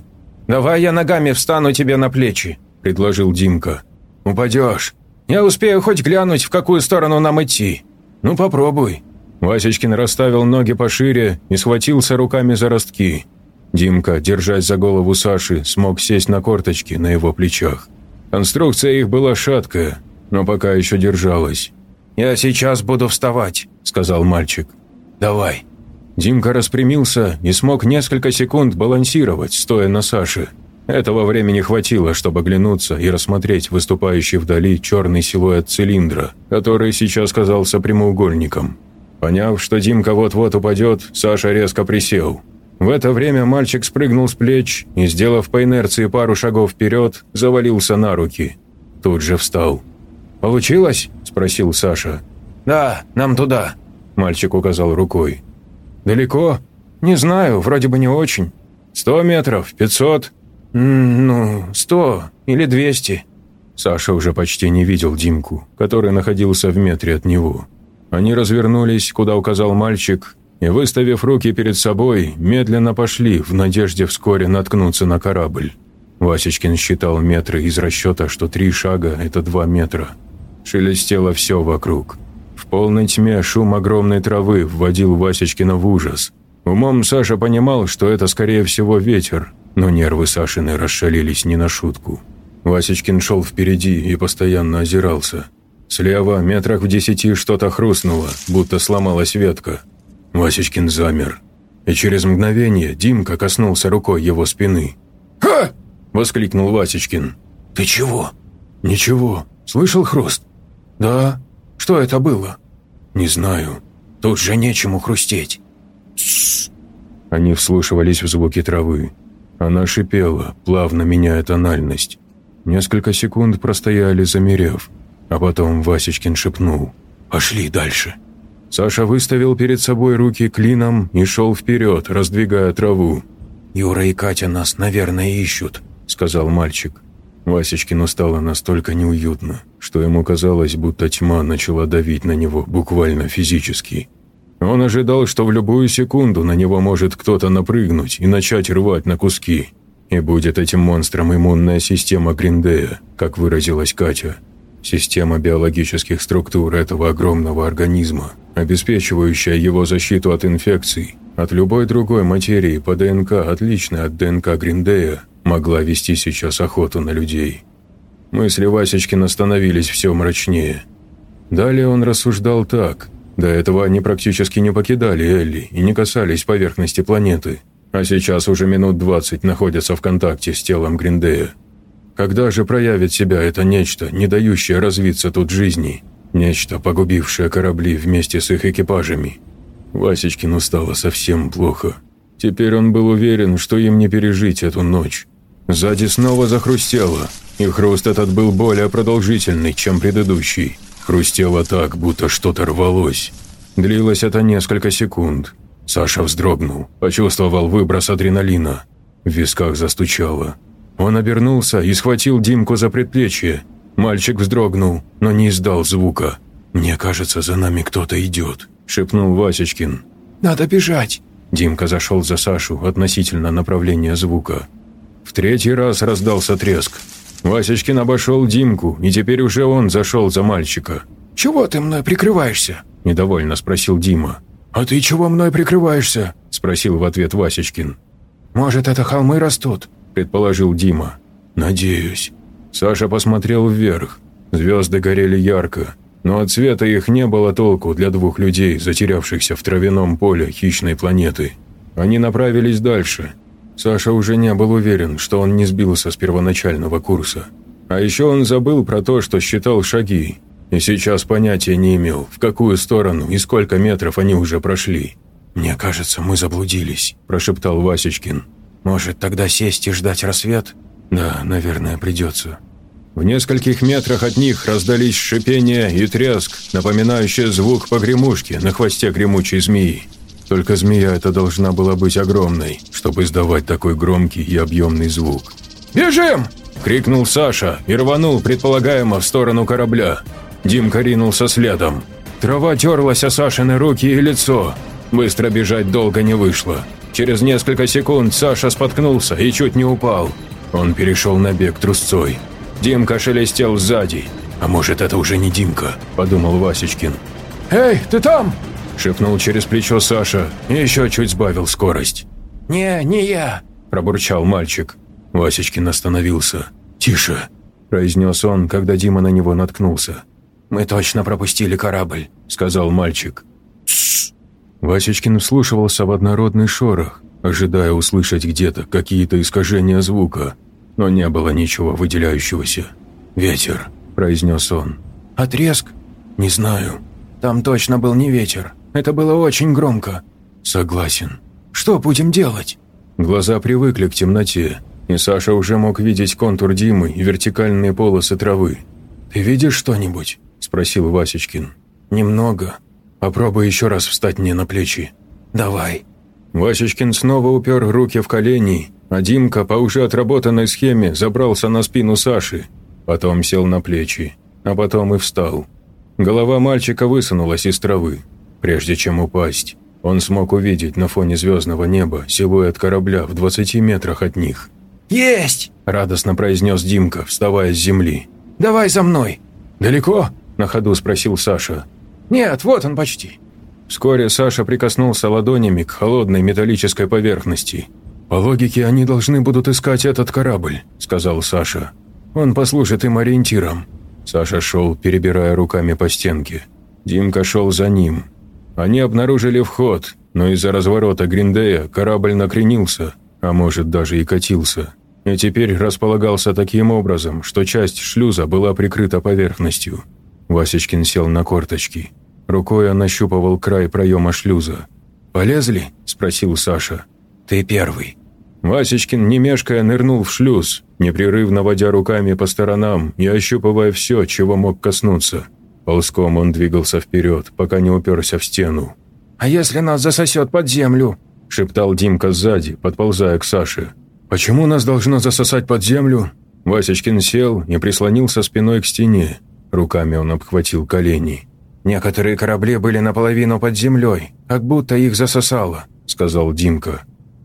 «Давай я ногами встану тебе на плечи», – предложил Димка. «Упадешь. Я успею хоть глянуть, в какую сторону нам идти. Ну, попробуй». Васечкин расставил ноги пошире и схватился руками за ростки. Димка, держась за голову Саши, смог сесть на корточки на его плечах. Конструкция их была шаткая, но пока еще держалась. «Я сейчас буду вставать», – сказал мальчик. «Давай». Димка распрямился и смог несколько секунд балансировать, стоя на Саше. Этого времени хватило, чтобы оглянуться и рассмотреть выступающий вдали черный силуэт цилиндра, который сейчас казался прямоугольником. Поняв, что Димка вот-вот упадет, Саша резко присел. В это время мальчик спрыгнул с плеч и, сделав по инерции пару шагов вперед, завалился на руки. Тут же встал. «Получилось?» – спросил Саша. «Да, нам туда», – мальчик указал рукой. «Далеко?» «Не знаю, вроде бы не очень. Сто метров, пятьсот?» «Ну, сто или двести». Саша уже почти не видел Димку, который находился в метре от него. Они развернулись, куда указал мальчик, и, выставив руки перед собой, медленно пошли в надежде вскоре наткнуться на корабль. Васечкин считал метры из расчета, что три шага – это два метра. Шелестело все вокруг. Полной тьме шум огромной травы вводил Васечкина в ужас. Умом Саша понимал, что это, скорее всего, ветер, но нервы Сашины расшалились не на шутку. Васечкин шел впереди и постоянно озирался. Слева, метрах в десяти, что-то хрустнуло, будто сломалась ветка. Васечкин замер. И через мгновение Димка коснулся рукой его спины. «Ха!» – воскликнул Васечкин. «Ты чего?» «Ничего. Слышал хруст?» «Да. Что это было?» «Не знаю. Тут же нечему хрустеть». «Тссс». Они вслушивались в звуки травы. Она шипела, плавно меняя тональность. Несколько секунд простояли, замерев, а потом Васечкин шепнул «Пошли дальше». Саша выставил перед собой руки клином и шел вперед, раздвигая траву. «Юра и Катя нас, наверное, ищут», — сказал мальчик. Васечкину стало настолько неуютно, что ему казалось, будто тьма начала давить на него буквально физически. Он ожидал, что в любую секунду на него может кто-то напрыгнуть и начать рвать на куски. И будет этим монстром иммунная система Гриндея, как выразилась Катя. Система биологических структур этого огромного организма, обеспечивающая его защиту от инфекций, от любой другой материи по ДНК, отличной от ДНК Гриндея, могла вести сейчас охоту на людей. Мысли Васечкина становились все мрачнее. Далее он рассуждал так. До этого они практически не покидали Элли и не касались поверхности планеты, а сейчас уже минут двадцать находятся в контакте с телом Гриндея. Когда же проявит себя это нечто, не дающее развиться тут жизни? Нечто, погубившее корабли вместе с их экипажами? Васечкину стало совсем плохо. Теперь он был уверен, что им не пережить эту ночь. Сзади снова захрустело, и хруст этот был более продолжительный, чем предыдущий. Хрустело так, будто что-то рвалось. Длилось это несколько секунд. Саша вздрогнул, почувствовал выброс адреналина. В висках застучало. Он обернулся и схватил Димку за предплечье. Мальчик вздрогнул, но не издал звука. «Мне кажется, за нами кто-то идет», – шепнул Васечкин. «Надо бежать!» Димка зашел за Сашу относительно направления звука. В третий раз раздался треск. Васечкин обошел Димку, и теперь уже он зашел за мальчика. «Чего ты мной прикрываешься?» – недовольно спросил Дима. «А ты чего мной прикрываешься?» – спросил в ответ Васечкин. «Может, это холмы растут?» – предположил Дима. «Надеюсь». Саша посмотрел вверх. Звезды горели ярко, но от цвета их не было толку для двух людей, затерявшихся в травяном поле хищной планеты. Они направились дальше. Саша уже не был уверен, что он не сбился с первоначального курса. А еще он забыл про то, что считал шаги, и сейчас понятия не имел, в какую сторону и сколько метров они уже прошли. «Мне кажется, мы заблудились», – прошептал Васечкин. «Может, тогда сесть и ждать рассвет?» «Да, наверное, придется». В нескольких метрах от них раздались шипение и треск, напоминающие звук погремушки на хвосте гремучей змеи. Только змея эта должна была быть огромной, чтобы издавать такой громкий и объемный звук. «Бежим!» – крикнул Саша и рванул предполагаемо в сторону корабля. Димка ринулся следом. Трава терлась о Сашины руки и лицо. Быстро бежать долго не вышло. Через несколько секунд Саша споткнулся и чуть не упал. Он перешел на бег трусцой. Димка шелестел сзади. «А может, это уже не Димка?» – подумал Васечкин. «Эй, ты там?» – шепнул через плечо Саша и еще чуть сбавил скорость. «Не, не я», – пробурчал мальчик. Васечкин остановился. «Тише», – произнес он, когда Дима на него наткнулся. «Мы точно пропустили корабль», – сказал мальчик. «Тссс». Васечкин вслушивался в однородный шорох, ожидая услышать где-то какие-то искажения звука – но не было ничего выделяющегося. «Ветер», – произнес он. «Отрезк?» «Не знаю». «Там точно был не ветер. Это было очень громко». «Согласен». «Что будем делать?» Глаза привыкли к темноте, и Саша уже мог видеть контур Димы и вертикальные полосы травы. «Ты видишь что-нибудь?» – спросил Васечкин. «Немного. Попробуй еще раз встать мне на плечи». «Давай». Васечкин снова упер руки в колени а Димка по уже отработанной схеме забрался на спину Саши, потом сел на плечи, а потом и встал. Голова мальчика высунулась из травы. Прежде чем упасть, он смог увидеть на фоне звездного неба силуэт корабля в 20 метрах от них. «Есть!» – радостно произнес Димка, вставая с земли. «Давай за мной!» «Далеко?» – на ходу спросил Саша. «Нет, вот он почти». Вскоре Саша прикоснулся ладонями к холодной металлической поверхности – «По логике, они должны будут искать этот корабль», – сказал Саша. «Он послужит им ориентиром». Саша шел, перебирая руками по стенке. Димка шел за ним. Они обнаружили вход, но из-за разворота Гриндея корабль накренился, а может даже и катился. И теперь располагался таким образом, что часть шлюза была прикрыта поверхностью. Васечкин сел на корточки. Рукой он ощупывал край проема шлюза. «Полезли?» – спросил Саша. «Ты первый», Васечкин, не мешкая, нырнул в шлюз, непрерывно водя руками по сторонам и ощупывая все, чего мог коснуться. Ползком он двигался вперед, пока не уперся в стену. «А если нас засосет под землю?» – шептал Димка сзади, подползая к Саше. «Почему нас должно засосать под землю?» Васечкин сел и прислонился спиной к стене. Руками он обхватил колени. «Некоторые корабли были наполовину под землей, как будто их засосало», – сказал Димка.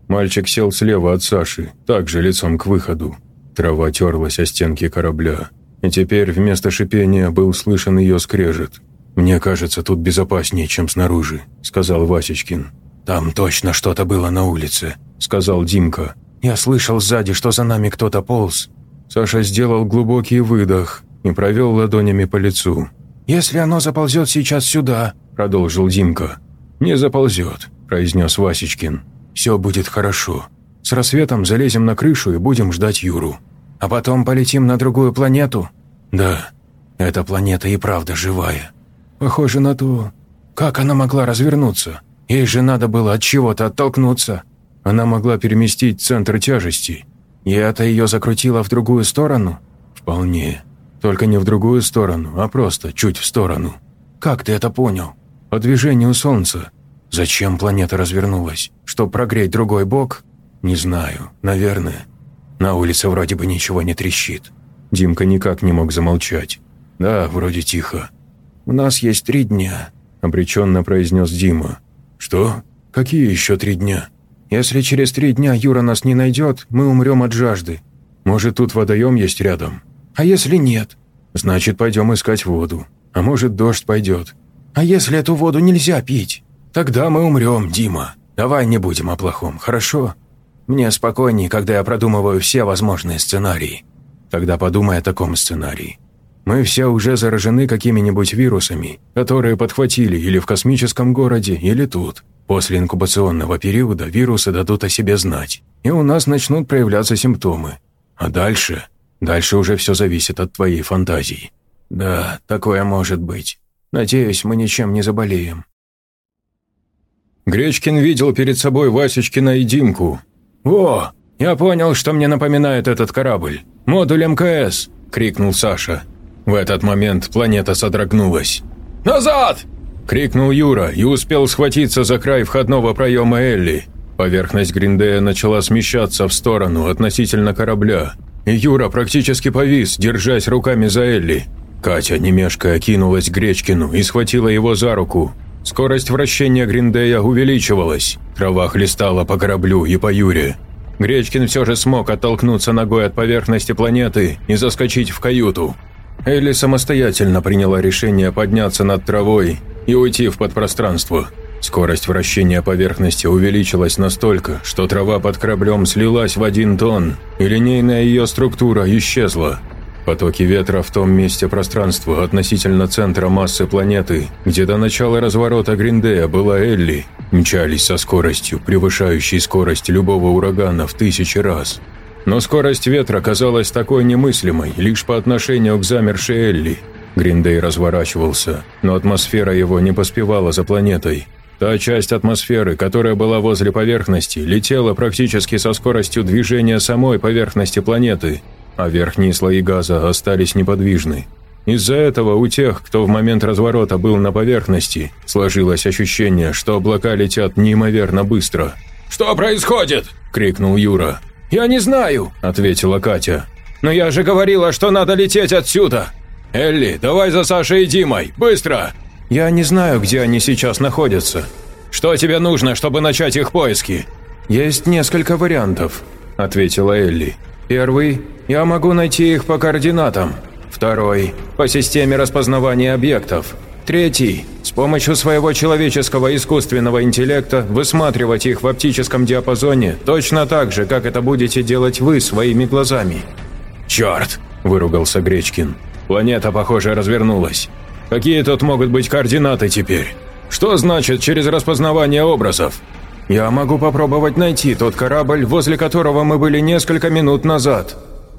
Мальчик сел слева от Саши, также лицом к выходу. Трава терлась о стенки корабля, и теперь вместо шипения был слышен ее скрежет. «Мне кажется, тут безопаснее, чем снаружи», – сказал Васечкин. «Там точно что-то было на улице», – сказал Димка. «Я слышал сзади, что за нами кто-то полз». Саша сделал глубокий выдох и провел ладонями по лицу. «Если оно заползет сейчас сюда», – продолжил Димка. «Не заползет», – произнес Васечкин. Все будет хорошо. С рассветом залезем на крышу и будем ждать Юру. А потом полетим на другую планету? Да. Эта планета и правда живая. Похоже на то. Как она могла развернуться? Ей же надо было от чего-то оттолкнуться. Она могла переместить центр тяжести. И это ее закрутило в другую сторону? Вполне. Только не в другую сторону, а просто чуть в сторону. Как ты это понял? По движению Солнца. Зачем планета развернулась? Чтоб прогреть другой бок? Не знаю. Наверное. На улице вроде бы ничего не трещит. Димка никак не мог замолчать. Да, вроде тихо. «У нас есть три дня», – обреченно произнес Дима. «Что? Какие еще три дня?» «Если через три дня Юра нас не найдет, мы умрем от жажды. Может, тут водоем есть рядом?» «А если нет?» «Значит, пойдем искать воду. А может, дождь пойдет». «А если эту воду нельзя пить?» «Тогда мы умрем, Дима. Давай не будем о плохом, хорошо? Мне спокойнее, когда я продумываю все возможные сценарии. Тогда подумай о таком сценарии. Мы все уже заражены какими-нибудь вирусами, которые подхватили или в космическом городе, или тут. После инкубационного периода вирусы дадут о себе знать, и у нас начнут проявляться симптомы. А дальше? Дальше уже все зависит от твоей фантазии. Да, такое может быть. Надеюсь, мы ничем не заболеем. Гречкин видел перед собой Васечкина и Димку. «О, я понял, что мне напоминает этот корабль. Модуль МКС. крикнул Саша. В этот момент планета содрогнулась. «Назад!» – крикнул Юра и успел схватиться за край входного проема Элли. Поверхность Гриндея начала смещаться в сторону относительно корабля, и Юра практически повис, держась руками за Элли. Катя, немешкая, кинулась к Гречкину и схватила его за руку. Скорость вращения Гриндея увеличивалась, трава хлестала по кораблю и по Юре. Гречкин все же смог оттолкнуться ногой от поверхности планеты и заскочить в каюту. Элли самостоятельно приняла решение подняться над травой и уйти в подпространство. Скорость вращения поверхности увеличилась настолько, что трава под кораблем слилась в один тон, и линейная ее структура исчезла. Потоки ветра в том месте пространства относительно центра массы планеты, где до начала разворота Гриндея была Элли, мчались со скоростью, превышающей скорость любого урагана в тысячи раз. Но скорость ветра казалась такой немыслимой лишь по отношению к замершей Элли. Гриндей разворачивался, но атмосфера его не поспевала за планетой, Та часть атмосферы, которая была возле поверхности, летела практически со скоростью движения самой поверхности планеты, а верхние слои газа остались неподвижны. Из-за этого у тех, кто в момент разворота был на поверхности, сложилось ощущение, что облака летят неимоверно быстро. «Что происходит?» – крикнул Юра. «Я не знаю», – ответила Катя. «Но я же говорила, что надо лететь отсюда!» «Элли, давай за Сашей и Димой, быстро!» «Я не знаю, где они сейчас находятся». «Что тебе нужно, чтобы начать их поиски?» «Есть несколько вариантов», – ответила Элли. «Первый – я могу найти их по координатам. Второй – по системе распознавания объектов. Третий – с помощью своего человеческого искусственного интеллекта высматривать их в оптическом диапазоне точно так же, как это будете делать вы своими глазами». «Черт!» – выругался Гречкин. «Планета, похоже, развернулась. Какие тут могут быть координаты теперь? Что значит через распознавание образов? Я могу попробовать найти тот корабль, возле которого мы были несколько минут назад.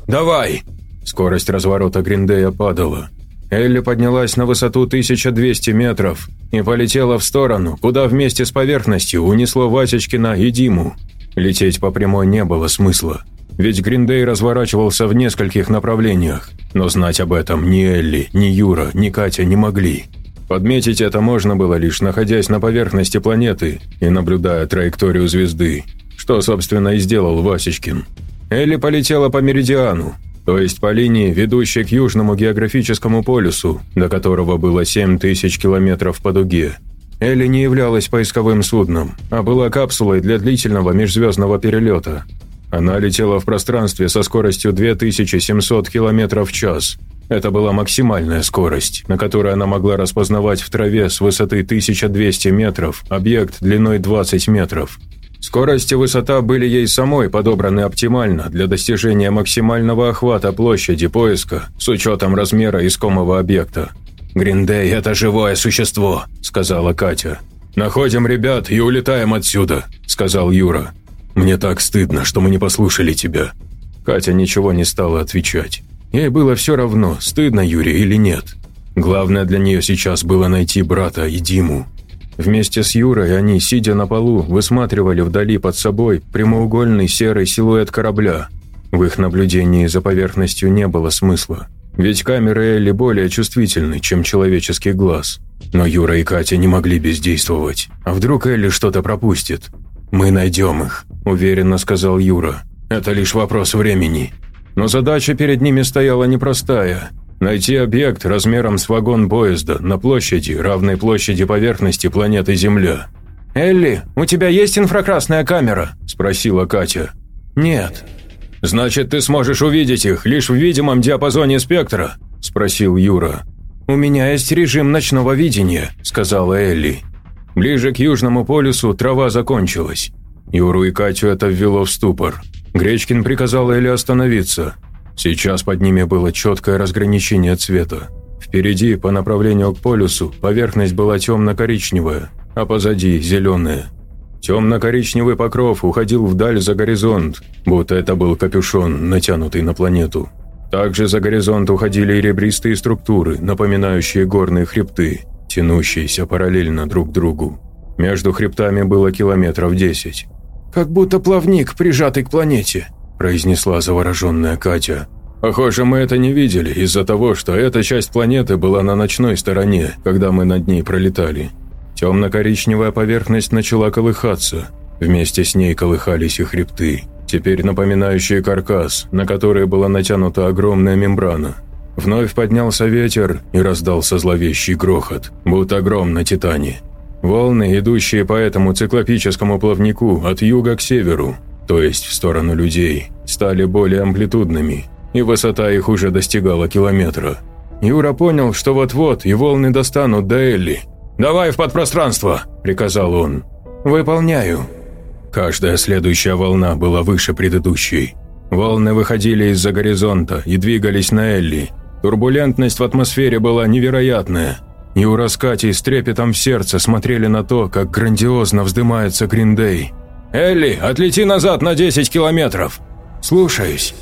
Давай. Скорость разворота Гриндея падала. Элли поднялась на высоту 1200 метров и полетела в сторону, куда вместе с поверхностью унесло Васечкина и Диму. Лететь по прямой не было смысла ведь Гриндей разворачивался в нескольких направлениях, но знать об этом ни Элли, ни Юра, ни Катя не могли. Подметить это можно было лишь находясь на поверхности планеты и наблюдая траекторию звезды, что, собственно, и сделал Васечкин. Элли полетела по меридиану, то есть по линии, ведущей к южному географическому полюсу, до которого было 7 тысяч километров по дуге. Элли не являлась поисковым судном, а была капсулой для длительного межзвездного перелета, она летела в пространстве со скоростью 2700 км в час. Это была максимальная скорость, на которой она могла распознавать в траве с высоты 1200 метров объект длиной 20 метров. Скорость и высота были ей самой подобраны оптимально для достижения максимального охвата площади поиска с учетом размера искомого объекта. «Гриндей – это живое существо», – сказала Катя. «Находим ребят и улетаем отсюда», – сказал Юра. «Мне так стыдно, что мы не послушали тебя». Катя ничего не стала отвечать. Ей было все равно, стыдно Юре или нет. Главное для нее сейчас было найти брата и Диму. Вместе с Юрой они, сидя на полу, высматривали вдали под собой прямоугольный серый силуэт корабля. В их наблюдении за поверхностью не было смысла. Ведь камеры Элли более чувствительны, чем человеческий глаз. Но Юра и Катя не могли бездействовать. А вдруг Элли что-то пропустит? «Мы найдем их», – уверенно сказал Юра. «Это лишь вопрос времени». Но задача перед ними стояла непростая – найти объект размером с вагон поезда на площади, равной площади поверхности планеты Земля. «Элли, у тебя есть инфракрасная камера?» – спросила Катя. «Нет». «Значит, ты сможешь увидеть их лишь в видимом диапазоне спектра?» – спросил Юра. «У меня есть режим ночного видения», – сказала Элли. Ближе к Южному полюсу трава закончилась. Юру и Катю это ввело в ступор. Гречкин приказал Эле остановиться. Сейчас под ними было четкое разграничение цвета. Впереди, по направлению к полюсу, поверхность была темно-коричневая, а позади – зеленая. Темно-коричневый покров уходил вдаль за горизонт, будто это был капюшон, натянутый на планету. Также за горизонт уходили и ребристые структуры, напоминающие горные хребты – тянущиеся параллельно друг другу. Между хребтами было километров десять. «Как будто плавник, прижатый к планете», – произнесла завороженная Катя. Похоже, мы это не видели из-за того, что эта часть планеты была на ночной стороне, когда мы над ней пролетали. Темно-коричневая поверхность начала колыхаться. Вместе с ней колыхались и хребты, теперь напоминающие каркас, на который была натянута огромная мембрана. Вновь поднялся ветер и раздался зловещий грохот, будто гром на Титане. Волны, идущие по этому циклопическому плавнику от юга к северу, то есть в сторону людей, стали более амплитудными, и высота их уже достигала километра. Юра понял, что вот-вот и волны достанут до Элли. «Давай в подпространство!» – приказал он. «Выполняю». Каждая следующая волна была выше предыдущей. Волны выходили из-за горизонта и двигались на Элли. Турбулентность в атмосфере была невероятная. Юра с Катей с трепетом в сердце смотрели на то, как грандиозно вздымается Гриндей. «Элли, отлети назад на 10 километров!» «Слушаюсь».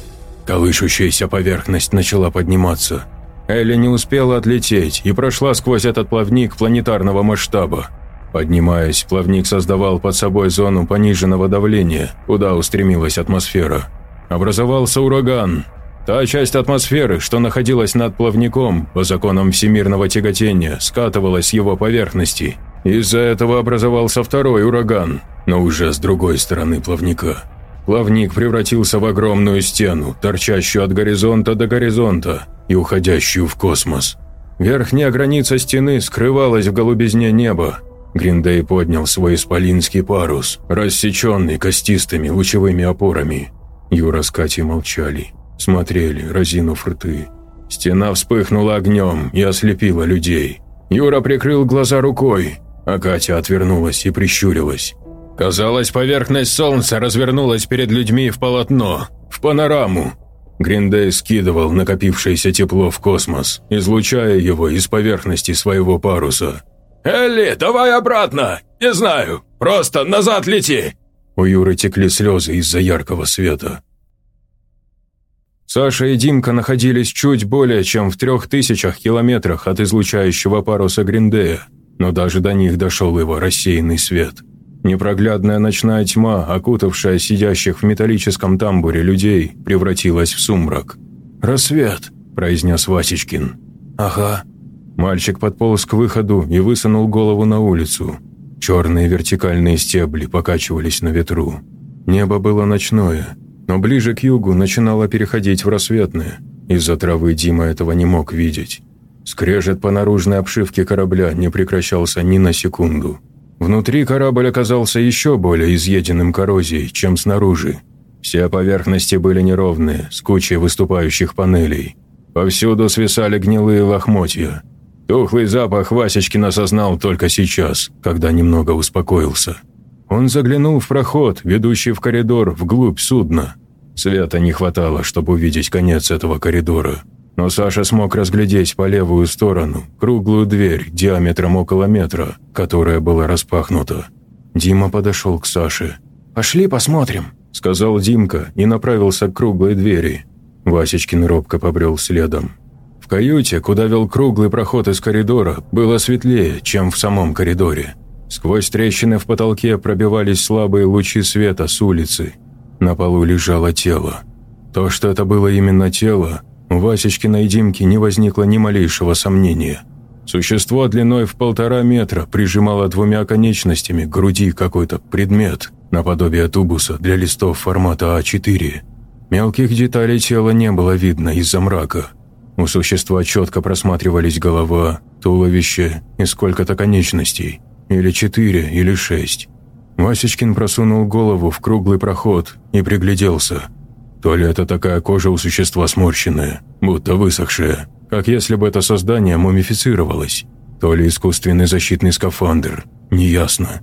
Колышущаяся поверхность начала подниматься. Элли не успела отлететь и прошла сквозь этот плавник планетарного масштаба. Поднимаясь, плавник создавал под собой зону пониженного давления, куда устремилась атмосфера. Образовался ураган. Та часть атмосферы, что находилась над плавником, по законам всемирного тяготения, скатывалась с его поверхности. Из-за этого образовался второй ураган, но уже с другой стороны плавника. Плавник превратился в огромную стену, торчащую от горизонта до горизонта и уходящую в космос. Верхняя граница стены скрывалась в голубизне неба. Гриндей поднял свой исполинский парус, рассеченный костистыми лучевыми опорами. Юра с Катей молчали, смотрели, разинув рты. Стена вспыхнула огнем и ослепила людей. Юра прикрыл глаза рукой, а Катя отвернулась и прищурилась. Казалось, поверхность солнца развернулась перед людьми в полотно, в панораму. Гриндей скидывал накопившееся тепло в космос, излучая его из поверхности своего паруса. «Элли, давай обратно! Не знаю, просто назад лети!» У Юры текли слезы из-за яркого света. Саша и Димка находились чуть более чем в трех тысячах километрах от излучающего паруса Гриндея, но даже до них дошел его рассеянный свет – Непроглядная ночная тьма, окутавшая сидящих в металлическом тамбуре людей, превратилась в сумрак. «Рассвет», – произнес Васечкин. «Ага». Мальчик подполз к выходу и высунул голову на улицу. Черные вертикальные стебли покачивались на ветру. Небо было ночное, но ближе к югу начинало переходить в рассветное. Из-за травы Дима этого не мог видеть. Скрежет по наружной обшивке корабля не прекращался ни на секунду. Внутри корабль оказался еще более изъеденным коррозией, чем снаружи. Все поверхности были неровные, с кучей выступающих панелей. Повсюду свисали гнилые лохмотья. Тухлый запах Васечкин осознал только сейчас, когда немного успокоился. Он заглянул в проход, ведущий в коридор вглубь судна. Света не хватало, чтобы увидеть конец этого коридора но Саша смог разглядеть по левую сторону круглую дверь диаметром около метра, которая была распахнута. Дима подошел к Саше. «Пошли посмотрим», – сказал Димка и направился к круглой двери. Васечкин робко побрел следом. В каюте, куда вел круглый проход из коридора, было светлее, чем в самом коридоре. Сквозь трещины в потолке пробивались слабые лучи света с улицы. На полу лежало тело. То, что это было именно тело, у Васечкина и Димки не возникло ни малейшего сомнения. Существо длиной в полтора метра прижимало двумя конечностями к груди какой-то предмет, наподобие тубуса для листов формата А4. Мелких деталей тела не было видно из-за мрака. У существа четко просматривались голова, туловище и сколько-то конечностей. Или четыре, или шесть. Васечкин просунул голову в круглый проход и пригляделся – то ли это такая кожа у существа сморщенная, будто высохшая, как если бы это создание мумифицировалось, то ли искусственный защитный скафандр, неясно.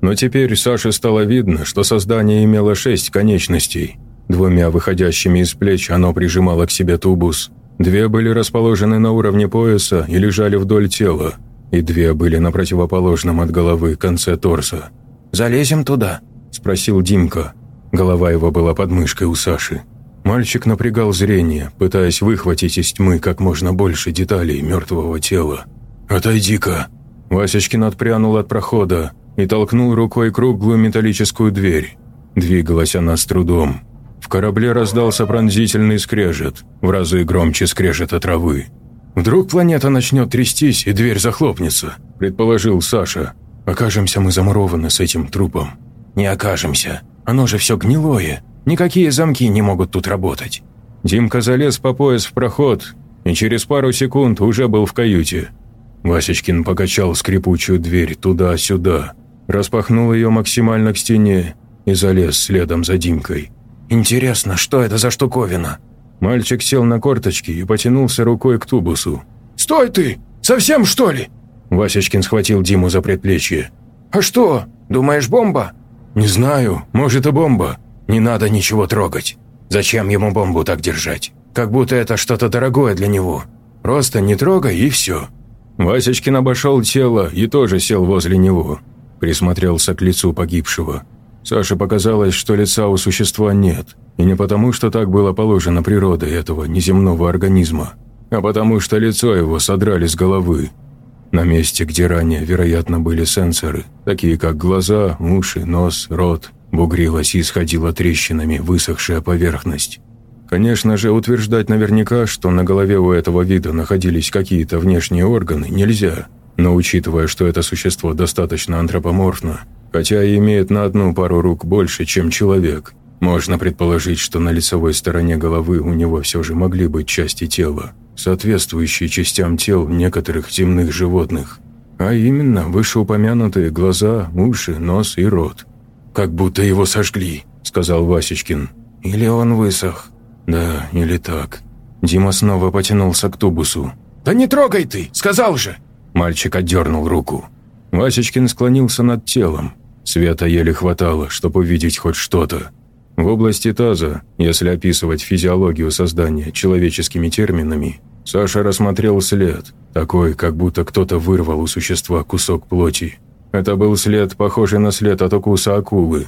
Но теперь Саше стало видно, что создание имело шесть конечностей. Двумя выходящими из плеч оно прижимало к себе тубус. Две были расположены на уровне пояса и лежали вдоль тела, и две были на противоположном от головы конце торса. «Залезем туда?» – спросил Димка. Голова его была под мышкой у Саши. Мальчик напрягал зрение, пытаясь выхватить из тьмы как можно больше деталей мертвого тела. «Отойди-ка!» Васечкин отпрянул от прохода и толкнул рукой круглую металлическую дверь. Двигалась она с трудом. В корабле раздался пронзительный скрежет, в разы громче скрежета травы. «Вдруг планета начнет трястись и дверь захлопнется», – предположил Саша. «Окажемся мы замурованы с этим трупом». «Не окажемся. Оно же все гнилое. Никакие замки не могут тут работать». Димка залез по пояс в проход и через пару секунд уже был в каюте. Васечкин покачал скрипучую дверь туда-сюда, распахнул ее максимально к стене и залез следом за Димкой. «Интересно, что это за штуковина?» Мальчик сел на корточки и потянулся рукой к тубусу. «Стой ты! Совсем, что ли?» Васечкин схватил Диму за предплечье. «А что? Думаешь, бомба?» «Не знаю. Может, и бомба. Не надо ничего трогать. Зачем ему бомбу так держать? Как будто это что-то дорогое для него. Просто не трогай и все». Васечкин обошел тело и тоже сел возле него. Присмотрелся к лицу погибшего. Саше показалось, что лица у существа нет. И не потому, что так было положено природой этого неземного организма, а потому что лицо его содрали с головы. На месте, где ранее, вероятно, были сенсоры, такие как глаза, уши, нос, рот, бугрилась и исходила трещинами высохшая поверхность. Конечно же, утверждать наверняка, что на голове у этого вида находились какие-то внешние органы, нельзя. Но учитывая, что это существо достаточно антропоморфно, хотя и имеет на одну пару рук больше, чем человек, можно предположить, что на лицевой стороне головы у него все же могли быть части тела, соответствующие частям тел некоторых земных животных. А именно, вышеупомянутые глаза, уши, нос и рот. «Как будто его сожгли», – сказал Васечкин. «Или он высох». «Да, или так». Дима снова потянулся к тубусу. «Да не трогай ты, сказал же!» Мальчик отдернул руку. Васечкин склонился над телом. Света еле хватало, чтобы увидеть хоть что-то. В области таза, если описывать физиологию создания человеческими терминами, Саша рассмотрел след, такой, как будто кто-то вырвал у существа кусок плоти. Это был след, похожий на след от укуса акулы.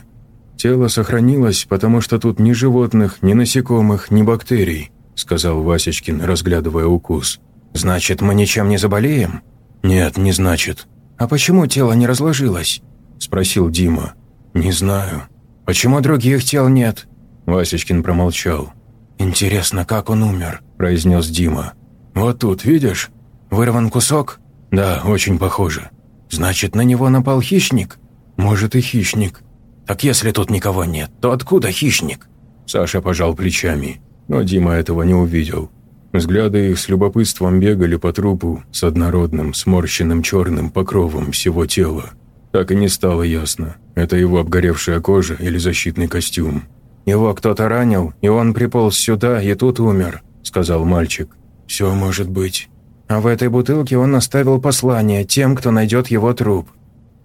Тело сохранилось, потому что тут ни животных, ни насекомых, ни бактерий, сказал Васечкин, разглядывая укус. «Значит, мы ничем не заболеем?» «Нет, не значит». «А почему тело не разложилось?» – спросил Дима. «Не знаю». «Почему других тел нет?» Васечкин промолчал. «Интересно, как он умер?» – произнес Дима. «Вот тут, видишь? Вырван кусок?» «Да, очень похоже». «Значит, на него напал хищник?» «Может, и хищник». «Так если тут никого нет, то откуда хищник?» Саша пожал плечами, но Дима этого не увидел. Взгляды их с любопытством бегали по трупу с однородным, сморщенным черным покровом всего тела. Так и не стало ясно, это его обгоревшая кожа или защитный костюм. «Его кто-то ранил, и он приполз сюда, и тут умер», – сказал мальчик. «Все может быть». «А в этой бутылке он оставил послание тем, кто найдет его труп».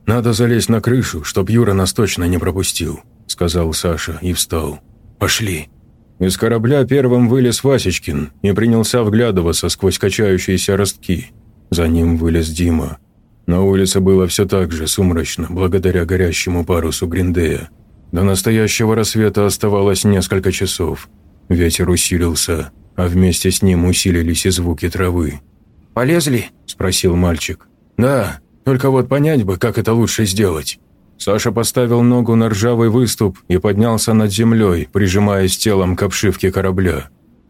«Надо залезть на крышу, чтоб Юра нас точно не пропустил», – сказал Саша и встал. «Пошли». Из корабля первым вылез Васечкин и принялся вглядываться сквозь качающиеся ростки. За ним вылез Дима. На улице было все так же сумрачно, благодаря горящему парусу Гриндея. До настоящего рассвета оставалось несколько часов. Ветер усилился, а вместе с ним усилились и звуки травы. «Полезли?» – спросил мальчик. «Да, только вот понять бы, как это лучше сделать». Саша поставил ногу на ржавый выступ и поднялся над землей, прижимаясь телом к обшивке корабля.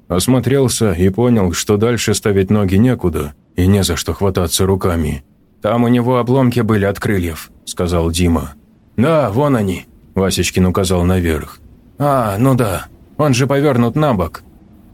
Осмотрелся и понял, что дальше ставить ноги некуда и не за что хвататься руками. «Там у него обломки были от крыльев», – сказал Дима. «Да, вон они», – Васечкин указал наверх. «А, ну да, он же повернут на бок».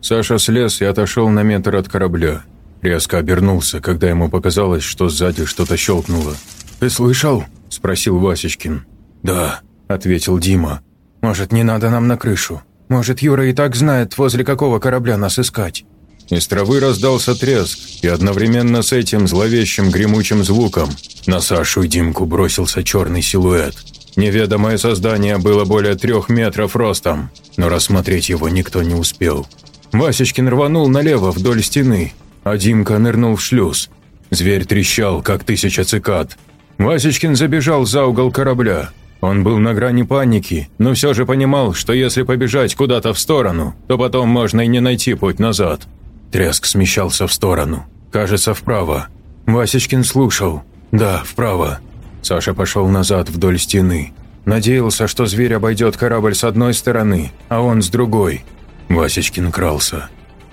Саша слез и отошел на метр от корабля. Резко обернулся, когда ему показалось, что сзади что-то щелкнуло. «Ты слышал?» – спросил Васечкин. «Да», – ответил Дима. «Может, не надо нам на крышу? Может, Юра и так знает, возле какого корабля нас искать?» Из травы раздался треск, и одновременно с этим зловещим гремучим звуком на Сашу и Димку бросился черный силуэт. Неведомое создание было более трех метров ростом, но рассмотреть его никто не успел. Васечкин рванул налево вдоль стены, а Димка нырнул в шлюз. Зверь трещал, как тысяча цикад. Васечкин забежал за угол корабля. Он был на грани паники, но все же понимал, что если побежать куда-то в сторону, то потом можно и не найти путь назад. Треск смещался в сторону. Кажется, вправо. Васечкин слушал. Да, вправо. Саша пошел назад вдоль стены. Надеялся, что зверь обойдет корабль с одной стороны, а он с другой. Васечкин крался.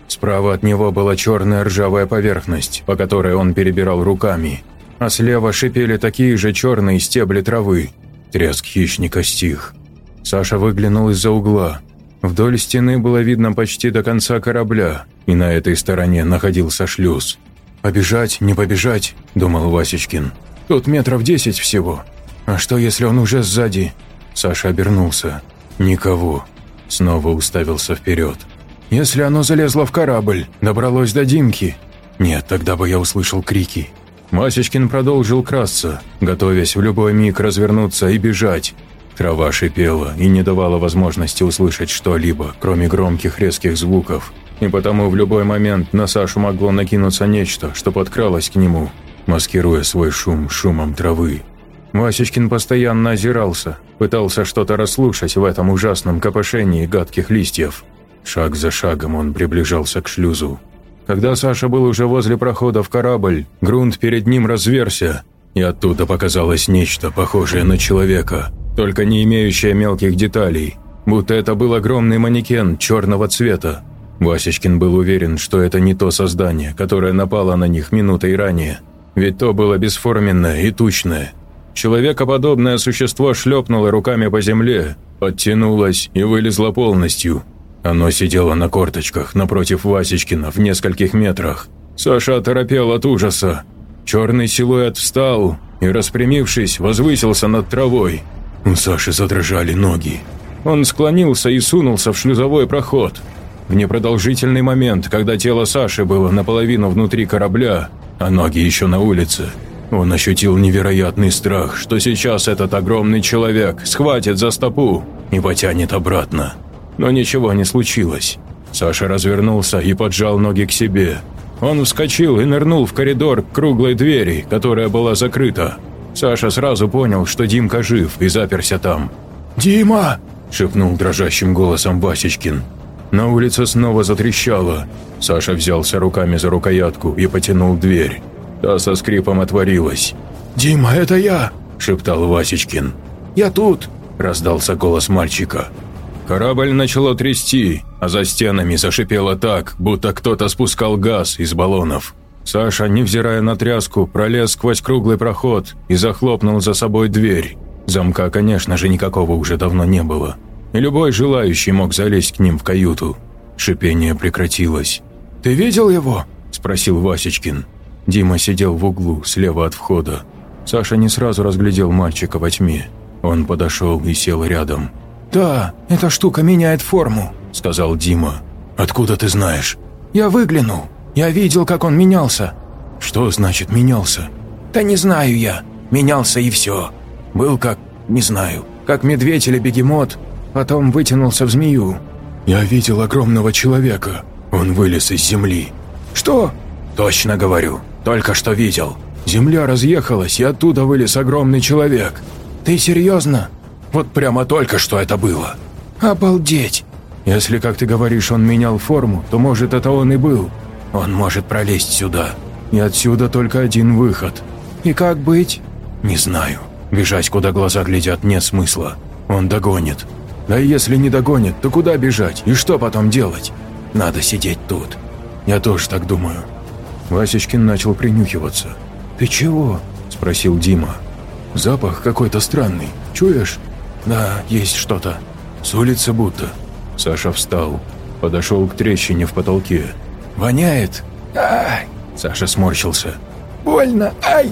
Справа от него была черная ржавая поверхность, по которой он перебирал руками, а слева шипели такие же черные стебли травы. Треск хищника стих. Саша выглянул из-за угла. Вдоль стены было видно почти до конца корабля, и на этой стороне находился шлюз. «Побежать, не побежать», – думал Васечкин. «Тут метров десять всего. А что, если он уже сзади?» Саша обернулся. «Никого». Снова уставился вперед. «Если оно залезло в корабль, добралось до Димки?» «Нет, тогда бы я услышал крики». Васечкин продолжил красться, готовясь в любой миг развернуться и бежать. Трава шипела и не давала возможности услышать что-либо, кроме громких резких звуков – и потому в любой момент на Сашу могло накинуться нечто, что подкралось к нему, маскируя свой шум шумом травы. Васечкин постоянно озирался, пытался что-то расслушать в этом ужасном копошении гадких листьев. Шаг за шагом он приближался к шлюзу. Когда Саша был уже возле прохода в корабль, грунт перед ним разверся, и оттуда показалось нечто, похожее на человека, только не имеющее мелких деталей, будто это был огромный манекен черного цвета, Васечкин был уверен, что это не то создание, которое напало на них минутой ранее. Ведь то было бесформенное и тучное. Человекоподобное существо шлепнуло руками по земле, подтянулось и вылезло полностью. Оно сидело на корточках напротив Васечкина в нескольких метрах. Саша оторопел от ужаса. Черный силуэт встал и, распрямившись, возвысился над травой. У Саши задрожали ноги. Он склонился и сунулся в шлюзовой проход – в непродолжительный момент, когда тело Саши было наполовину внутри корабля, а ноги еще на улице, он ощутил невероятный страх, что сейчас этот огромный человек схватит за стопу и потянет обратно. Но ничего не случилось. Саша развернулся и поджал ноги к себе. Он вскочил и нырнул в коридор к круглой двери, которая была закрыта. Саша сразу понял, что Димка жив и заперся там. «Дима!» – шепнул дрожащим голосом Васечкин. На улице снова затрещало. Саша взялся руками за рукоятку и потянул дверь. Та со скрипом отворилась. «Дима, это я!» – шептал Васечкин. «Я тут!» – раздался голос мальчика. Корабль начало трясти, а за стенами зашипело так, будто кто-то спускал газ из баллонов. Саша, невзирая на тряску, пролез сквозь круглый проход и захлопнул за собой дверь. Замка, конечно же, никакого уже давно не было и любой желающий мог залезть к ним в каюту. Шипение прекратилось. «Ты видел его?» – спросил Васечкин. Дима сидел в углу, слева от входа. Саша не сразу разглядел мальчика во тьме. Он подошел и сел рядом. «Да, эта штука меняет форму», – сказал Дима. «Откуда ты знаешь?» «Я выглянул. Я видел, как он менялся». «Что значит менялся?» «Да не знаю я. Менялся и все. Был как... не знаю. Как медведь или бегемот, потом вытянулся в змею. Я видел огромного человека. Он вылез из земли. Что? Точно говорю. Только что видел. Земля разъехалась, и оттуда вылез огромный человек. Ты серьезно? Вот прямо только что это было. Обалдеть. Если, как ты говоришь, он менял форму, то, может, это он и был. Он может пролезть сюда. И отсюда только один выход. И как быть? Не знаю. Бежать, куда глаза глядят, нет смысла. Он догонит. А если не догонит, то куда бежать и что потом делать? Надо сидеть тут. Я тоже так думаю. Васечкин начал принюхиваться. «Ты чего?» – спросил Дима. «Запах какой-то странный. Чуешь?» «Да, есть что-то. С улицы будто». Саша встал, подошел к трещине в потолке. «Воняет?» «Ай!» – Саша сморщился. «Больно! Ай!»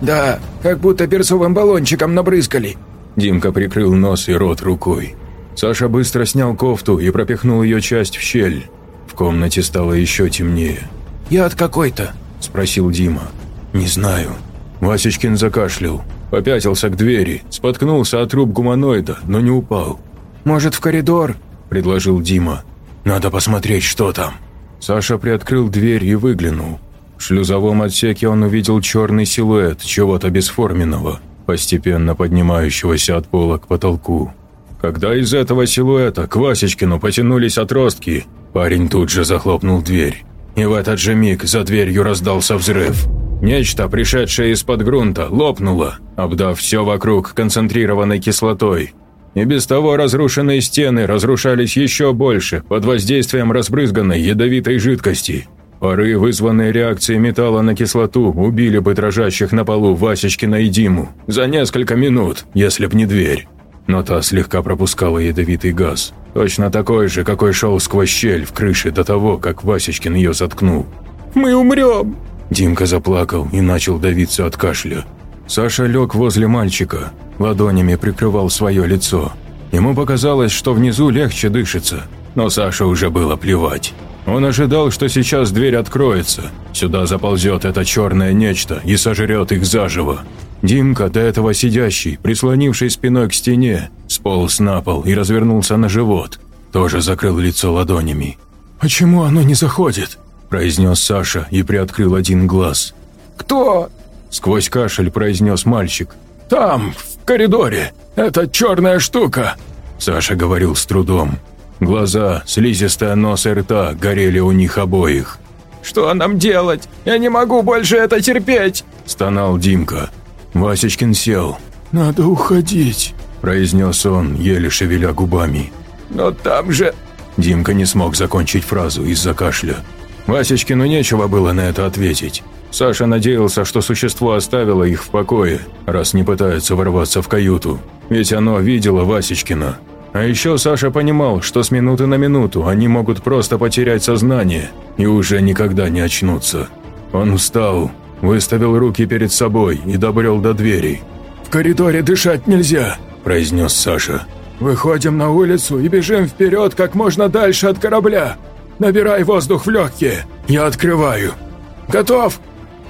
«Да, как будто перцовым баллончиком набрызгали». Димка прикрыл нос и рот рукой. Саша быстро снял кофту и пропихнул ее часть в щель. В комнате стало еще темнее. «Яд какой-то?» – спросил Дима. «Не знаю». Васечкин закашлял, попятился к двери, споткнулся от труб гуманоида, но не упал. «Может, в коридор?» – предложил Дима. «Надо посмотреть, что там». Саша приоткрыл дверь и выглянул. В шлюзовом отсеке он увидел черный силуэт чего-то бесформенного, постепенно поднимающегося от пола к потолку. Когда из этого силуэта к Васечкину потянулись отростки, парень тут же захлопнул дверь. И в этот же миг за дверью раздался взрыв. Нечто, пришедшее из-под грунта, лопнуло, обдав все вокруг концентрированной кислотой. И без того разрушенные стены разрушались еще больше под воздействием разбрызганной ядовитой жидкости. Пары, вызванные реакцией металла на кислоту, убили бы дрожащих на полу Васечкина и Диму за несколько минут, если б не дверь. Но та слегка пропускала ядовитый газ, точно такой же, какой шел сквозь щель в крыше до того, как Васечкин ее заткнул. «Мы умрем!» Димка заплакал и начал давиться от кашля. Саша лег возле мальчика, ладонями прикрывал свое лицо. Ему показалось, что внизу легче дышится, но Саше уже было плевать. Он ожидал, что сейчас дверь откроется, сюда заползет это черное нечто и сожрет их заживо. Димка, до этого сидящий, прислонивший спиной к стене, сполз на пол и развернулся на живот, тоже закрыл лицо ладонями. «Почему оно не заходит?» – произнес Саша и приоткрыл один глаз. «Кто?» – сквозь кашель произнес мальчик. «Там, в коридоре, эта черная штука!» Саша говорил с трудом. Глаза, слизистая нос и рта горели у них обоих. «Что нам делать? Я не могу больше это терпеть!» – стонал Димка. Васечкин сел. «Надо уходить», – произнес он, еле шевеля губами. «Но там же...» Димка не смог закончить фразу из-за кашля. Васечкину нечего было на это ответить. Саша надеялся, что существо оставило их в покое, раз не пытается ворваться в каюту. Ведь оно видело Васечкина, а еще Саша понимал, что с минуты на минуту они могут просто потерять сознание и уже никогда не очнуться. Он встал, выставил руки перед собой и добрел до двери. «В коридоре дышать нельзя», – произнес Саша. «Выходим на улицу и бежим вперед как можно дальше от корабля. Набирай воздух в легкие, я открываю. Готов?»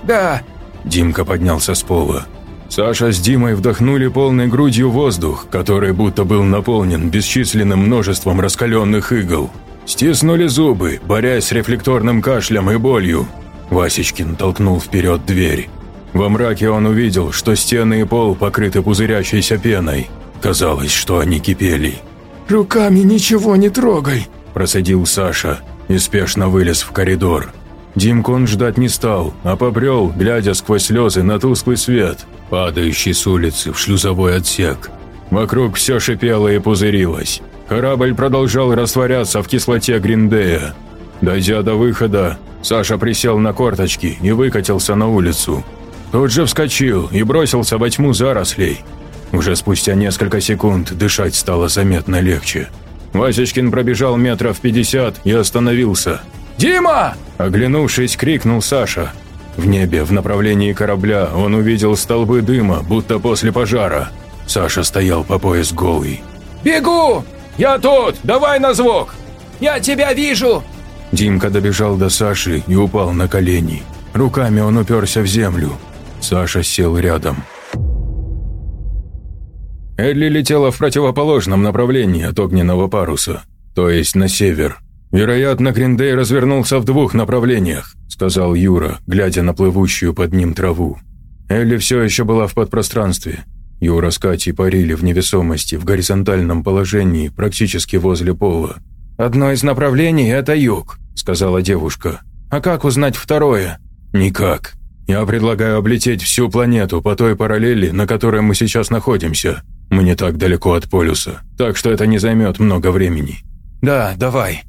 «Да». Димка поднялся с пола. Саша с Димой вдохнули полной грудью воздух, который будто был наполнен бесчисленным множеством раскаленных игл. Стиснули зубы, борясь с рефлекторным кашлем и болью. Васечкин толкнул вперед дверь. Во мраке он увидел, что стены и пол покрыты пузырящейся пеной. Казалось, что они кипели. «Руками ничего не трогай», – процедил Саша и спешно вылез в коридор. Димку он ждать не стал, а побрел, глядя сквозь слезы на тусклый свет, падающий с улицы в шлюзовой отсек. Вокруг все шипело и пузырилось. Корабль продолжал растворяться в кислоте Гриндея. Дойдя до выхода, Саша присел на корточки и выкатился на улицу. Тут же вскочил и бросился во тьму зарослей. Уже спустя несколько секунд дышать стало заметно легче. Васечкин пробежал метров пятьдесят и остановился – «Дима!» – оглянувшись, крикнул Саша. В небе, в направлении корабля, он увидел столбы дыма, будто после пожара. Саша стоял по пояс голый. «Бегу! Я тут! Давай на звук! Я тебя вижу!» Димка добежал до Саши и упал на колени. Руками он уперся в землю. Саша сел рядом. Элли летела в противоположном направлении от огненного паруса, то есть на север. «Вероятно, Гриндей развернулся в двух направлениях», – сказал Юра, глядя на плывущую под ним траву. Элли все еще была в подпространстве. Юра с Катей парили в невесомости, в горизонтальном положении, практически возле пола. «Одно из направлений – это юг», – сказала девушка. «А как узнать второе?» «Никак. Я предлагаю облететь всю планету по той параллели, на которой мы сейчас находимся. Мы не так далеко от полюса, так что это не займет много времени». «Да, давай»,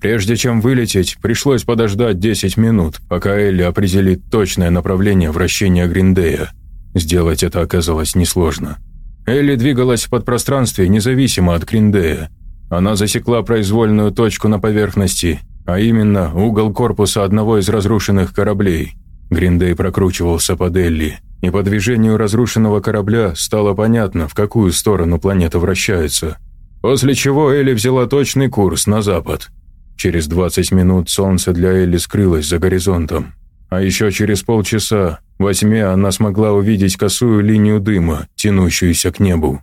Прежде чем вылететь, пришлось подождать 10 минут, пока Элли определит точное направление вращения Гриндея. Сделать это оказалось несложно. Элли двигалась в подпространстве независимо от Гриндея. Она засекла произвольную точку на поверхности, а именно угол корпуса одного из разрушенных кораблей. Гриндей прокручивался под Элли, и по движению разрушенного корабля стало понятно, в какую сторону планета вращается. После чего Элли взяла точный курс на запад – Через 20 минут солнце для Элли скрылось за горизонтом. А еще через полчаса во тьме она смогла увидеть косую линию дыма, тянущуюся к небу.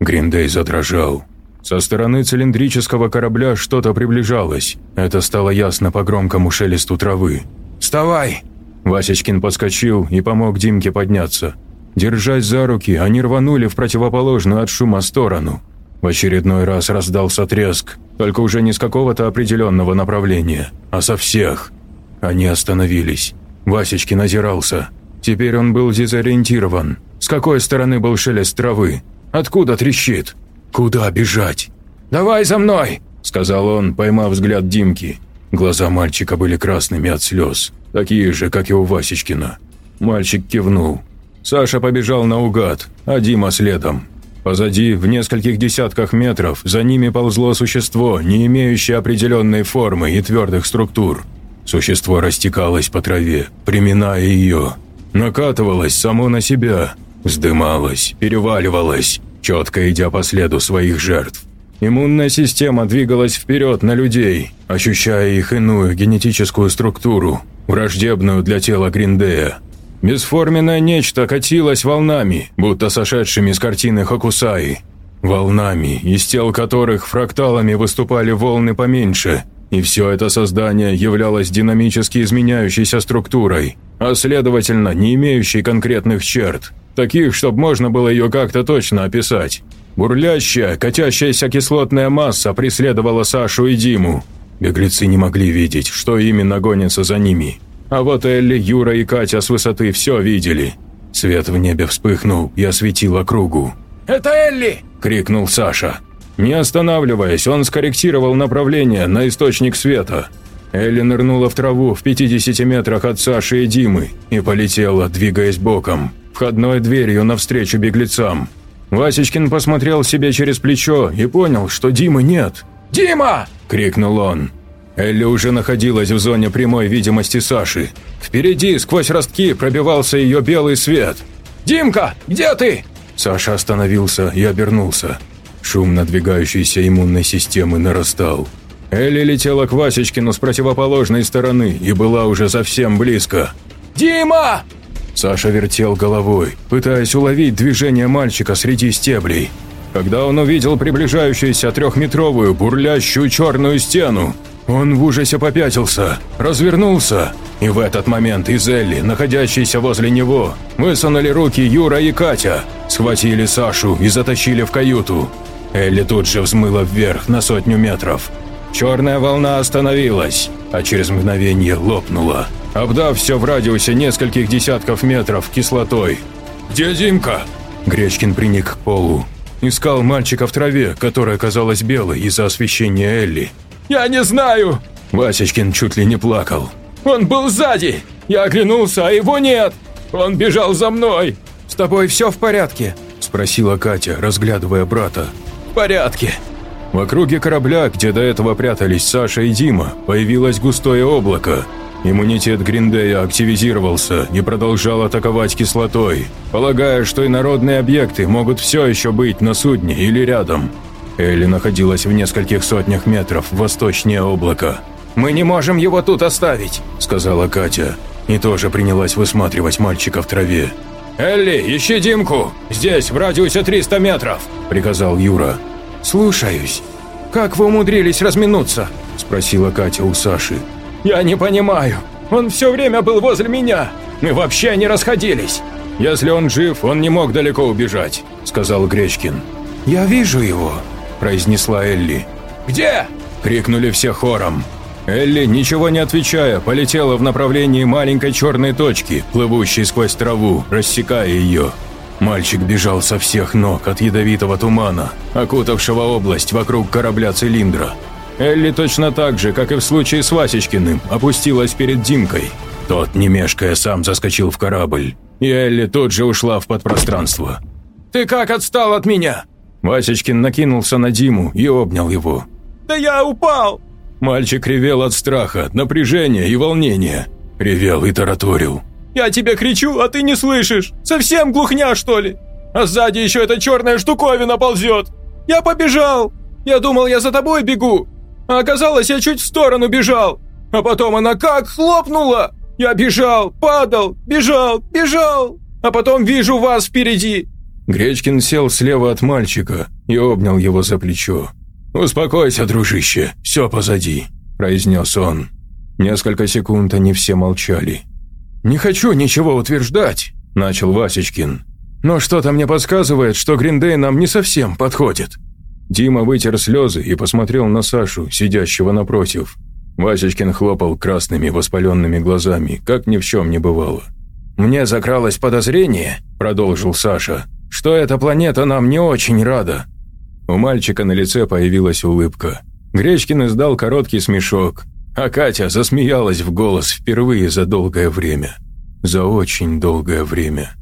Гриндей задрожал. Со стороны цилиндрического корабля что-то приближалось. Это стало ясно по громкому шелесту травы. «Вставай!» Васечкин подскочил и помог Димке подняться. Держась за руки, они рванули в противоположную от шума сторону. В очередной раз раздался треск, только уже не с какого-то определенного направления, а со всех. Они остановились. Васечкин озирался. Теперь он был дезориентирован. С какой стороны был шелест травы? Откуда трещит? Куда бежать? «Давай за мной!» – сказал он, поймав взгляд Димки. Глаза мальчика были красными от слез, такие же, как и у Васечкина. Мальчик кивнул. Саша побежал наугад, а Дима следом. Позади, в нескольких десятках метров, за ними ползло существо, не имеющее определенной формы и твердых структур. Существо растекалось по траве, приминая ее. Накатывалось само на себя, вздымалось, переваливалось, четко идя по следу своих жертв. Иммунная система двигалась вперед на людей, ощущая их иную генетическую структуру, враждебную для тела Гриндея. Бесформенное нечто катилось волнами, будто сошедшими с картины Хокусаи. Волнами, из тел которых фракталами выступали волны поменьше, и все это создание являлось динамически изменяющейся структурой, а следовательно, не имеющей конкретных черт, таких, чтобы можно было ее как-то точно описать. Бурлящая, катящаяся кислотная масса преследовала Сашу и Диму. Беглецы не могли видеть, что именно гонится за ними – а вот Элли, Юра и Катя с высоты все видели. Свет в небе вспыхнул и осветил округу. «Это Элли!» – крикнул Саша. Не останавливаясь, он скорректировал направление на источник света. Элли нырнула в траву в 50 метрах от Саши и Димы и полетела, двигаясь боком, входной дверью навстречу беглецам. Васечкин посмотрел себе через плечо и понял, что Димы нет. «Дима!» – крикнул он. Элли уже находилась в зоне прямой видимости Саши. Впереди, сквозь ростки, пробивался ее белый свет. «Димка, где ты?» Саша остановился и обернулся. Шум надвигающейся иммунной системы нарастал. Элли летела к Васечкину с противоположной стороны и была уже совсем близко. «Дима!» Саша вертел головой, пытаясь уловить движение мальчика среди стеблей. Когда он увидел приближающуюся трехметровую бурлящую черную стену, он в ужасе попятился, развернулся, и в этот момент из Элли, находящейся возле него, высунули руки Юра и Катя, схватили Сашу и затащили в каюту. Элли тут же взмыла вверх на сотню метров. Черная волна остановилась, а через мгновение лопнула, обдав все в радиусе нескольких десятков метров кислотой. «Где Димка?» Гречкин приник к полу. Искал мальчика в траве, которая казалась белой из-за освещения Элли. «Я не знаю!» Васечкин чуть ли не плакал. «Он был сзади! Я оглянулся, а его нет! Он бежал за мной!» «С тобой все в порядке?» Спросила Катя, разглядывая брата. «В порядке!» В округе корабля, где до этого прятались Саша и Дима, появилось густое облако. Иммунитет Гриндея активизировался и продолжал атаковать кислотой, полагая, что инородные объекты могут все еще быть на судне или рядом. Элли находилась в нескольких сотнях метров восточнее облака. «Мы не можем его тут оставить», – сказала Катя, и тоже принялась высматривать мальчика в траве. «Элли, ищи Димку! Здесь, в радиусе 300 метров!» – приказал Юра. «Слушаюсь. Как вы умудрились разминуться?» – спросила Катя у Саши. «Я не понимаю. Он все время был возле меня. Мы вообще не расходились». «Если он жив, он не мог далеко убежать», – сказал Гречкин. «Я вижу его», произнесла Элли. «Где?» – крикнули все хором. Элли, ничего не отвечая, полетела в направлении маленькой черной точки, плывущей сквозь траву, рассекая ее. Мальчик бежал со всех ног от ядовитого тумана, окутавшего область вокруг корабля-цилиндра. Элли точно так же, как и в случае с Васечкиным, опустилась перед Димкой. Тот, не мешкая, сам заскочил в корабль, и Элли тут же ушла в подпространство. «Ты как отстал от меня?» Васечкин накинулся на Диму и обнял его. «Да я упал!» Мальчик ревел от страха, напряжения и волнения. Ревел и тараторил. «Я тебе кричу, а ты не слышишь! Совсем глухня, что ли? А сзади еще эта черная штуковина ползет! Я побежал! Я думал, я за тобой бегу! А оказалось, я чуть в сторону бежал! А потом она как хлопнула! Я бежал, падал, бежал, бежал! А потом вижу вас впереди! Гречкин сел слева от мальчика и обнял его за плечо. «Успокойся, дружище, все позади», – произнес он. Несколько секунд они все молчали. «Не хочу ничего утверждать», – начал Васечкин. «Но что-то мне подсказывает, что Гриндей нам не совсем подходит». Дима вытер слезы и посмотрел на Сашу, сидящего напротив. Васечкин хлопал красными воспаленными глазами, как ни в чем не бывало. «Мне закралось подозрение», – продолжил Саша, – «что эта планета нам не очень рада». У мальчика на лице появилась улыбка. Гречкин издал короткий смешок, а Катя засмеялась в голос впервые за долгое время. За очень долгое время.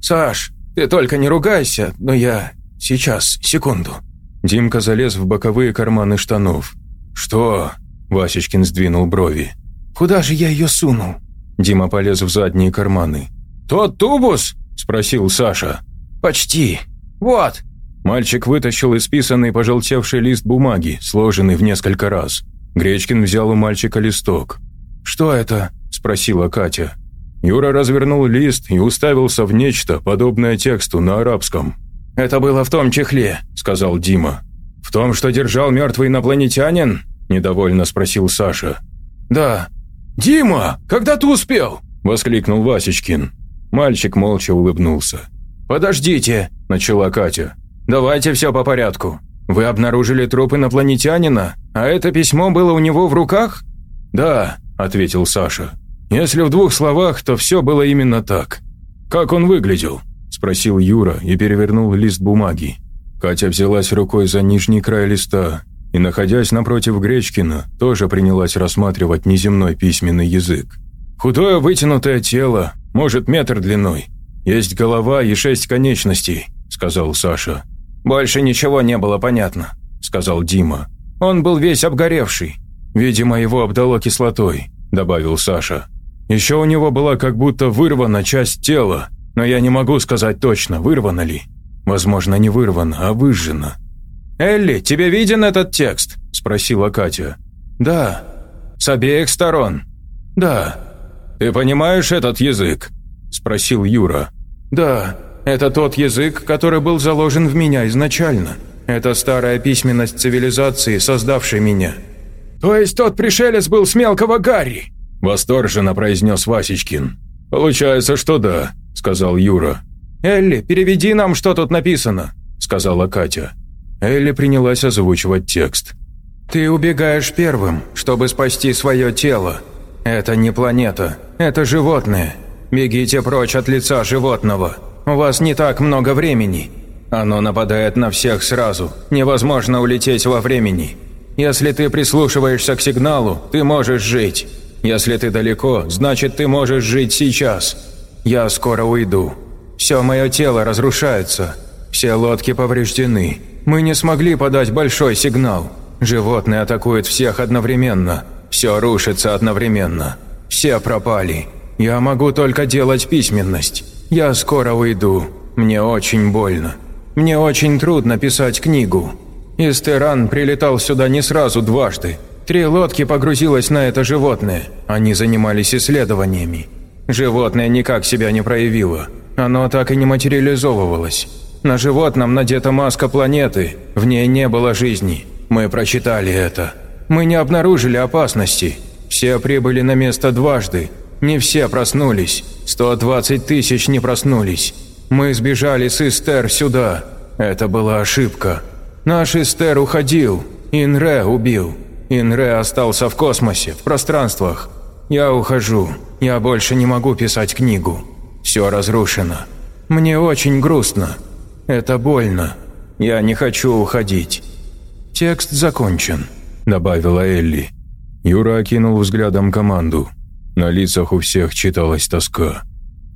«Саш, ты только не ругайся, но я... Сейчас, секунду». Димка залез в боковые карманы штанов. «Что?» – Васечкин сдвинул брови. «Куда же я ее сунул?» Дима полез в задние карманы. «Тот тубус?» – спросил Саша. «Почти. Вот». Мальчик вытащил исписанный пожелтевший лист бумаги, сложенный в несколько раз. Гречкин взял у мальчика листок. «Что это?» – спросила Катя. Юра развернул лист и уставился в нечто, подобное тексту на арабском. «Это было в том чехле», – сказал Дима. «В том, что держал мертвый инопланетянин?» – недовольно спросил Саша. «Да». «Дима, когда ты успел?» – воскликнул Васечкин. Мальчик молча улыбнулся. «Подождите», – начала Катя. «Давайте все по порядку. Вы обнаружили труп инопланетянина, а это письмо было у него в руках?» «Да», – ответил Саша. «Если в двух словах, то все было именно так. Как он выглядел?» – спросил Юра и перевернул лист бумаги. Катя взялась рукой за нижний край листа и, находясь напротив Гречкина, тоже принялась рассматривать неземной письменный язык. «Худое вытянутое тело, может, метр длиной. Есть голова и шесть конечностей», – сказал Саша. «Больше ничего не было понятно», – сказал Дима. «Он был весь обгоревший. Видимо, его обдало кислотой», – добавил Саша. «Еще у него была как будто вырвана часть тела, но я не могу сказать точно, вырвана ли. Возможно, не вырвана, а выжжена». «Элли, тебе виден этот текст?» – спросила Катя. «Да». «С обеих сторон?» «Да». «Ты понимаешь этот язык?» – спросил Юра. «Да, это тот язык, который был заложен в меня изначально. Это старая письменность цивилизации, создавшей меня». «То есть тот пришелец был с мелкого Гарри?» – восторженно произнес Васечкин. «Получается, что да», – сказал Юра. «Элли, переведи нам, что тут написано», – сказала Катя. Элли принялась озвучивать текст. «Ты убегаешь первым, чтобы спасти свое тело. Это не планета, это животное. Бегите прочь от лица животного. У вас не так много времени. Оно нападает на всех сразу. Невозможно улететь во времени. Если ты прислушиваешься к сигналу, ты можешь жить. Если ты далеко, значит ты можешь жить сейчас. Я скоро уйду. Все мое тело разрушается. Все лодки повреждены. Мы не смогли подать большой сигнал. Животные атакуют всех одновременно. Все рушится одновременно. Все пропали. Я могу только делать письменность. Я скоро уйду. Мне очень больно. Мне очень трудно писать книгу. Истеран прилетал сюда не сразу дважды. Три лодки погрузилось на это животное. Они занимались исследованиями. Животное никак себя не проявило. Оно так и не материализовывалось. На животном надета маска планеты, в ней не было жизни. Мы прочитали это. Мы не обнаружили опасности. Все прибыли на место дважды. Не все проснулись. 120 тысяч не проснулись. Мы сбежали с Истер сюда. Это была ошибка. Наш Истер уходил. Инре убил. Инре остался в космосе, в пространствах. Я ухожу. Я больше не могу писать книгу. Все разрушено. Мне очень грустно. Это больно. Я не хочу уходить. Текст закончен», – добавила Элли. Юра окинул взглядом команду. На лицах у всех читалась тоска.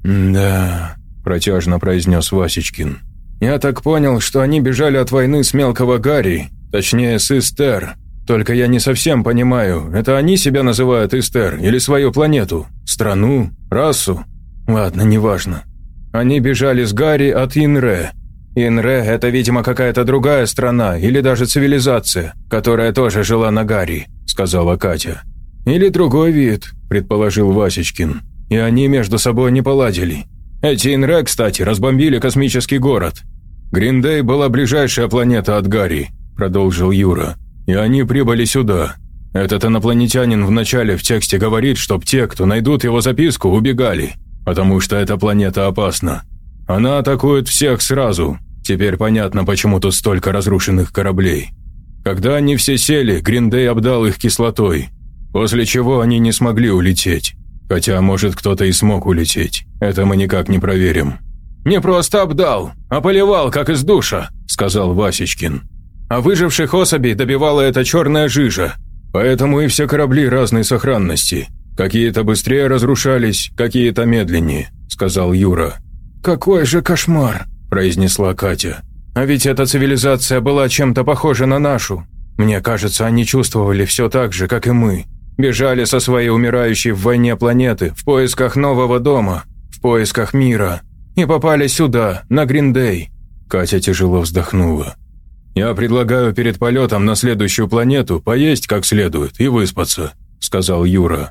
«Да», – протяжно произнес Васечкин. «Я так понял, что они бежали от войны с мелкого Гарри, точнее, с Истер. Только я не совсем понимаю, это они себя называют Истер или свою планету, страну, расу? Ладно, неважно. Они бежали с Гарри от Инре, Инре – это, видимо, какая-то другая страна или даже цивилизация, которая тоже жила на Гарри», – сказала Катя. «Или другой вид», – предположил Васечкин. «И они между собой не поладили. Эти Инре, кстати, разбомбили космический город. Гриндей была ближайшая планета от Гарри», – продолжил Юра. «И они прибыли сюда. Этот инопланетянин вначале в тексте говорит, чтоб те, кто найдут его записку, убегали, потому что эта планета опасна. Она атакует всех сразу. Теперь понятно, почему тут столько разрушенных кораблей. Когда они все сели, Гриндей обдал их кислотой. После чего они не смогли улететь. Хотя, может, кто-то и смог улететь. Это мы никак не проверим. «Не просто обдал, а поливал, как из душа», – сказал Васечкин. «А выживших особей добивала эта черная жижа. Поэтому и все корабли разной сохранности. Какие-то быстрее разрушались, какие-то медленнее», – сказал Юра. «Какой же кошмар», – произнесла Катя. «А ведь эта цивилизация была чем-то похожа на нашу. Мне кажется, они чувствовали все так же, как и мы. Бежали со своей умирающей в войне планеты в поисках нового дома, в поисках мира. И попали сюда, на Гриндей». Катя тяжело вздохнула. «Я предлагаю перед полетом на следующую планету поесть как следует и выспаться», – сказал Юра.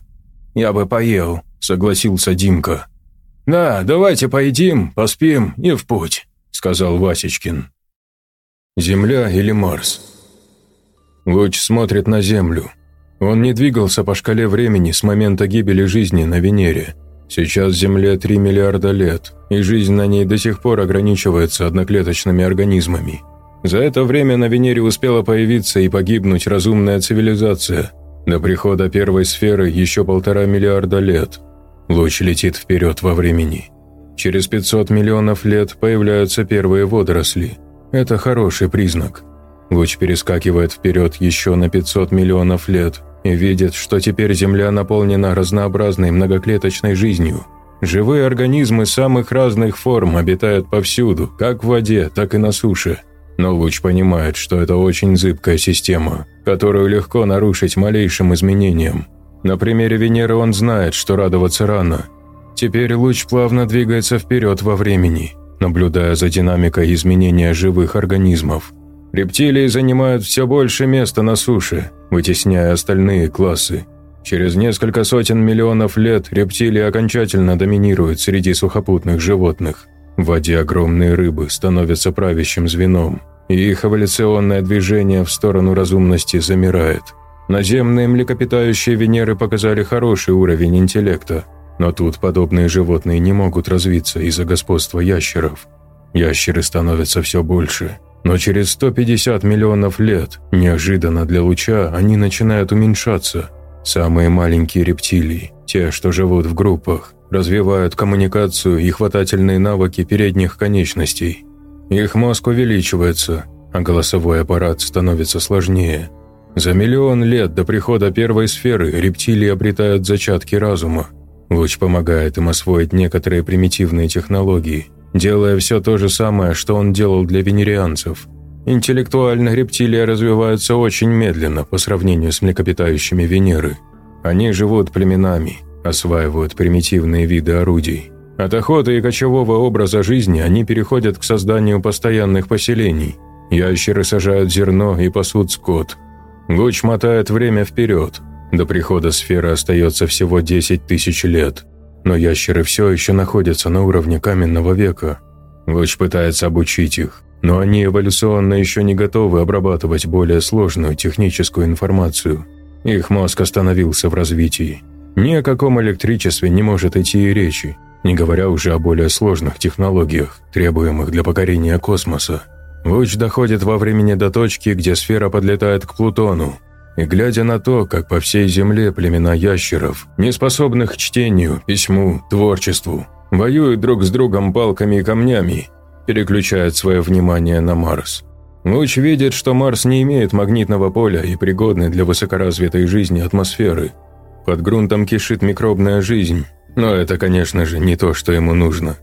«Я бы поел», – согласился Димка. «Да, давайте поедим, поспим и в путь», – сказал Васечкин. Земля или Марс? Луч смотрит на Землю. Он не двигался по шкале времени с момента гибели жизни на Венере. Сейчас Земле 3 миллиарда лет, и жизнь на ней до сих пор ограничивается одноклеточными организмами. За это время на Венере успела появиться и погибнуть разумная цивилизация. До прихода первой сферы еще полтора миллиарда лет. Луч летит вперед во времени. Через 500 миллионов лет появляются первые водоросли. Это хороший признак. Луч перескакивает вперед еще на 500 миллионов лет и видит, что теперь Земля наполнена разнообразной многоклеточной жизнью. Живые организмы самых разных форм обитают повсюду, как в воде, так и на суше – но Луч понимает, что это очень зыбкая система, которую легко нарушить малейшим изменением. На примере Венеры он знает, что радоваться рано. Теперь Луч плавно двигается вперед во времени, наблюдая за динамикой изменения живых организмов. Рептилии занимают все больше места на суше, вытесняя остальные классы. Через несколько сотен миллионов лет рептилии окончательно доминируют среди сухопутных животных. В воде огромные рыбы становятся правящим звеном, и их эволюционное движение в сторону разумности замирает. Наземные млекопитающие Венеры показали хороший уровень интеллекта, но тут подобные животные не могут развиться из-за господства ящеров. Ящеры становятся все больше, но через 150 миллионов лет, неожиданно для луча, они начинают уменьшаться. Самые маленькие рептилии, те, что живут в группах, развивают коммуникацию и хватательные навыки передних конечностей. Их мозг увеличивается, а голосовой аппарат становится сложнее. За миллион лет до прихода первой сферы рептилии обретают зачатки разума. Луч помогает им освоить некоторые примитивные технологии, делая все то же самое, что он делал для венерианцев. Интеллектуально рептилии развиваются очень медленно по сравнению с млекопитающими Венеры. Они живут племенами – осваивают примитивные виды орудий. От охоты и кочевого образа жизни они переходят к созданию постоянных поселений. Ящеры сажают зерно и пасут скот. Луч мотает время вперед. До прихода сферы остается всего 10 тысяч лет. Но ящеры все еще находятся на уровне каменного века. Луч пытается обучить их, но они эволюционно еще не готовы обрабатывать более сложную техническую информацию. Их мозг остановился в развитии. Ни о каком электричестве не может идти и речи, не говоря уже о более сложных технологиях, требуемых для покорения космоса. Луч доходит во времени до точки, где сфера подлетает к Плутону, и глядя на то, как по всей Земле племена ящеров, неспособных к чтению, письму, творчеству, воюют друг с другом палками и камнями, переключает свое внимание на Марс. Луч видит, что Марс не имеет магнитного поля и пригодной для высокоразвитой жизни атмосферы – под грунтом кишит микробная жизнь, но это, конечно же, не то, что ему нужно.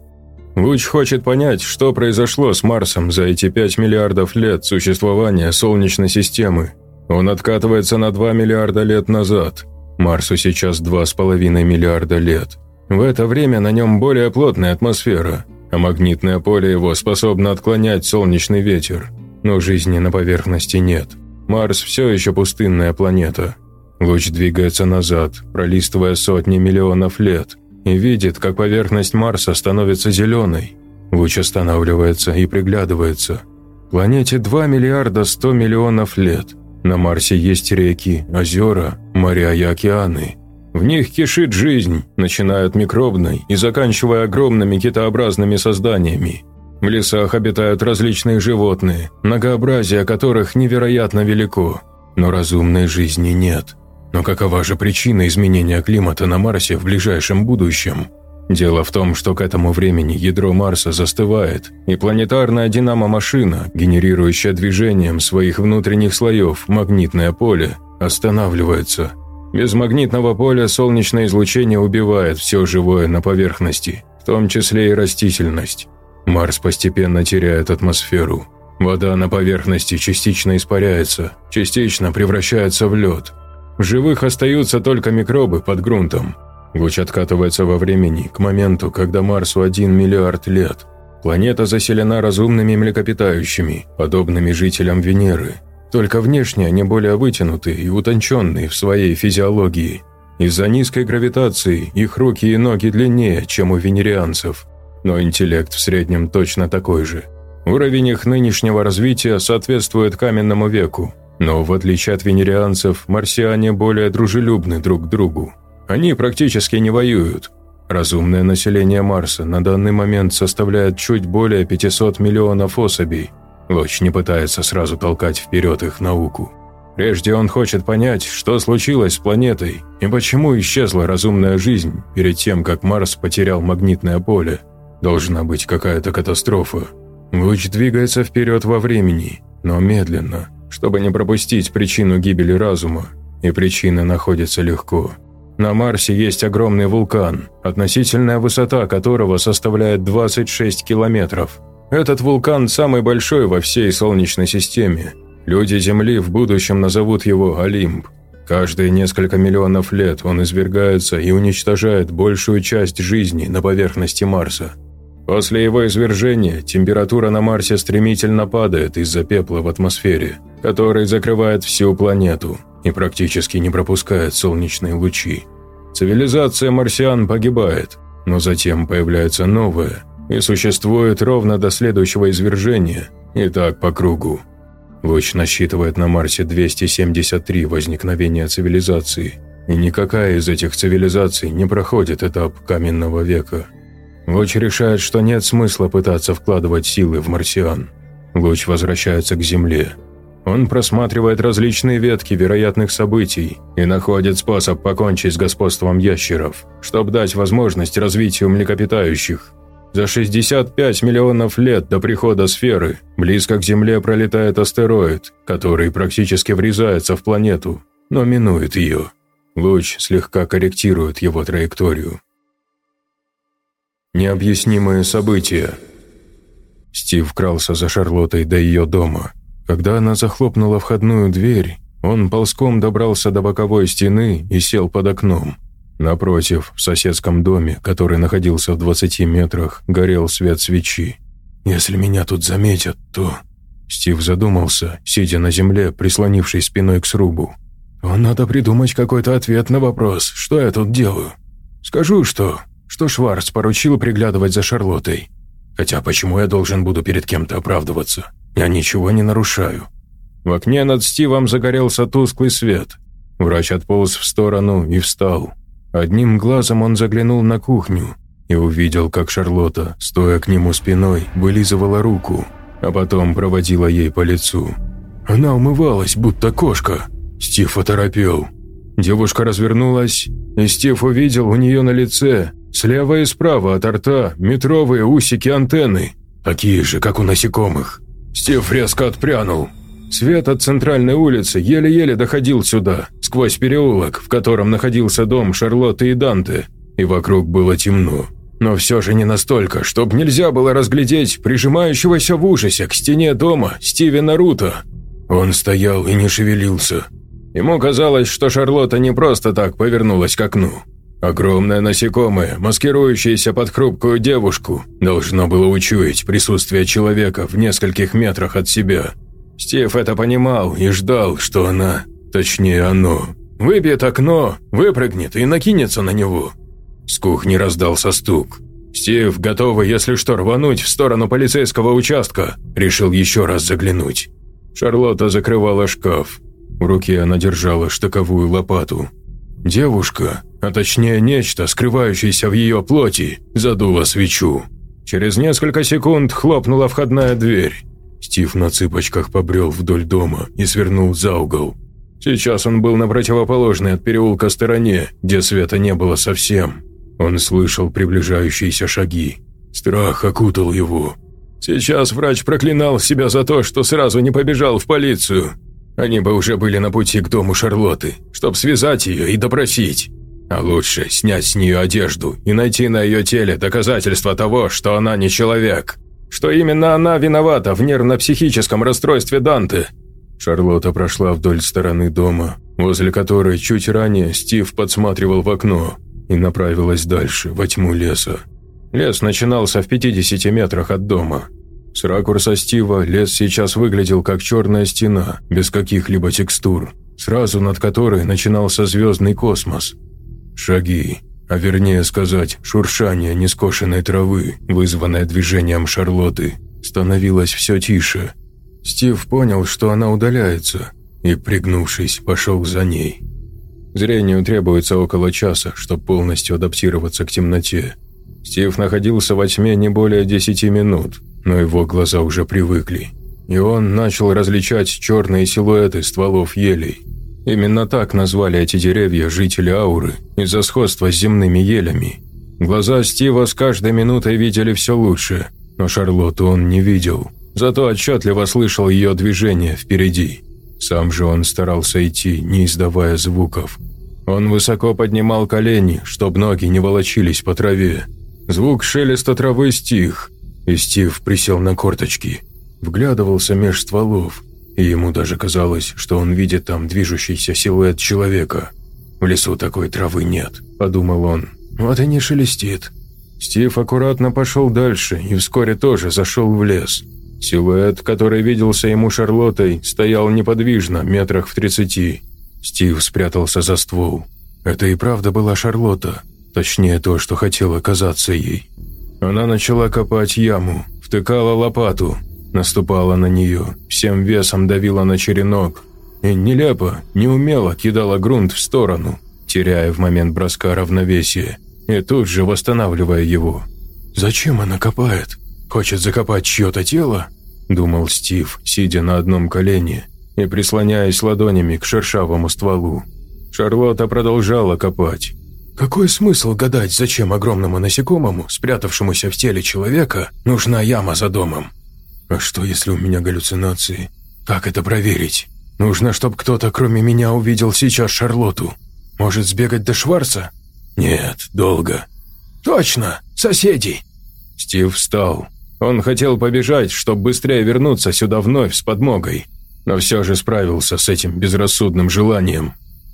Луч хочет понять, что произошло с Марсом за эти 5 миллиардов лет существования Солнечной системы. Он откатывается на 2 миллиарда лет назад. Марсу сейчас 2,5 миллиарда лет. В это время на нем более плотная атмосфера, а магнитное поле его способно отклонять солнечный ветер. Но жизни на поверхности нет. Марс все еще пустынная планета. Луч двигается назад, пролистывая сотни миллионов лет, и видит, как поверхность Марса становится зеленой. Луч останавливается и приглядывается. Планете 2 миллиарда 100 миллионов лет. На Марсе есть реки, озера, моря и океаны. В них кишит жизнь, начиная от микробной и заканчивая огромными китообразными созданиями. В лесах обитают различные животные, многообразие которых невероятно велико, но разумной жизни нет. Но какова же причина изменения климата на Марсе в ближайшем будущем? Дело в том, что к этому времени ядро Марса застывает, и планетарная динамо-машина, генерирующая движением своих внутренних слоев магнитное поле, останавливается. Без магнитного поля солнечное излучение убивает все живое на поверхности, в том числе и растительность. Марс постепенно теряет атмосферу. Вода на поверхности частично испаряется, частично превращается в лед. В живых остаются только микробы под грунтом, Луч откатывается во времени, к моменту, когда Марсу 1 миллиард лет. Планета заселена разумными млекопитающими, подобными жителям Венеры. Только внешне они более вытянутые и утонченные в своей физиологии. Из-за низкой гравитации их руки и ноги длиннее, чем у венерианцев. Но интеллект в среднем точно такой же. Уровень их нынешнего развития соответствует каменному веку. Но в отличие от венерианцев, марсиане более дружелюбны друг к другу. Они практически не воюют. Разумное население Марса на данный момент составляет чуть более 500 миллионов особей. Луч не пытается сразу толкать вперед их науку. Прежде он хочет понять, что случилось с планетой и почему исчезла разумная жизнь перед тем, как Марс потерял магнитное поле. Должна быть какая-то катастрофа. Луч двигается вперед во времени, но медленно, чтобы не пропустить причину гибели разума, и причина находится легко – на Марсе есть огромный вулкан, относительная высота которого составляет 26 километров. Этот вулкан самый большой во всей Солнечной системе. Люди Земли в будущем назовут его Олимп. Каждые несколько миллионов лет он извергается и уничтожает большую часть жизни на поверхности Марса. После его извержения температура на Марсе стремительно падает из-за пепла в атмосфере, который закрывает всю планету и практически не пропускает солнечные лучи. Цивилизация марсиан погибает, но затем появляется новая и существует ровно до следующего извержения, и так по кругу. Луч насчитывает на Марсе 273 возникновения цивилизации, и никакая из этих цивилизаций не проходит этап каменного века. Луч решает, что нет смысла пытаться вкладывать силы в марсиан. Луч возвращается к Земле – он просматривает различные ветки вероятных событий и находит способ покончить с господством ящеров, чтобы дать возможность развитию млекопитающих. За 65 миллионов лет до прихода сферы близко к Земле пролетает астероид, который практически врезается в планету, но минует ее. Луч слегка корректирует его траекторию. Необъяснимые события. Стив крался за Шарлоттой до ее дома – когда она захлопнула входную дверь, он ползком добрался до боковой стены и сел под окном. Напротив, в соседском доме, который находился в 20 метрах, горел свет свечи. «Если меня тут заметят, то...» Стив задумался, сидя на земле, прислонившись спиной к срубу. «То надо придумать какой-то ответ на вопрос, что я тут делаю. Скажу, что... что Шварц поручил приглядывать за Шарлоттой. Хотя почему я должен буду перед кем-то оправдываться? Я ничего не нарушаю». В окне над Стивом загорелся тусклый свет. Врач отполз в сторону и встал. Одним глазом он заглянул на кухню и увидел, как Шарлотта, стоя к нему спиной, вылизывала руку, а потом проводила ей по лицу. Она умывалась, будто кошка. Стив оторопел. Девушка развернулась, и Стив увидел у нее на лице, слева и справа от рта, метровые усики антенны, такие же, как у насекомых. Стив резко отпрянул. Свет от центральной улицы еле-еле доходил сюда, сквозь переулок, в котором находился дом Шарлотты и Данте, и вокруг было темно. Но все же не настолько, чтобы нельзя было разглядеть прижимающегося в ужасе к стене дома Стивена Рута. Он стоял и не шевелился. Ему казалось, что Шарлотта не просто так повернулась к окну. Огромное насекомое, маскирующееся под хрупкую девушку, должно было учуять присутствие человека в нескольких метрах от себя. Стив это понимал и ждал, что она, точнее оно, выбьет окно, выпрыгнет и накинется на него. С кухни раздался стук. Стив, готовый, если что, рвануть в сторону полицейского участка, решил еще раз заглянуть. Шарлотта закрывала шкаф. В руке она держала штыковую лопату. Девушка, а точнее нечто, скрывающееся в ее плоти, задуло свечу. Через несколько секунд хлопнула входная дверь. Стив на цыпочках побрел вдоль дома и свернул за угол. Сейчас он был на противоположной от переулка стороне, где света не было совсем. Он слышал приближающиеся шаги. Страх окутал его. Сейчас врач проклинал себя за то, что сразу не побежал в полицию. Они бы уже были на пути к дому Шарлотты, чтобы связать ее и допросить. А лучше снять с нее одежду и найти на ее теле доказательства того, что она не человек. Что именно она виновата в нервно-психическом расстройстве Данте. Шарлотта прошла вдоль стороны дома, возле которой чуть ранее Стив подсматривал в окно, и направилась дальше, во тьму леса. Лес начинался в 50 метрах от дома. С ракурса Стива лес сейчас выглядел как черная стена, без каких-либо текстур, сразу над которой начинался звездный космос. Шаги, а вернее сказать, шуршание нескошенной травы, вызванное движением Шарлоты, становилось все тише – Стив понял, что она удаляется, и, пригнувшись, пошел за ней. Зрению требуется около часа, чтобы полностью адаптироваться к темноте. Стив находился во тьме не более десяти минут, но его глаза уже привыкли, и он начал различать черные силуэты стволов елей. Именно так назвали эти деревья жители Ауры из-за сходства с земными елями. Глаза Стива с каждой минутой видели все лучше, но Шарлотту он не видел – зато отчетливо слышал ее движение впереди. Сам же он старался идти, не издавая звуков. Он высоко поднимал колени, чтобы ноги не волочились по траве. Звук шелеста травы стих, и Стив присел на корточки. Вглядывался меж стволов, и ему даже казалось, что он видит там движущийся силуэт человека. «В лесу такой травы нет», – подумал он. «Вот и не шелестит». Стив аккуратно пошел дальше и вскоре тоже зашел в лес – Силуэт, который виделся ему Шарлоттой, стоял неподвижно, метрах в тридцати. Стив спрятался за ствол. Это и правда была Шарлотта, точнее то, что хотела казаться ей. Она начала копать яму, втыкала лопату, наступала на нее, всем весом давила на черенок и нелепо, неумело кидала грунт в сторону, теряя в момент броска равновесие и тут же восстанавливая его. «Зачем она копает?» «Хочет закопать чье-то тело?» – думал Стив, сидя на одном колене и прислоняясь ладонями к шершавому стволу. Шарлотта продолжала копать. «Какой смысл гадать, зачем огромному насекомому, спрятавшемуся в теле человека, нужна яма за домом? А что, если у меня галлюцинации? Как это проверить? Нужно, чтобы кто-то, кроме меня, увидел сейчас Шарлотту. Может, сбегать до Шварца? Нет, долго. Точно, соседей!» Стив встал, он хотел побежать, чтобы быстрее вернуться сюда вновь с подмогой, но все же справился с этим безрассудным желанием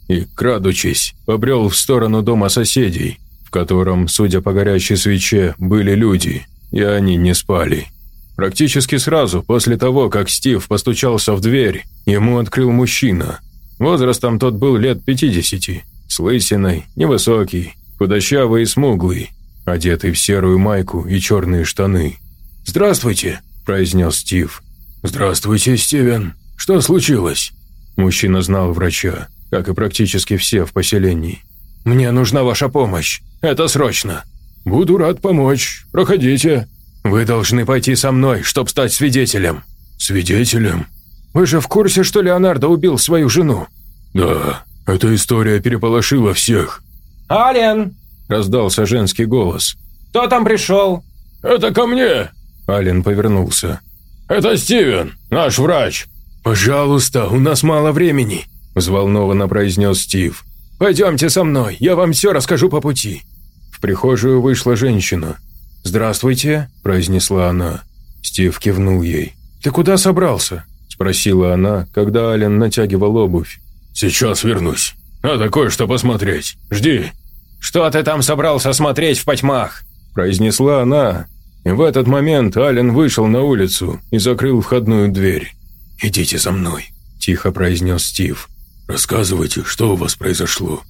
и, крадучись, побрел в сторону дома соседей, в котором, судя по горящей свече, были люди, и они не спали. Практически сразу после того, как Стив постучался в дверь, ему открыл мужчина. Возрастом тот был лет 50, с лысиной, невысокий, худощавый и смуглый, одетый в серую майку и черные штаны. «Здравствуйте», – произнес Стив. «Здравствуйте, Стивен. Что случилось?» Мужчина знал врача, как и практически все в поселении. «Мне нужна ваша помощь. Это срочно». «Буду рад помочь. Проходите». «Вы должны пойти со мной, чтобы стать свидетелем». «Свидетелем?» «Вы же в курсе, что Леонардо убил свою жену?» «Да, эта история переполошила всех». «Ален!» – раздался женский голос. «Кто там пришел?» «Это ко мне!» Ален повернулся. «Это Стивен, наш врач». «Пожалуйста, у нас мало времени», – взволнованно произнес Стив. «Пойдемте со мной, я вам все расскажу по пути». В прихожую вышла женщина. «Здравствуйте», – произнесла она. Стив кивнул ей. «Ты куда собрался?» – спросила она, когда Ален натягивал обувь. «Сейчас вернусь. Надо кое-что посмотреть. Жди». «Что ты там собрался смотреть в потьмах?» – произнесла она, и в этот момент Ален вышел на улицу и закрыл входную дверь. «Идите за мной», – тихо произнес Стив. «Рассказывайте, что у вас произошло».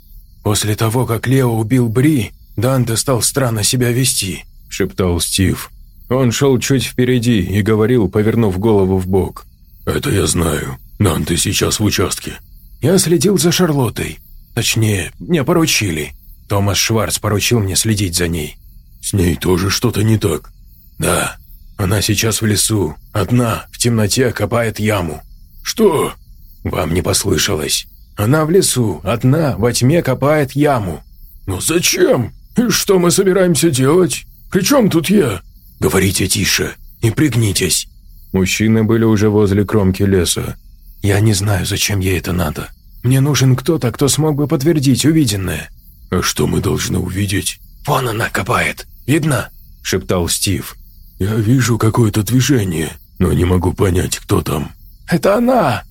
«После того, как Лео убил Бри, Данте стал странно себя вести», – шептал Стив. Он шел чуть впереди и говорил, повернув голову в бок. «Это я знаю. Данте сейчас в участке». «Я следил за Шарлоттой. Точнее, мне поручили. Томас Шварц поручил мне следить за ней». «С ней тоже что-то не так?» «Да, она сейчас в лесу, одна, в темноте копает яму». «Что?» «Вам не послышалось. Она в лесу, одна, во тьме копает яму». «Ну зачем? И что мы собираемся делать? При чем тут я?» «Говорите тише и пригнитесь». Мужчины были уже возле кромки леса. «Я не знаю, зачем ей это надо. Мне нужен кто-то, кто смог бы подтвердить увиденное». «А что мы должны увидеть?» «Вон она копает. Видно?» – шептал Стив. «Я вижу какое-то движение, но не могу понять, кто там». «Это она!»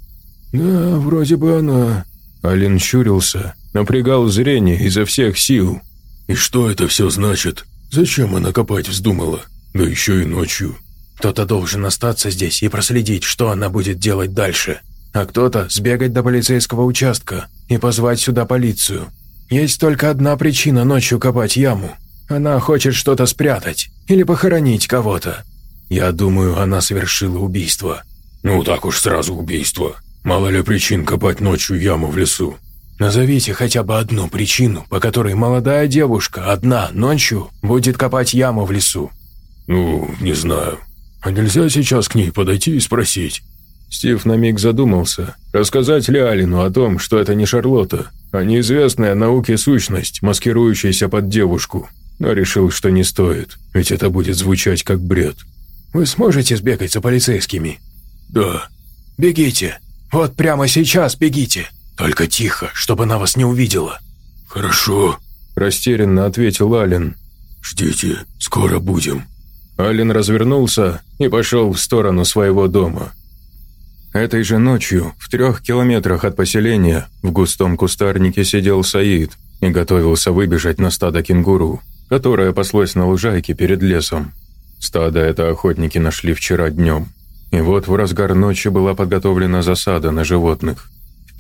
«Да, вроде бы она». Алин щурился, напрягал зрение изо всех сил. «И что это все значит? Зачем она копать вздумала? Да еще и ночью». «Кто-то должен остаться здесь и проследить, что она будет делать дальше», а кто-то сбегать до полицейского участка и позвать сюда полицию. Есть только одна причина ночью копать яму. Она хочет что-то спрятать или похоронить кого-то. Я думаю, она совершила убийство. Ну так уж сразу убийство. Мало ли причин копать ночью яму в лесу. Назовите хотя бы одну причину, по которой молодая девушка одна ночью будет копать яму в лесу. Ну, не знаю. А нельзя сейчас к ней подойти и спросить? Стив на миг задумался, рассказать ли Алину о том, что это не Шарлотта, а неизвестная науке сущность, маскирующаяся под девушку, но решил, что не стоит, ведь это будет звучать как бред. «Вы сможете сбегать за полицейскими?» «Да». «Бегите. Вот прямо сейчас бегите. Только тихо, чтобы она вас не увидела». «Хорошо», – растерянно ответил Ален. «Ждите, скоро будем». Ален развернулся и пошел в сторону своего дома. Этой же ночью, в трех километрах от поселения, в густом кустарнике сидел Саид и готовился выбежать на стадо кенгуру, которое паслось на лужайке перед лесом. Стадо это охотники нашли вчера днем. И вот в разгар ночи была подготовлена засада на животных.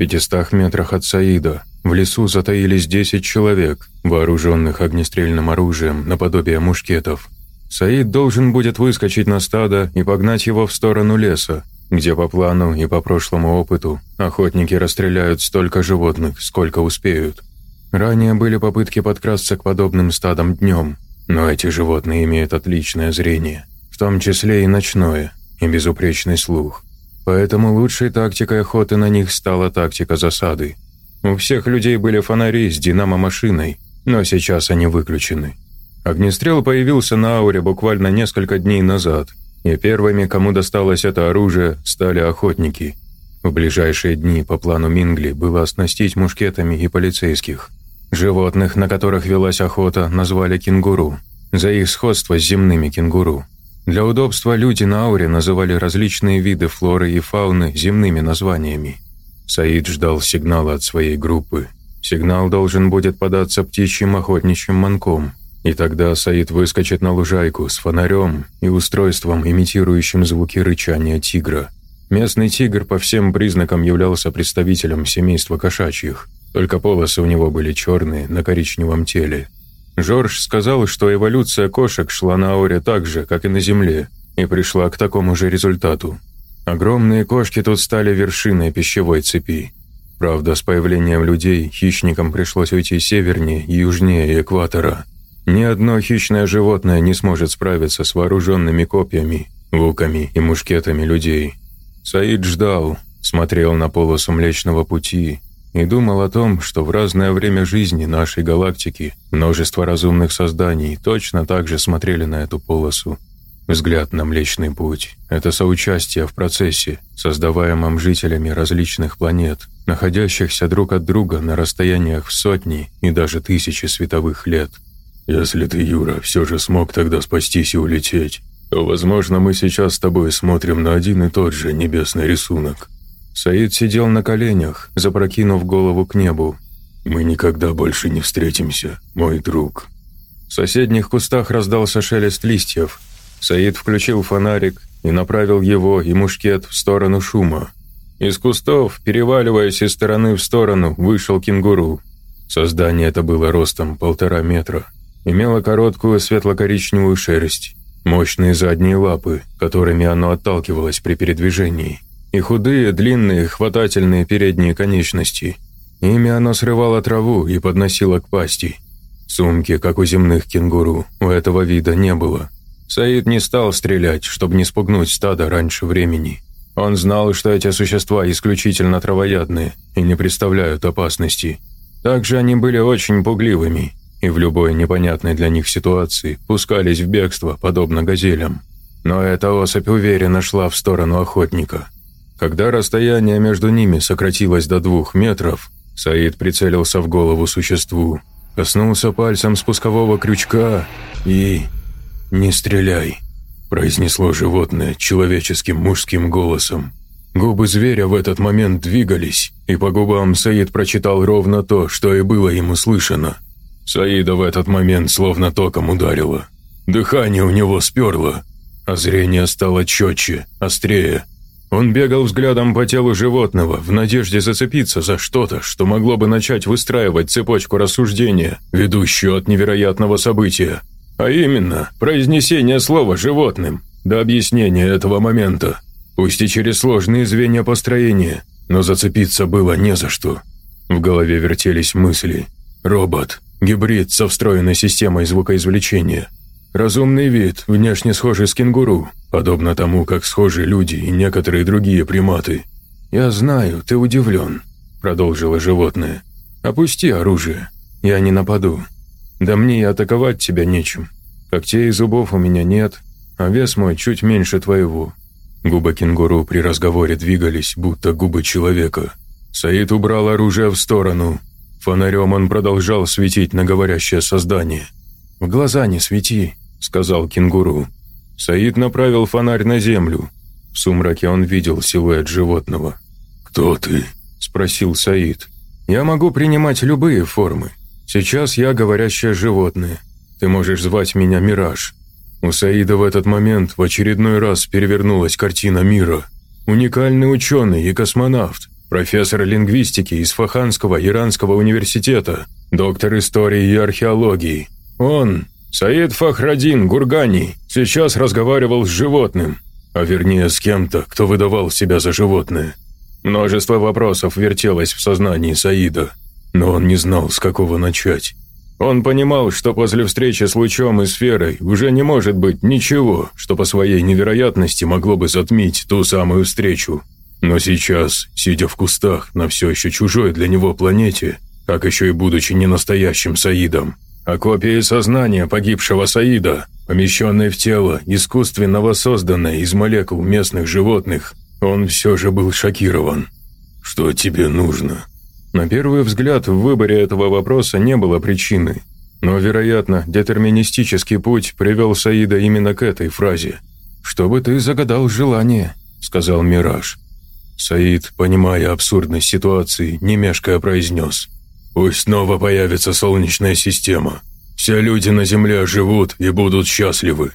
Пятистах метрах от Саида в лесу затаились 10 человек, вооруженных огнестрельным оружием наподобие мушкетов. Саид должен будет выскочить на стадо и погнать его в сторону леса, где по плану и по прошлому опыту охотники расстреляют столько животных, сколько успеют. Ранее были попытки подкрасться к подобным стадам днем, но эти животные имеют отличное зрение, в том числе и ночное, и безупречный слух. Поэтому лучшей тактикой охоты на них стала тактика засады. У всех людей были фонари с динамо-машиной, но сейчас они выключены. Огнестрел появился на ауре буквально несколько дней назад – и первыми, кому досталось это оружие, стали охотники. В ближайшие дни по плану Мингли было оснастить мушкетами и полицейских. Животных, на которых велась охота, назвали кенгуру, за их сходство с земными кенгуру. Для удобства люди на ауре называли различные виды флоры и фауны земными названиями. Саид ждал сигнала от своей группы. Сигнал должен будет податься птичьим охотничьим манком – и тогда Саид выскочит на лужайку с фонарем и устройством, имитирующим звуки рычания тигра. Местный тигр по всем признакам являлся представителем семейства кошачьих, только полосы у него были черные на коричневом теле. Жорж сказал, что эволюция кошек шла на Ауре так же, как и на Земле, и пришла к такому же результату. Огромные кошки тут стали вершиной пищевой цепи. Правда, с появлением людей хищникам пришлось уйти севернее и южнее экватора – ни одно хищное животное не сможет справиться с вооруженными копьями, луками и мушкетами людей. Саид ждал, смотрел на полосу Млечного Пути и думал о том, что в разное время жизни нашей галактики множество разумных созданий точно так же смотрели на эту полосу. Взгляд на Млечный Путь – это соучастие в процессе, создаваемом жителями различных планет, находящихся друг от друга на расстояниях в сотни и даже тысячи световых лет – если ты, Юра, все же смог тогда спастись и улететь, то, возможно, мы сейчас с тобой смотрим на один и тот же небесный рисунок». Саид сидел на коленях, запрокинув голову к небу. «Мы никогда больше не встретимся, мой друг». В соседних кустах раздался шелест листьев. Саид включил фонарик и направил его и мушкет в сторону шума. Из кустов, переваливаясь из стороны в сторону, вышел кенгуру. Создание это было ростом полтора метра имело короткую светло-коричневую шерсть, мощные задние лапы, которыми оно отталкивалось при передвижении, и худые, длинные, хватательные передние конечности. Ими оно срывало траву и подносило к пасти. Сумки, как у земных кенгуру, у этого вида не было. Саид не стал стрелять, чтобы не спугнуть стадо раньше времени. Он знал, что эти существа исключительно травоядные и не представляют опасности. Также они были очень пугливыми и в любой непонятной для них ситуации пускались в бегство, подобно газелям. Но эта особь уверенно шла в сторону охотника. Когда расстояние между ними сократилось до двух метров, Саид прицелился в голову существу, коснулся пальцем спускового крючка и... «Не стреляй», – произнесло животное человеческим мужским голосом. Губы зверя в этот момент двигались, и по губам Саид прочитал ровно то, что и было ему слышано. Саида в этот момент словно током ударило. Дыхание у него сперло, а зрение стало четче, острее. Он бегал взглядом по телу животного в надежде зацепиться за что-то, что могло бы начать выстраивать цепочку рассуждения, ведущую от невероятного события. А именно, произнесение слова «животным» до объяснения этого момента. Пусть и через сложные звенья построения, но зацепиться было не за что. В голове вертелись мысли. Робот, гибрид со встроенной системой звукоизвлечения. Разумный вид, внешне схожий с кенгуру, подобно тому, как схожи люди и некоторые другие приматы. «Я знаю, ты удивлен», – продолжило животное. «Опусти оружие, я не нападу. Да мне и атаковать тебя нечем. Когтей и зубов у меня нет, а вес мой чуть меньше твоего». Губы кенгуру при разговоре двигались, будто губы человека. Саид убрал оружие в сторону. Фонарем он продолжал светить на говорящее создание. «В глаза не свети», — сказал кенгуру. Саид направил фонарь на землю. В сумраке он видел силуэт животного. «Кто ты?» – спросил Саид. «Я могу принимать любые формы. Сейчас я говорящее животное. Ты можешь звать меня Мираж». У Саида в этот момент в очередной раз перевернулась картина мира. Уникальный ученый и космонавт, профессор лингвистики из Фаханского Иранского университета, доктор истории и археологии. Он, Саид Фахрадин Гургани, сейчас разговаривал с животным, а вернее с кем-то, кто выдавал себя за животное. Множество вопросов вертелось в сознании Саида но он не знал, с какого начать. Он понимал, что после встречи с лучом и сферой уже не может быть ничего, что по своей невероятности могло бы затмить ту самую встречу. Но сейчас, сидя в кустах на все еще чужой для него планете, как еще и будучи не настоящим Саидом, а копией сознания погибшего Саида, помещенной в тело, искусственно воссозданной из молекул местных животных, он все же был шокирован. «Что тебе нужно?» На первый взгляд в выборе этого вопроса не было причины, но, вероятно, детерминистический путь привел Саида именно к этой фразе. «Чтобы ты загадал желание», — сказал Мираж. Саид, понимая абсурдность ситуации, не мешкая произнес. «Пусть снова появится солнечная система. Все люди на Земле живут и будут счастливы».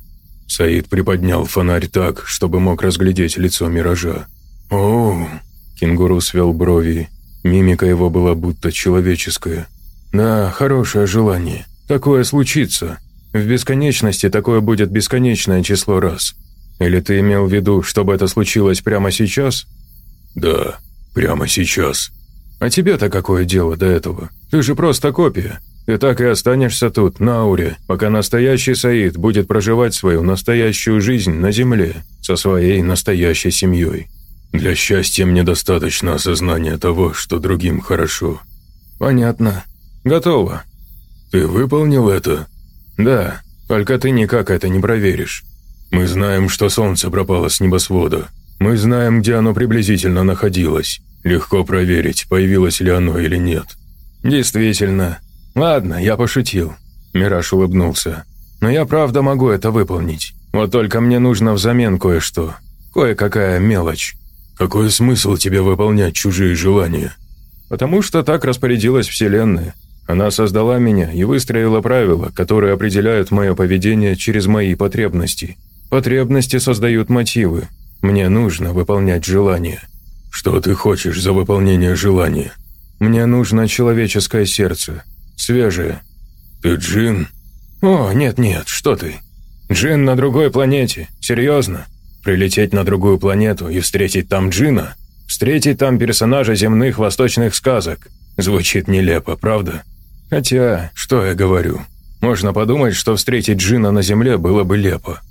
Саид приподнял фонарь так, чтобы мог разглядеть лицо Миража. «О!» – кенгуру свел брови Мимика его была будто человеческая. «Да, хорошее желание. Такое случится. В бесконечности такое будет бесконечное число раз. Или ты имел в виду, чтобы это случилось прямо сейчас?» «Да, прямо сейчас». «А тебе-то какое дело до этого? Ты же просто копия. Ты так и останешься тут, на ауре, пока настоящий Саид будет проживать свою настоящую жизнь на земле со своей настоящей семьей. Для счастья мне достаточно осознания того, что другим хорошо. Понятно. Готово. Ты выполнил это? Да, только ты никак это не проверишь. Мы знаем, что солнце пропало с небосвода. Мы знаем, где оно приблизительно находилось. Легко проверить, появилось ли оно или нет. Действительно. Ладно, я пошутил. Мираж улыбнулся. Но я правда могу это выполнить. Вот только мне нужно взамен кое-что. Кое-какая мелочь. Какой смысл тебе выполнять чужие желания? Потому что так распорядилась Вселенная. Она создала меня и выстроила правила, которые определяют мое поведение через мои потребности. Потребности создают мотивы. Мне нужно выполнять желания. Что ты хочешь за выполнение желания? Мне нужно человеческое сердце. Свежее. Ты джин? О, нет-нет, что ты. Джин на другой планете. Серьезно? Прилететь на другую планету и встретить там Джина? Встретить там персонажа земных восточных сказок? Звучит нелепо, правда? Хотя, что я говорю? Можно подумать, что встретить Джина на Земле было бы лепо.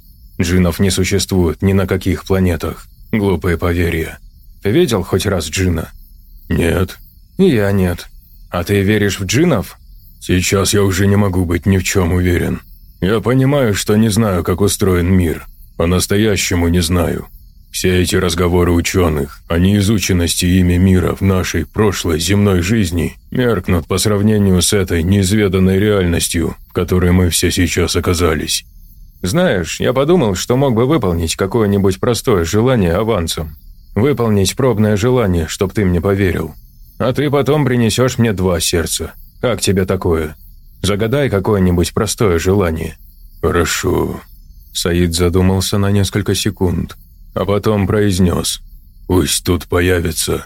Джинов не существует ни на каких планетах. Глупое поверье. Ты видел хоть раз джина? Нет. И я нет. А ты веришь в джинов? Сейчас я уже не могу быть ни в чем уверен. Я понимаю, что не знаю, как устроен мир. По-настоящему не знаю. Все эти разговоры ученых о неизученности ими мира в нашей прошлой земной жизни меркнут по сравнению с этой неизведанной реальностью, в которой мы все сейчас оказались. Знаешь, я подумал, что мог бы выполнить какое-нибудь простое желание авансом. Выполнить пробное желание, чтоб ты мне поверил. А ты потом принесешь мне два сердца. Как тебе такое? Загадай какое-нибудь простое желание». «Хорошо». Саид задумался на несколько секунд а потом произнес «Пусть тут появится».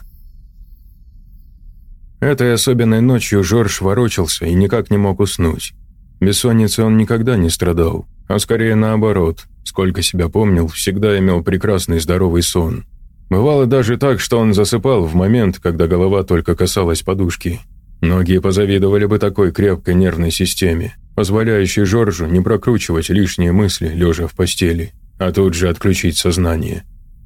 Этой особенной ночью Жорж ворочался и никак не мог уснуть. Бессонницей он никогда не страдал, а скорее наоборот, сколько себя помнил, всегда имел прекрасный здоровый сон. Бывало даже так, что он засыпал в момент, когда голова только касалась подушки. Многие позавидовали бы такой крепкой нервной системе, позволяющей Жоржу не прокручивать лишние мысли, лежа в постели а тут же отключить сознание.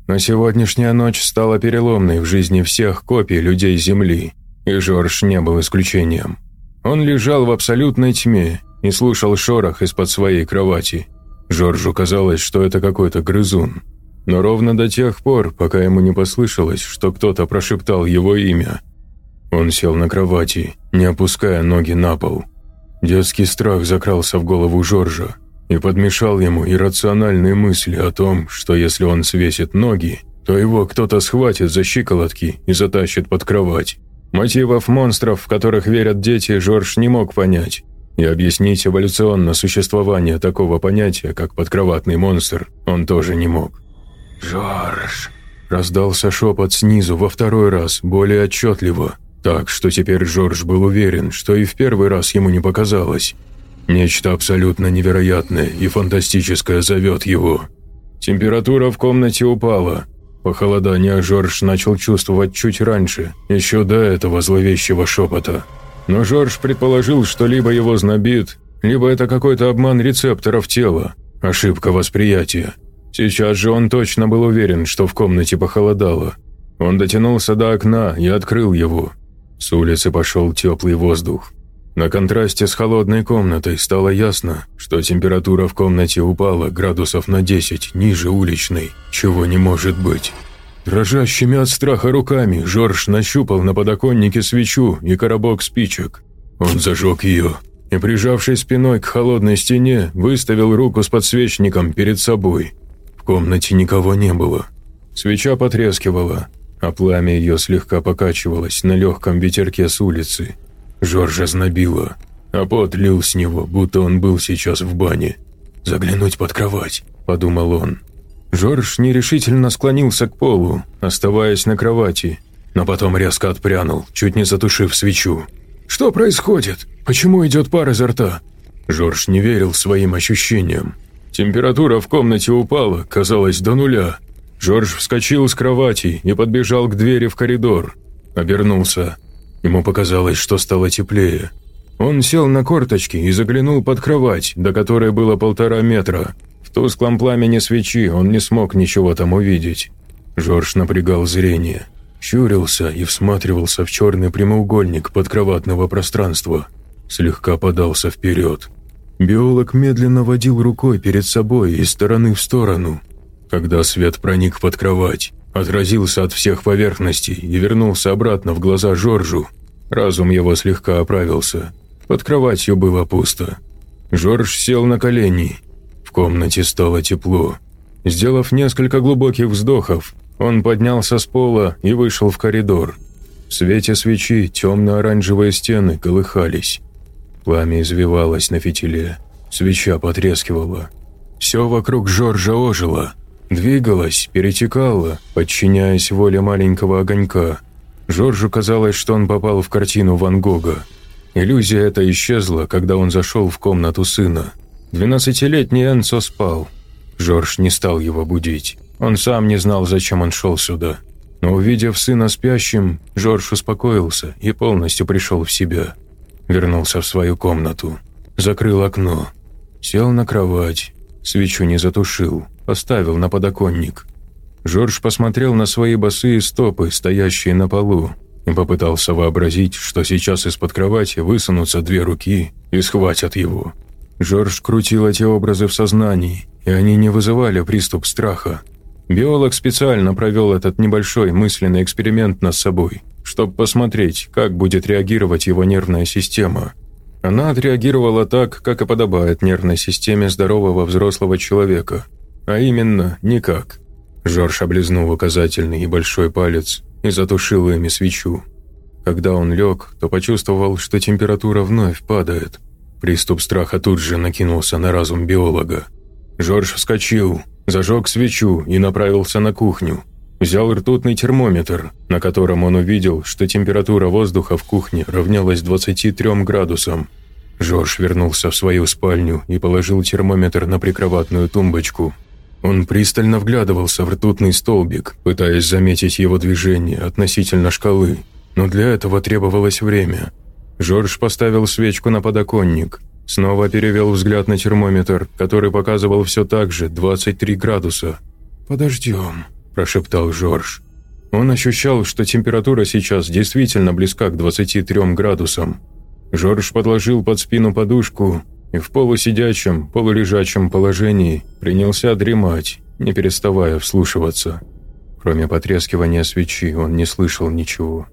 Но сегодняшняя ночь стала переломной в жизни всех копий людей Земли, и Жорж не был исключением. Он лежал в абсолютной тьме и слушал шорох из-под своей кровати. Жоржу казалось, что это какой-то грызун. Но ровно до тех пор, пока ему не послышалось, что кто-то прошептал его имя. Он сел на кровати, не опуская ноги на пол. Детский страх закрался в голову Жоржа, и подмешал ему иррациональные мысли о том, что если он свесит ноги, то его кто-то схватит за щиколотки и затащит под кровать. Мотивов монстров, в которых верят дети, Жорж не мог понять. И объяснить эволюционно существование такого понятия, как подкроватный монстр, он тоже не мог. «Жорж!» – раздался шепот снизу во второй раз, более отчетливо, так что теперь Жорж был уверен, что и в первый раз ему не показалось. Нечто абсолютно невероятное и фантастическое зовет его. Температура в комнате упала. Похолодание Жорж начал чувствовать чуть раньше, еще до этого зловещего шепота. Но Жорж предположил, что либо его знобит, либо это какой-то обман рецепторов тела, ошибка восприятия. Сейчас же он точно был уверен, что в комнате похолодало. Он дотянулся до окна и открыл его. С улицы пошел теплый воздух. На контрасте с холодной комнатой стало ясно, что температура в комнате упала градусов на 10 ниже уличной, чего не может быть. Дрожащими от страха руками Жорж нащупал на подоконнике свечу и коробок спичек. Он зажег ее и, прижавшись спиной к холодной стене, выставил руку с подсвечником перед собой. В комнате никого не было. Свеча потрескивала, а пламя ее слегка покачивалось на легком ветерке с улицы. Жоржа знобило, а пот лил с него, будто он был сейчас в бане. «Заглянуть под кровать», – подумал он. Жорж нерешительно склонился к полу, оставаясь на кровати, но потом резко отпрянул, чуть не затушив свечу. «Что происходит? Почему идет пар изо рта?» Жорж не верил своим ощущениям. Температура в комнате упала, казалось, до нуля. Жорж вскочил с кровати и подбежал к двери в коридор. Обернулся. Ему показалось, что стало теплее. Он сел на корточки и заглянул под кровать, до которой было полтора метра. В тусклом пламени свечи он не смог ничего там увидеть. Жорж напрягал зрение, щурился и всматривался в черный прямоугольник подкроватного пространства. Слегка подался вперед. Биолог медленно водил рукой перед собой из стороны в сторону. Когда свет проник под кровать, отразился от всех поверхностей и вернулся обратно в глаза Жоржу. Разум его слегка оправился. Под кроватью было пусто. Жорж сел на колени. В комнате стало тепло. Сделав несколько глубоких вздохов, он поднялся с пола и вышел в коридор. В свете свечи темно-оранжевые стены колыхались. Пламя извивалось на фитиле. Свеча потрескивала. Все вокруг Жоржа ожило – Двигалась, перетекала, подчиняясь воле маленького огонька. Жоржу казалось, что он попал в картину Ван Гога. Иллюзия эта исчезла, когда он зашел в комнату сына. Двенадцатилетний Энцо спал. Жорж не стал его будить. Он сам не знал, зачем он шел сюда. Но увидев сына спящим, Жорж успокоился и полностью пришел в себя. Вернулся в свою комнату. Закрыл окно. Сел на кровать. Свечу не затушил поставил на подоконник. Жорж посмотрел на свои босые стопы, стоящие на полу, и попытался вообразить, что сейчас из-под кровати высунутся две руки и схватят его. Жорж крутил эти образы в сознании, и они не вызывали приступ страха. Биолог специально провел этот небольшой мысленный эксперимент над собой, чтобы посмотреть, как будет реагировать его нервная система. Она отреагировала так, как и подобает нервной системе здорового взрослого человека, а именно никак. Жорж облизнул указательный и большой палец и затушил ими свечу. Когда он лег, то почувствовал, что температура вновь падает. Приступ страха тут же накинулся на разум биолога. Жорж вскочил, зажег свечу и направился на кухню. Взял ртутный термометр, на котором он увидел, что температура воздуха в кухне равнялась 23 градусам. Жорж вернулся в свою спальню и положил термометр на прикроватную тумбочку. Он пристально вглядывался в ртутный столбик, пытаясь заметить его движение относительно шкалы, но для этого требовалось время. Жорж поставил свечку на подоконник, снова перевел взгляд на термометр, который показывал все так же 23 градуса. «Подождем», – прошептал Жорж. Он ощущал, что температура сейчас действительно близка к 23 градусам. Жорж подложил под спину подушку и в полусидячем, полулежачем положении принялся дремать, не переставая вслушиваться. Кроме потрескивания свечи он не слышал ничего.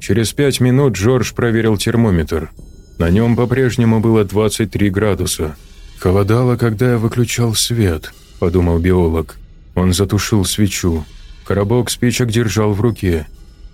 Через пять минут Джордж проверил термометр. На нем по-прежнему было 23 градуса. «Холодало, когда я выключал свет», – подумал биолог. Он затушил свечу. Коробок спичек держал в руке.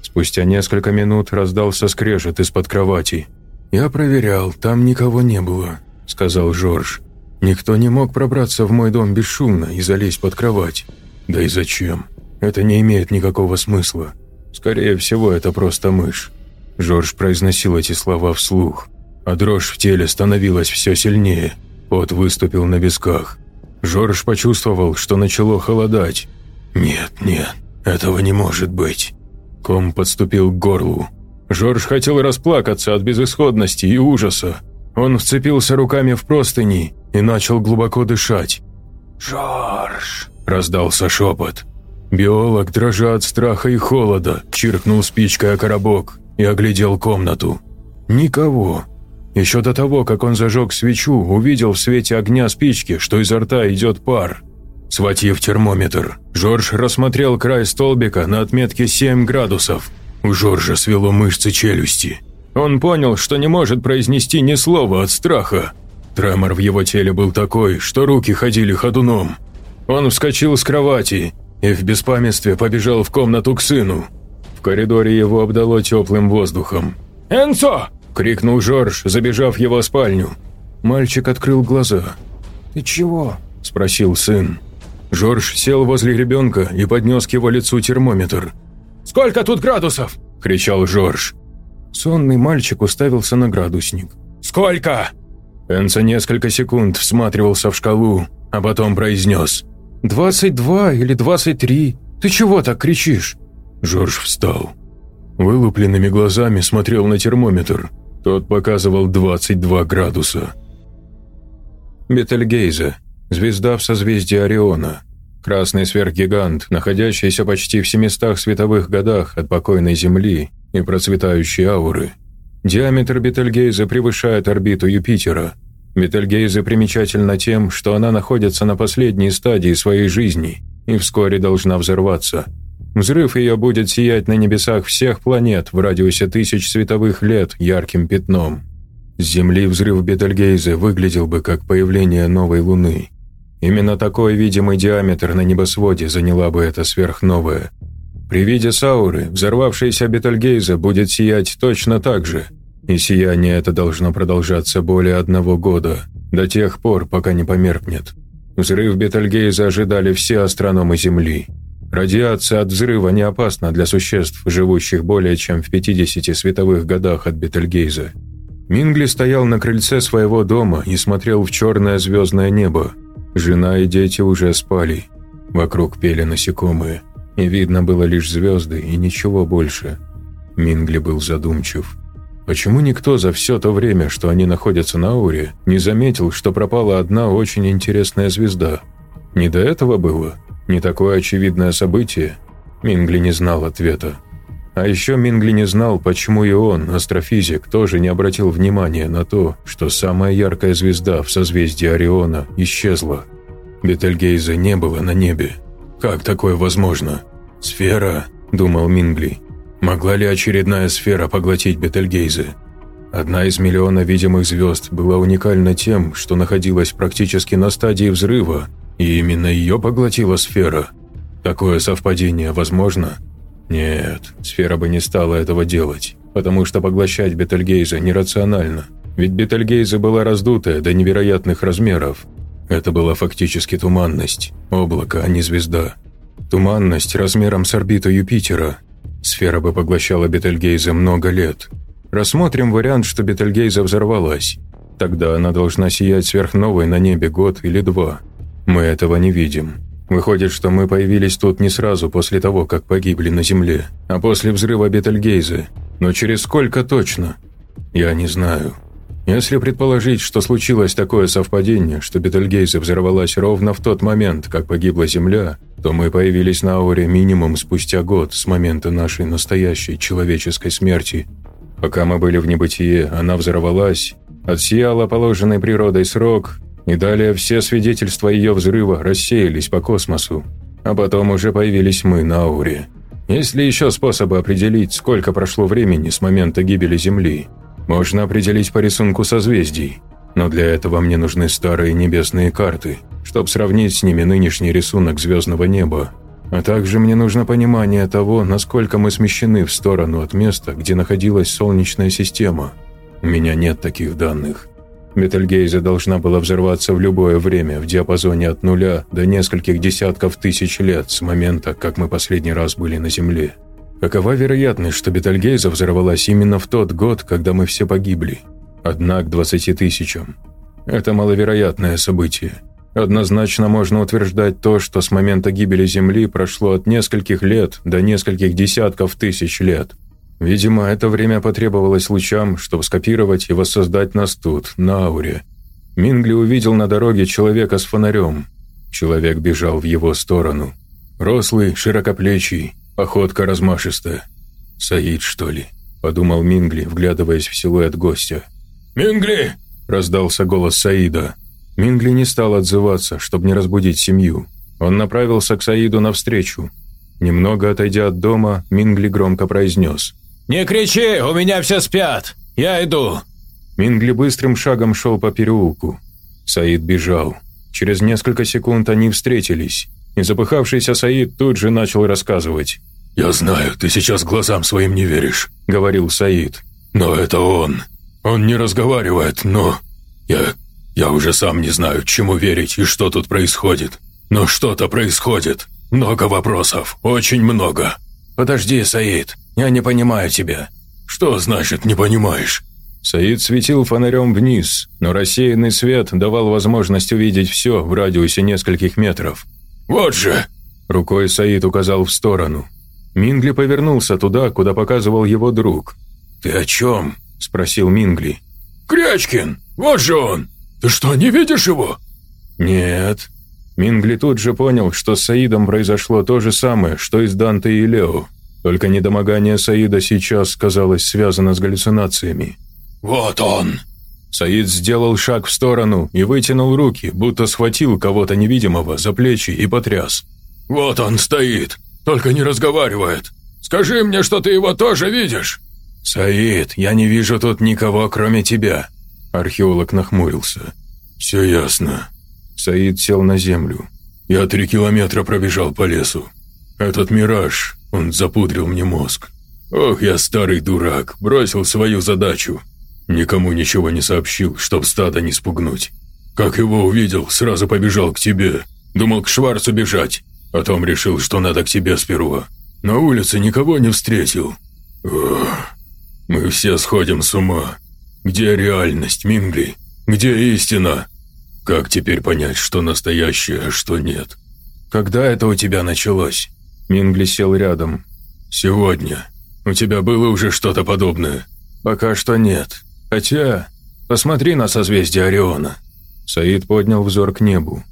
Спустя несколько минут раздался скрежет из-под кровати. «Я проверял, там никого не было сказал Жорж. «Никто не мог пробраться в мой дом бесшумно и залезть под кровать. Да и зачем? Это не имеет никакого смысла. Скорее всего, это просто мышь». Жорж произносил эти слова вслух, а дрожь в теле становилась все сильнее. Пот выступил на висках. Жорж почувствовал, что начало холодать. «Нет, нет, этого не может быть». Ком подступил к горлу. Жорж хотел расплакаться от безысходности и ужаса, он вцепился руками в простыни и начал глубоко дышать. «Жорж!» – раздался шепот. Биолог, дрожа от страха и холода, чиркнул спичкой о коробок и оглядел комнату. Никого. Еще до того, как он зажег свечу, увидел в свете огня спички, что изо рта идет пар. Схватив термометр, Жорж рассмотрел край столбика на отметке 7 градусов. У Жоржа свело мышцы челюсти. Он понял, что не может произнести ни слова от страха. Тремор в его теле был такой, что руки ходили ходуном. Он вскочил с кровати и в беспамятстве побежал в комнату к сыну. В коридоре его обдало теплым воздухом. «Энцо!» – крикнул Жорж, забежав в его спальню. Мальчик открыл глаза. «Ты чего?» – спросил сын. Жорж сел возле ребенка и поднес к его лицу термометр. «Сколько тут градусов?» – кричал Жорж. Сонный мальчик уставился на градусник. «Сколько?» Энса несколько секунд всматривался в шкалу, а потом произнес. «Двадцать два или двадцать три. Ты чего так кричишь?» Жорж встал. Вылупленными глазами смотрел на термометр. Тот показывал 22 градуса. Бетельгейзе. Звезда в созвездии Ориона. Красный сверхгигант, находящийся почти в 700 световых годах от покойной Земли и процветающей ауры. Диаметр Бетельгейза превышает орбиту Юпитера. Бетельгейза примечательна тем, что она находится на последней стадии своей жизни и вскоре должна взорваться. Взрыв ее будет сиять на небесах всех планет в радиусе тысяч световых лет ярким пятном. С Земли взрыв Бетельгейза выглядел бы как появление новой Луны. Именно такой видимый диаметр на небосводе заняла бы эта сверхновая – при виде Сауры взорвавшаяся Бетельгейза будет сиять точно так же, и сияние это должно продолжаться более одного года, до тех пор, пока не померкнет. Взрыв Бетельгейза ожидали все астрономы Земли. Радиация от взрыва не опасна для существ, живущих более чем в 50 световых годах от Бетельгейза. Мингли стоял на крыльце своего дома и смотрел в черное звездное небо. Жена и дети уже спали. Вокруг пели насекомые и видно было лишь звезды и ничего больше. Мингли был задумчив. Почему никто за все то время, что они находятся на Ауре, не заметил, что пропала одна очень интересная звезда? Не до этого было? Не такое очевидное событие? Мингли не знал ответа. А еще Мингли не знал, почему и он, астрофизик, тоже не обратил внимания на то, что самая яркая звезда в созвездии Ориона исчезла. Бетельгейза не было на небе. Как такое возможно? Сфера, думал Мингли. Могла ли очередная сфера поглотить Бетельгейзе? Одна из миллиона видимых звезд была уникальна тем, что находилась практически на стадии взрыва, и именно ее поглотила сфера. Такое совпадение возможно? Нет, сфера бы не стала этого делать, потому что поглощать Бетельгейза нерационально. Ведь Бетельгейза была раздутая до невероятных размеров. Это была фактически туманность, облако, а не звезда. Туманность размером с орбиту Юпитера. Сфера бы поглощала Бетельгейза много лет. Рассмотрим вариант, что Бетельгейза взорвалась. Тогда она должна сиять сверхновой на небе год или два. Мы этого не видим. Выходит, что мы появились тут не сразу после того, как погибли на Земле, а после взрыва Бетельгейза. Но через сколько точно? Я не знаю. Если предположить, что случилось такое совпадение, что Бетельгейзе взорвалась ровно в тот момент, как погибла Земля, то мы появились на Ауре минимум спустя год с момента нашей настоящей человеческой смерти. Пока мы были в небытие, она взорвалась, отсияла положенный природой срок и далее все свидетельства ее взрыва рассеялись по космосу. А потом уже появились мы на Ауре. Есть ли еще способы определить, сколько прошло времени с момента гибели Земли? Можно определить по рисунку созвездий, но для этого мне нужны старые небесные карты, чтобы сравнить с ними нынешний рисунок звездного неба. А также мне нужно понимание того, насколько мы смещены в сторону от места, где находилась Солнечная система. У меня нет таких данных. Бетельгейзе должна была взорваться в любое время в диапазоне от нуля до нескольких десятков тысяч лет с момента, как мы последний раз были на Земле. Какова вероятность, что Бетельгейза взорвалась именно в тот год, когда мы все погибли? Одна к двадцати тысячам. Это маловероятное событие. Однозначно можно утверждать то, что с момента гибели Земли прошло от нескольких лет до нескольких десятков тысяч лет – Видимо, это время потребовалось лучам, чтобы скопировать и воссоздать нас тут, на ауре. Мингли увидел на дороге человека с фонарем. Человек бежал в его сторону. Рослый, широкоплечий, походка размашистая. «Саид, что ли?» – подумал Мингли, вглядываясь в силуэт гостя. «Мингли!» – раздался голос Саида. Мингли не стал отзываться, чтобы не разбудить семью. Он направился к Саиду навстречу. Немного отойдя от дома, Мингли громко произнес – «Не кричи, у меня все спят! Я иду!» Мингли быстрым шагом шел по переулку. Саид бежал. Через несколько секунд они встретились, и запыхавшийся Саид тут же начал рассказывать. «Я знаю, ты сейчас глазам своим не веришь», — говорил Саид. «Но это он. Он не разговаривает, но... Я... я уже сам не знаю, чему верить и что тут происходит. Но что-то происходит. Много вопросов, очень много». «Подожди, Саид, я не понимаю тебя». «Что значит «не понимаешь»?» Саид светил фонарем вниз, но рассеянный свет давал возможность увидеть все в радиусе нескольких метров. «Вот же!» Рукой Саид указал в сторону. Мингли повернулся туда, куда показывал его друг. «Ты о чем?» – спросил Мингли. «Крячкин! Вот же он! Ты что, не видишь его?» «Нет». Мингли тут же понял, что с Саидом произошло то же самое, что и с Данте и Лео. Только недомогание Саида сейчас казалось связано с галлюцинациями. «Вот он!» Саид сделал шаг в сторону и вытянул руки, будто схватил кого-то невидимого за плечи и потряс. «Вот он стоит, только не разговаривает. Скажи мне, что ты его тоже видишь!» «Саид, я не вижу тут никого, кроме тебя», – археолог нахмурился. «Все ясно». Саид сел на землю. «Я три километра пробежал по лесу. Этот мираж, он запудрил мне мозг. Ох, я старый дурак, бросил свою задачу. Никому ничего не сообщил, чтоб стадо не спугнуть. Как его увидел, сразу побежал к тебе. Думал к Шварцу бежать. Потом решил, что надо к тебе сперва. На улице никого не встретил. Ох, мы все сходим с ума. Где реальность, Мингли? Где истина? Как теперь понять, что настоящее, а что нет? Когда это у тебя началось? Мингли сел рядом. «Сегодня. У тебя было уже что-то подобное?» «Пока что нет. Хотя, посмотри на созвездие Ориона». Саид поднял взор к небу.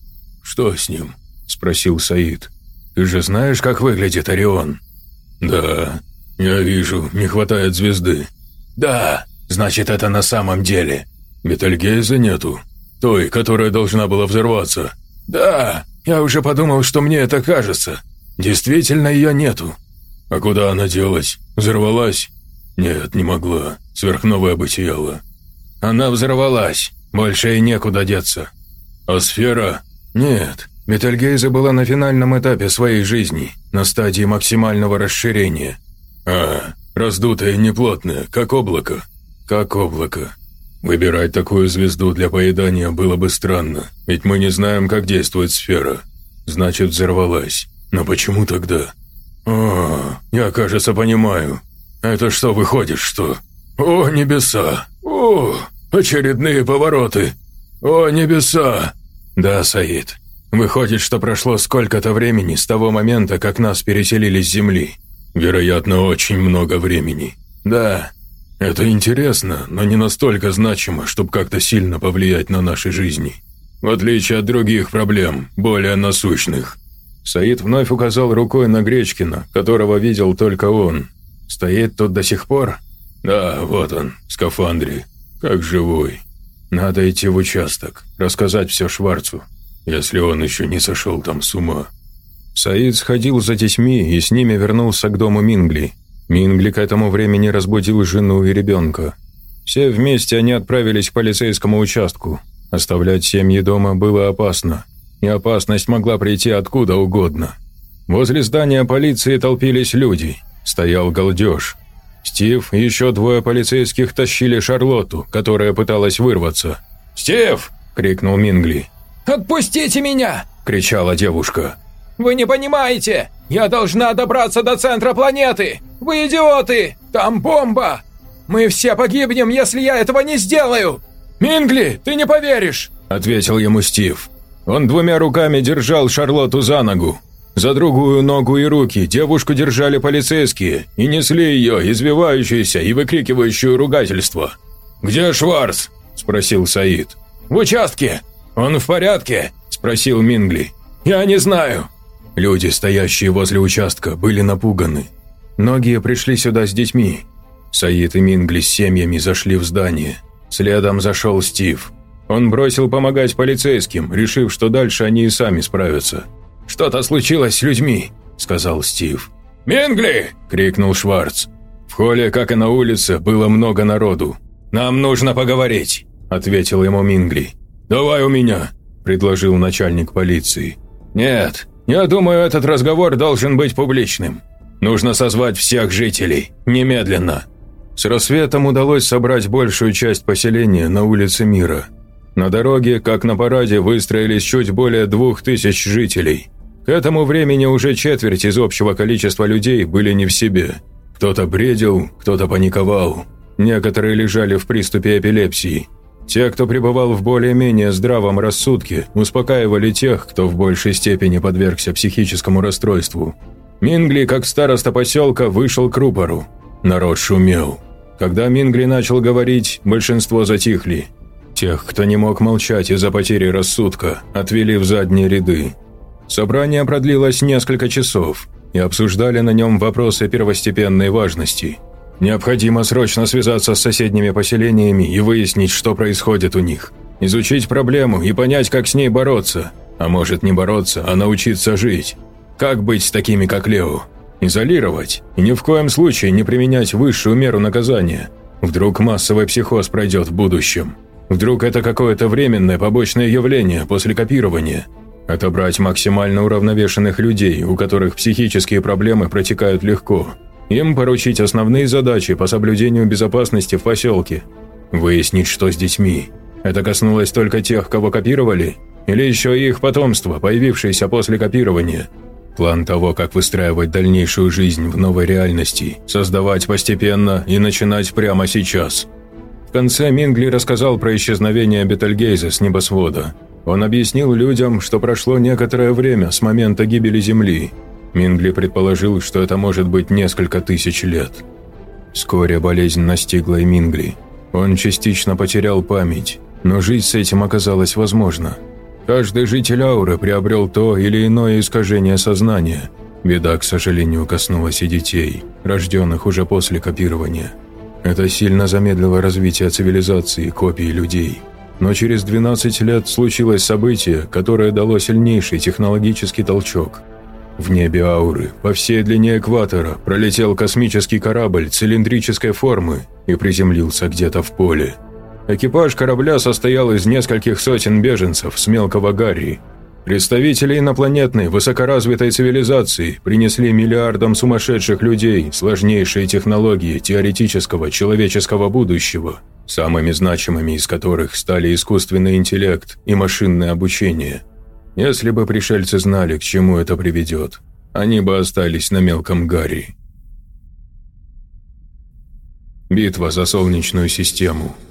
«Что с ним?» – спросил Саид. Ты же знаешь, как выглядит Орион?» «Да, я вижу, не хватает звезды». «Да, значит, это на самом деле». «Бетельгейза нету? Той, которая должна была взорваться?» «Да, я уже подумал, что мне это кажется. Действительно, ее нету». «А куда она делась? Взорвалась?» «Нет, не могла. Сверхновая бы сияла». «Она взорвалась. Больше и некуда деться». «А сфера?» «Нет. Бетельгейза была на финальном этапе своей жизни, на стадии максимального расширения». «А, раздутая и неплотная, как облако». «Как облако. Выбирать такую звезду для поедания было бы странно, ведь мы не знаем, как действует сфера. Значит, взорвалась. Но почему тогда? О, я, кажется, понимаю. Это что, выходит, что? О, небеса! О, очередные повороты! О, небеса! Да, Саид. Выходит, что прошло сколько-то времени с того момента, как нас переселили с Земли. Вероятно, очень много времени. Да, это интересно, но не настолько значимо, чтобы как-то сильно повлиять на наши жизни. В отличие от других проблем, более насущных. Саид вновь указал рукой на Гречкина, которого видел только он. Стоит тут до сих пор? Да, вот он, в скафандре. Как живой. Надо идти в участок, рассказать все Шварцу, если он еще не сошел там с ума. Саид сходил за детьми и с ними вернулся к дому Мингли, Мингли к этому времени разбудил жену и ребенка. Все вместе они отправились к полицейскому участку. Оставлять семьи дома было опасно, и опасность могла прийти откуда угодно. Возле здания полиции толпились люди, стоял галдеж. Стив и еще двое полицейских тащили Шарлотту, которая пыталась вырваться. «Стив!» – крикнул Мингли. «Отпустите меня!» – кричала девушка. «Вы не понимаете! Я должна добраться до центра планеты! Вы идиоты! Там бомба! Мы все погибнем, если я этого не сделаю!» «Мингли, ты не поверишь!» – ответил ему Стив. Он двумя руками держал Шарлотту за ногу. За другую ногу и руки девушку держали полицейские и несли ее, извивающуюся и выкрикивающую ругательство. «Где Шварц?» – спросил Саид. «В участке!» «Он в порядке?» – спросил Мингли. «Я не знаю». Люди, стоящие возле участка, были напуганы. Многие пришли сюда с детьми. Саид и Мингли с семьями зашли в здание. Следом зашел Стив. Он бросил помогать полицейским, решив, что дальше они и сами справятся. «Что-то случилось с людьми», – сказал Стив. «Мингли!» – крикнул Шварц. В холле, как и на улице, было много народу. «Нам нужно поговорить», – ответил ему Мингли. «Давай у меня», – предложил начальник полиции. «Нет, я думаю, этот разговор должен быть публичным. Нужно созвать всех жителей. Немедленно». С рассветом удалось собрать большую часть поселения на улице Мира. На дороге, как на параде, выстроились чуть более двух тысяч жителей. К этому времени уже четверть из общего количества людей были не в себе. Кто-то бредил, кто-то паниковал. Некоторые лежали в приступе эпилепсии. Те, кто пребывал в более-менее здравом рассудке, успокаивали тех, кто в большей степени подвергся психическому расстройству. Мингли, как староста поселка, вышел к рупору. Народ шумел. Когда Мингли начал говорить, большинство затихли. Тех, кто не мог молчать из-за потери рассудка, отвели в задние ряды. Собрание продлилось несколько часов, и обсуждали на нем вопросы первостепенной важности – Необходимо срочно связаться с соседними поселениями и выяснить, что происходит у них. Изучить проблему и понять, как с ней бороться. А может не бороться, а научиться жить. Как быть с такими, как Лео? Изолировать и ни в коем случае не применять высшую меру наказания. Вдруг массовый психоз пройдет в будущем. Вдруг это какое-то временное побочное явление после копирования. Отобрать максимально уравновешенных людей, у которых психические проблемы протекают легко – им поручить основные задачи по соблюдению безопасности в поселке. Выяснить, что с детьми. Это коснулось только тех, кого копировали, или еще и их потомство, появившееся после копирования. План того, как выстраивать дальнейшую жизнь в новой реальности, создавать постепенно и начинать прямо сейчас. В конце Мингли рассказал про исчезновение Бетельгейза с небосвода. Он объяснил людям, что прошло некоторое время с момента гибели Земли, Мингли предположил, что это может быть несколько тысяч лет. Вскоре болезнь настигла и Мингли. Он частично потерял память, но жить с этим оказалось возможно. Каждый житель ауры приобрел то или иное искажение сознания. Беда, к сожалению, коснулась и детей, рожденных уже после копирования. Это сильно замедлило развитие цивилизации копий людей. Но через 12 лет случилось событие, которое дало сильнейший технологический толчок. В небе ауры, по всей длине экватора, пролетел космический корабль цилиндрической формы и приземлился где-то в поле. Экипаж корабля состоял из нескольких сотен беженцев с мелкого Гарри. Представители инопланетной высокоразвитой цивилизации принесли миллиардам сумасшедших людей сложнейшие технологии теоретического человеческого будущего, самыми значимыми из которых стали искусственный интеллект и машинное обучение. Если бы пришельцы знали, к чему это приведет, они бы остались на мелком Гарри. Битва за Солнечную систему –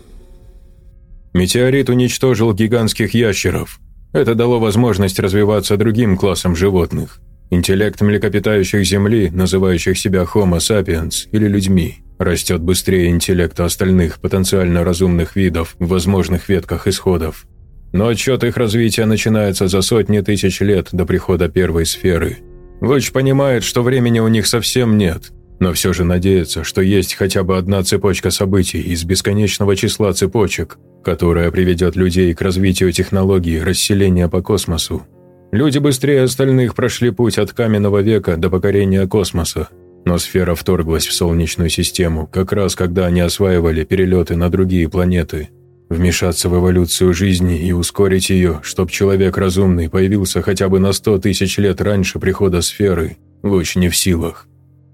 Метеорит уничтожил гигантских ящеров. Это дало возможность развиваться другим классам животных. Интеллект млекопитающих Земли, называющих себя Homo sapiens или людьми, растет быстрее интеллекта остальных потенциально разумных видов в возможных ветках исходов. Но отчет их развития начинается за сотни тысяч лет до прихода первой сферы. Луч понимает, что времени у них совсем нет, но все же надеется, что есть хотя бы одна цепочка событий из бесконечного числа цепочек, которая приведет людей к развитию технологии расселения по космосу. Люди быстрее остальных прошли путь от каменного века до покорения космоса, но сфера вторглась в Солнечную систему, как раз когда они осваивали перелеты на другие планеты. Вмешаться в эволюцию жизни и ускорить ее, чтобы человек разумный появился хотя бы на 100 тысяч лет раньше прихода сферы, луч не в силах.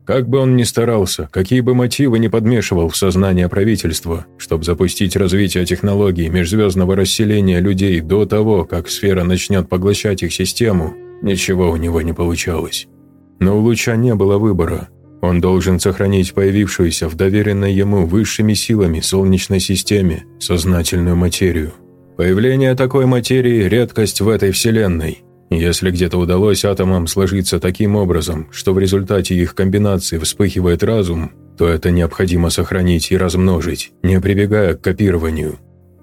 Как бы он ни старался, какие бы мотивы ни подмешивал в сознание правительства, чтобы запустить развитие технологий межзвездного расселения людей до того, как сфера начнет поглощать их систему, ничего у него не получалось. Но у Луча не было выбора. Он должен сохранить появившуюся в доверенной ему высшими силами Солнечной системе сознательную материю. Появление такой материи – редкость в этой Вселенной – если где-то удалось атомам сложиться таким образом, что в результате их комбинации вспыхивает разум, то это необходимо сохранить и размножить, не прибегая к копированию.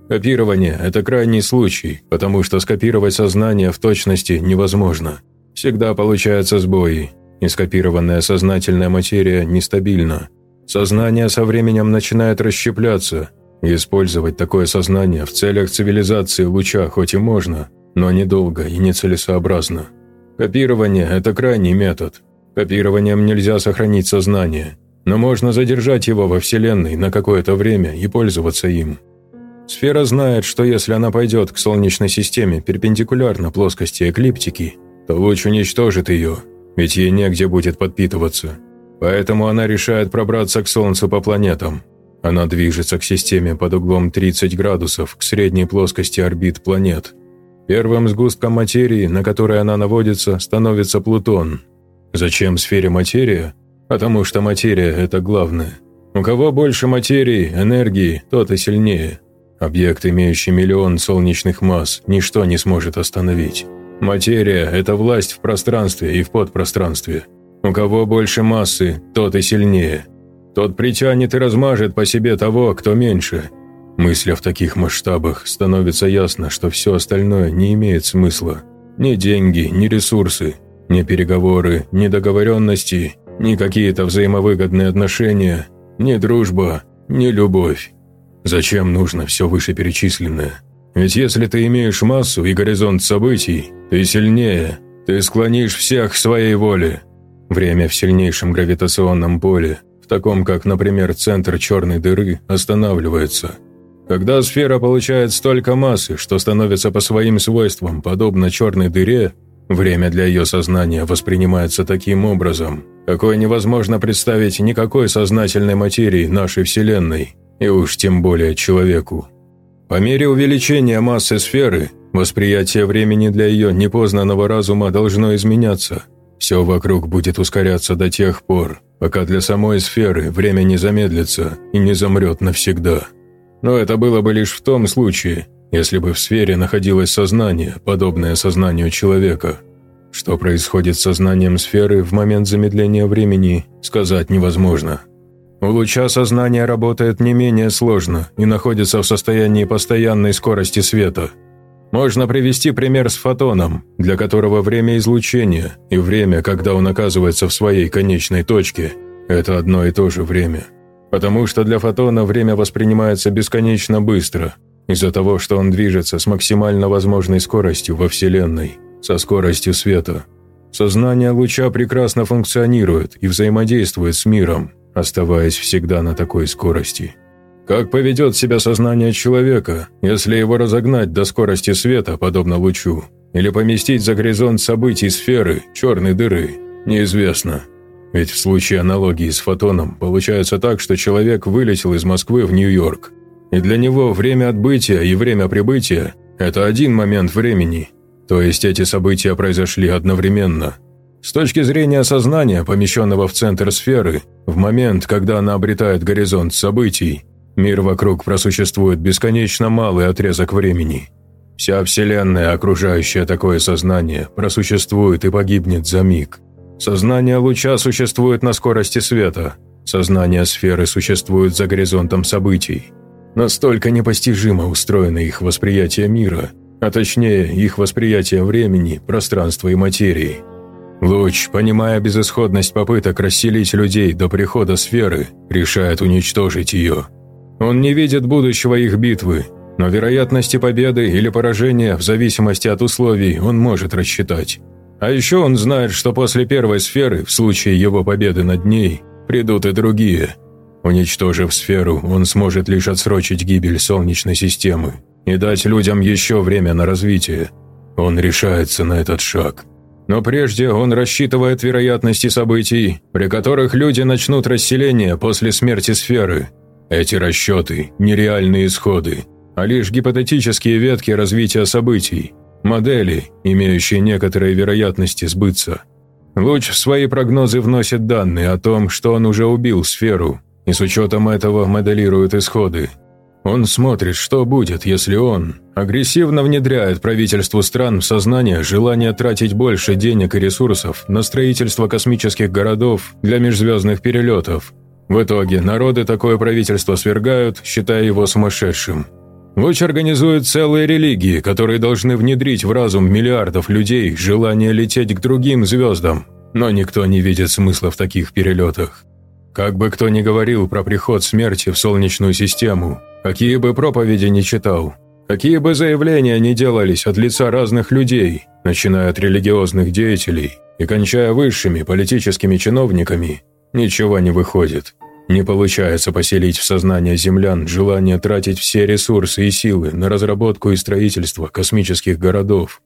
Копирование – это крайний случай, потому что скопировать сознание в точности невозможно. Всегда получаются сбои, и скопированная сознательная материя нестабильна. Сознание со временем начинает расщепляться, использовать такое сознание в целях цивилизации луча хоть и можно, но недолго и нецелесообразно. Копирование – это крайний метод. Копированием нельзя сохранить сознание, но можно задержать его во Вселенной на какое-то время и пользоваться им. Сфера знает, что если она пойдет к Солнечной системе перпендикулярно плоскости эклиптики, то луч уничтожит ее, ведь ей негде будет подпитываться. Поэтому она решает пробраться к Солнцу по планетам. Она движется к системе под углом 30 градусов к средней плоскости орбит планет – Первым сгустком материи, на который она наводится, становится Плутон. Зачем сфере материя? Потому что материя – это главное. У кого больше материи, энергии, тот и сильнее. Объект, имеющий миллион солнечных масс, ничто не сможет остановить. Материя – это власть в пространстве и в подпространстве. У кого больше массы, тот и сильнее. Тот притянет и размажет по себе того, кто меньше, Мысля в таких масштабах, становится ясно, что все остальное не имеет смысла. Ни деньги, ни ресурсы, ни переговоры, ни договоренности, ни какие-то взаимовыгодные отношения, ни дружба, ни любовь. Зачем нужно все вышеперечисленное? Ведь если ты имеешь массу и горизонт событий, ты сильнее, ты склонишь всех к своей воле. Время в сильнейшем гравитационном поле, в таком как, например, центр черной дыры, останавливается – когда сфера получает столько массы, что становится по своим свойствам подобно черной дыре, время для ее сознания воспринимается таким образом, какой невозможно представить никакой сознательной материи нашей Вселенной, и уж тем более человеку. По мере увеличения массы сферы, восприятие времени для ее непознанного разума должно изменяться. Все вокруг будет ускоряться до тех пор, пока для самой сферы время не замедлится и не замрет навсегда. Но это было бы лишь в том случае, если бы в сфере находилось сознание, подобное сознанию человека. Что происходит с сознанием сферы в момент замедления времени, сказать невозможно. У луча сознание работает не менее сложно и находится в состоянии постоянной скорости света. Можно привести пример с фотоном, для которого время излучения и время, когда он оказывается в своей конечной точке, это одно и то же время. Потому что для фотона время воспринимается бесконечно быстро, из-за того, что он движется с максимально возможной скоростью во Вселенной, со скоростью света. Сознание луча прекрасно функционирует и взаимодействует с миром, оставаясь всегда на такой скорости. Как поведет себя сознание человека, если его разогнать до скорости света, подобно лучу, или поместить за горизонт событий сферы, черной дыры, неизвестно. Ведь в случае аналогии с фотоном получается так, что человек вылетел из Москвы в Нью-Йорк, и для него время отбытия и время прибытия – это один момент времени, то есть эти события произошли одновременно. С точки зрения сознания, помещенного в центр сферы, в момент, когда она обретает горизонт событий, Мир вокруг просуществует бесконечно малый отрезок времени. Вся Вселенная, окружающая такое сознание, просуществует и погибнет за миг. Сознание луча существует на скорости света. Сознание сферы существует за горизонтом событий. Настолько непостижимо устроено их восприятие мира, а точнее их восприятие времени, пространства и материи. Луч, понимая безысходность попыток расселить людей до прихода сферы, решает уничтожить ее – он не видит будущего их битвы, но вероятности победы или поражения в зависимости от условий он может рассчитать. А еще он знает, что после первой сферы, в случае его победы над ней, придут и другие. Уничтожив сферу, он сможет лишь отсрочить гибель Солнечной системы и дать людям еще время на развитие. Он решается на этот шаг. Но прежде он рассчитывает вероятности событий, при которых люди начнут расселение после смерти сферы – эти расчеты – нереальные исходы, а лишь гипотетические ветки развития событий, модели, имеющие некоторые вероятности сбыться. Луч в свои прогнозы вносит данные о том, что он уже убил сферу, и с учетом этого моделирует исходы. Он смотрит, что будет, если он агрессивно внедряет правительству стран в сознание желание тратить больше денег и ресурсов на строительство космических городов для межзвездных перелетов, в итоге народы такое правительство свергают, считая его сумасшедшим. Луч организует целые религии, которые должны внедрить в разум миллиардов людей желание лететь к другим звездам, но никто не видит смысла в таких перелетах. Как бы кто ни говорил про приход смерти в Солнечную систему, какие бы проповеди ни читал, какие бы заявления ни делались от лица разных людей, начиная от религиозных деятелей и кончая высшими политическими чиновниками, Ничего не выходит. Не получается поселить в сознание землян желание тратить все ресурсы и силы на разработку и строительство космических городов.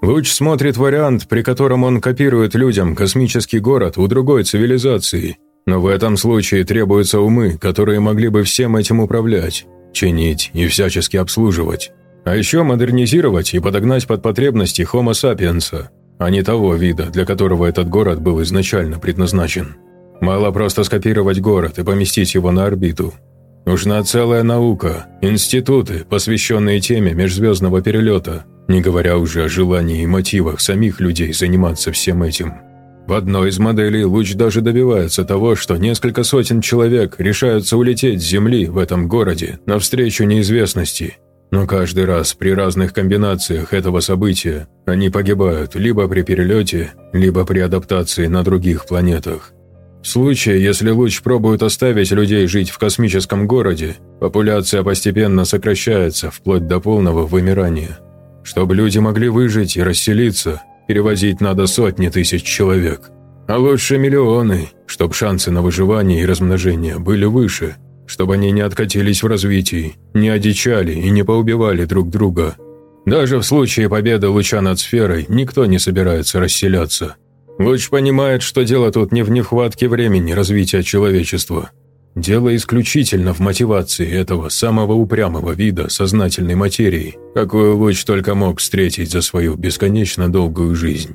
Луч смотрит вариант, при котором он копирует людям космический город у другой цивилизации, но в этом случае требуются умы, которые могли бы всем этим управлять, чинить и всячески обслуживать. А еще модернизировать и подогнать под потребности Homo sapiens, а не того вида, для которого этот город был изначально предназначен. Мало просто скопировать город и поместить его на орбиту. Нужна целая наука, институты, посвященные теме межзвездного перелета, не говоря уже о желании и мотивах самих людей заниматься всем этим. В одной из моделей луч даже добивается того, что несколько сотен человек решаются улететь с Земли в этом городе навстречу неизвестности. Но каждый раз при разных комбинациях этого события они погибают либо при перелете, либо при адаптации на других планетах. В случае, если луч пробует оставить людей жить в космическом городе, популяция постепенно сокращается вплоть до полного вымирания. Чтобы люди могли выжить и расселиться, перевозить надо сотни тысяч человек. А лучше миллионы, чтобы шансы на выживание и размножение были выше, чтобы они не откатились в развитии, не одичали и не поубивали друг друга. Даже в случае победы луча над сферой никто не собирается расселяться – Луч понимает, что дело тут не в нехватке времени развития человечества. Дело исключительно в мотивации этого самого упрямого вида сознательной материи, какую Луч только мог встретить за свою бесконечно долгую жизнь.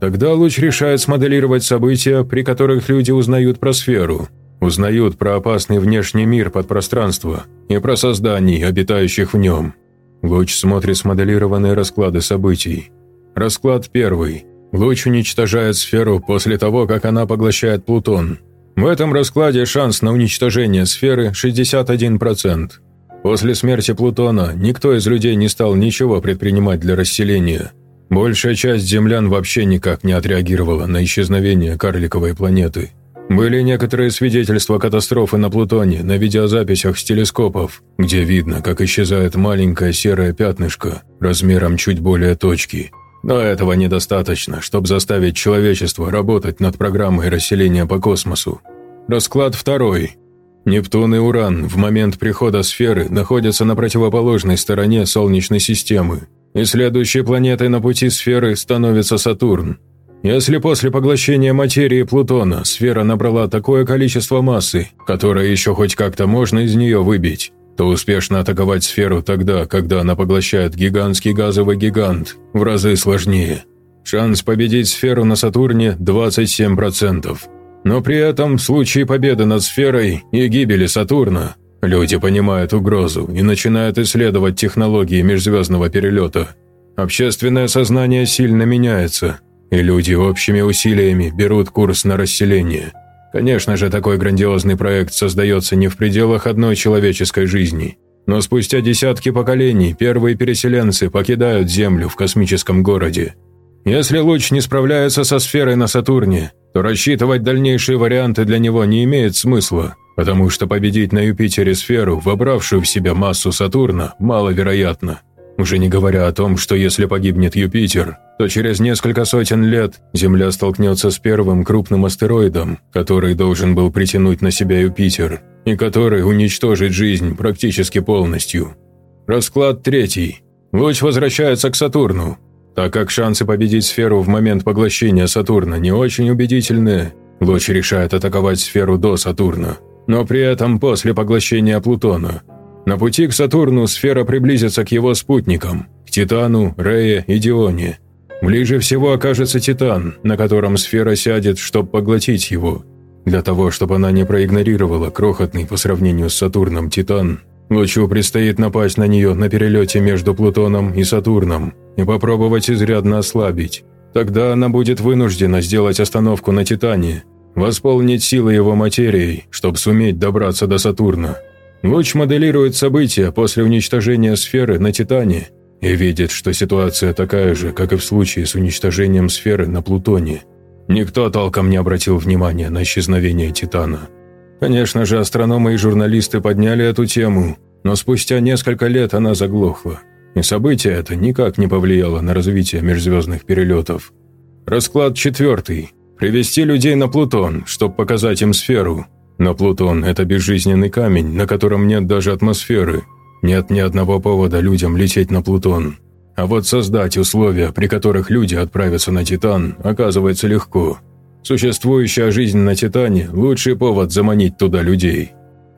Тогда Луч решает смоделировать события, при которых люди узнают про сферу, узнают про опасный внешний мир под пространство и про созданий, обитающих в нем. Луч смотрит смоделированные расклады событий. Расклад первый – Луч уничтожает сферу после того, как она поглощает Плутон. В этом раскладе шанс на уничтожение сферы 61%. После смерти Плутона никто из людей не стал ничего предпринимать для расселения. Большая часть землян вообще никак не отреагировала на исчезновение карликовой планеты. Были некоторые свидетельства катастрофы на Плутоне на видеозаписях с телескопов, где видно, как исчезает маленькое серое пятнышко размером чуть более точки. Но этого недостаточно, чтобы заставить человечество работать над программой расселения по космосу. Расклад второй. Нептун и Уран в момент прихода сферы находятся на противоположной стороне Солнечной системы, и следующей планетой на пути сферы становится Сатурн. Если после поглощения материи Плутона сфера набрала такое количество массы, которое еще хоть как-то можно из нее выбить, то успешно атаковать сферу тогда, когда она поглощает гигантский газовый гигант, в разы сложнее. Шанс победить сферу на Сатурне 27%. Но при этом в случае победы над сферой и гибели Сатурна люди понимают угрозу и начинают исследовать технологии межзвездного перелета. Общественное сознание сильно меняется, и люди общими усилиями берут курс на расселение. Конечно же, такой грандиозный проект создается не в пределах одной человеческой жизни. Но спустя десятки поколений первые переселенцы покидают Землю в космическом городе. Если луч не справляется со сферой на Сатурне, то рассчитывать дальнейшие варианты для него не имеет смысла, потому что победить на Юпитере сферу, вобравшую в себя массу Сатурна, маловероятно. Уже не говоря о том, что если погибнет Юпитер, то через несколько сотен лет Земля столкнется с первым крупным астероидом, который должен был притянуть на себя Юпитер, и который уничтожит жизнь практически полностью. Расклад третий. Луч возвращается к Сатурну, так как шансы победить сферу в момент поглощения Сатурна не очень убедительны, луч решает атаковать сферу до Сатурна, но при этом после поглощения Плутона. На пути к Сатурну сфера приблизится к его спутникам, к Титану, Рея и Дионе. Ближе всего окажется Титан, на котором сфера сядет, чтобы поглотить его. Для того, чтобы она не проигнорировала крохотный по сравнению с Сатурном Титан, Лучу предстоит напасть на нее на перелете между Плутоном и Сатурном и попробовать изрядно ослабить. Тогда она будет вынуждена сделать остановку на Титане, восполнить силы его материей, чтобы суметь добраться до Сатурна. Луч моделирует события после уничтожения сферы на Титане и видит, что ситуация такая же, как и в случае с уничтожением сферы на Плутоне. Никто толком не обратил внимания на исчезновение Титана. Конечно же, астрономы и журналисты подняли эту тему, но спустя несколько лет она заглохла, и событие это никак не повлияло на развитие межзвездных перелетов. Расклад четвертый. Привести людей на Плутон, чтобы показать им сферу. Но Плутон – это безжизненный камень, на котором нет даже атмосферы. Нет ни одного повода людям лететь на Плутон. А вот создать условия, при которых люди отправятся на Титан, оказывается легко – Существующая жизнь на Титане – лучший повод заманить туда людей.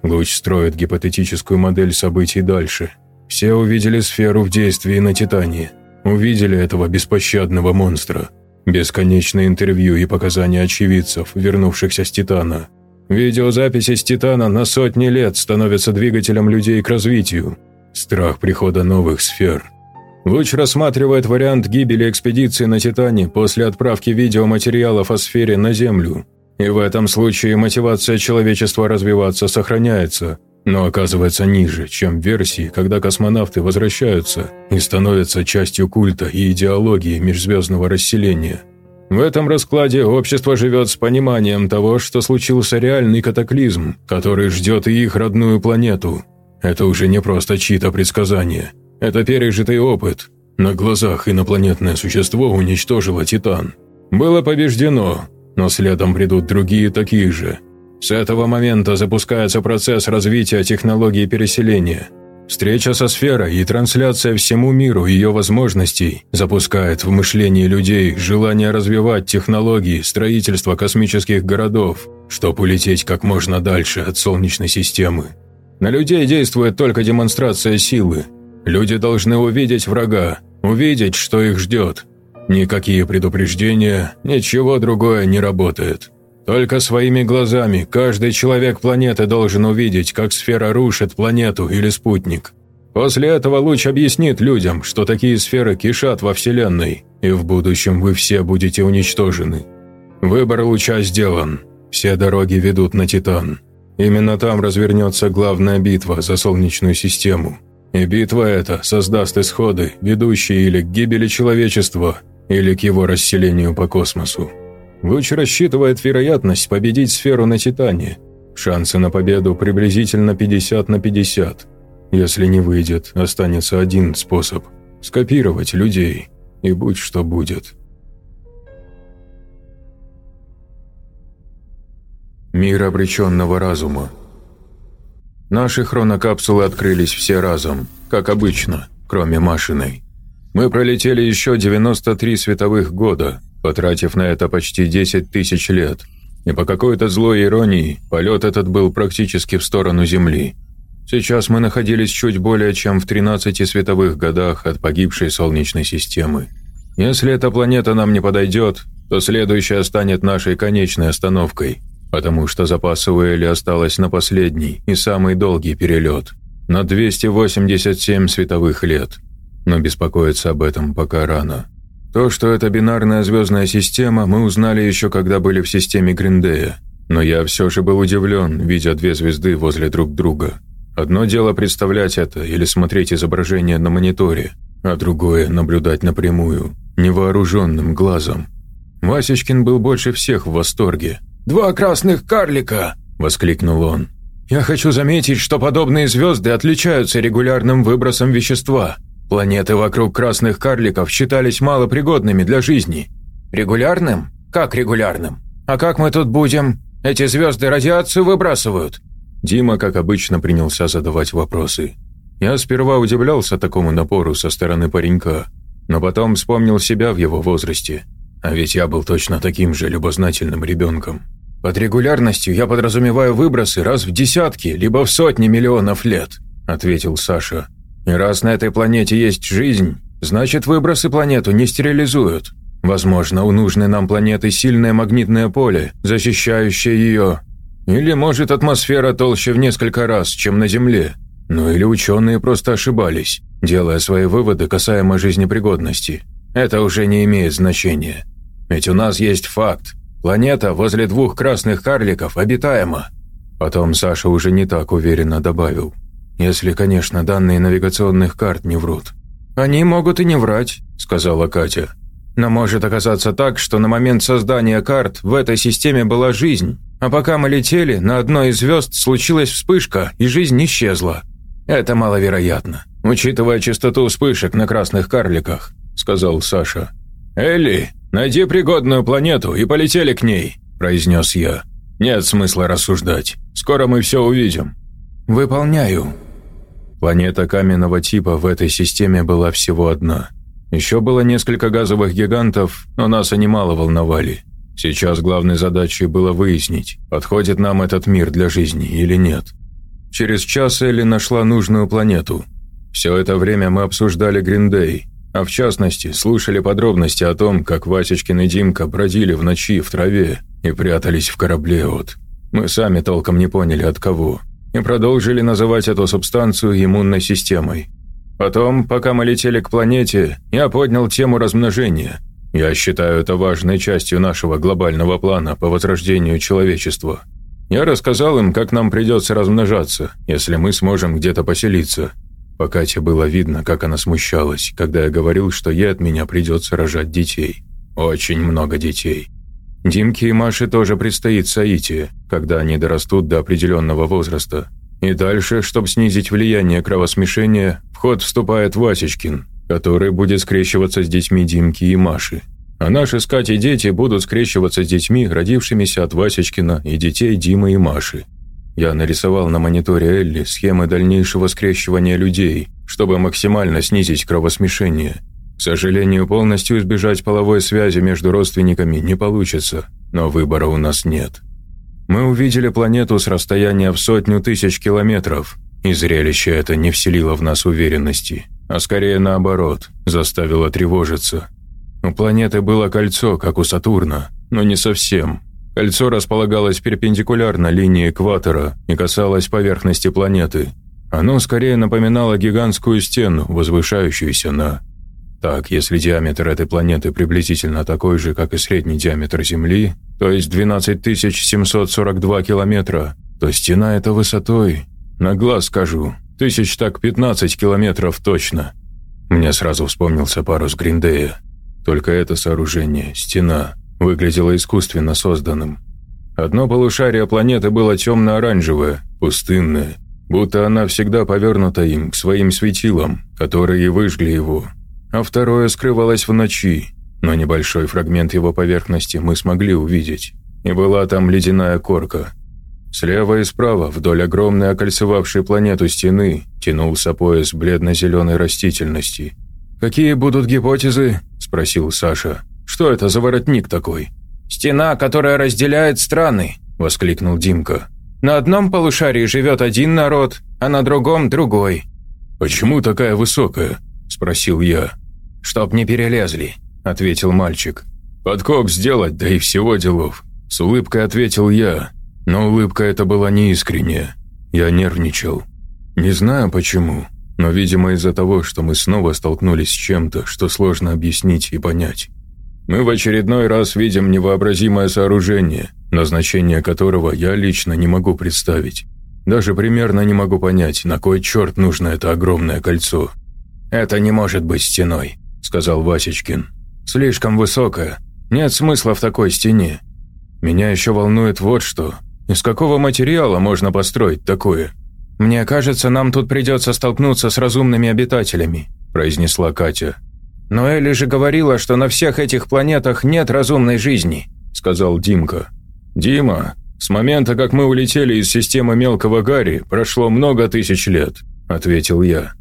Луч строит гипотетическую модель событий дальше. Все увидели сферу в действии на Титане. Увидели этого беспощадного монстра. Бесконечное интервью и показания очевидцев, вернувшихся с Титана. Видеозаписи с Титана на сотни лет становятся двигателем людей к развитию. Страх прихода новых сфер – Луч рассматривает вариант гибели экспедиции на Титане после отправки видеоматериалов о сфере на Землю. И в этом случае мотивация человечества развиваться сохраняется, но оказывается ниже, чем в версии, когда космонавты возвращаются и становятся частью культа и идеологии межзвездного расселения. В этом раскладе общество живет с пониманием того, что случился реальный катаклизм, который ждет и их родную планету. Это уже не просто чьи-то предсказания – это пережитый опыт. На глазах инопланетное существо уничтожило Титан. Было побеждено, но следом придут другие такие же. С этого момента запускается процесс развития технологии переселения. Встреча со сферой и трансляция всему миру ее возможностей запускает в мышлении людей желание развивать технологии строительства космических городов, чтобы улететь как можно дальше от Солнечной системы. На людей действует только демонстрация силы – Люди должны увидеть врага, увидеть, что их ждет. Никакие предупреждения, ничего другое не работает. Только своими глазами каждый человек планеты должен увидеть, как сфера рушит планету или спутник. После этого луч объяснит людям, что такие сферы кишат во Вселенной, и в будущем вы все будете уничтожены. Выбор луча сделан. Все дороги ведут на Титан. Именно там развернется главная битва за Солнечную систему. И битва эта создаст исходы, ведущие или к гибели человечества, или к его расселению по космосу. Луч рассчитывает вероятность победить сферу на Титане. Шансы на победу приблизительно 50 на 50. Если не выйдет, останется один способ – скопировать людей, и будь что будет. Мир обреченного разума. Наши хронокапсулы открылись все разом, как обычно, кроме Машиной. Мы пролетели еще 93 световых года, потратив на это почти 10 тысяч лет. И по какой-то злой иронии, полет этот был практически в сторону Земли. Сейчас мы находились чуть более чем в 13 световых годах от погибшей Солнечной системы. Если эта планета нам не подойдет, то следующая станет нашей конечной остановкой, потому что запаса Уэлли осталось на последний и самый долгий перелет – на 287 световых лет. Но беспокоиться об этом пока рано. То, что это бинарная звездная система, мы узнали еще когда были в системе Гриндея. Но я все же был удивлен, видя две звезды возле друг друга. Одно дело представлять это или смотреть изображение на мониторе, а другое – наблюдать напрямую, невооруженным глазом. Васечкин был больше всех в восторге. «Два красных карлика!» – воскликнул он. «Я хочу заметить, что подобные звезды отличаются регулярным выбросом вещества. Планеты вокруг красных карликов считались малопригодными для жизни. Регулярным? Как регулярным? А как мы тут будем? Эти звезды радиацию выбрасывают. Дима, как обычно, принялся задавать вопросы. Я сперва удивлялся такому напору со стороны паренька, но потом вспомнил себя в его возрасте. А ведь я был точно таким же любознательным ребенком. «Под регулярностью я подразумеваю выбросы раз в десятки, либо в сотни миллионов лет», – ответил Саша. И раз на этой планете есть жизнь, значит выбросы планету не стерилизуют. Возможно, у нужной нам планеты сильное магнитное поле, защищающее ее. Или, может, атмосфера толще в несколько раз, чем на Земле. Ну или ученые просто ошибались, делая свои выводы касаемо жизнепригодности. Это уже не имеет значения. Ведь у нас есть факт. Планета возле двух красных карликов обитаема. Потом Саша уже не так уверенно добавил. Если, конечно, данные навигационных карт не врут. «Они могут и не врать», – сказала Катя. «Но может оказаться так, что на момент создания карт в этой системе была жизнь, а пока мы летели, на одной из звезд случилась вспышка, и жизнь исчезла. Это маловероятно, учитывая частоту вспышек на красных карликах», – сказал Саша. «Элли, найди пригодную планету и полетели к ней», – произнес я. «Нет смысла рассуждать. Скоро мы все увидим». «Выполняю», Планета каменного типа в этой системе была всего одна. Еще было несколько газовых гигантов, но нас они мало волновали. Сейчас главной задачей было выяснить, подходит нам этот мир для жизни или нет. Через час Элли нашла нужную планету. Все это время мы обсуждали Гриндей, а в частности слушали подробности о том, как Васечкин и Димка бродили в ночи в траве и прятались в корабле от... Мы сами толком не поняли от кого и продолжили называть эту субстанцию иммунной системой. Потом, пока мы летели к планете, я поднял тему размножения. Я считаю это важной частью нашего глобального плана по возрождению человечества. Я рассказал им, как нам придется размножаться, если мы сможем где-то поселиться. По Кате было видно, как она смущалась, когда я говорил, что ей от меня придется рожать детей. Очень много детей. Димке и Маше тоже предстоит соитие, когда они дорастут до определенного возраста. И дальше, чтобы снизить влияние кровосмешения, в ход вступает Васечкин, который будет скрещиваться с детьми Димки и Маши. А наши с Катей дети будут скрещиваться с детьми, родившимися от Васечкина и детей Димы и Маши. Я нарисовал на мониторе Элли схемы дальнейшего скрещивания людей, чтобы максимально снизить кровосмешение – к сожалению, полностью избежать половой связи между родственниками не получится, но выбора у нас нет. Мы увидели планету с расстояния в сотню тысяч километров, и зрелище это не вселило в нас уверенности, а скорее наоборот, заставило тревожиться. У планеты было кольцо, как у Сатурна, но не совсем. Кольцо располагалось перпендикулярно линии экватора и касалось поверхности планеты. Оно скорее напоминало гигантскую стену, возвышающуюся на так, если диаметр этой планеты приблизительно такой же, как и средний диаметр Земли, то есть 12742 километра, то стена эта высотой, на глаз скажу, тысяч так 15 километров точно. Мне сразу вспомнился парус Гриндея. Только это сооружение, стена, выглядело искусственно созданным. Одно полушарие планеты было темно-оранжевое, пустынное, будто она всегда повернута им к своим светилам, которые выжгли его. А второе скрывалось в ночи, но небольшой фрагмент его поверхности мы смогли увидеть. И была там ледяная корка. Слева и справа, вдоль огромной окольцевавшей планету стены, тянулся пояс бледно-зеленой растительности. «Какие будут гипотезы?» – спросил Саша. «Что это за воротник такой?» «Стена, которая разделяет страны», – воскликнул Димка. «На одном полушарии живет один народ, а на другом – другой». «Почему такая высокая?» – спросил я. «Чтоб не перелезли», – ответил мальчик. «Подкоп сделать, да и всего делов», – с улыбкой ответил я. Но улыбка эта была неискренняя. Я нервничал. Не знаю почему, но, видимо, из-за того, что мы снова столкнулись с чем-то, что сложно объяснить и понять. Мы в очередной раз видим невообразимое сооружение, назначение которого я лично не могу представить. Даже примерно не могу понять, на кой черт нужно это огромное кольцо. «Это не может быть стеной», – сказал Васечкин. «Слишком высокая. Нет смысла в такой стене. Меня еще волнует вот что. Из какого материала можно построить такое?» «Мне кажется, нам тут придется столкнуться с разумными обитателями», – произнесла Катя. «Но Элли же говорила, что на всех этих планетах нет разумной жизни», – сказал Димка. «Дима, с момента, как мы улетели из системы мелкого Гарри, прошло много тысяч лет», – ответил я.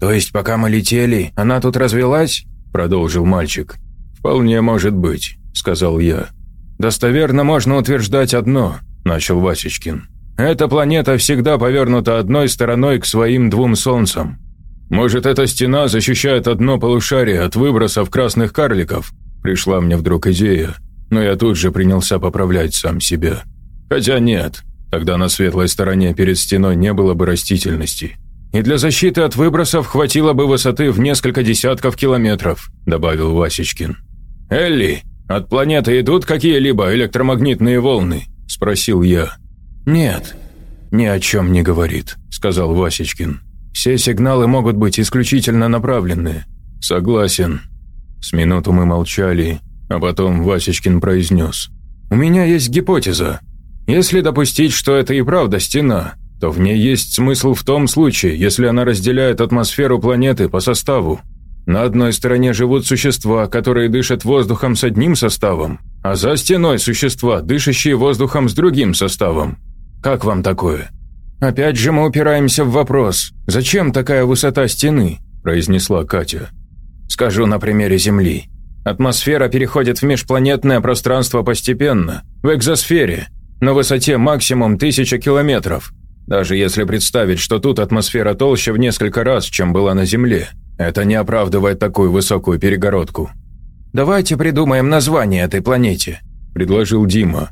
«То есть, пока мы летели, она тут развелась?» – продолжил мальчик. «Вполне может быть», – сказал я. «Достоверно можно утверждать одно», – начал Васечкин. «Эта планета всегда повернута одной стороной к своим двум солнцам. Может, эта стена защищает одно полушарие от выбросов красных карликов? Пришла мне вдруг идея, но я тут же принялся поправлять сам себя. Хотя нет, тогда на светлой стороне перед стеной не было бы растительности. И для защиты от выбросов хватило бы высоты в несколько десятков километров», – добавил Васечкин. «Элли, от планеты идут какие-либо электромагнитные волны?» – спросил я. «Нет, ни о чем не говорит», – сказал Васечкин. Все сигналы могут быть исключительно направленные». «Согласен». С минуту мы молчали, а потом Васечкин произнес. «У меня есть гипотеза. Если допустить, что это и правда стена, то в ней есть смысл в том случае, если она разделяет атмосферу планеты по составу. На одной стороне живут существа, которые дышат воздухом с одним составом, а за стеной существа, дышащие воздухом с другим составом. Как вам такое?» «Опять же мы упираемся в вопрос, зачем такая высота стены?» – произнесла Катя. «Скажу на примере Земли. Атмосфера переходит в межпланетное пространство постепенно, в экзосфере, на высоте максимум тысяча километров. Даже если представить, что тут атмосфера толще в несколько раз, чем была на Земле, это не оправдывает такую высокую перегородку. «Давайте придумаем название этой планете», – предложил Дима.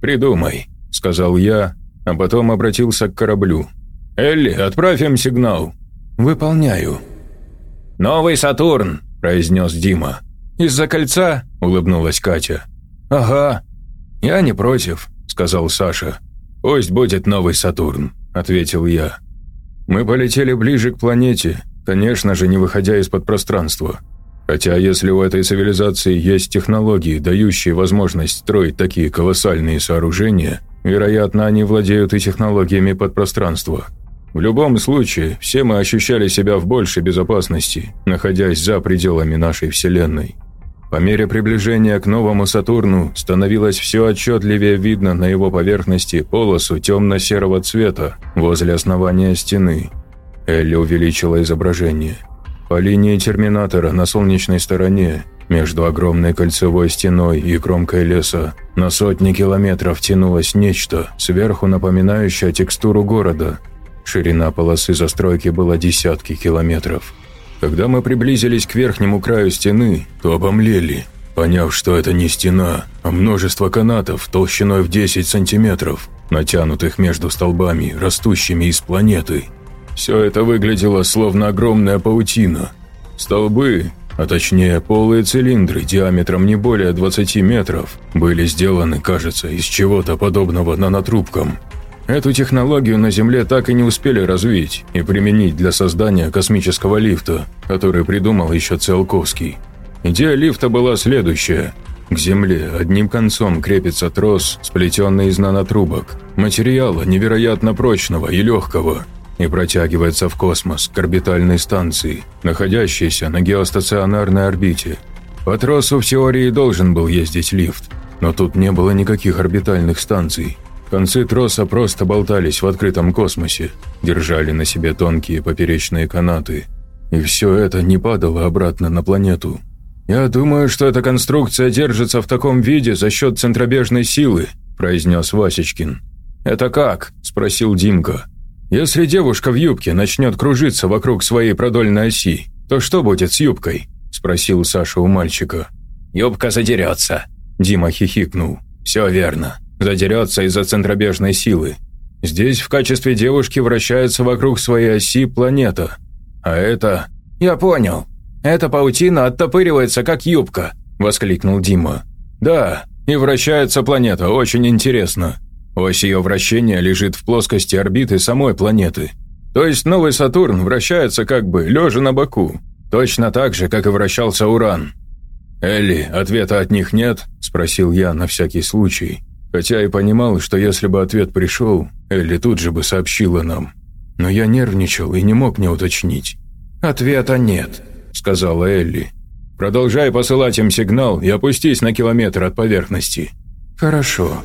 «Придумай», – сказал я, а потом обратился к кораблю. «Элли, отправь им сигнал». «Выполняю». «Новый Сатурн», – произнес Дима. «Из-за кольца?» – улыбнулась Катя. «Ага». «Я не против», – сказал Саша. «Пусть будет новый Сатурн», – ответил я. Мы полетели ближе к планете, конечно же, не выходя из-под пространства. Хотя если у этой цивилизации есть технологии, дающие возможность строить такие колоссальные сооружения, Вероятно, они владеют и технологиями подпространства. В любом случае, все мы ощущали себя в большей безопасности, находясь за пределами нашей Вселенной. По мере приближения к новому Сатурну становилось все отчетливее видно на его поверхности полосу темно-серого цвета возле основания стены. Элли увеличила изображение. По линии терминатора на солнечной стороне между огромной кольцевой стеной и кромкой леса на сотни километров тянулось нечто, сверху напоминающее текстуру города. Ширина полосы застройки была десятки километров. Когда мы приблизились к верхнему краю стены, то обомлели, поняв, что это не стена, а множество канатов толщиной в 10 сантиметров, натянутых между столбами, растущими из планеты. Все это выглядело словно огромная паутина. Столбы, а точнее полые цилиндры диаметром не более 20 метров, были сделаны, кажется, из чего-то подобного нанотрубкам. Эту технологию на Земле так и не успели развить и применить для создания космического лифта, который придумал еще Циолковский. Идея лифта была следующая. К Земле одним концом крепится трос, сплетенный из нанотрубок, материала невероятно прочного и легкого, и протягивается в космос к орбитальной станции, находящейся на геостационарной орбите. По тросу в теории должен был ездить лифт, но тут не было никаких орбитальных станций. Концы троса просто болтались в открытом космосе, держали на себе тонкие поперечные канаты. И все это не падало обратно на планету. «Я думаю, что эта конструкция держится в таком виде за счет центробежной силы», – произнес Васечкин. «Это как?» – спросил Димка. «Если девушка в юбке начнет кружиться вокруг своей продольной оси, то что будет с юбкой?» – спросил Саша у мальчика. «Юбка задерется», – Дима хихикнул. «Все верно задерется из-за центробежной силы. Здесь в качестве девушки вращается вокруг своей оси планета. А это... «Я понял. Эта паутина оттопыривается, как юбка», – воскликнул Дима. «Да, и вращается планета, очень интересно. Ось ее вращения лежит в плоскости орбиты самой планеты. То есть новый Сатурн вращается как бы лежа на боку, точно так же, как и вращался Уран». «Элли, ответа от них нет?» – спросил я на всякий случай. Хотя и понимал, что если бы ответ пришел, Элли тут же бы сообщила нам. Но я нервничал и не мог не уточнить. «Ответа нет», – сказала Элли. «Продолжай посылать им сигнал и опустись на километр от поверхности». «Хорошо».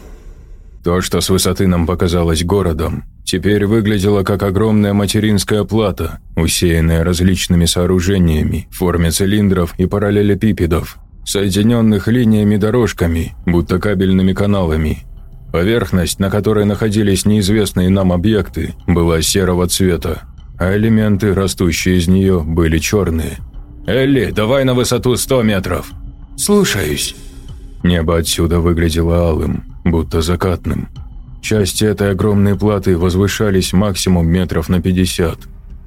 То, что с высоты нам показалось городом, теперь выглядело как огромная материнская плата, усеянная различными сооружениями в форме цилиндров и параллелепипедов, соединенных линиями-дорожками, будто кабельными каналами. Поверхность, на которой находились неизвестные нам объекты, была серого цвета, а элементы, растущие из нее, были черные. «Элли, давай на высоту 100 метров!» «Слушаюсь!» Небо отсюда выглядело алым, будто закатным. Части этой огромной платы возвышались максимум метров на 50.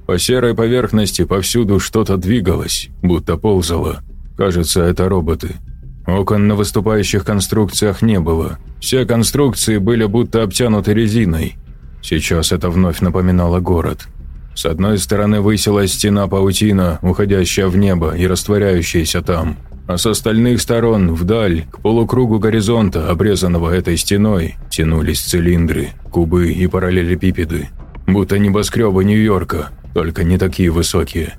По серой поверхности повсюду что-то двигалось, будто ползало – Кажется, это роботы. Окон на выступающих конструкциях не было. Все конструкции были будто обтянуты резиной. Сейчас это вновь напоминало город. С одной стороны высилась стена паутина, уходящая в небо и растворяющаяся там. А с остальных сторон, вдаль, к полукругу горизонта, обрезанного этой стеной, тянулись цилиндры, кубы и параллелепипеды. Будто небоскребы Нью-Йорка, только не такие высокие.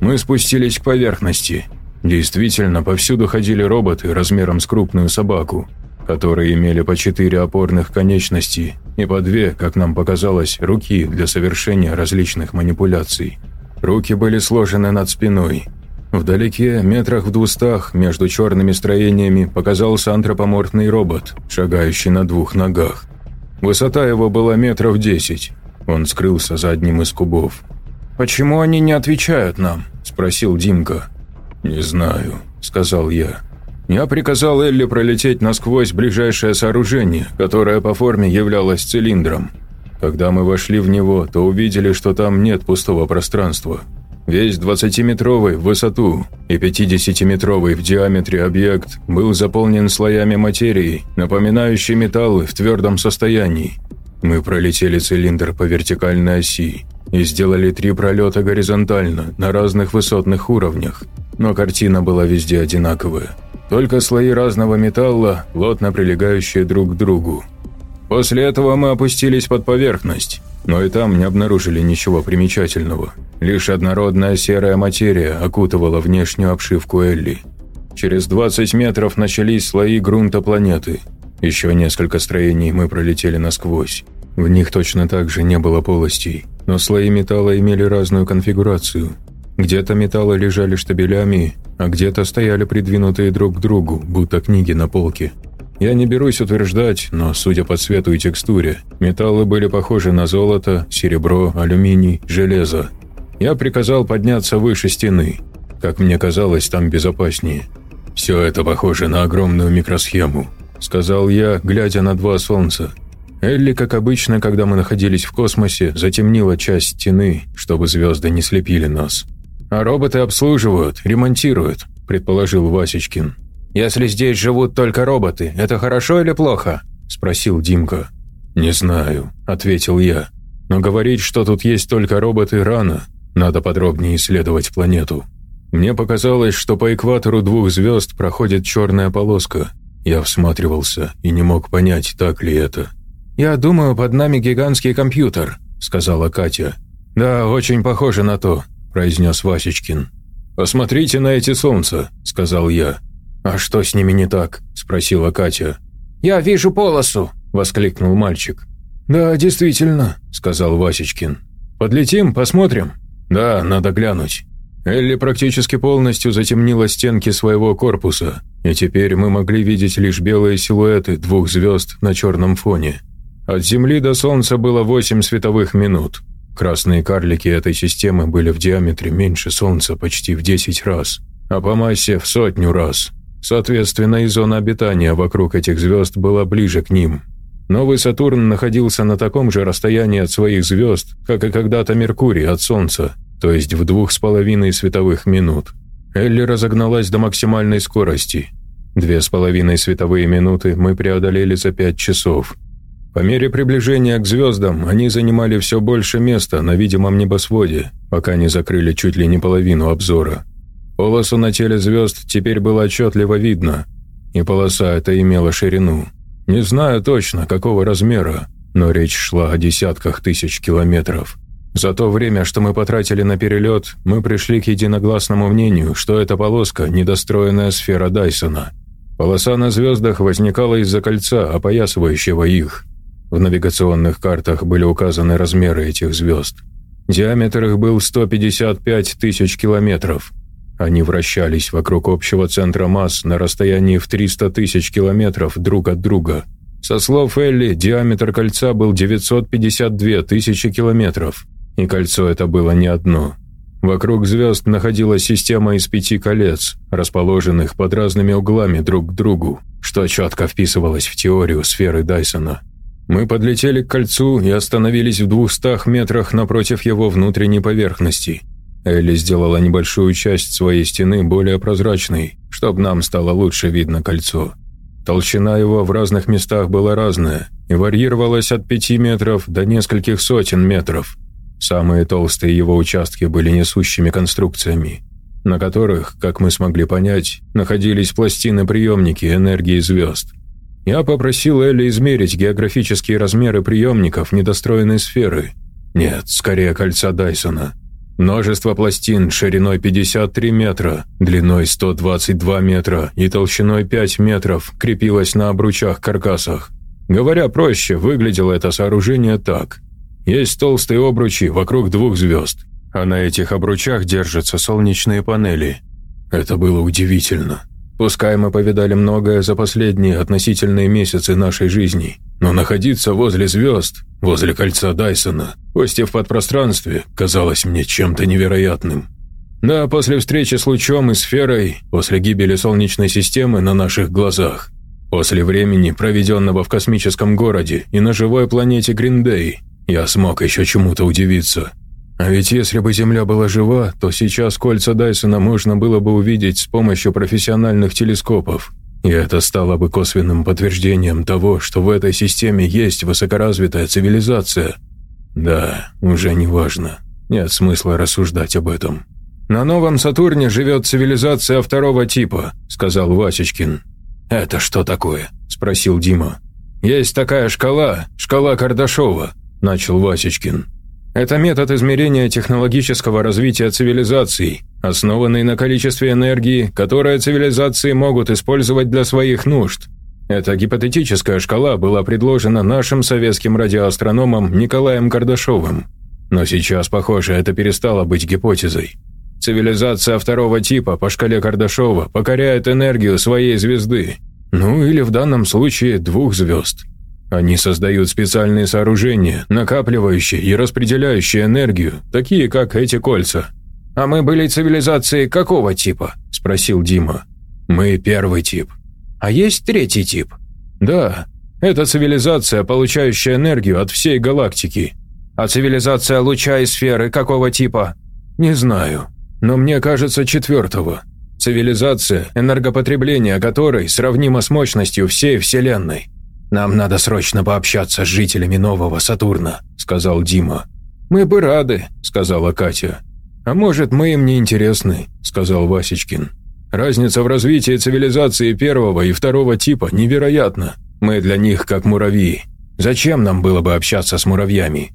Мы спустились к поверхности – Действительно, повсюду ходили роботы размером с крупную собаку, которые имели по четыре опорных конечности и по две, как нам показалось, руки для совершения различных манипуляций. Руки были сложены над спиной. Вдалеке, метрах в двустах, между черными строениями, показался антропоморфный робот, шагающий на двух ногах. Высота его была метров десять. Он скрылся за одним из кубов. «Почему они не отвечают нам?» – спросил Димка. «Не знаю», – сказал я. Я приказал Элли пролететь насквозь ближайшее сооружение, которое по форме являлось цилиндром. Когда мы вошли в него, то увидели, что там нет пустого пространства. Весь 20-метровый в высоту и 50-метровый в диаметре объект был заполнен слоями материи, напоминающей металлы в твердом состоянии. Мы пролетели цилиндр по вертикальной оси и сделали три пролета горизонтально на разных высотных уровнях, но картина была везде одинаковая. Только слои разного металла, плотно прилегающие друг к другу. После этого мы опустились под поверхность, но и там не обнаружили ничего примечательного. Лишь однородная серая материя окутывала внешнюю обшивку Элли. Через 20 метров начались слои грунта планеты. Еще несколько строений мы пролетели насквозь. В них точно так же не было полостей, но слои металла имели разную конфигурацию – где-то металлы лежали штабелями, а где-то стояли придвинутые друг к другу, будто книги на полке. Я не берусь утверждать, но, судя по цвету и текстуре, металлы были похожи на золото, серебро, алюминий, железо. Я приказал подняться выше стены. Как мне казалось, там безопаснее. «Все это похоже на огромную микросхему», – сказал я, глядя на два солнца. Элли, как обычно, когда мы находились в космосе, затемнила часть стены, чтобы звезды не слепили нас. «А роботы обслуживают, ремонтируют», – предположил Васечкин. «Если здесь живут только роботы, это хорошо или плохо?» – спросил Димка. «Не знаю», – ответил я. «Но говорить, что тут есть только роботы, рано. Надо подробнее исследовать планету». Мне показалось, что по экватору двух звезд проходит черная полоска. Я всматривался и не мог понять, так ли это. «Я думаю, под нами гигантский компьютер», – сказала Катя. «Да, очень похоже на то», – произнес Васечкин. «Посмотрите на эти солнца», – сказал я. «А что с ними не так?» – спросила Катя. «Я вижу полосу», – воскликнул мальчик. «Да, действительно», – сказал Васечкин. «Подлетим, посмотрим?» «Да, надо глянуть». Элли практически полностью затемнила стенки своего корпуса, и теперь мы могли видеть лишь белые силуэты двух звезд на черном фоне. От Земли до Солнца было 8 световых минут. Красные карлики этой системы были в диаметре меньше Солнца почти в 10 раз, а по массе в сотню раз. Соответственно, и зона обитания вокруг этих звезд была ближе к ним. Новый Сатурн находился на таком же расстоянии от своих звезд, как и когда-то Меркурий от Солнца, то есть в двух с половиной световых минут. Элли разогналась до максимальной скорости. Две с половиной световые минуты мы преодолели за пять часов. По мере приближения к звездам они занимали все больше места на видимом небосводе, пока не закрыли чуть ли не половину обзора. Полосу на теле звезд теперь было отчетливо видно, и полоса эта имела ширину. Не знаю точно, какого размера, но речь шла о десятках тысяч километров. За то время, что мы потратили на перелет, мы пришли к единогласному мнению, что эта полоска – недостроенная сфера Дайсона. Полоса на звездах возникала из-за кольца, опоясывающего их. В навигационных картах были указаны размеры этих звезд. Диаметр их был 155 тысяч километров. Они вращались вокруг общего центра масс на расстоянии в 300 тысяч километров друг от друга. Со слов Элли, диаметр кольца был 952 тысячи километров. И кольцо это было не одно. Вокруг звезд находилась система из пяти колец, расположенных под разными углами друг к другу, что четко вписывалось в теорию сферы Дайсона. Мы подлетели к кольцу и остановились в двухстах метрах напротив его внутренней поверхности. Элли сделала небольшую часть своей стены более прозрачной, чтобы нам стало лучше видно кольцо. Толщина его в разных местах была разная и варьировалась от пяти метров до нескольких сотен метров – Самые толстые его участки были несущими конструкциями, на которых, как мы смогли понять, находились пластины-приемники энергии звезд. Я попросил Элли измерить географические размеры приемников недостроенной сферы. Нет, скорее кольца Дайсона. Множество пластин шириной 53 метра, длиной 122 метра и толщиной 5 метров крепилось на обручах-каркасах. Говоря проще, выглядело это сооружение так – есть толстые обручи вокруг двух звезд, а на этих обручах держатся солнечные панели. Это было удивительно. Пускай мы повидали многое за последние относительные месяцы нашей жизни, но находиться возле звезд, возле кольца Дайсона, пусть в подпространстве, казалось мне чем-то невероятным. Да, после встречи с лучом и сферой, после гибели Солнечной системы на наших глазах, после времени, проведенного в космическом городе и на живой планете Гриндей, я смог еще чему-то удивиться. А ведь если бы Земля была жива, то сейчас кольца Дайсона можно было бы увидеть с помощью профессиональных телескопов. И это стало бы косвенным подтверждением того, что в этой системе есть высокоразвитая цивилизация. Да, уже не важно. Нет смысла рассуждать об этом. «На новом Сатурне живет цивилизация второго типа», – сказал Васечкин. «Это что такое?» – спросил Дима. «Есть такая шкала, шкала Кардашова начал Васечкин. Это метод измерения технологического развития цивилизаций, основанный на количестве энергии, которое цивилизации могут использовать для своих нужд. Эта гипотетическая шкала была предложена нашим советским радиоастрономом Николаем Кардашовым. Но сейчас, похоже, это перестало быть гипотезой. Цивилизация второго типа по шкале Кардашова покоряет энергию своей звезды, ну или в данном случае двух звезд – они создают специальные сооружения, накапливающие и распределяющие энергию, такие как эти кольца. «А мы были цивилизацией какого типа?» – спросил Дима. «Мы первый тип». «А есть третий тип?» «Да. Это цивилизация, получающая энергию от всей галактики». «А цивилизация луча и сферы какого типа?» «Не знаю. Но мне кажется, четвертого. Цивилизация, энергопотребление которой сравнимо с мощностью всей Вселенной». «Нам надо срочно пообщаться с жителями нового Сатурна», – сказал Дима. «Мы бы рады», – сказала Катя. «А может, мы им не интересны», – сказал Васечкин. «Разница в развитии цивилизации первого и второго типа невероятна. Мы для них как муравьи. Зачем нам было бы общаться с муравьями?»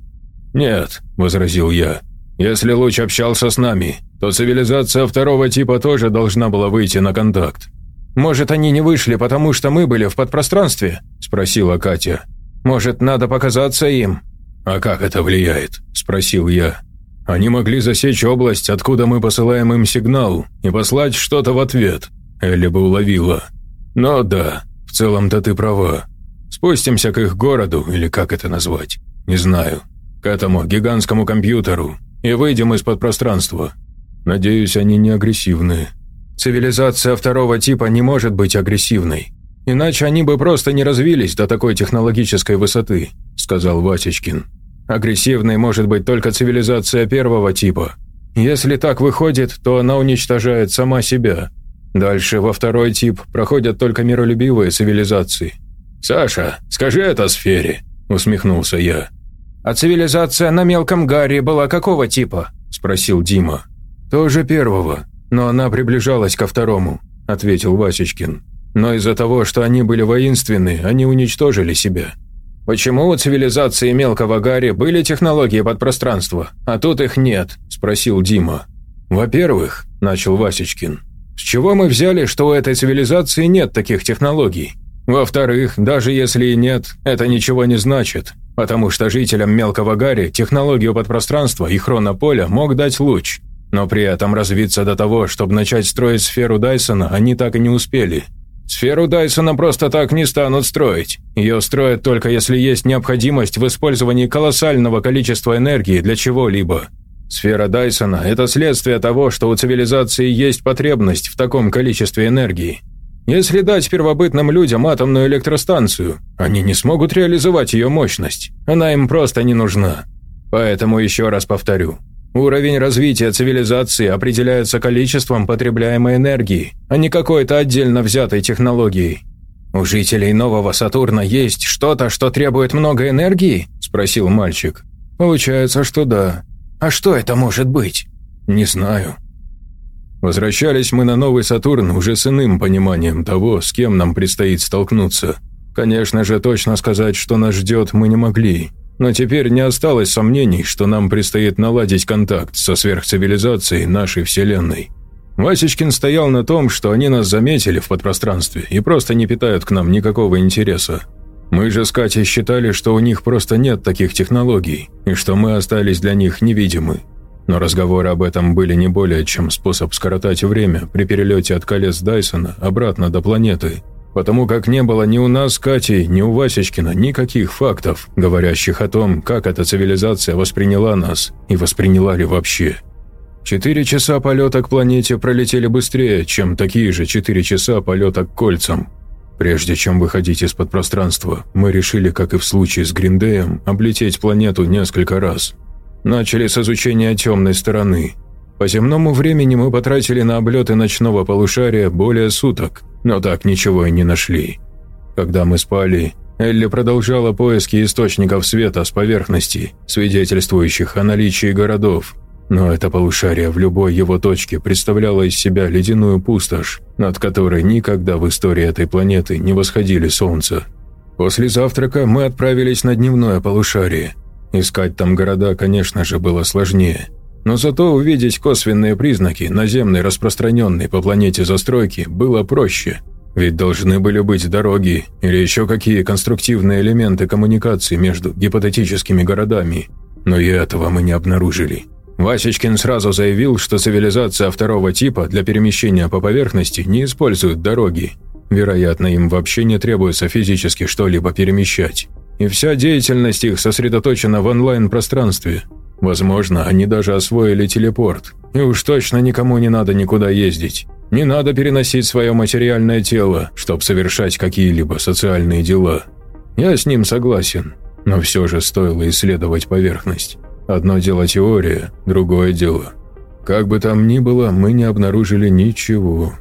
«Нет», – возразил я. «Если Луч общался с нами, то цивилизация второго типа тоже должна была выйти на контакт». «Может, они не вышли, потому что мы были в подпространстве?» – спросила Катя. «Может, надо показаться им?» «А как это влияет?» – спросил я. «Они могли засечь область, откуда мы посылаем им сигнал, и послать что-то в ответ. Элли бы уловила. Но да, в целом-то ты права. Спустимся к их городу, или как это назвать? Не знаю. К этому гигантскому компьютеру, и выйдем из-под пространства. Надеюсь, они не агрессивны. Цивилизация второго типа не может быть агрессивной. Иначе они бы просто не развились до такой технологической высоты», – сказал Васечкин. Агрессивной может быть только цивилизация первого типа. Если так выходит, то она уничтожает сама себя. Дальше во второй тип проходят только миролюбивые цивилизации. «Саша, скажи это сфере», – усмехнулся я. «А цивилизация на мелком Гарри была какого типа?» – спросил Дима. «Тоже первого, но она приближалась ко второму», – ответил Васечкин. «Но из-за того, что они были воинственны, они уничтожили себя». «Почему у цивилизации мелкого Гарри были технологии подпространства, а тут их нет?» – спросил Дима. «Во-первых», – начал Васечкин, – «с чего мы взяли, что у этой цивилизации нет таких технологий? Во-вторых, даже если и нет, это ничего не значит, потому что жителям мелкого Гарри технологию подпространства и хронополя мог дать луч, но при этом развиться до того, чтобы начать строить сферу Дайсона, они так и не успели». Сферу Дайсона просто так не станут строить. Ее строят только если есть необходимость в использовании колоссального количества энергии для чего-либо. Сфера Дайсона – это следствие того, что у цивилизации есть потребность в таком количестве энергии. Если дать первобытным людям атомную электростанцию, они не смогут реализовать ее мощность. Она им просто не нужна. Поэтому еще раз повторю, Уровень развития цивилизации определяется количеством потребляемой энергии, а не какой-то отдельно взятой технологией. «У жителей нового Сатурна есть что-то, что требует много энергии?» – спросил мальчик. «Получается, что да. А что это может быть?» «Не знаю». Возвращались мы на новый Сатурн уже с иным пониманием того, с кем нам предстоит столкнуться. Конечно же, точно сказать, что нас ждет, мы не могли. Но теперь не осталось сомнений, что нам предстоит наладить контакт со сверхцивилизацией нашей Вселенной. Васечкин стоял на том, что они нас заметили в подпространстве и просто не питают к нам никакого интереса. Мы же с Катей считали, что у них просто нет таких технологий, и что мы остались для них невидимы. Но разговоры об этом были не более чем способ скоротать время при перелете от колес Дайсона обратно до планеты – потому как не было ни у нас, Кати, ни у Васечкина никаких фактов, говорящих о том, как эта цивилизация восприняла нас и восприняла ли вообще. Четыре часа полета к планете пролетели быстрее, чем такие же четыре часа полета к кольцам. Прежде чем выходить из-под пространства, мы решили, как и в случае с Гриндеем, облететь планету несколько раз. Начали с изучения темной стороны. По земному времени мы потратили на облеты ночного полушария более суток, но так ничего и не нашли. Когда мы спали, Элли продолжала поиски источников света с поверхности, свидетельствующих о наличии городов, но это полушарие в любой его точке представляло из себя ледяную пустошь, над которой никогда в истории этой планеты не восходили солнце. После завтрака мы отправились на дневное полушарие. Искать там города, конечно же, было сложнее. Но зато увидеть косвенные признаки наземной распространенной по планете застройки было проще. Ведь должны были быть дороги или еще какие конструктивные элементы коммуникации между гипотетическими городами. Но и этого мы не обнаружили. Васечкин сразу заявил, что цивилизация второго типа для перемещения по поверхности не использует дороги. Вероятно, им вообще не требуется физически что-либо перемещать. И вся деятельность их сосредоточена в онлайн-пространстве – Возможно, они даже освоили телепорт. И уж точно никому не надо никуда ездить. Не надо переносить свое материальное тело, чтобы совершать какие-либо социальные дела. Я с ним согласен, но все же стоило исследовать поверхность. Одно дело теория, другое дело. Как бы там ни было, мы не обнаружили ничего.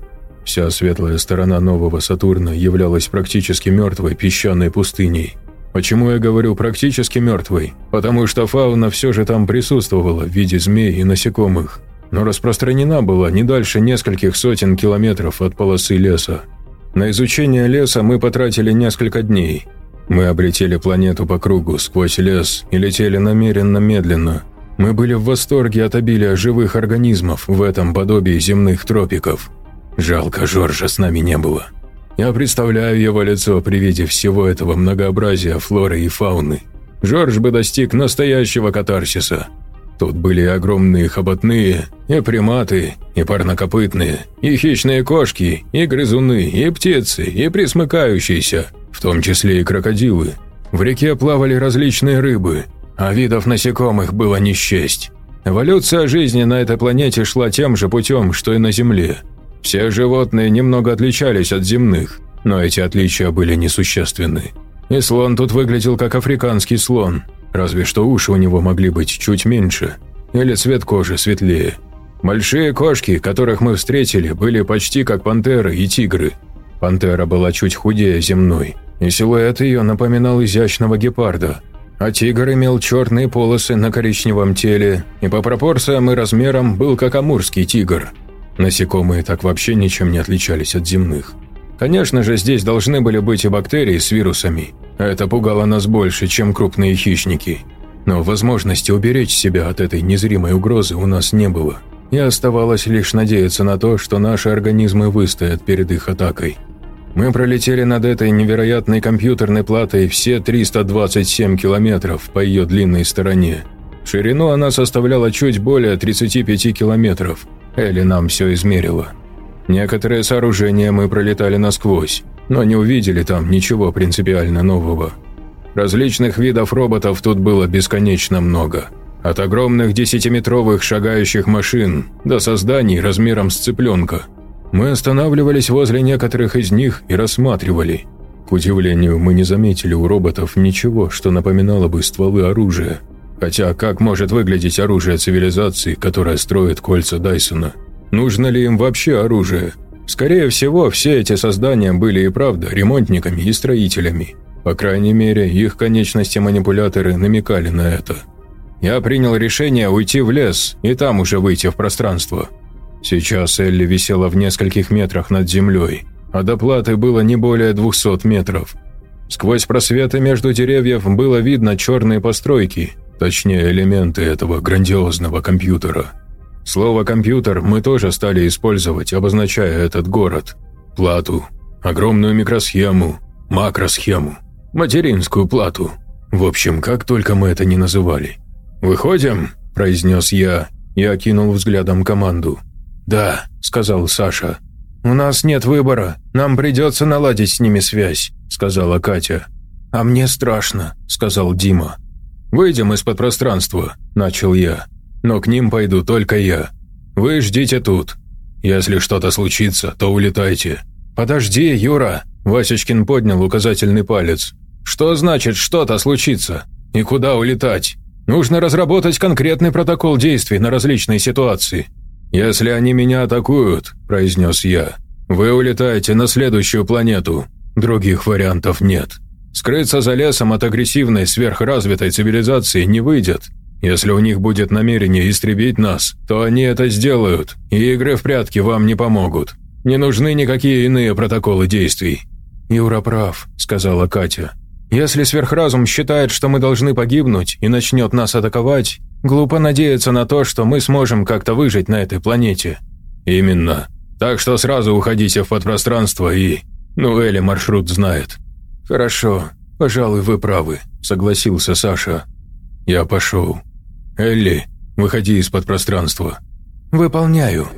Вся светлая сторона нового Сатурна являлась практически мертвой песчаной пустыней. Почему я говорю «практически мертвой»? Потому что фауна все же там присутствовала в виде змей и насекомых, но распространена была не дальше нескольких сотен километров от полосы леса. На изучение леса мы потратили несколько дней. Мы облетели планету по кругу сквозь лес и летели намеренно медленно. Мы были в восторге от обилия живых организмов в этом подобии земных тропиков. Жалко, Жоржа с нами не было. Я представляю его лицо при виде всего этого многообразия флоры и фауны. Жорж бы достиг настоящего катарсиса. Тут были огромные хоботные, и приматы, и парнокопытные, и хищные кошки, и грызуны, и птицы, и присмыкающиеся, в том числе и крокодилы. В реке плавали различные рыбы, а видов насекомых было не счесть. Эволюция жизни на этой планете шла тем же путем, что и на Земле. Все животные немного отличались от земных, но эти отличия были несущественны. И слон тут выглядел как африканский слон, разве что уши у него могли быть чуть меньше, или цвет кожи светлее. Большие кошки, которых мы встретили, были почти как пантеры и тигры. Пантера была чуть худее земной, и силуэт ее напоминал изящного гепарда, а тигр имел черные полосы на коричневом теле, и по пропорциям и размерам был как амурский тигр. Насекомые так вообще ничем не отличались от земных. Конечно же, здесь должны были быть и бактерии с вирусами. Это пугало нас больше, чем крупные хищники. Но возможности уберечь себя от этой незримой угрозы у нас не было. И оставалось лишь надеяться на то, что наши организмы выстоят перед их атакой. Мы пролетели над этой невероятной компьютерной платой все 327 километров по ее длинной стороне. Ширину она составляла чуть более 35 километров. Элли нам все измерила. Некоторые сооружения мы пролетали насквозь, но не увидели там ничего принципиально нового. Различных видов роботов тут было бесконечно много. От огромных десятиметровых шагающих машин до созданий размером с цыпленка. Мы останавливались возле некоторых из них и рассматривали. К удивлению, мы не заметили у роботов ничего, что напоминало бы стволы оружия. Хотя как может выглядеть оружие цивилизации, которая строит кольца Дайсона – Нужно ли им вообще оружие? Скорее всего, все эти создания были и правда ремонтниками и строителями. По крайней мере, их конечности-манипуляторы намекали на это. Я принял решение уйти в лес и там уже выйти в пространство. Сейчас Элли висела в нескольких метрах над землей, а до платы было не более 200 метров. Сквозь просветы между деревьев было видно черные постройки, точнее элементы этого грандиозного компьютера. Слово «компьютер» мы тоже стали использовать, обозначая этот город. Плату, огромную микросхему, макросхему, материнскую плату. В общем, как только мы это не называли. «Выходим?» – произнес я и окинул взглядом команду. «Да», – сказал Саша. «У нас нет выбора, нам придется наладить с ними связь», – сказала Катя. «А мне страшно», – сказал Дима. «Выйдем из-под пространства», – начал я но к ним пойду только я. Вы ждите тут. Если что-то случится, то улетайте». «Подожди, Юра!» – Васечкин поднял указательный палец. «Что значит что-то случится? И куда улетать? Нужно разработать конкретный протокол действий на различные ситуации. Если они меня атакуют», – произнес я, – «вы улетаете на следующую планету. Других вариантов нет. Скрыться за лесом от агрессивной сверхразвитой цивилизации не выйдет. Если у них будет намерение истребить нас, то они это сделают, и игры в прятки вам не помогут. Не нужны никакие иные протоколы действий». «Юра прав», – сказала Катя. «Если сверхразум считает, что мы должны погибнуть и начнет нас атаковать, глупо надеяться на то, что мы сможем как-то выжить на этой планете». «Именно. Так что сразу уходите в подпространство и... Ну, Эли маршрут знает». «Хорошо. Пожалуй, вы правы», – согласился Саша. «Я пошел. Элли, выходи из-под пространства». «Выполняю».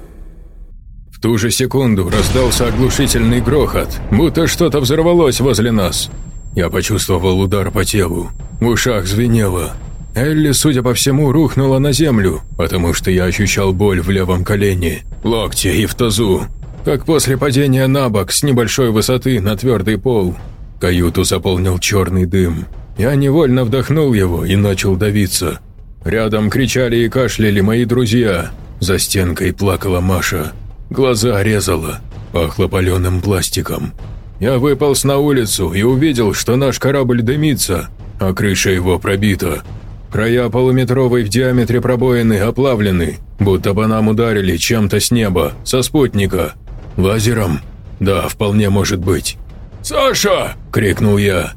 В ту же секунду раздался оглушительный грохот, будто что-то взорвалось возле нас. Я почувствовал удар по телу. В ушах звенело. Элли, судя по всему, рухнула на землю, потому что я ощущал боль в левом колене, локте и в тазу, как после падения на бок с небольшой высоты на твердый пол. Каюту заполнил черный дым. Я невольно вдохнул его и начал давиться. Рядом кричали и кашляли мои друзья. За стенкой плакала Маша. Глаза резала. Пахло паленым пластиком. Я выполз на улицу и увидел, что наш корабль дымится, а крыша его пробита. Края полуметровой в диаметре пробоины оплавлены, будто бы нам ударили чем-то с неба, со спутника. Лазером? Да, вполне может быть. «Саша!» – крикнул я.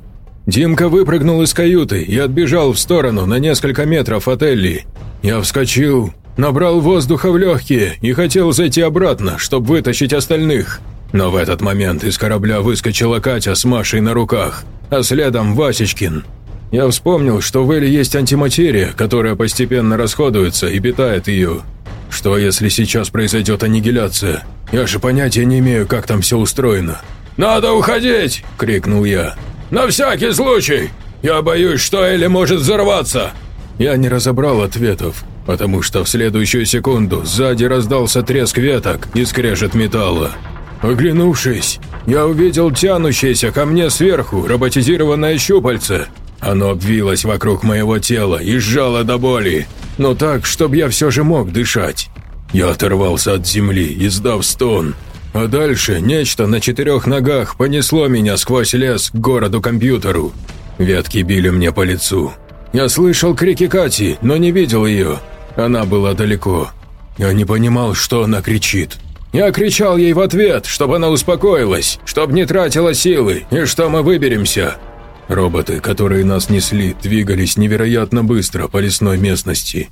Димка выпрыгнул из каюты и отбежал в сторону на несколько метров от Элли. Я вскочил, набрал воздуха в легкие и хотел зайти обратно, чтобы вытащить остальных. Но в этот момент из корабля выскочила Катя с Машей на руках, а следом Васечкин. Я вспомнил, что в Элли есть антиматерия, которая постепенно расходуется и питает ее. Что если сейчас произойдет аннигиляция? Я же понятия не имею, как там все устроено. «Надо уходить!» – крикнул я. «На всякий случай! Я боюсь, что Элли может взорваться!» Я не разобрал ответов, потому что в следующую секунду сзади раздался треск веток и скрежет металла. Оглянувшись, я увидел тянущееся ко мне сверху роботизированное щупальце. Оно обвилось вокруг моего тела и сжало до боли, но так, чтобы я все же мог дышать. Я оторвался от земли, издав стон, а дальше нечто на четырех ногах понесло меня сквозь лес к городу-компьютеру. Ветки били мне по лицу. Я слышал крики Кати, но не видел ее. Она была далеко. Я не понимал, что она кричит. Я кричал ей в ответ, чтобы она успокоилась, чтобы не тратила силы и что мы выберемся. Роботы, которые нас несли, двигались невероятно быстро по лесной местности.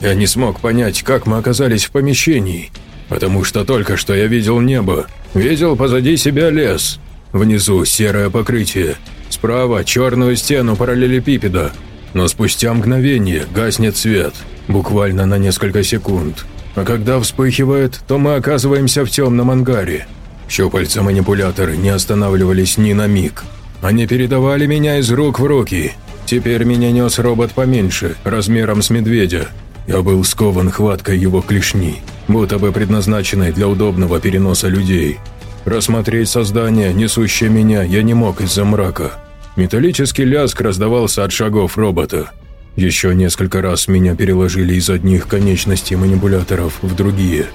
Я не смог понять, как мы оказались в помещении, потому что только что я видел небо, видел позади себя лес. Внизу серое покрытие, справа черную стену параллелепипеда, но спустя мгновение гаснет свет, буквально на несколько секунд. А когда вспыхивает, то мы оказываемся в темном ангаре. Щупальца-манипуляторы не останавливались ни на миг. Они передавали меня из рук в руки. Теперь меня нес робот поменьше, размером с медведя. Я был скован хваткой его клешни, будто бы предназначенной для удобного переноса людей. Рассмотреть создание, несущее меня, я не мог из-за мрака. Металлический лязг раздавался от шагов робота. Еще несколько раз меня переложили из одних конечностей манипуляторов в другие.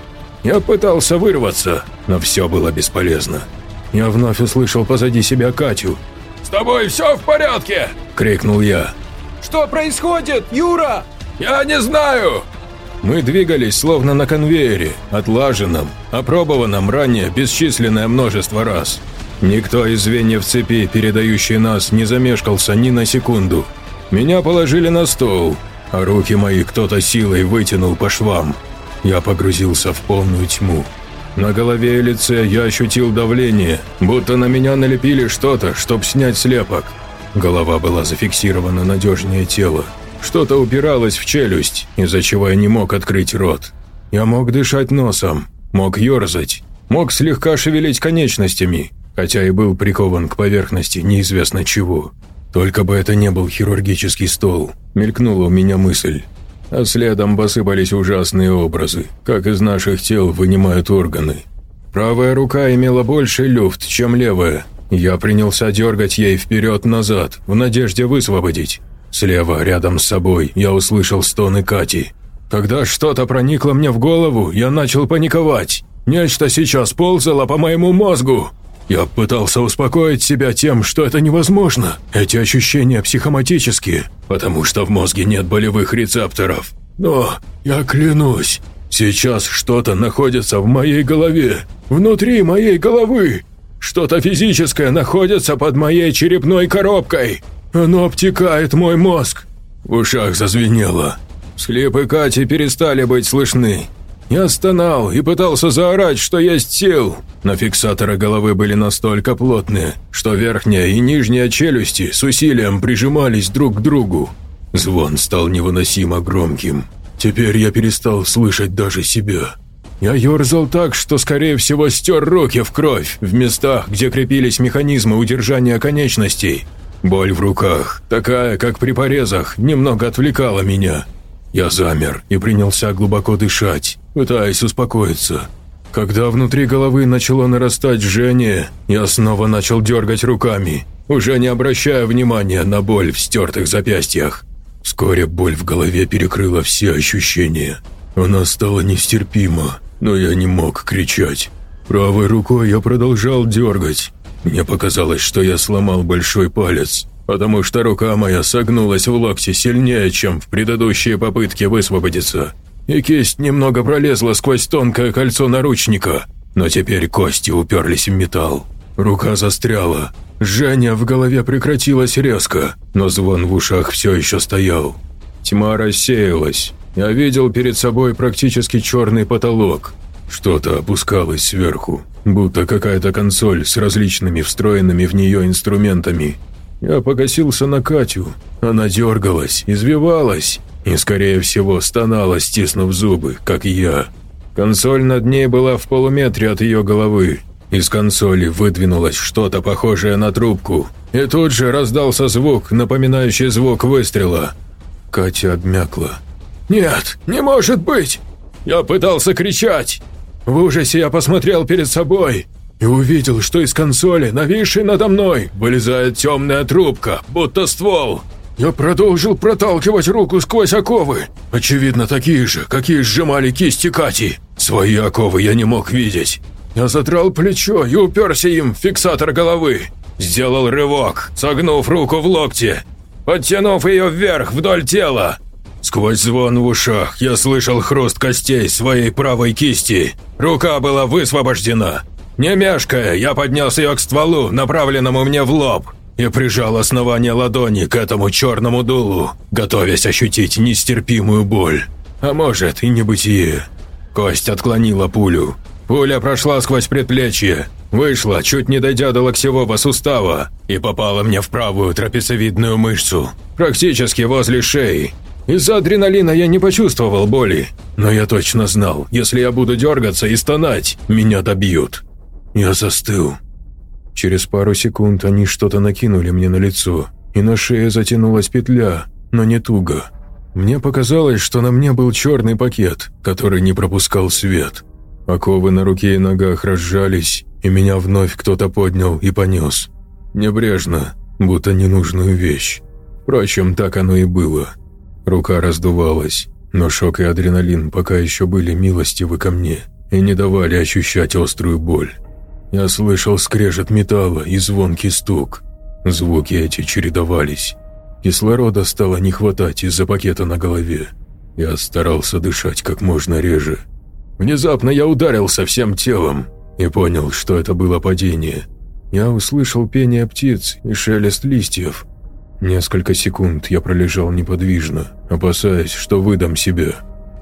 Я пытался вырваться, но все было бесполезно. Я вновь услышал позади себя Катю, «С тобой все в порядке?» – крикнул я. «Что происходит, Юра?» «Я не знаю!» Мы двигались словно на конвейере, отлаженном, опробованном ранее бесчисленное множество раз. Никто из звеньев цепи, передающий нас, не замешкался ни на секунду. Меня положили на стол, а руки мои кто-то силой вытянул по швам. Я погрузился в полную тьму. На голове и лице я ощутил давление, будто на меня налепили что-то, чтоб снять слепок. Голова была зафиксирована надежнее тела. Что-то упиралось в челюсть, из-за чего я не мог открыть рот. Я мог дышать носом, мог ерзать, мог слегка шевелить конечностями, хотя и был прикован к поверхности неизвестно чего. Только бы это не был хирургический стол, мелькнула у меня мысль а следом посыпались ужасные образы, как из наших тел вынимают органы. Правая рука имела больше люфт, чем левая. Я принялся дергать ей вперед-назад, в надежде высвободить. Слева, рядом с собой, я услышал стоны Кати. Когда что-то проникло мне в голову, я начал паниковать. Нечто сейчас ползало по моему мозгу. Я пытался успокоить себя тем, что это невозможно. Эти ощущения психоматические, потому что в мозге нет болевых рецепторов. Но я клянусь, сейчас что-то находится в моей голове, внутри моей головы. Что-то физическое находится под моей черепной коробкой. Оно обтекает мой мозг. В ушах зазвенело. Схлипы Кати перестали быть слышны. Я стонал и пытался заорать, что есть сил, но фиксаторы головы были настолько плотные, что верхняя и нижняя челюсти с усилием прижимались друг к другу. Звон стал невыносимо громким. Теперь я перестал слышать даже себя. Я ерзал так, что, скорее всего, стер руки в кровь в местах, где крепились механизмы удержания конечностей. Боль в руках, такая, как при порезах, немного отвлекала меня. Я замер и принялся глубоко дышать, пытаясь успокоиться. Когда внутри головы начало нарастать жжение, я снова начал дергать руками, уже не обращая внимания на боль в стертых запястьях. Вскоре боль в голове перекрыла все ощущения. Она стала нестерпима, но я не мог кричать. Правой рукой я продолжал дергать. Мне показалось, что я сломал большой палец, потому что рука моя согнулась в локте сильнее, чем в предыдущие попытки высвободиться. И кисть немного пролезла сквозь тонкое кольцо наручника, но теперь кости уперлись в металл. Рука застряла. Жжение в голове прекратилось резко, но звон в ушах все еще стоял. Тьма рассеялась. Я видел перед собой практически черный потолок. Что-то опускалось сверху, будто какая-то консоль с различными встроенными в нее инструментами. Я погасился на Катю. Она дергалась, извивалась и, скорее всего, стонала, стиснув зубы, как я. Консоль над ней была в полуметре от ее головы. Из консоли выдвинулось что-то похожее на трубку, и тут же раздался звук, напоминающий звук выстрела. Катя обмякла. «Нет, не может быть!» Я пытался кричать. В ужасе я посмотрел перед собой и увидел, что из консоли, нависшей надо мной, вылезает темная трубка, будто ствол. Я продолжил проталкивать руку сквозь оковы, очевидно такие же, какие сжимали кисти Кати. Свои оковы я не мог видеть. Я задрал плечо и уперся им в фиксатор головы. Сделал рывок, согнув руку в локте, подтянув ее вверх вдоль тела. Сквозь звон в ушах я слышал хруст костей своей правой кисти. Рука была высвобождена. Не мешкая, я поднес ее к стволу, направленному мне в лоб и прижал основание ладони к этому черному дулу, готовясь ощутить нестерпимую боль. А может и небытие. Кость отклонила пулю. Пуля прошла сквозь предплечье, вышла, чуть не дойдя до локтевого сустава, и попала мне в правую трапециевидную мышцу, практически возле шеи. Из-за адреналина я не почувствовал боли, но я точно знал, если я буду дергаться и стонать, меня добьют. Я застыл, Через пару секунд они что-то накинули мне на лицо, и на шее затянулась петля, но не туго. Мне показалось, что на мне был черный пакет, который не пропускал свет. Оковы на руке и ногах разжались, и меня вновь кто-то поднял и понес. Небрежно, будто ненужную вещь. Впрочем, так оно и было. Рука раздувалась, но шок и адреналин пока еще были милостивы ко мне и не давали ощущать острую боль. Я слышал скрежет металла и звонкий стук. Звуки эти чередовались. Кислорода стало не хватать из-за пакета на голове. Я старался дышать как можно реже. Внезапно я ударился всем телом и понял, что это было падение. Я услышал пение птиц и шелест листьев. Несколько секунд я пролежал неподвижно, опасаясь, что выдам себя.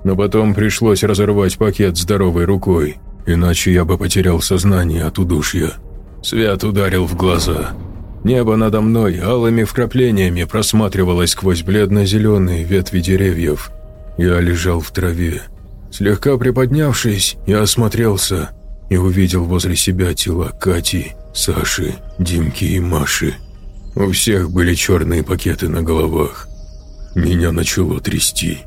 Но потом пришлось разорвать пакет здоровой рукой Иначе я бы потерял сознание от удушья. Свят ударил в глаза. Небо надо мной алыми вкраплениями просматривалось сквозь бледно-зеленые ветви деревьев. Я лежал в траве. Слегка приподнявшись, я осмотрелся и увидел возле себя тела Кати, Саши, Димки и Маши. У всех были черные пакеты на головах. Меня начало трясти.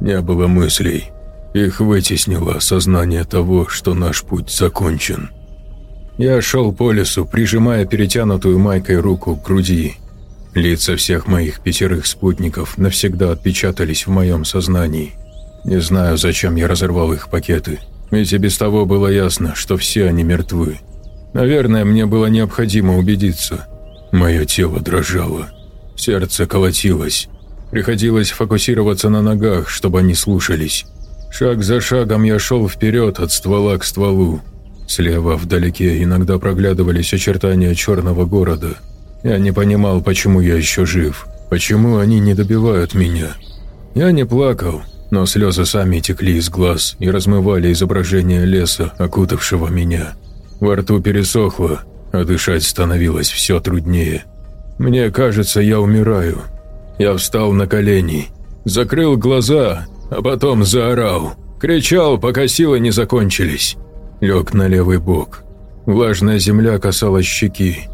Не было мыслей, их вытеснило сознание того, что наш путь закончен. Я шел по лесу, прижимая перетянутую майкой руку к груди. Лица всех моих пятерых спутников навсегда отпечатались в моем сознании. Не знаю, зачем я разорвал их пакеты, ведь и без того было ясно, что все они мертвы. Наверное, мне было необходимо убедиться. Мое тело дрожало, сердце колотилось. Приходилось фокусироваться на ногах, чтобы они слушались. Шаг за шагом я шел вперед от ствола к стволу. Слева вдалеке иногда проглядывались очертания черного города. Я не понимал, почему я еще жив, почему они не добивают меня. Я не плакал, но слезы сами текли из глаз и размывали изображение леса, окутавшего меня. Во рту пересохло, а дышать становилось все труднее. Мне кажется, я умираю. Я встал на колени, закрыл глаза а потом заорал. Кричал, пока силы не закончились. Лег на левый бок. Влажная земля касалась щеки.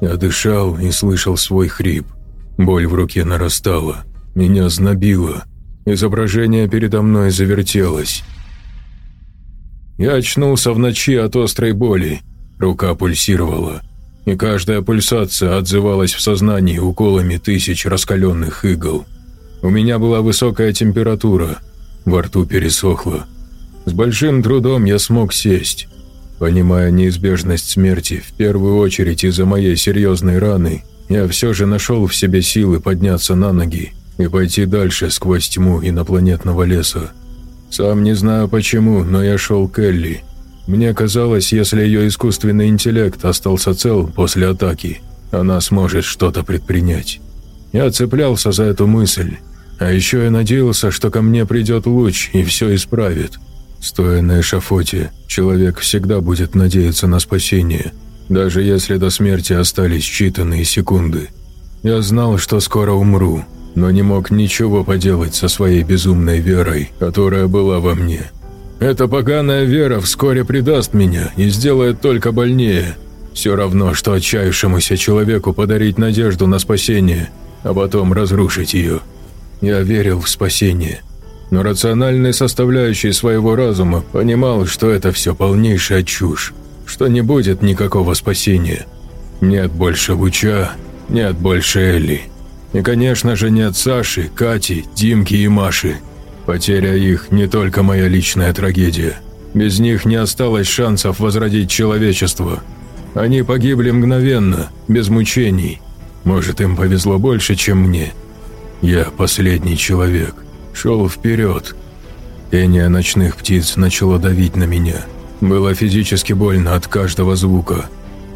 Я дышал и слышал свой хрип. Боль в руке нарастала. Меня знобило. Изображение передо мной завертелось. Я очнулся в ночи от острой боли. Рука пульсировала. И каждая пульсация отзывалась в сознании уколами тысяч раскаленных игл. У меня была высокая температура, во рту пересохло. С большим трудом я смог сесть. Понимая неизбежность смерти, в первую очередь из-за моей серьезной раны, я все же нашел в себе силы подняться на ноги и пойти дальше сквозь тьму инопланетного леса. Сам не знаю почему, но я шел к Элли. Мне казалось, если ее искусственный интеллект остался цел после атаки, она сможет что-то предпринять. Я цеплялся за эту мысль, а еще я надеялся, что ко мне придет луч и все исправит. Стоя на эшафоте, человек всегда будет надеяться на спасение, даже если до смерти остались считанные секунды. Я знал, что скоро умру, но не мог ничего поделать со своей безумной верой, которая была во мне. Эта поганая вера вскоре предаст меня и сделает только больнее. Все равно, что отчаявшемуся человеку подарить надежду на спасение, а потом разрушить ее. Я верил в спасение – но рациональной составляющей своего разума понимал, что это все полнейшая чушь, что не будет никакого спасения. Нет больше Луча, нет больше Элли. И, конечно же, нет Саши, Кати, Димки и Маши. Потеря их не только моя личная трагедия. Без них не осталось шансов возродить человечество. Они погибли мгновенно, без мучений. Может, им повезло больше, чем мне. Я последний человек шел вперед. Пение ночных птиц начало давить на меня. Было физически больно от каждого звука.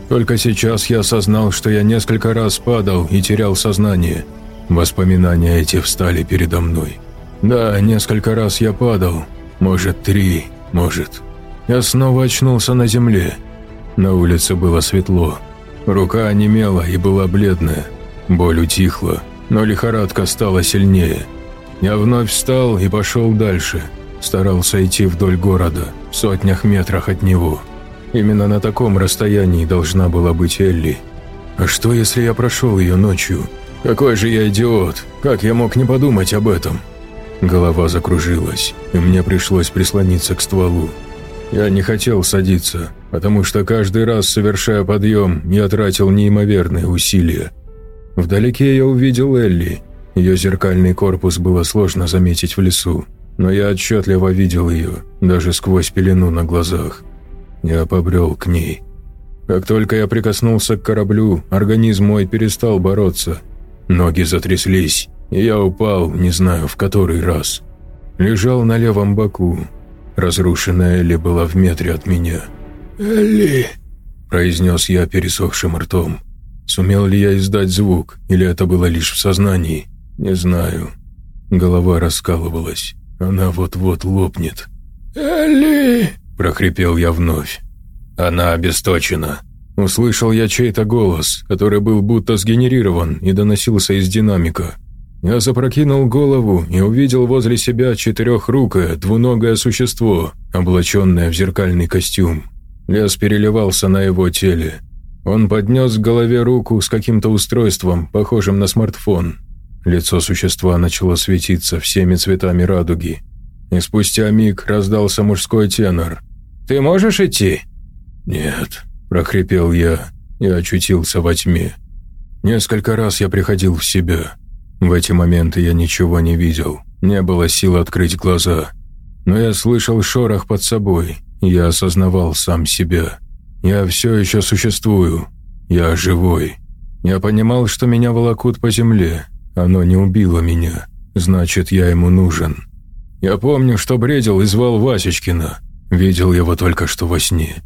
Только сейчас я осознал, что я несколько раз падал и терял сознание. Воспоминания эти встали передо мной. Да, несколько раз я падал. Может, три, может. Я снова очнулся на земле. На улице было светло. Рука онемела и была бледная. Боль утихла, но лихорадка стала сильнее – я вновь встал и пошел дальше. Старался идти вдоль города, в сотнях метрах от него. Именно на таком расстоянии должна была быть Элли. А что, если я прошел ее ночью? Какой же я идиот! Как я мог не подумать об этом? Голова закружилась, и мне пришлось прислониться к стволу. Я не хотел садиться, потому что каждый раз, совершая подъем, я тратил неимоверные усилия. Вдалеке я увидел Элли, ее зеркальный корпус было сложно заметить в лесу, но я отчетливо видел ее, даже сквозь пелену на глазах. Я побрел к ней. Как только я прикоснулся к кораблю, организм мой перестал бороться. Ноги затряслись, и я упал, не знаю в который раз. Лежал на левом боку. Разрушенная Элли была в метре от меня. «Элли!» – произнес я пересохшим ртом. Сумел ли я издать звук, или это было лишь в сознании? «Не знаю». Голова раскалывалась. Она вот-вот лопнет. «Элли!» – прохрипел я вновь. «Она обесточена». Услышал я чей-то голос, который был будто сгенерирован и доносился из динамика. Я запрокинул голову и увидел возле себя четырехрукое, двуногое существо, облаченное в зеркальный костюм. Лес переливался на его теле. Он поднес к голове руку с каким-то устройством, похожим на смартфон, Лицо существа начало светиться всеми цветами радуги. И спустя миг раздался мужской тенор. «Ты можешь идти?» «Нет», – прохрипел я и очутился во тьме. Несколько раз я приходил в себя. В эти моменты я ничего не видел, не было сил открыть глаза. Но я слышал шорох под собой, я осознавал сам себя. Я все еще существую, я живой. Я понимал, что меня волокут по земле, оно не убило меня, значит, я ему нужен. Я помню, что бредил и звал Васечкина. Видел его только что во сне.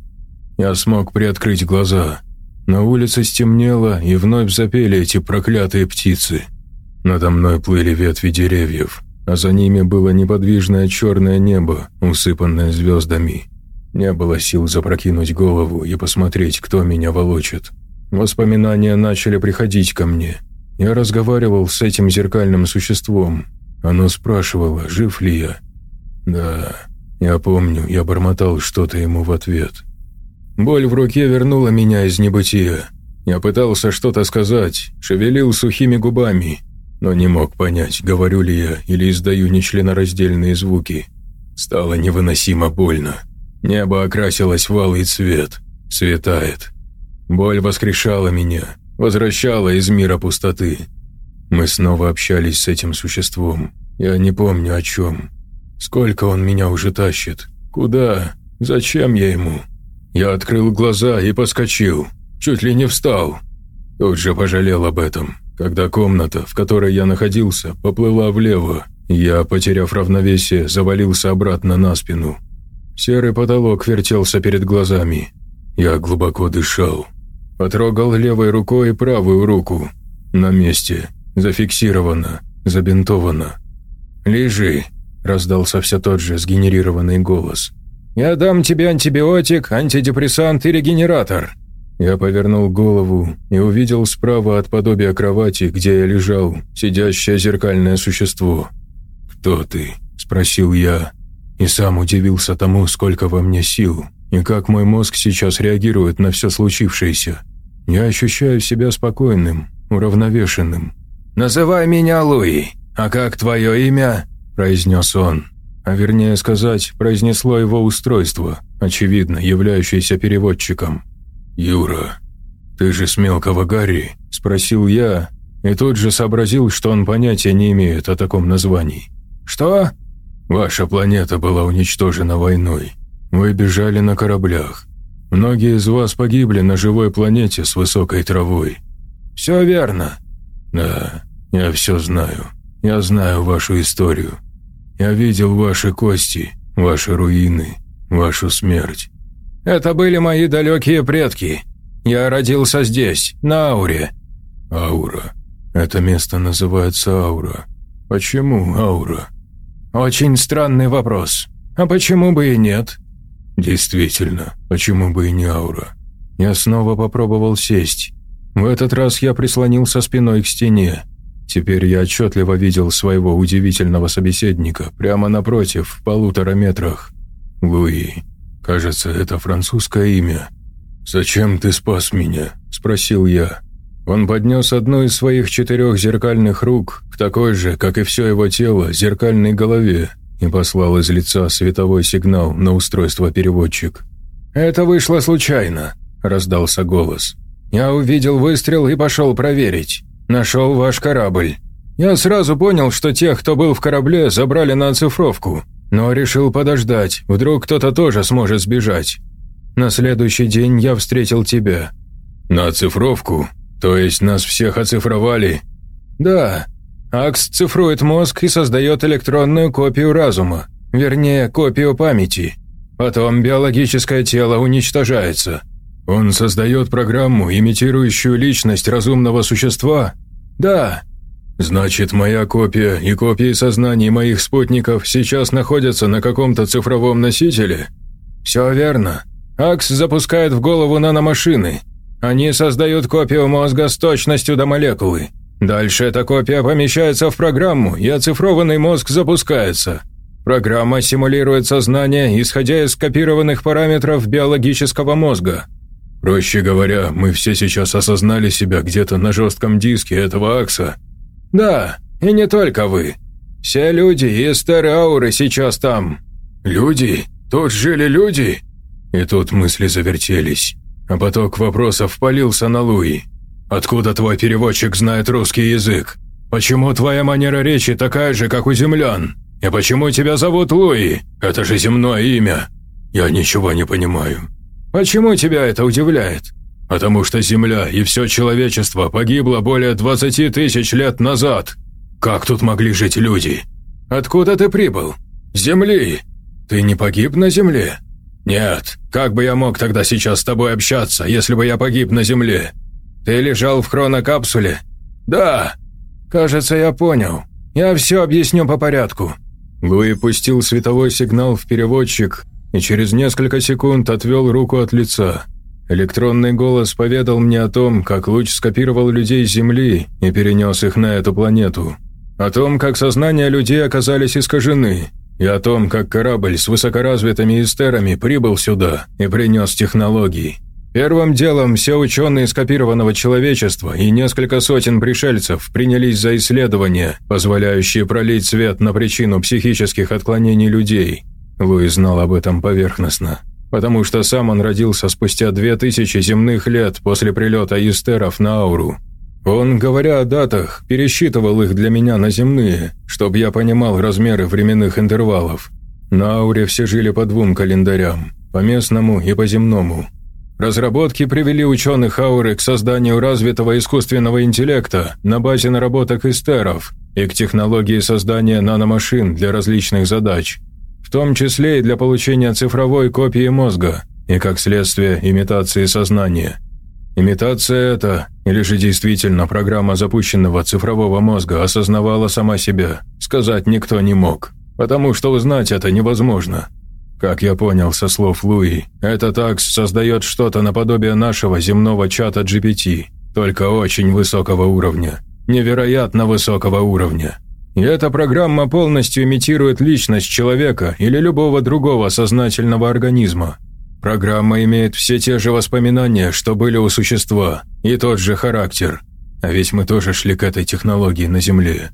Я смог приоткрыть глаза. На улице стемнело, и вновь запели эти проклятые птицы. Надо мной плыли ветви деревьев, а за ними было неподвижное черное небо, усыпанное звездами. Не было сил запрокинуть голову и посмотреть, кто меня волочит. Воспоминания начали приходить ко мне – я разговаривал с этим зеркальным существом. Оно спрашивало, жив ли я. Да, я помню, я бормотал что-то ему в ответ. Боль в руке вернула меня из небытия. Я пытался что-то сказать, шевелил сухими губами, но не мог понять, говорю ли я или издаю нечленораздельные звуки. Стало невыносимо больно. Небо окрасилось в алый цвет. Светает. Боль воскрешала меня возвращала из мира пустоты. Мы снова общались с этим существом. Я не помню о чем. Сколько он меня уже тащит? Куда? Зачем я ему? Я открыл глаза и поскочил, чуть ли не встал. Тут же пожалел об этом, когда комната, в которой я находился, поплыла влево, я, потеряв равновесие, завалился обратно на спину. Серый потолок вертелся перед глазами. Я глубоко дышал. Потрогал левой рукой правую руку. На месте. Зафиксировано. Забинтовано. «Лежи», – раздался все тот же сгенерированный голос. «Я дам тебе антибиотик, антидепрессант и регенератор». Я повернул голову и увидел справа от подобия кровати, где я лежал, сидящее зеркальное существо. «Кто ты?» – спросил я. И сам удивился тому, сколько во мне сил, и как мой мозг сейчас реагирует на все случившееся. Я ощущаю себя спокойным, уравновешенным. «Называй меня Луи, а как твое имя?» – произнес он. А вернее сказать, произнесло его устройство, очевидно, являющееся переводчиком. «Юра, ты же с мелкого Гарри?» – спросил я, и тут же сообразил, что он понятия не имеет о таком названии. «Что?» «Ваша планета была уничтожена войной. Вы бежали на кораблях. Многие из вас погибли на живой планете с высокой травой». «Все верно». «Да, я все знаю. Я знаю вашу историю. Я видел ваши кости, ваши руины, вашу смерть. Это были мои далекие предки. Я родился здесь, на Ауре». «Аура. Это место называется Аура. Почему Аура?» «Очень странный вопрос. А почему бы и нет?» «Действительно, почему бы и не аура?» Я снова попробовал сесть. В этот раз я прислонился спиной к стене. Теперь я отчетливо видел своего удивительного собеседника прямо напротив, в полутора метрах. «Луи. Кажется, это французское имя. Зачем ты спас меня?» – спросил я. Он поднес одну из своих четырех зеркальных рук к такой же, как и все его тело, зеркальной голове и послал из лица световой сигнал на устройство-переводчик. «Это вышло случайно», – раздался голос. «Я увидел выстрел и пошел проверить. Нашел ваш корабль. Я сразу понял, что тех, кто был в корабле, забрали на оцифровку, но решил подождать, вдруг кто-то тоже сможет сбежать. На следующий день я встретил тебя». «На оцифровку? То есть нас всех оцифровали?» «Да, Акс цифрует мозг и создает электронную копию разума, вернее, копию памяти. Потом биологическое тело уничтожается. Он создает программу, имитирующую личность разумного существа? Да. Значит, моя копия и копии сознаний моих спутников сейчас находятся на каком-то цифровом носителе? Все верно. Акс запускает в голову наномашины. Они создают копию мозга с точностью до молекулы. Дальше эта копия помещается в программу, и оцифрованный мозг запускается. Программа симулирует сознание, исходя из скопированных параметров биологического мозга. Проще говоря, мы все сейчас осознали себя где-то на жестком диске этого акса. Да, и не только вы. Все люди и эстеры ауры сейчас там. Люди? Тут жили люди? И тут мысли завертелись, а поток вопросов полился на Луи. Откуда твой переводчик знает русский язык? Почему твоя манера речи такая же, как у землян? И почему тебя зовут Луи? Это же земное имя. Я ничего не понимаю. Почему тебя это удивляет? Потому что Земля и все человечество погибло более 20 тысяч лет назад. Как тут могли жить люди? Откуда ты прибыл? Земли. Ты не погиб на Земле? Нет. Как бы я мог тогда сейчас с тобой общаться, если бы я погиб на Земле? «Ты лежал в хронокапсуле?» «Да». «Кажется, я понял. Я все объясню по порядку». Луи пустил световой сигнал в переводчик и через несколько секунд отвел руку от лица. Электронный голос поведал мне о том, как луч скопировал людей с Земли и перенес их на эту планету. О том, как сознания людей оказались искажены, и о том, как корабль с высокоразвитыми эстерами прибыл сюда и принес технологии. Первым делом все ученые скопированного человечества и несколько сотен пришельцев принялись за исследования, позволяющие пролить свет на причину психических отклонений людей. Луи знал об этом поверхностно, потому что сам он родился спустя две тысячи земных лет после прилета Естеров на Ауру. Он, говоря о датах, пересчитывал их для меня на земные, чтобы я понимал размеры временных интервалов. На Ауре все жили по двум календарям – по местному и по земному. Разработки привели ученых ауры к созданию развитого искусственного интеллекта на базе наработок эстеров и к технологии создания наномашин для различных задач, в том числе и для получения цифровой копии мозга и, как следствие, имитации сознания. Имитация эта, или же действительно программа запущенного цифрового мозга осознавала сама себя, сказать никто не мог, потому что узнать это невозможно – как я понял со слов Луи, этот акс создает что-то наподобие нашего земного чата GPT, только очень высокого уровня. Невероятно высокого уровня. И эта программа полностью имитирует личность человека или любого другого сознательного организма. Программа имеет все те же воспоминания, что были у существа, и тот же характер. А ведь мы тоже шли к этой технологии на Земле.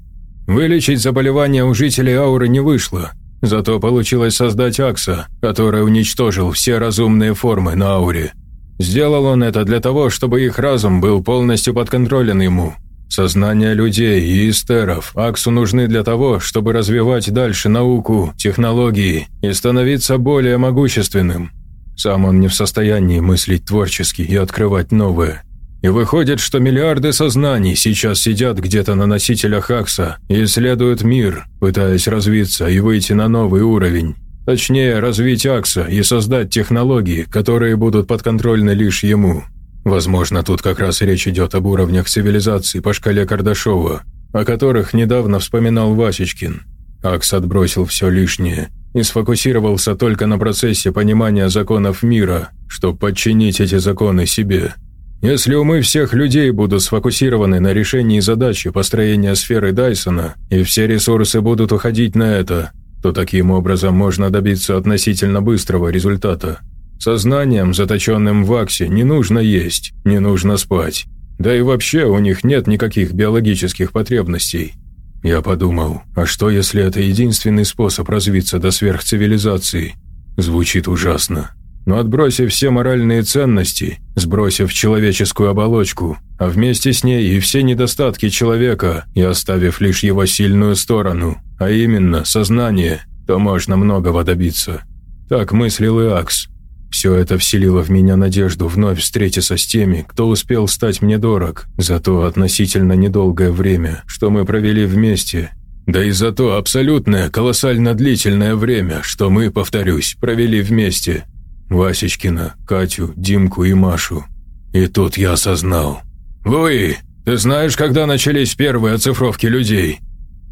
Вылечить заболевание у жителей ауры не вышло, Зато получилось создать Акса, который уничтожил все разумные формы на ауре. Сделал он это для того, чтобы их разум был полностью подконтролен ему. Сознание людей и истеров Аксу нужны для того, чтобы развивать дальше науку, технологии и становиться более могущественным. Сам он не в состоянии мыслить творчески и открывать новое. И выходит, что миллиарды сознаний сейчас сидят где-то на носителях Акса и исследуют мир, пытаясь развиться и выйти на новый уровень. Точнее, развить Акса и создать технологии, которые будут подконтрольны лишь ему. Возможно, тут как раз речь идет об уровнях цивилизации по шкале Кардашова, о которых недавно вспоминал Васечкин. Акс отбросил все лишнее и сфокусировался только на процессе понимания законов мира, чтобы подчинить эти законы себе – если умы всех людей будут сфокусированы на решении задачи построения сферы Дайсона, и все ресурсы будут уходить на это, то таким образом можно добиться относительно быстрого результата. Сознанием, заточенным в Аксе, не нужно есть, не нужно спать. Да и вообще у них нет никаких биологических потребностей. Я подумал, а что если это единственный способ развиться до сверхцивилизации? Звучит ужасно но отбросив все моральные ценности, сбросив человеческую оболочку, а вместе с ней и все недостатки человека, и оставив лишь его сильную сторону, а именно сознание, то можно многого добиться. Так мыслил и Акс. Все это вселило в меня надежду вновь встретиться с теми, кто успел стать мне дорог, за то относительно недолгое время, что мы провели вместе, да и за то абсолютное, колоссально длительное время, что мы, повторюсь, провели вместе – Васечкина, Катю, Димку и Машу. И тут я осознал. «Луи, ты знаешь, когда начались первые оцифровки людей?»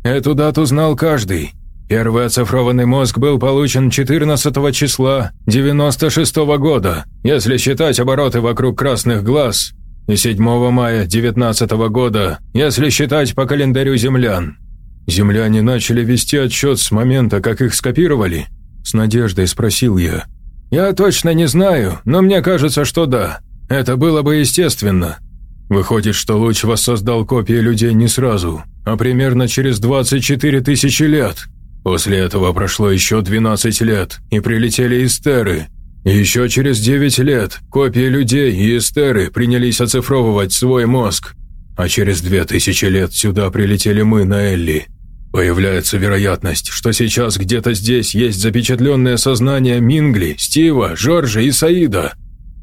Эту дату знал каждый. Первый оцифрованный мозг был получен 14 числа 96 -го года, если считать обороты вокруг красных глаз, и 7 мая 19 -го года, если считать по календарю землян. Земляне начали вести отчет с момента, как их скопировали? С надеждой спросил я. «Я точно не знаю, но мне кажется, что да. Это было бы естественно. Выходит, что луч воссоздал копии людей не сразу, а примерно через 24 тысячи лет. После этого прошло еще 12 лет, и прилетели эстеры. Еще через 9 лет копии людей и эстеры принялись оцифровывать свой мозг. А через 2000 лет сюда прилетели мы на Элли. Появляется вероятность, что сейчас где-то здесь есть запечатленное сознание Мингли, Стива, Жоржа и Саида.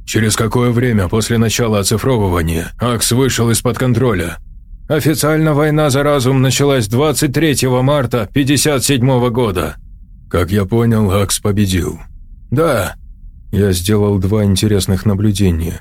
Через какое время после начала оцифровывания Акс вышел из-под контроля? Официально война за разум началась 23 марта 57 года. Как я понял, Акс победил. Да. Я сделал два интересных наблюдения.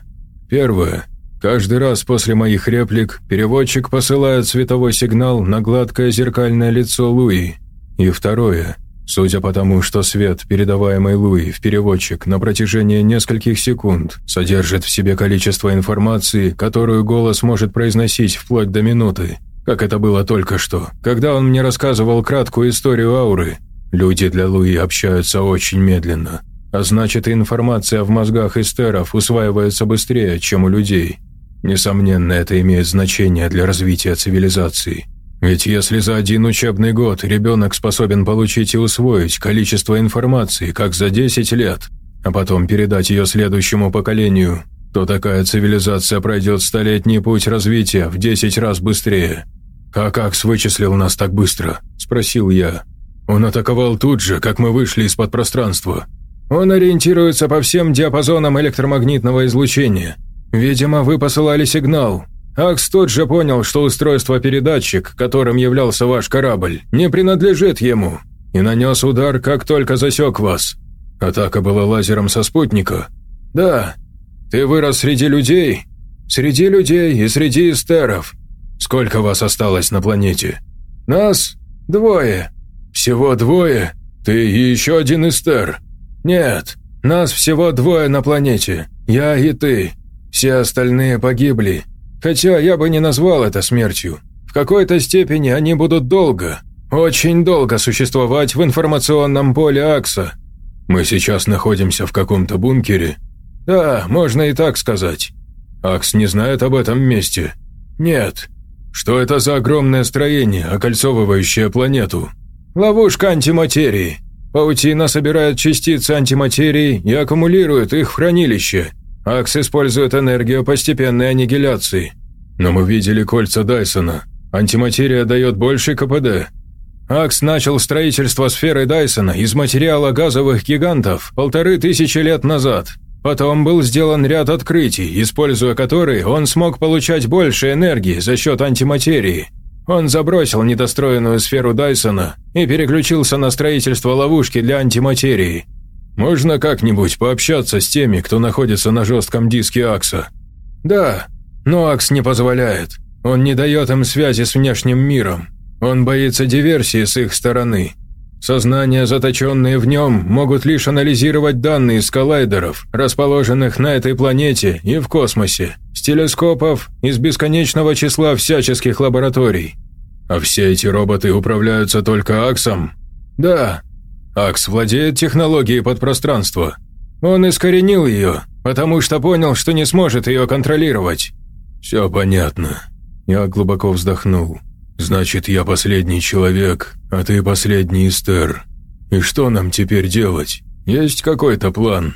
Первое. Каждый раз после моих реплик переводчик посылает световой сигнал на гладкое зеркальное лицо Луи. И второе. Судя по тому, что свет, передаваемый Луи в переводчик на протяжении нескольких секунд, содержит в себе количество информации, которую голос может произносить вплоть до минуты, как это было только что, когда он мне рассказывал краткую историю ауры. Люди для Луи общаются очень медленно, а значит, информация в мозгах эстеров усваивается быстрее, чем у людей. Несомненно, это имеет значение для развития цивилизации. Ведь если за один учебный год ребенок способен получить и усвоить количество информации, как за 10 лет, а потом передать ее следующему поколению, то такая цивилизация пройдет столетний путь развития в 10 раз быстрее. «Как Акс вычислил нас так быстро?» – спросил я. «Он атаковал тут же, как мы вышли из-под пространства. Он ориентируется по всем диапазонам электромагнитного излучения. Видимо, вы посылали сигнал. Акс тут же понял, что устройство-передатчик, которым являлся ваш корабль, не принадлежит ему, и нанес удар, как только засек вас. Атака была лазером со спутника. Да. Ты вырос среди людей? Среди людей и среди эстеров. Сколько вас осталось на планете? Нас двое. Всего двое? Ты и еще один эстер? Нет, нас всего двое на планете. Я и ты. Все остальные погибли. Хотя я бы не назвал это смертью. В какой-то степени они будут долго, очень долго существовать в информационном поле Акса. Мы сейчас находимся в каком-то бункере. Да, можно и так сказать. Акс не знает об этом месте. Нет. Что это за огромное строение, окольцовывающее планету? Ловушка антиматерии. Паутина собирает частицы антиматерии и аккумулирует их в хранилище. Акс использует энергию постепенной аннигиляции. Но мы видели кольца Дайсона. Антиматерия дает больше КПД. Акс начал строительство сферы Дайсона из материала газовых гигантов полторы тысячи лет назад. Потом был сделан ряд открытий, используя которые он смог получать больше энергии за счет антиматерии. Он забросил недостроенную сферу Дайсона и переключился на строительство ловушки для антиматерии. Можно как-нибудь пообщаться с теми, кто находится на жестком диске Акса? Да, но Акс не позволяет. Он не дает им связи с внешним миром. Он боится диверсии с их стороны. Сознания, заточенные в нем, могут лишь анализировать данные с коллайдеров, расположенных на этой планете и в космосе, с телескопов из бесконечного числа всяческих лабораторий. А все эти роботы управляются только Аксом? Да, Акс владеет технологией подпространства. Он искоренил ее, потому что понял, что не сможет ее контролировать. Все понятно. Я глубоко вздохнул. Значит, я последний человек, а ты последний Эстер. И что нам теперь делать? Есть какой-то план?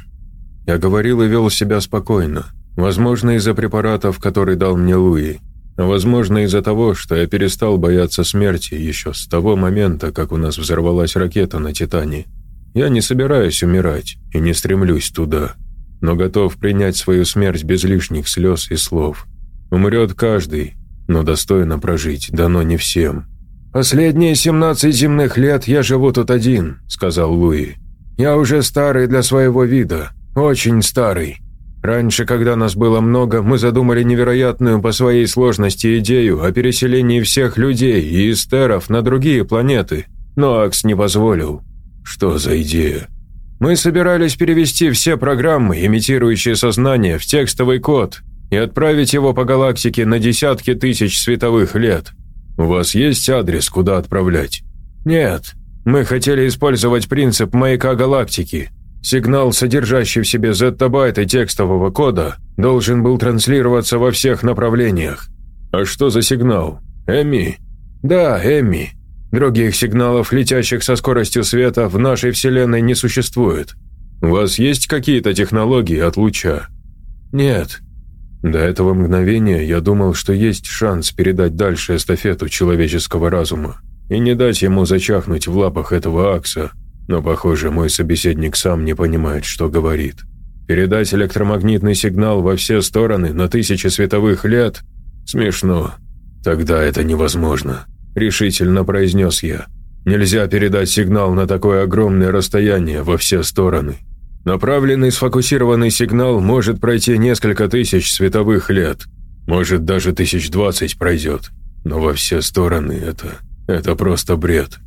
Я говорил и вел себя спокойно. Возможно, из-за препаратов, которые дал мне Луи. Возможно, из-за того, что я перестал бояться смерти еще с того момента, как у нас взорвалась ракета на Титане. Я не собираюсь умирать и не стремлюсь туда, но готов принять свою смерть без лишних слез и слов. Умрет каждый, но достойно прожить дано не всем. «Последние 17 земных лет я живу тут один», — сказал Луи. «Я уже старый для своего вида, очень старый. Раньше, когда нас было много, мы задумали невероятную по своей сложности идею о переселении всех людей и эстеров на другие планеты, но Акс не позволил. Что за идея? Мы собирались перевести все программы, имитирующие сознание, в текстовый код и отправить его по галактике на десятки тысяч световых лет. У вас есть адрес, куда отправлять? Нет. Мы хотели использовать принцип маяка галактики – Сигнал, содержащий в себе зеттабайты текстового кода, должен был транслироваться во всех направлениях. А что за сигнал? Эми? Да, Эми. Других сигналов, летящих со скоростью света, в нашей Вселенной не существует. У вас есть какие-то технологии от луча? Нет. До этого мгновения я думал, что есть шанс передать дальше эстафету человеческого разума и не дать ему зачахнуть в лапах этого Акса – но, похоже, мой собеседник сам не понимает, что говорит. Передать электромагнитный сигнал во все стороны на тысячи световых лет? Смешно. Тогда это невозможно, решительно произнес я. Нельзя передать сигнал на такое огромное расстояние во все стороны. Направленный сфокусированный сигнал может пройти несколько тысяч световых лет. Может, даже тысяч двадцать пройдет. Но во все стороны это... это просто бред.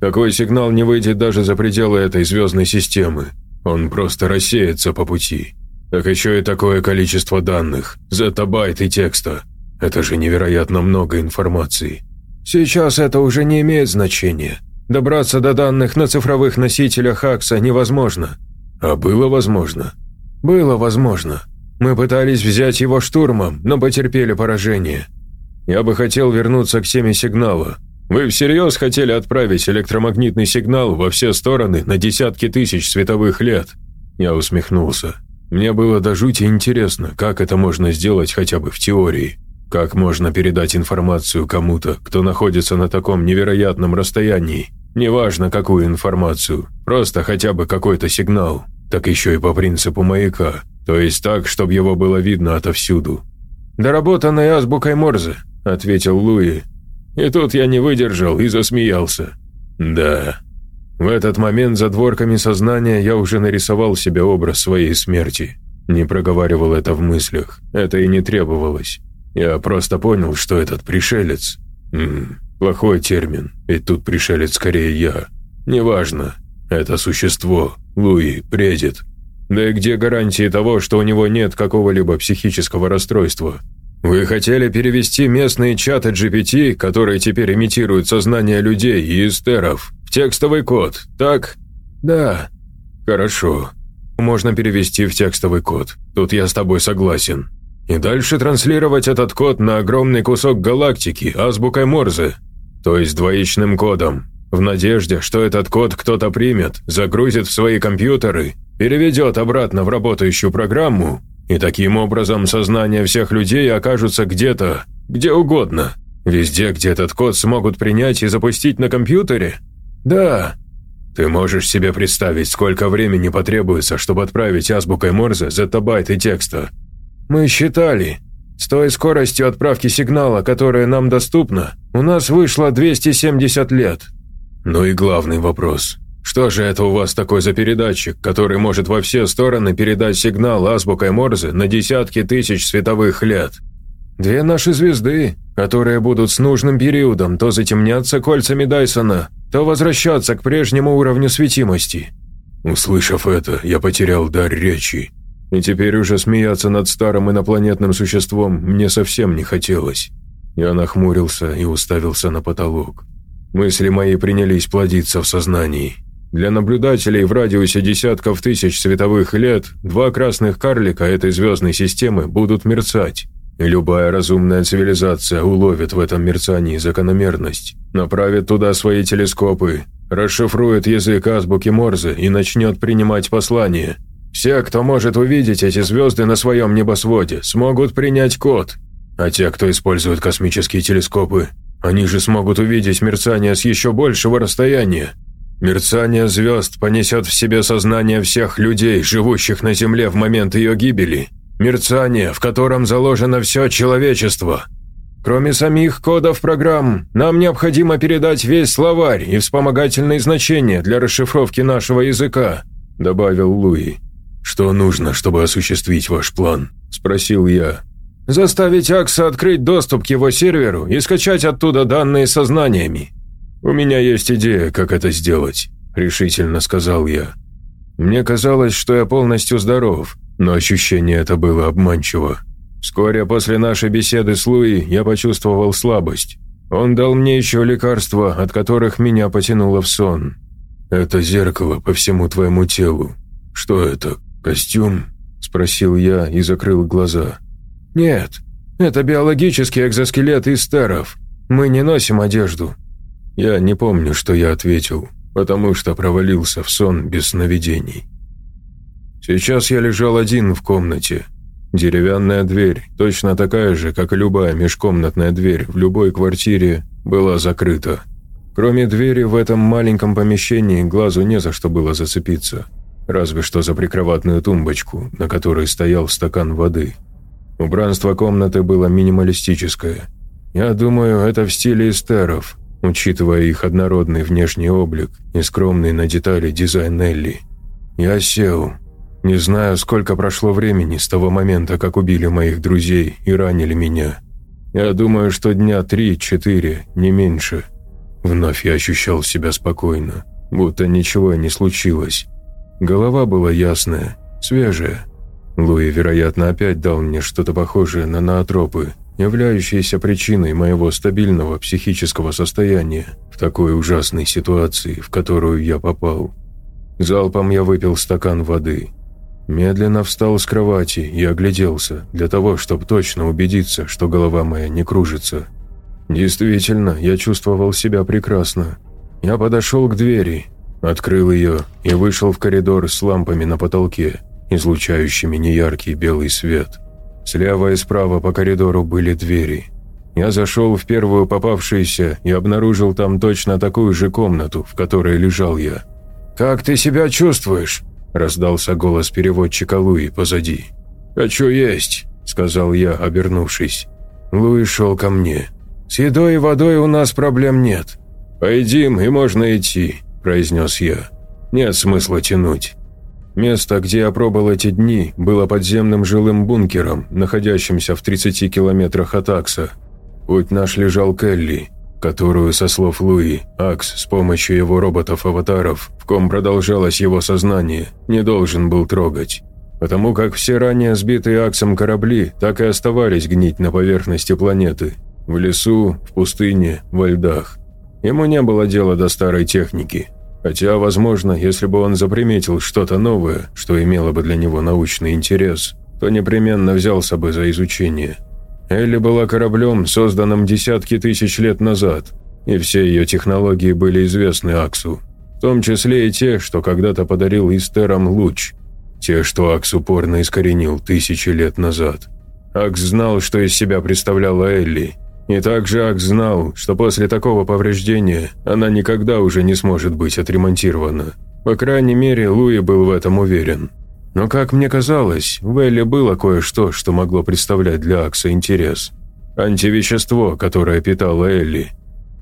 Такой сигнал не выйдет даже за пределы этой звездной системы. Он просто рассеется по пути. Так еще и такое количество данных, зетабайт и текста. Это же невероятно много информации. Сейчас это уже не имеет значения. Добраться до данных на цифровых носителях Акса невозможно. А было возможно? Было возможно. Мы пытались взять его штурмом, но потерпели поражение. Я бы хотел вернуться к теме сигнала, вы всерьез хотели отправить электромагнитный сигнал во все стороны на десятки тысяч световых лет?» Я усмехнулся. Мне было до жути интересно, как это можно сделать хотя бы в теории. Как можно передать информацию кому-то, кто находится на таком невероятном расстоянии? Неважно, какую информацию, просто хотя бы какой-то сигнал. Так еще и по принципу маяка, то есть так, чтобы его было видно отовсюду. «Доработанной азбукой Морзе», – ответил Луи. И тут я не выдержал и засмеялся. «Да». В этот момент за дворками сознания я уже нарисовал себе образ своей смерти. Не проговаривал это в мыслях, это и не требовалось. Я просто понял, что этот пришелец... М -м, плохой термин, ведь тут пришелец скорее я. Неважно, это существо, Луи, бредит. Да и где гарантии того, что у него нет какого-либо психического расстройства? Вы хотели перевести местные чаты GPT, которые теперь имитируют сознание людей и эстеров, в текстовый код, так? Да. Хорошо. Можно перевести в текстовый код. Тут я с тобой согласен. И дальше транслировать этот код на огромный кусок галактики азбукой Морзе, то есть двоичным кодом, в надежде, что этот код кто-то примет, загрузит в свои компьютеры, переведет обратно в работающую программу, и таким образом сознание всех людей окажутся где-то, где угодно. Везде, где этот код смогут принять и запустить на компьютере? Да. Ты можешь себе представить, сколько времени потребуется, чтобы отправить азбукой Морзе зеттабайты текста? Мы считали. С той скоростью отправки сигнала, которая нам доступна, у нас вышло 270 лет. Ну и главный вопрос. Что же это у вас такой за передатчик, который может во все стороны передать сигнал азбукой Морзе на десятки тысяч световых лет? Две наши звезды, которые будут с нужным периодом то затемняться кольцами Дайсона, то возвращаться к прежнему уровню светимости. Услышав это, я потерял дар речи. И теперь уже смеяться над старым инопланетным существом мне совсем не хотелось. Я нахмурился и уставился на потолок. Мысли мои принялись плодиться в сознании. Для наблюдателей в радиусе десятков тысяч световых лет два красных карлика этой звездной системы будут мерцать. И любая разумная цивилизация уловит в этом мерцании закономерность, направит туда свои телескопы, расшифрует язык азбуки Морзе и начнет принимать послания. Все, кто может увидеть эти звезды на своем небосводе, смогут принять код, а те, кто использует космические телескопы, они же смогут увидеть мерцание с еще большего расстояния. Мерцание звезд понесет в себе сознание всех людей, живущих на Земле в момент ее гибели. Мерцание, в котором заложено все человечество. Кроме самих кодов программ, нам необходимо передать весь словарь и вспомогательные значения для расшифровки нашего языка», – добавил Луи. «Что нужно, чтобы осуществить ваш план?» – спросил я. Заставить Акса открыть доступ к его серверу и скачать оттуда данные со знаниями. «У меня есть идея, как это сделать», – решительно сказал я. Мне казалось, что я полностью здоров, но ощущение это было обманчиво. Вскоре после нашей беседы с Луи я почувствовал слабость. Он дал мне еще лекарства, от которых меня потянуло в сон. «Это зеркало по всему твоему телу. Что это, костюм?» – спросил я и закрыл глаза. «Нет, это биологический экзоскелет из старов. Мы не носим одежду». Я не помню, что я ответил, потому что провалился в сон без сновидений. Сейчас я лежал один в комнате. Деревянная дверь, точно такая же, как и любая межкомнатная дверь в любой квартире, была закрыта. Кроме двери в этом маленьком помещении глазу не за что было зацепиться, разве что за прикроватную тумбочку, на которой стоял стакан воды – Убранство комнаты было минималистическое. Я думаю, это в стиле эстеров, учитывая их однородный внешний облик и скромный на детали дизайн Элли. Я сел. Не знаю, сколько прошло времени с того момента, как убили моих друзей и ранили меня. Я думаю, что дня три-четыре, не меньше. Вновь я ощущал себя спокойно, будто ничего не случилось. Голова была ясная, свежая. Луи, вероятно, опять дал мне что-то похожее на наотропы, являющиеся причиной моего стабильного психического состояния в такой ужасной ситуации, в которую я попал. Залпом я выпил стакан воды. Медленно встал с кровати и огляделся, для того, чтобы точно убедиться, что голова моя не кружится. Действительно, я чувствовал себя прекрасно. Я подошел к двери, открыл ее и вышел в коридор с лампами на потолке излучающими неяркий белый свет. Слева и справа по коридору были двери. Я зашел в первую попавшуюся и обнаружил там точно такую же комнату, в которой лежал я. «Как ты себя чувствуешь?» – раздался голос переводчика Луи позади. «Хочу есть», – сказал я, обернувшись. Луи шел ко мне. «С едой и водой у нас проблем нет. Поедим, и можно идти», – произнес я. «Нет смысла тянуть». Место, где я пробыл эти дни, было подземным жилым бункером, находящимся в 30 километрах от Акса. Путь наш лежал к Элли, которую, со слов Луи, Акс с помощью его роботов-аватаров, в ком продолжалось его сознание, не должен был трогать. Потому как все ранее сбитые Аксом корабли так и оставались гнить на поверхности планеты, в лесу, в пустыне, во льдах. Ему не было дела до старой техники – Хотя, возможно, если бы он заприметил что-то новое, что имело бы для него научный интерес, то непременно взялся бы за изучение. Элли была кораблем, созданным десятки тысяч лет назад, и все ее технологии были известны Аксу, в том числе и те, что когда-то подарил Истерам Луч, те, что Акс упорно искоренил тысячи лет назад. Акс знал, что из себя представляла Элли, и также Акс знал, что после такого повреждения она никогда уже не сможет быть отремонтирована. По крайней мере, Луи был в этом уверен. Но, как мне казалось, в Элле было кое-что, что могло представлять для Акса интерес. Антивещество, которое питало Элли.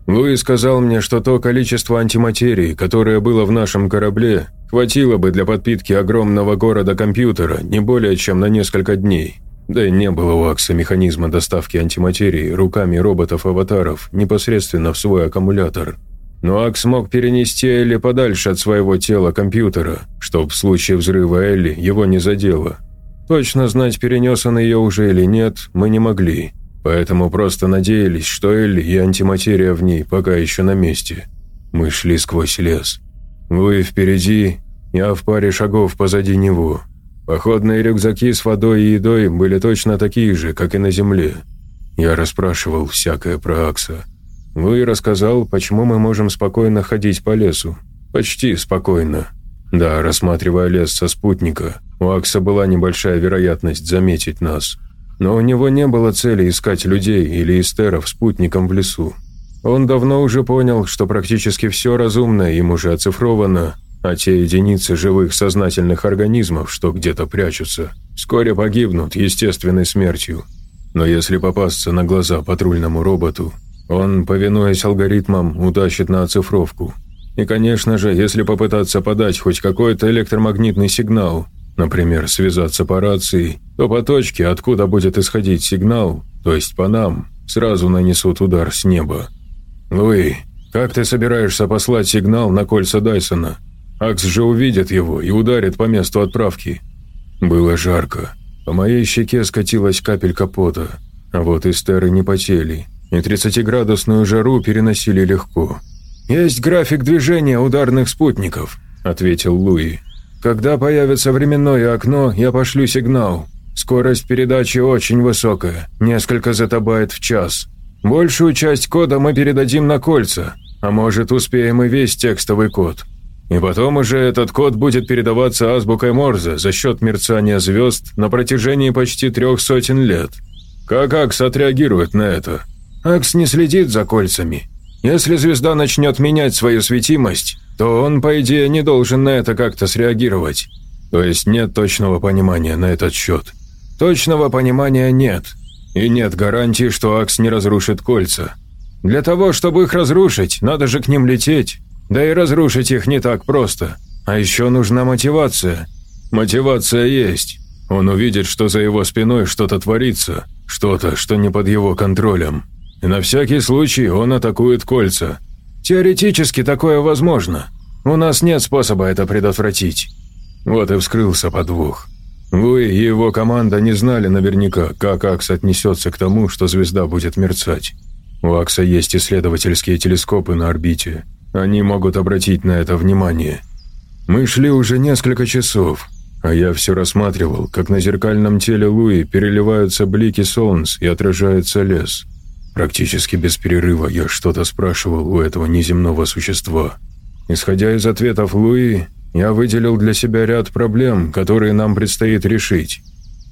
Луи сказал мне, что то количество антиматерии, которое было в нашем корабле, хватило бы для подпитки огромного города-компьютера не более чем на несколько дней. Да и не было у Акса механизма доставки антиматерии руками роботов-аватаров непосредственно в свой аккумулятор. Но Акс мог перенести Элли подальше от своего тела компьютера, чтобы в случае взрыва Элли его не задело. Точно знать, перенес он ее уже или нет, мы не могли. Поэтому просто надеялись, что Элли и антиматерия в ней пока еще на месте. Мы шли сквозь лес. Вы впереди, я в паре шагов позади него. Походные рюкзаки с водой и едой были точно такие же, как и на земле. Я расспрашивал всякое про Акса. Луи рассказал, почему мы можем спокойно ходить по лесу. Почти спокойно. Да, рассматривая лес со спутника, у Акса была небольшая вероятность заметить нас. Но у него не было цели искать людей или эстеров спутником в лесу. Он давно уже понял, что практически все разумное им уже оцифровано, а те единицы живых сознательных организмов, что где-то прячутся, вскоре погибнут естественной смертью. Но если попасться на глаза патрульному роботу, он, повинуясь алгоритмам, утащит на оцифровку. И, конечно же, если попытаться подать хоть какой-то электромагнитный сигнал, например, связаться по рации, то по точке, откуда будет исходить сигнал, то есть по нам, сразу нанесут удар с неба. «Луи, как ты собираешься послать сигнал на кольца Дайсона?» Акс же увидит его и ударит по месту отправки. Было жарко. По моей щеке скатилась капелька пота, а вот эстеры не потели, и 30-градусную жару переносили легко. «Есть график движения ударных спутников», – ответил Луи. «Когда появится временное окно, я пошлю сигнал. Скорость передачи очень высокая, несколько зетабайт в час. Большую часть кода мы передадим на кольца, а может успеем и весь текстовый код. И потом уже этот код будет передаваться азбукой Морзе за счет мерцания звезд на протяжении почти трех сотен лет. Как Акс отреагирует на это? Акс не следит за кольцами. Если звезда начнет менять свою светимость, то он, по идее, не должен на это как-то среагировать. То есть нет точного понимания на этот счет. Точного понимания нет. И нет гарантии, что Акс не разрушит кольца. Для того, чтобы их разрушить, надо же к ним лететь. Да и разрушить их не так просто. А еще нужна мотивация. Мотивация есть. Он увидит, что за его спиной что-то творится, что-то, что не под его контролем. И на всякий случай он атакует кольца. Теоретически такое возможно. У нас нет способа это предотвратить. Вот и вскрылся подвох. Вы и его команда не знали наверняка, как Акс отнесется к тому, что звезда будет мерцать. У Акса есть исследовательские телескопы на орбите, они могут обратить на это внимание. Мы шли уже несколько часов, а я все рассматривал, как на зеркальном теле Луи переливаются блики солнц и отражается лес. Практически без перерыва я что-то спрашивал у этого неземного существа. Исходя из ответов Луи, я выделил для себя ряд проблем, которые нам предстоит решить.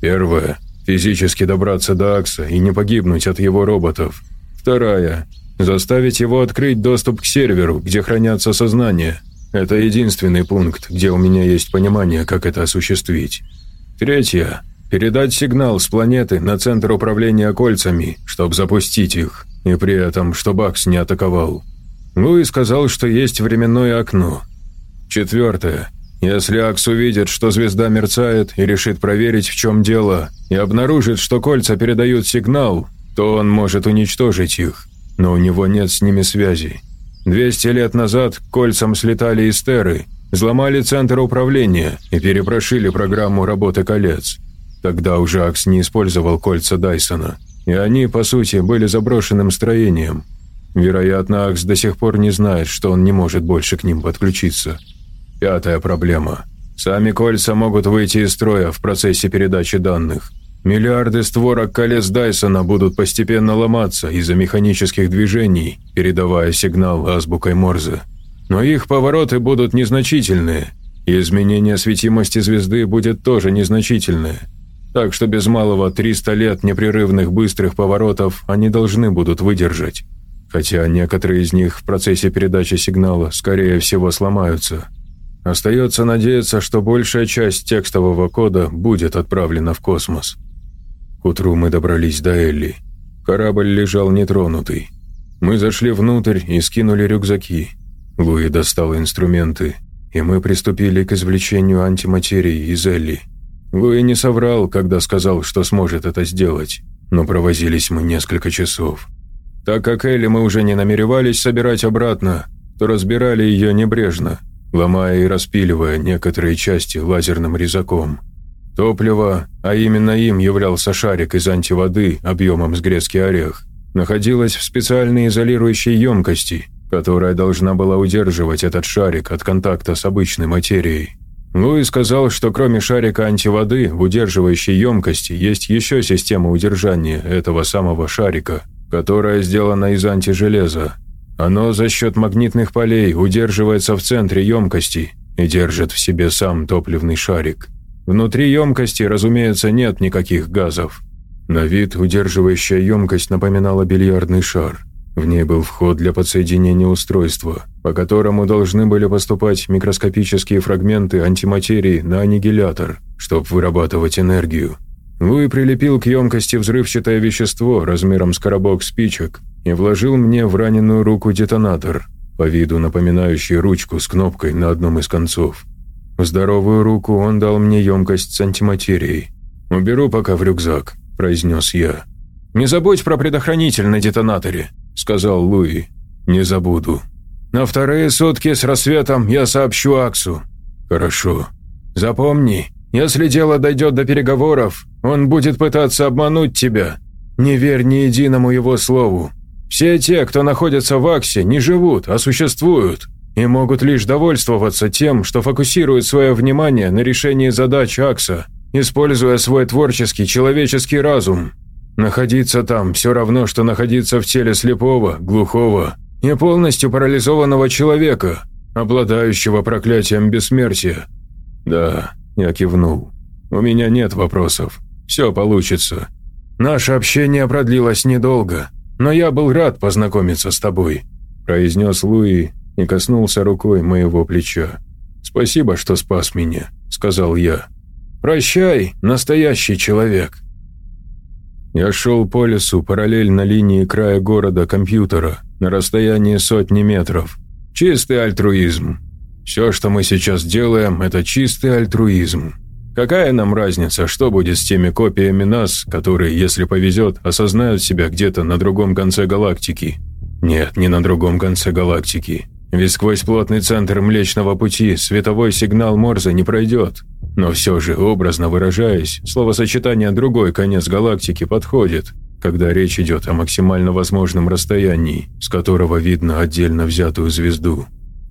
Первое – физически добраться до Акса и не погибнуть от его роботов. Вторая Заставить его открыть доступ к серверу, где хранятся сознания. Это единственный пункт, где у меня есть понимание, как это осуществить. Третье – передать сигнал с планеты на центр управления кольцами, чтобы запустить их, и при этом, чтобы Акс не атаковал. Луи сказал, что есть временное окно. Четвертое. Если Акс увидит, что звезда мерцает и решит проверить, в чем дело, и обнаружит, что кольца передают сигнал, то он может уничтожить их, но у него нет с ними связи. 200 лет назад кольцам слетали из Терры, взломали центр управления и перепрошили программу работы колец. Тогда уже Акс не использовал кольца Дайсона, и они, по сути, были заброшенным строением. Вероятно, Акс до сих пор не знает, что он не может больше к ним подключиться. Пятая проблема. Сами кольца могут выйти из строя в процессе передачи данных. Миллиарды створок колец Дайсона будут постепенно ломаться из-за механических движений, передавая сигнал азбукой Морзе. Но их повороты будут незначительные, и изменение светимости звезды будет тоже незначительное. Так что без малого 300 лет непрерывных быстрых поворотов они должны будут выдержать. Хотя некоторые из них в процессе передачи сигнала, скорее всего, сломаются. Остается надеяться, что большая часть текстового кода будет отправлена в космос. К утру мы добрались до Элли. Корабль лежал нетронутый. Мы зашли внутрь и скинули рюкзаки. Луи достал инструменты, и мы приступили к извлечению антиматерии из Элли. Луи не соврал, когда сказал, что сможет это сделать, но провозились мы несколько часов. Так как Элли мы уже не намеревались собирать обратно, то разбирали ее небрежно – ломая и распиливая некоторые части лазерным резаком. Топливо, а именно им являлся шарик из антиводы объемом с грецкий орех, находилось в специальной изолирующей емкости, которая должна была удерживать этот шарик от контакта с обычной материей. Луи сказал, что кроме шарика антиводы в удерживающей емкости есть еще система удержания этого самого шарика, которая сделана из антижелеза, оно за счет магнитных полей удерживается в центре емкости и держит в себе сам топливный шарик. Внутри емкости, разумеется, нет никаких газов. На вид удерживающая емкость напоминала бильярдный шар. В ней был вход для подсоединения устройства, по которому должны были поступать микроскопические фрагменты антиматерии на аннигилятор, чтобы вырабатывать энергию. Луи прилепил к емкости взрывчатое вещество размером с коробок спичек и вложил мне в раненую руку детонатор, по виду напоминающий ручку с кнопкой на одном из концов. В здоровую руку он дал мне емкость с антиматерией. «Уберу пока в рюкзак», – произнес я. «Не забудь про предохранитель на детонаторе», – сказал Луи. «Не забуду». «На вторые сутки с рассветом я сообщу Аксу». «Хорошо». «Запомни, если дело дойдет до переговоров, он будет пытаться обмануть тебя. Не верь ни единому его слову. Все те, кто находится в Аксе, не живут, а существуют, и могут лишь довольствоваться тем, что фокусируют свое внимание на решении задач Акса, используя свой творческий человеческий разум. Находиться там все равно, что находиться в теле слепого, глухого и полностью парализованного человека, обладающего проклятием бессмертия. Да, я кивнул. У меня нет вопросов. Все получится. Наше общение продлилось недолго. «Но я был рад познакомиться с тобой», – произнес Луи и коснулся рукой моего плеча. «Спасибо, что спас меня», – сказал я. «Прощай, настоящий человек». Я шел по лесу параллельно линии края города компьютера на расстоянии сотни метров. Чистый альтруизм. Все, что мы сейчас делаем, это чистый альтруизм. Какая нам разница, что будет с теми копиями нас, которые, если повезет, осознают себя где-то на другом конце галактики? Нет, не на другом конце галактики. Ведь сквозь плотный центр Млечного Пути световой сигнал Морзе не пройдет. Но все же, образно выражаясь, словосочетание «другой конец галактики» подходит, когда речь идет о максимально возможном расстоянии, с которого видно отдельно взятую звезду.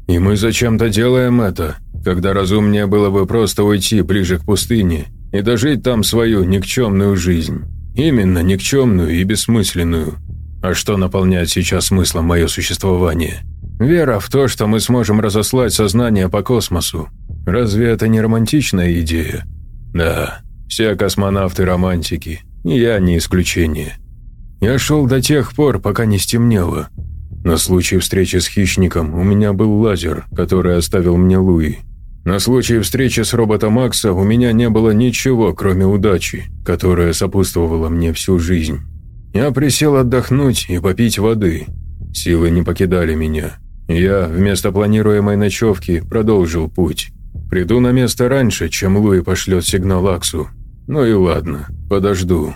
И мы зачем-то делаем это, когда разумнее было бы просто уйти ближе к пустыне и дожить там свою никчемную жизнь. Именно никчемную и бессмысленную. А что наполняет сейчас смыслом мое существование? Вера в то, что мы сможем разослать сознание по космосу. Разве это не романтичная идея? Да, все космонавты романтики, и я не исключение. Я шел до тех пор, пока не стемнело. На случай встречи с хищником у меня был лазер, который оставил мне Луи. На случай встречи с роботом Макса у меня не было ничего, кроме удачи, которая сопутствовала мне всю жизнь. Я присел отдохнуть и попить воды. Силы не покидали меня. Я, вместо планируемой ночевки, продолжил путь. Приду на место раньше, чем Луи пошлет сигнал Аксу. Ну и ладно, подожду.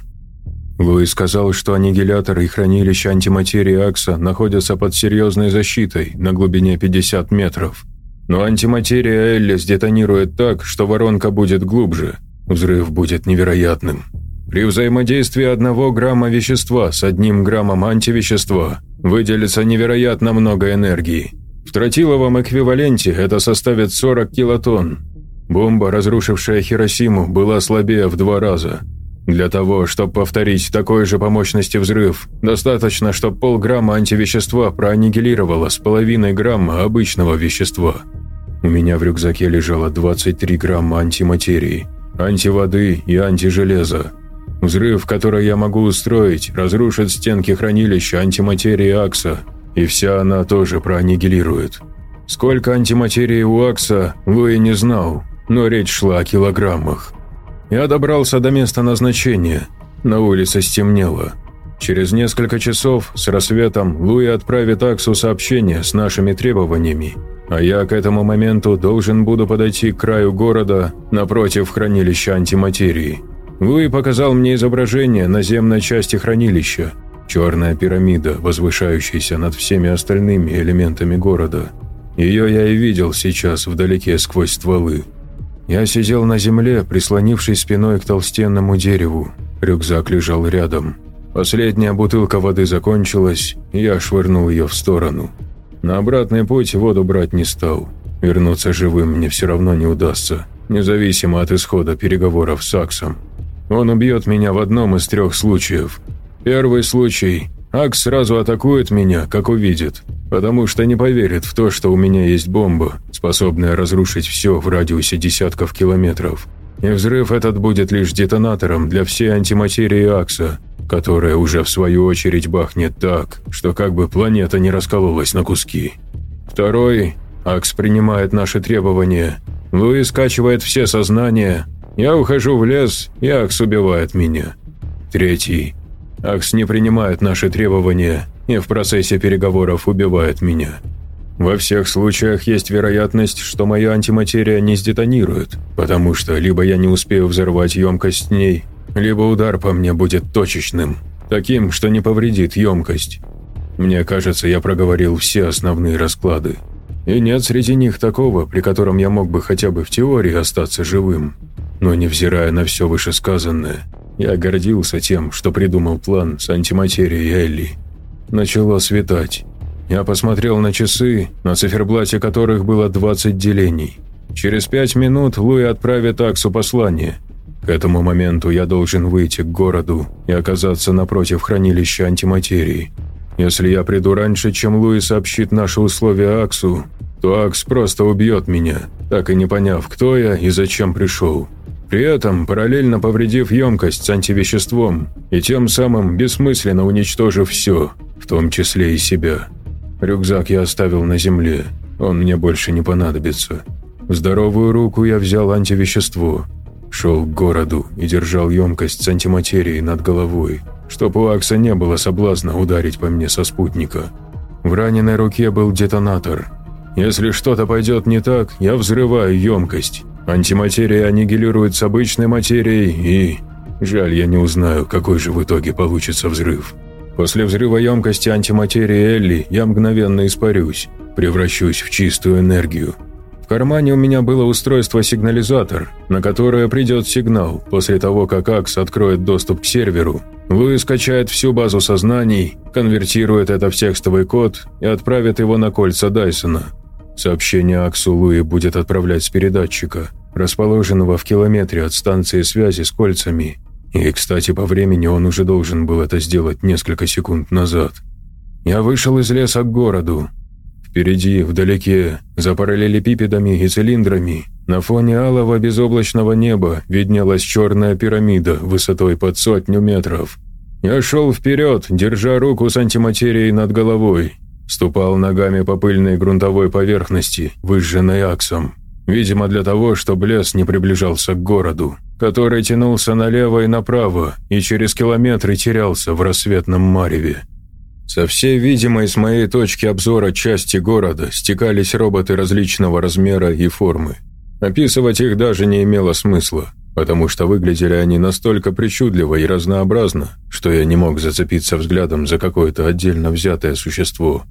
Луи сказал, что аннигилятор и хранилище антиматерии Акса находятся под серьезной защитой на глубине 50 метров. Но антиматерия Элли сдетонирует так, что воронка будет глубже. Взрыв будет невероятным. При взаимодействии одного грамма вещества с одним граммом антивещества выделится невероятно много энергии. В тротиловом эквиваленте это составит 40 килотонн. Бомба, разрушившая Хиросиму, была слабее в два раза – для того, чтобы повторить такой же по мощности взрыв, достаточно, чтобы полграмма антивещества проаннигилировало с половиной грамма обычного вещества. У меня в рюкзаке лежало 23 грамма антиматерии, антиводы и антижелеза. Взрыв, который я могу устроить, разрушит стенки хранилища антиматерии Акса, и вся она тоже проаннигилирует. Сколько антиматерии у Акса, Луи не знал, но речь шла о килограммах. Я добрался до места назначения. На улице стемнело. Через несколько часов с рассветом Луи отправит Аксу сообщение с нашими требованиями, а я к этому моменту должен буду подойти к краю города напротив хранилища антиматерии. Луи показал мне изображение наземной части хранилища, черная пирамида, возвышающаяся над всеми остальными элементами города. Ее я и видел сейчас вдалеке сквозь стволы. Я сидел на земле, прислонившись спиной к толстенному дереву. Рюкзак лежал рядом. Последняя бутылка воды закончилась, и я швырнул ее в сторону. На обратный путь воду брать не стал. Вернуться живым мне все равно не удастся, независимо от исхода переговоров с Аксом. Он убьет меня в одном из трех случаев. Первый случай – Акс сразу атакует меня, как увидит потому что не поверит в то, что у меня есть бомба, способная разрушить все в радиусе десятков километров. И взрыв этот будет лишь детонатором для всей антиматерии Акса, которая уже в свою очередь бахнет так, что как бы планета не раскололась на куски. Второй – Акс принимает наши требования, Луи скачивает все сознания, я ухожу в лес, и Акс убивает меня. Третий – Акс не принимает наши требования – и в процессе переговоров убивает меня. Во всех случаях есть вероятность, что моя антиматерия не сдетонирует, потому что либо я не успею взорвать емкость с ней, либо удар по мне будет точечным, таким, что не повредит емкость. Мне кажется, я проговорил все основные расклады. И нет среди них такого, при котором я мог бы хотя бы в теории остаться живым. Но невзирая на все вышесказанное, я гордился тем, что придумал план с антиматерией Элли. Начало светать. Я посмотрел на часы, на циферблате которых было 20 делений. Через пять минут Луи отправит Аксу послание. К этому моменту я должен выйти к городу и оказаться напротив хранилища антиматерии. Если я приду раньше, чем Луи сообщит наши условия Аксу, то Акс просто убьет меня, так и не поняв, кто я и зачем пришел. При этом параллельно повредив емкость с антивеществом и тем самым бессмысленно уничтожив все, в том числе и себя. Рюкзак я оставил на земле, он мне больше не понадобится. В здоровую руку я взял антивещество, шел к городу и держал емкость с антиматерией над головой, чтоб у Акса не было соблазна ударить по мне со спутника. В раненой руке был детонатор. Если что-то пойдет не так, я взрываю емкость. Антиматерия аннигилирует с обычной материей и... Жаль, я не узнаю, какой же в итоге получится взрыв. После взрыва емкости антиматерии Элли я мгновенно испарюсь, превращусь в чистую энергию. В кармане у меня было устройство-сигнализатор, на которое придет сигнал после того, как АКС откроет доступ к серверу. Луи скачает всю базу сознаний, конвертирует это в текстовый код и отправит его на кольца Дайсона. Сообщение Аксу Луи будет отправлять с передатчика, расположенного в километре от станции связи с кольцами, и, кстати, по времени он уже должен был это сделать несколько секунд назад. Я вышел из леса к городу. Впереди, вдалеке, за параллелепипедами и цилиндрами, на фоне алого безоблачного неба виднелась черная пирамида высотой под сотню метров. Я шел вперед, держа руку с антиматерией над головой. Ступал ногами по пыльной грунтовой поверхности, выжженной аксом. Видимо, для того, чтобы лес не приближался к городу, который тянулся налево и направо и через километры терялся в рассветном мареве. Со всей видимой с моей точки обзора части города стекались роботы различного размера и формы. Описывать их даже не имело смысла, потому что выглядели они настолько причудливо и разнообразно, что я не мог зацепиться взглядом за какое-то отдельно взятое существо.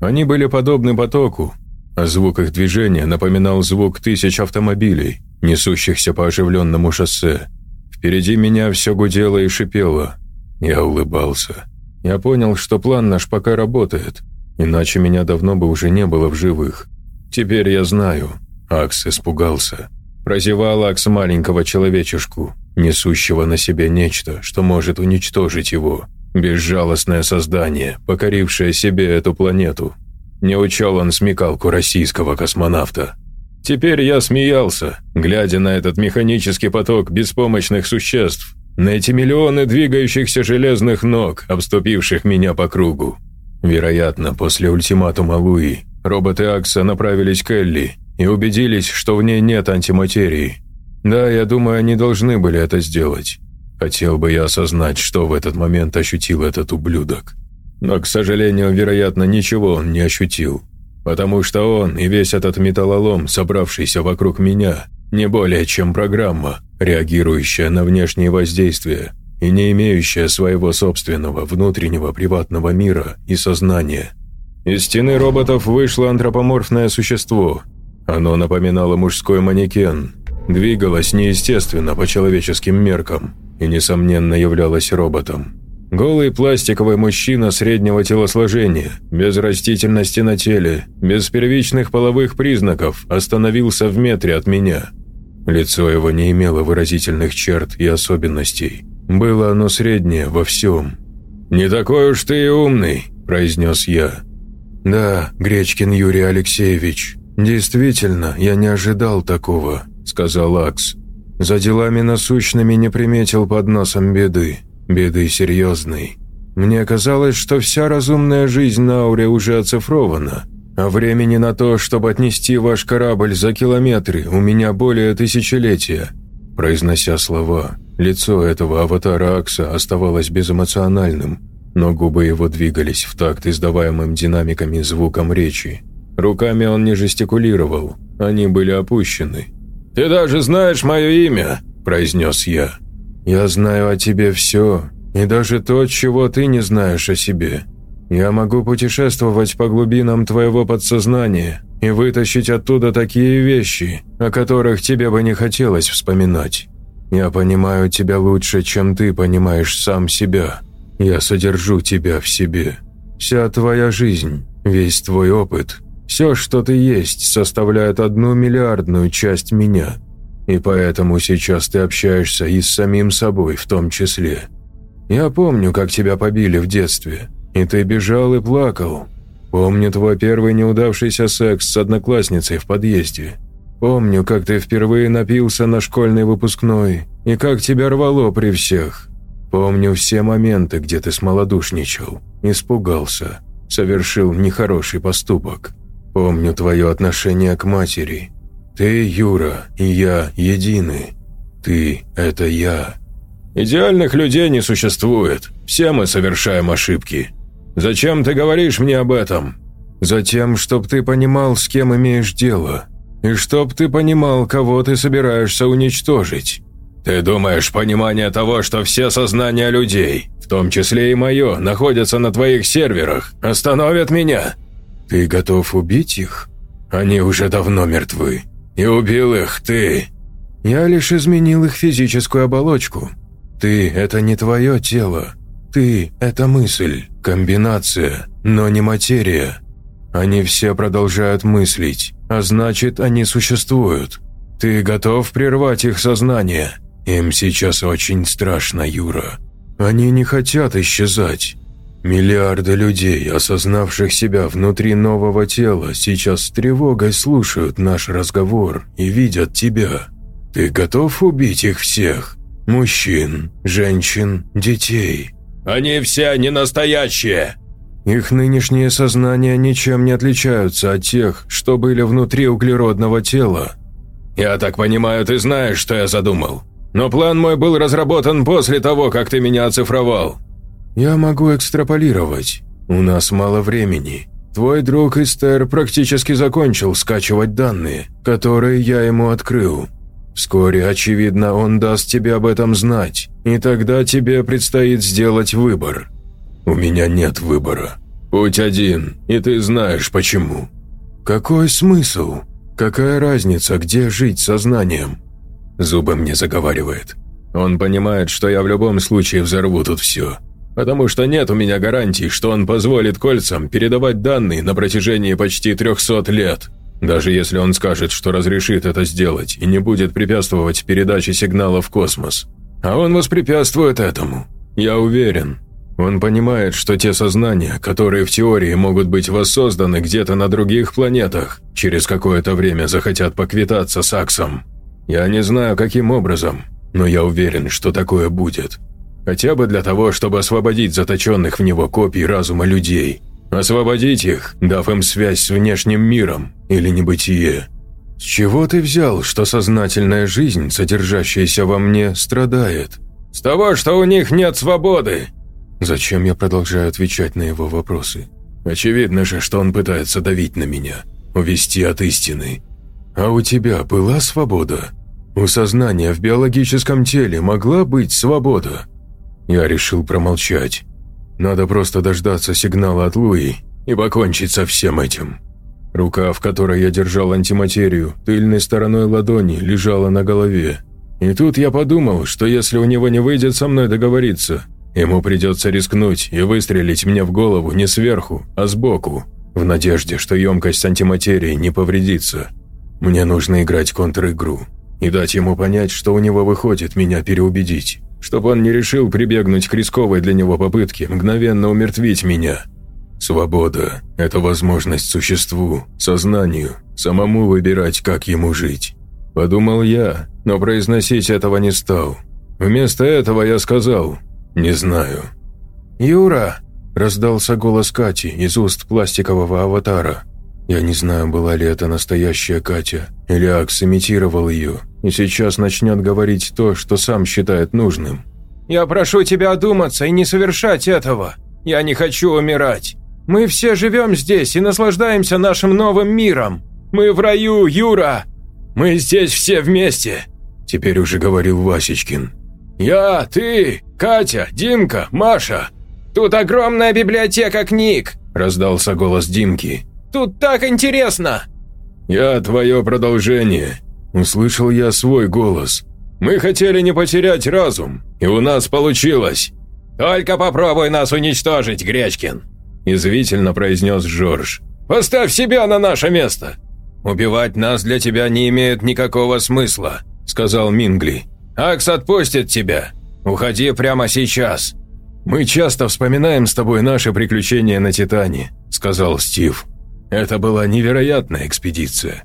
Они были подобны потоку, а звук их движения напоминал звук тысяч автомобилей, несущихся по оживленному шоссе. Впереди меня все гудело и шипело. Я улыбался. Я понял, что план наш пока работает, иначе меня давно бы уже не было в живых. Теперь я знаю. Акс испугался. Прозевал Акс маленького человечешку, несущего на себе нечто, что может уничтожить его. Безжалостное создание, покорившее себе эту планету. Не учел он смекалку российского космонавта. Теперь я смеялся, глядя на этот механический поток беспомощных существ, на эти миллионы двигающихся железных ног, обступивших меня по кругу. Вероятно, после ультиматума Луи, роботы Акса направились к Элли и убедились, что в ней нет антиматерии. Да, я думаю, они должны были это сделать. Хотел бы я осознать, что в этот момент ощутил этот ублюдок. Но, к сожалению, вероятно, ничего он не ощутил. Потому что он и весь этот металлолом, собравшийся вокруг меня, не более чем программа, реагирующая на внешние воздействия и не имеющая своего собственного внутреннего приватного мира и сознания. Из стены роботов вышло антропоморфное существо. Оно напоминало мужской манекен, двигалось неестественно по человеческим меркам – и, несомненно, являлась роботом. Голый пластиковый мужчина среднего телосложения, без растительности на теле, без первичных половых признаков, остановился в метре от меня. Лицо его не имело выразительных черт и особенностей. Было оно среднее во всем. «Не такой уж ты и умный», – произнес я. «Да, Гречкин Юрий Алексеевич, действительно, я не ожидал такого», – сказал Акс. За делами насущными не приметил под носом беды, беды серьезной. Мне казалось, что вся разумная жизнь на Ауре уже оцифрована, а времени на то, чтобы отнести ваш корабль за километры, у меня более тысячелетия». Произнося слова, лицо этого аватара Акса оставалось безэмоциональным, но губы его двигались в такт издаваемым динамиками звуком речи. Руками он не жестикулировал, они были опущены, «Ты даже знаешь мое имя», – произнес я. «Я знаю о тебе все, и даже то, чего ты не знаешь о себе. Я могу путешествовать по глубинам твоего подсознания и вытащить оттуда такие вещи, о которых тебе бы не хотелось вспоминать. Я понимаю тебя лучше, чем ты понимаешь сам себя. Я содержу тебя в себе. Вся твоя жизнь, весь твой опыт – все, что ты есть, составляет одну миллиардную часть меня. И поэтому сейчас ты общаешься и с самим собой в том числе. Я помню, как тебя побили в детстве, и ты бежал и плакал. Помню твой первый неудавшийся секс с одноклассницей в подъезде. Помню, как ты впервые напился на школьный выпускной, и как тебя рвало при всех. Помню все моменты, где ты смолодушничал, испугался, совершил нехороший поступок. Помню твое отношение к матери. Ты, Юра, и я едины. Ты – это я. Идеальных людей не существует. Все мы совершаем ошибки. Зачем ты говоришь мне об этом? Затем, чтоб ты понимал, с кем имеешь дело. И чтоб ты понимал, кого ты собираешься уничтожить. Ты думаешь, понимание того, что все сознания людей, в том числе и мое, находятся на твоих серверах, остановят меня?» «Ты готов убить их? Они уже давно мертвы. И убил их ты. Я лишь изменил их физическую оболочку. Ты – это не твое тело. Ты – это мысль, комбинация, но не материя. Они все продолжают мыслить, а значит, они существуют. Ты готов прервать их сознание? Им сейчас очень страшно, Юра. Они не хотят исчезать. Миллиарды людей, осознавших себя внутри нового тела, сейчас с тревогой слушают наш разговор и видят тебя. Ты готов убить их всех? Мужчин, женщин, детей. Они все не настоящие. Их нынешние сознания ничем не отличаются от тех, что были внутри углеродного тела. «Я так понимаю, ты знаешь, что я задумал. Но план мой был разработан после того, как ты меня оцифровал». «Я могу экстраполировать. У нас мало времени. Твой друг Истер практически закончил скачивать данные, которые я ему открыл. Вскоре, очевидно, он даст тебе об этом знать, и тогда тебе предстоит сделать выбор. У меня нет выбора. Путь один, и ты знаешь почему. Какой смысл? Какая разница, где жить сознанием? Зубы мне заговаривает. Он понимает, что я в любом случае взорву тут все. Потому что нет у меня гарантий, что он позволит кольцам передавать данные на протяжении почти 300 лет. Даже если он скажет, что разрешит это сделать и не будет препятствовать передаче сигнала в космос. А он воспрепятствует этому. Я уверен. Он понимает, что те сознания, которые в теории могут быть воссозданы где-то на других планетах, через какое-то время захотят поквитаться с Аксом. Я не знаю, каким образом, но я уверен, что такое будет. Хотя бы для того, чтобы освободить заточенных в него копий разума людей – Освободить их, дав им связь с внешним миром или небытие. С чего ты взял, что сознательная жизнь, содержащаяся во мне, страдает? С того, что у них нет свободы. Зачем я продолжаю отвечать на его вопросы? Очевидно же, что он пытается давить на меня, увести от истины. А у тебя была свобода? У сознания в биологическом теле могла быть свобода? Я решил промолчать. Надо просто дождаться сигнала от Луи и покончить со всем этим. Рука, в которой я держал антиматерию, тыльной стороной ладони, лежала на голове. И тут я подумал, что если у него не выйдет со мной договориться, ему придется рискнуть и выстрелить мне в голову не сверху, а сбоку, в надежде, что емкость антиматерии не повредится. Мне нужно играть контр-игру и дать ему понять, что у него выходит меня переубедить чтобы он не решил прибегнуть к рисковой для него попытке мгновенно умертвить меня. Свобода – это возможность существу, сознанию, самому выбирать, как ему жить. Подумал я, но произносить этого не стал. Вместо этого я сказал «не знаю». «Юра!» – раздался голос Кати из уст пластикового аватара. Я не знаю, была ли это настоящая Катя, или Акс имитировал ее, и сейчас начнет говорить то, что сам считает нужным. «Я прошу тебя одуматься и не совершать этого. Я не хочу умирать. Мы все живем здесь и наслаждаемся нашим новым миром. Мы в раю, Юра! Мы здесь все вместе!» Теперь уже говорил Васечкин. «Я, ты, Катя, Димка, Маша. Тут огромная библиотека книг!» – раздался голос Димки. Тут так интересно!» «Я твое продолжение», – услышал я свой голос. «Мы хотели не потерять разум, и у нас получилось». «Только попробуй нас уничтожить, Гречкин», – язвительно произнес Жорж. «Поставь себя на наше место». «Убивать нас для тебя не имеет никакого смысла», – сказал Мингли. «Акс отпустит тебя. Уходи прямо сейчас». «Мы часто вспоминаем с тобой наши приключения на Титане», – сказал Стив. Это была невероятная экспедиция.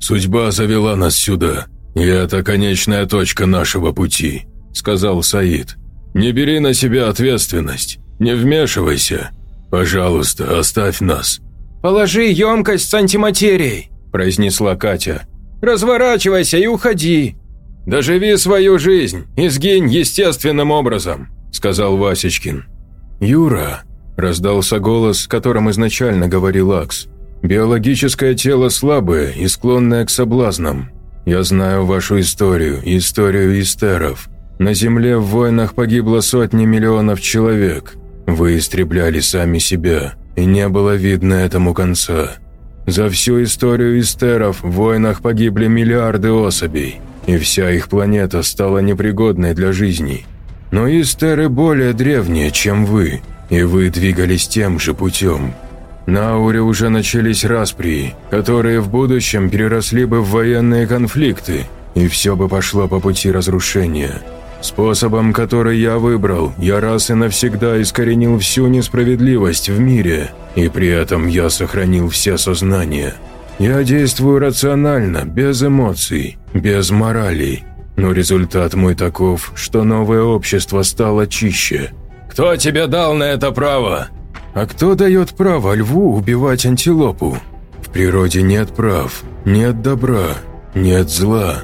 Судьба завела нас сюда, и это конечная точка нашего пути», – сказал Саид. «Не бери на себя ответственность, не вмешивайся. Пожалуйста, оставь нас». «Положи емкость с антиматерией», – произнесла Катя. «Разворачивайся и уходи». «Доживи свою жизнь и сгинь естественным образом», – сказал Васечкин. «Юра», – раздался голос, которым изначально говорил Акс. Биологическое тело слабое и склонное к соблазнам. Я знаю вашу историю, историю истеров. На Земле в войнах погибло сотни миллионов человек. Вы истребляли сами себя, и не было видно этому конца. За всю историю истеров в войнах погибли миллиарды особей, и вся их планета стала непригодной для жизни. Но истеры более древние, чем вы, и вы двигались тем же путем. На Ауре уже начались распри, которые в будущем переросли бы в военные конфликты, и все бы пошло по пути разрушения. Способом, который я выбрал, я раз и навсегда искоренил всю несправедливость в мире, и при этом я сохранил все сознания. Я действую рационально, без эмоций, без морали, но результат мой таков, что новое общество стало чище. «Кто тебе дал на это право?» А кто дает право льву убивать антилопу? В природе нет прав, нет добра, нет зла.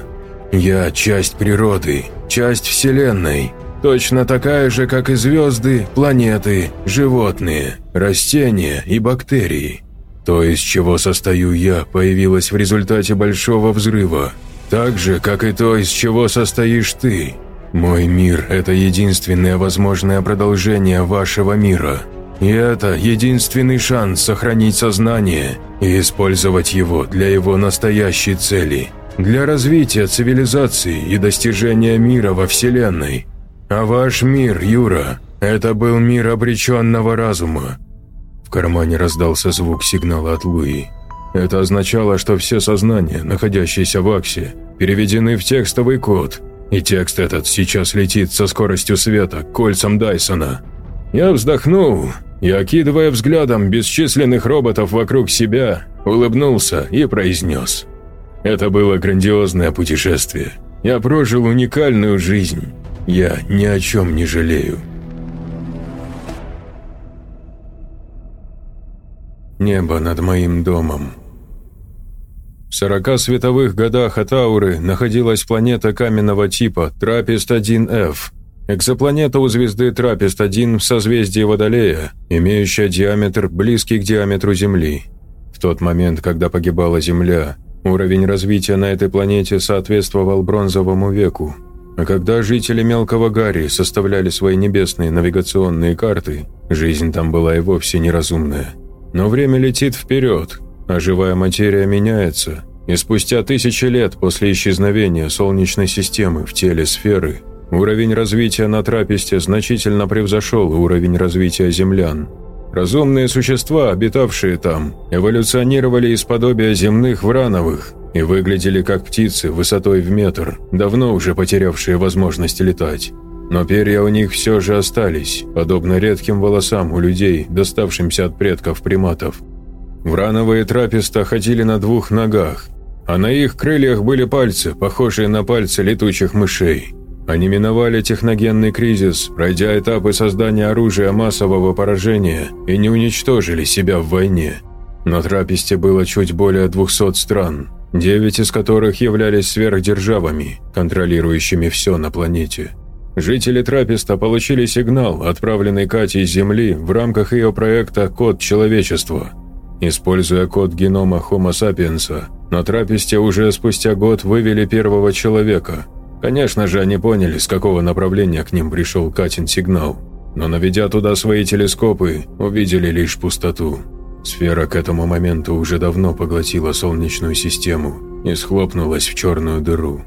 Я часть природы, часть Вселенной, точно такая же, как и звезды, планеты, животные, растения и бактерии. То, из чего состою я, появилось в результате большого взрыва, так же, как и то, из чего состоишь ты. Мой мир – это единственное возможное продолжение вашего мира. И это единственный шанс сохранить сознание и использовать его для его настоящей цели – для развития цивилизации и достижения мира во Вселенной. А ваш мир, Юра, это был мир обреченного разума. В кармане раздался звук сигнала от Луи. Это означало, что все сознания, находящиеся в Аксе, переведены в текстовый код, и текст этот сейчас летит со скоростью света кольцам Дайсона. Я вздохнул и, окидывая взглядом бесчисленных роботов вокруг себя, улыбнулся и произнес – это было грандиозное путешествие. Я прожил уникальную жизнь. Я ни о чем не жалею. Небо над моим домом. В 40 световых годах от Ауры находилась планета каменного типа Трапест-1F. Экзопланета у звезды Трапест-1 в созвездии Водолея, имеющая диаметр близкий к диаметру Земли. В тот момент, когда погибала Земля, Уровень развития на этой планете соответствовал бронзовому веку. А когда жители Мелкого Гарри составляли свои небесные навигационные карты, жизнь там была и вовсе неразумная. Но время летит вперед, а живая материя меняется, и спустя тысячи лет после исчезновения Солнечной системы в теле сферы, уровень развития на Трапесте значительно превзошел уровень развития землян – Разумные существа, обитавшие там, эволюционировали из подобия земных врановых и выглядели как птицы высотой в метр, давно уже потерявшие возможность летать. Но перья у них все же остались, подобно редким волосам у людей, доставшимся от предков приматов. Врановые трапеста ходили на двух ногах, а на их крыльях были пальцы, похожие на пальцы летучих мышей. Они миновали техногенный кризис, пройдя этапы создания оружия массового поражения и не уничтожили себя в войне. На Трапесте было чуть более 200 стран, 9 из которых являлись сверхдержавами, контролирующими все на планете. Жители Трапеста получили сигнал, отправленный Катей с Земли в рамках ее проекта «Код человечества». Используя код генома Homo sapiens, на Трапесте уже спустя год вывели первого человека – Конечно же, они поняли, с какого направления к ним пришел Катин сигнал, но наведя туда свои телескопы, увидели лишь пустоту. Сфера к этому моменту уже давно поглотила Солнечную систему и схлопнулась в черную дыру.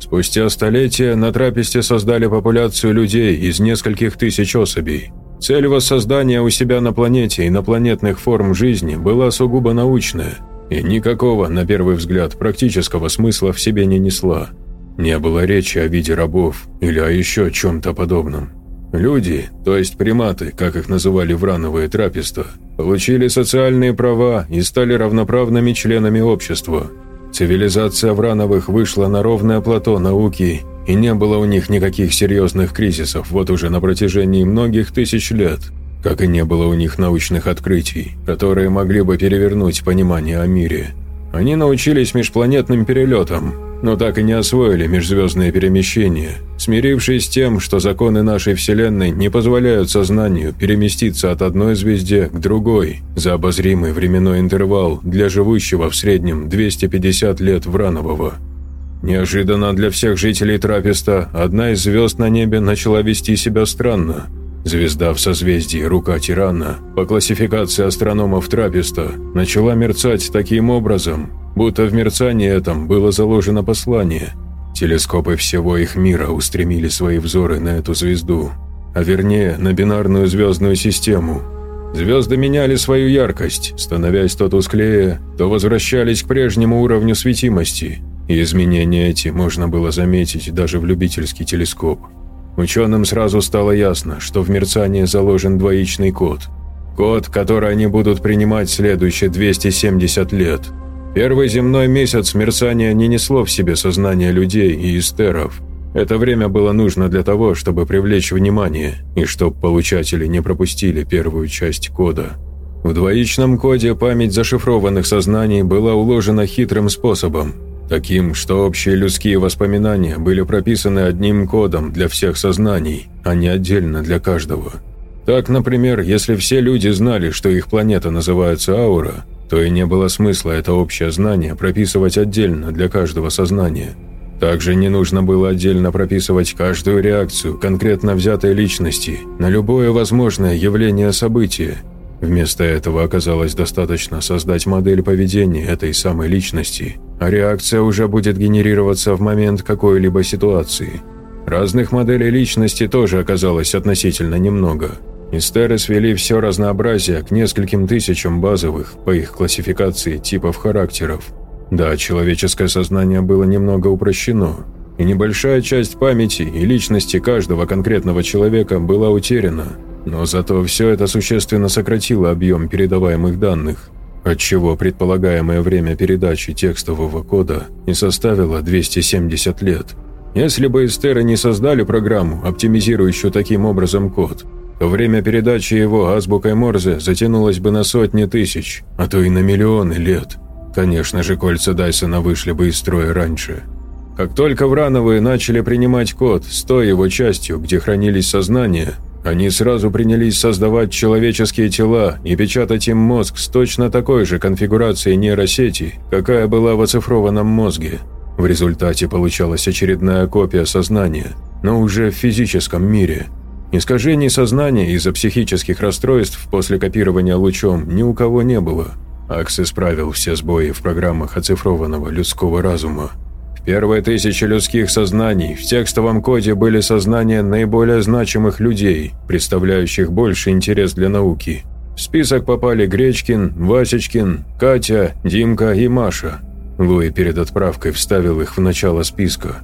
Спустя столетия на Трапесте создали популяцию людей из нескольких тысяч особей. Цель воссоздания у себя на планете инопланетных форм жизни была сугубо научная и никакого, на первый взгляд, практического смысла в себе не несла – не было речи о виде рабов или о еще чем-то подобном. Люди, то есть приматы, как их называли врановые трапеста, получили социальные права и стали равноправными членами общества. Цивилизация Врановых вышла на ровное плато науки, и не было у них никаких серьезных кризисов вот уже на протяжении многих тысяч лет, как и не было у них научных открытий, которые могли бы перевернуть понимание о мире. Они научились межпланетным перелетам, но так и не освоили межзвездные перемещения, смирившись с тем, что законы нашей Вселенной не позволяют сознанию переместиться от одной звезде к другой за обозримый временной интервал для живущего в среднем 250 лет Вранового. Неожиданно для всех жителей Трапеста одна из звезд на небе начала вести себя странно. Звезда в созвездии Рука Тирана по классификации астрономов Трапеста начала мерцать таким образом, будто в мерцании этом было заложено послание. Телескопы всего их мира устремили свои взоры на эту звезду, а вернее на бинарную звездную систему. Звезды меняли свою яркость, становясь то тусклее, то возвращались к прежнему уровню светимости, и изменения эти можно было заметить даже в любительский телескоп. Ученым сразу стало ясно, что в мерцании заложен двоичный код. Код, который они будут принимать следующие 270 лет – Первый земной месяц мерцания не несло в себе сознание людей и истеров. Это время было нужно для того, чтобы привлечь внимание и чтобы получатели не пропустили первую часть кода. В двоичном коде память зашифрованных сознаний была уложена хитрым способом, таким, что общие людские воспоминания были прописаны одним кодом для всех сознаний, а не отдельно для каждого. Так, например, если все люди знали, что их планета называется Аура, то и не было смысла это общее знание прописывать отдельно для каждого сознания. Также не нужно было отдельно прописывать каждую реакцию конкретно взятой личности на любое возможное явление события, Вместо этого оказалось достаточно создать модель поведения этой самой личности, а реакция уже будет генерироваться в момент какой-либо ситуации. Разных моделей личности тоже оказалось относительно немного. Истеры свели все разнообразие к нескольким тысячам базовых, по их классификации, типов характеров. Да, человеческое сознание было немного упрощено, и небольшая часть памяти и личности каждого конкретного человека была утеряна – но зато все это существенно сократило объем передаваемых данных, отчего предполагаемое время передачи текстового кода не составило 270 лет. Если бы эстеры не создали программу, оптимизирующую таким образом код, то время передачи его азбукой Морзе затянулось бы на сотни тысяч, а то и на миллионы лет. Конечно же, кольца Дайсона вышли бы из строя раньше. Как только Врановые начали принимать код с той его частью, где хранились сознания, они сразу принялись создавать человеческие тела и печатать им мозг с точно такой же конфигурацией нейросети, какая была в оцифрованном мозге. В результате получалась очередная копия сознания, но уже в физическом мире. Искажений сознания из-за психических расстройств после копирования лучом ни у кого не было. Акс исправил все сбои в программах оцифрованного людского разума. Первые тысячи людских сознаний в текстовом коде были сознания наиболее значимых людей, представляющих больше интерес для науки. В список попали Гречкин, Васечкин, Катя, Димка и Маша. Луи перед отправкой вставил их в начало списка.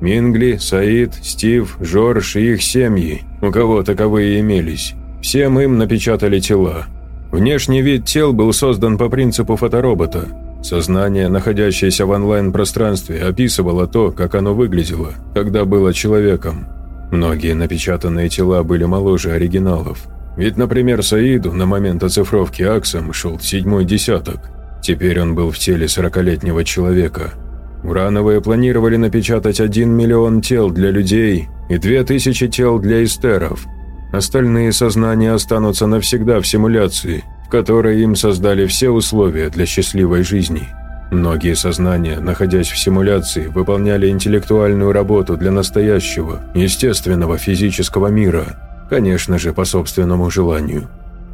Мингли, Саид, Стив, Жорж и их семьи, у кого таковые имелись. Всем им напечатали тела. Внешний вид тел был создан по принципу фоторобота – Сознание, находящееся в онлайн-пространстве, описывало то, как оно выглядело, когда было человеком. Многие напечатанные тела были моложе оригиналов. Ведь, например, Саиду на момент оцифровки Аксом шел седьмой десяток. Теперь он был в теле сорокалетнего человека. Урановые планировали напечатать один миллион тел для людей и две тысячи тел для эстеров. Остальные сознания останутся навсегда в симуляции, в которой им создали все условия для счастливой жизни. Многие сознания, находясь в симуляции, выполняли интеллектуальную работу для настоящего, естественного физического мира, конечно же, по собственному желанию.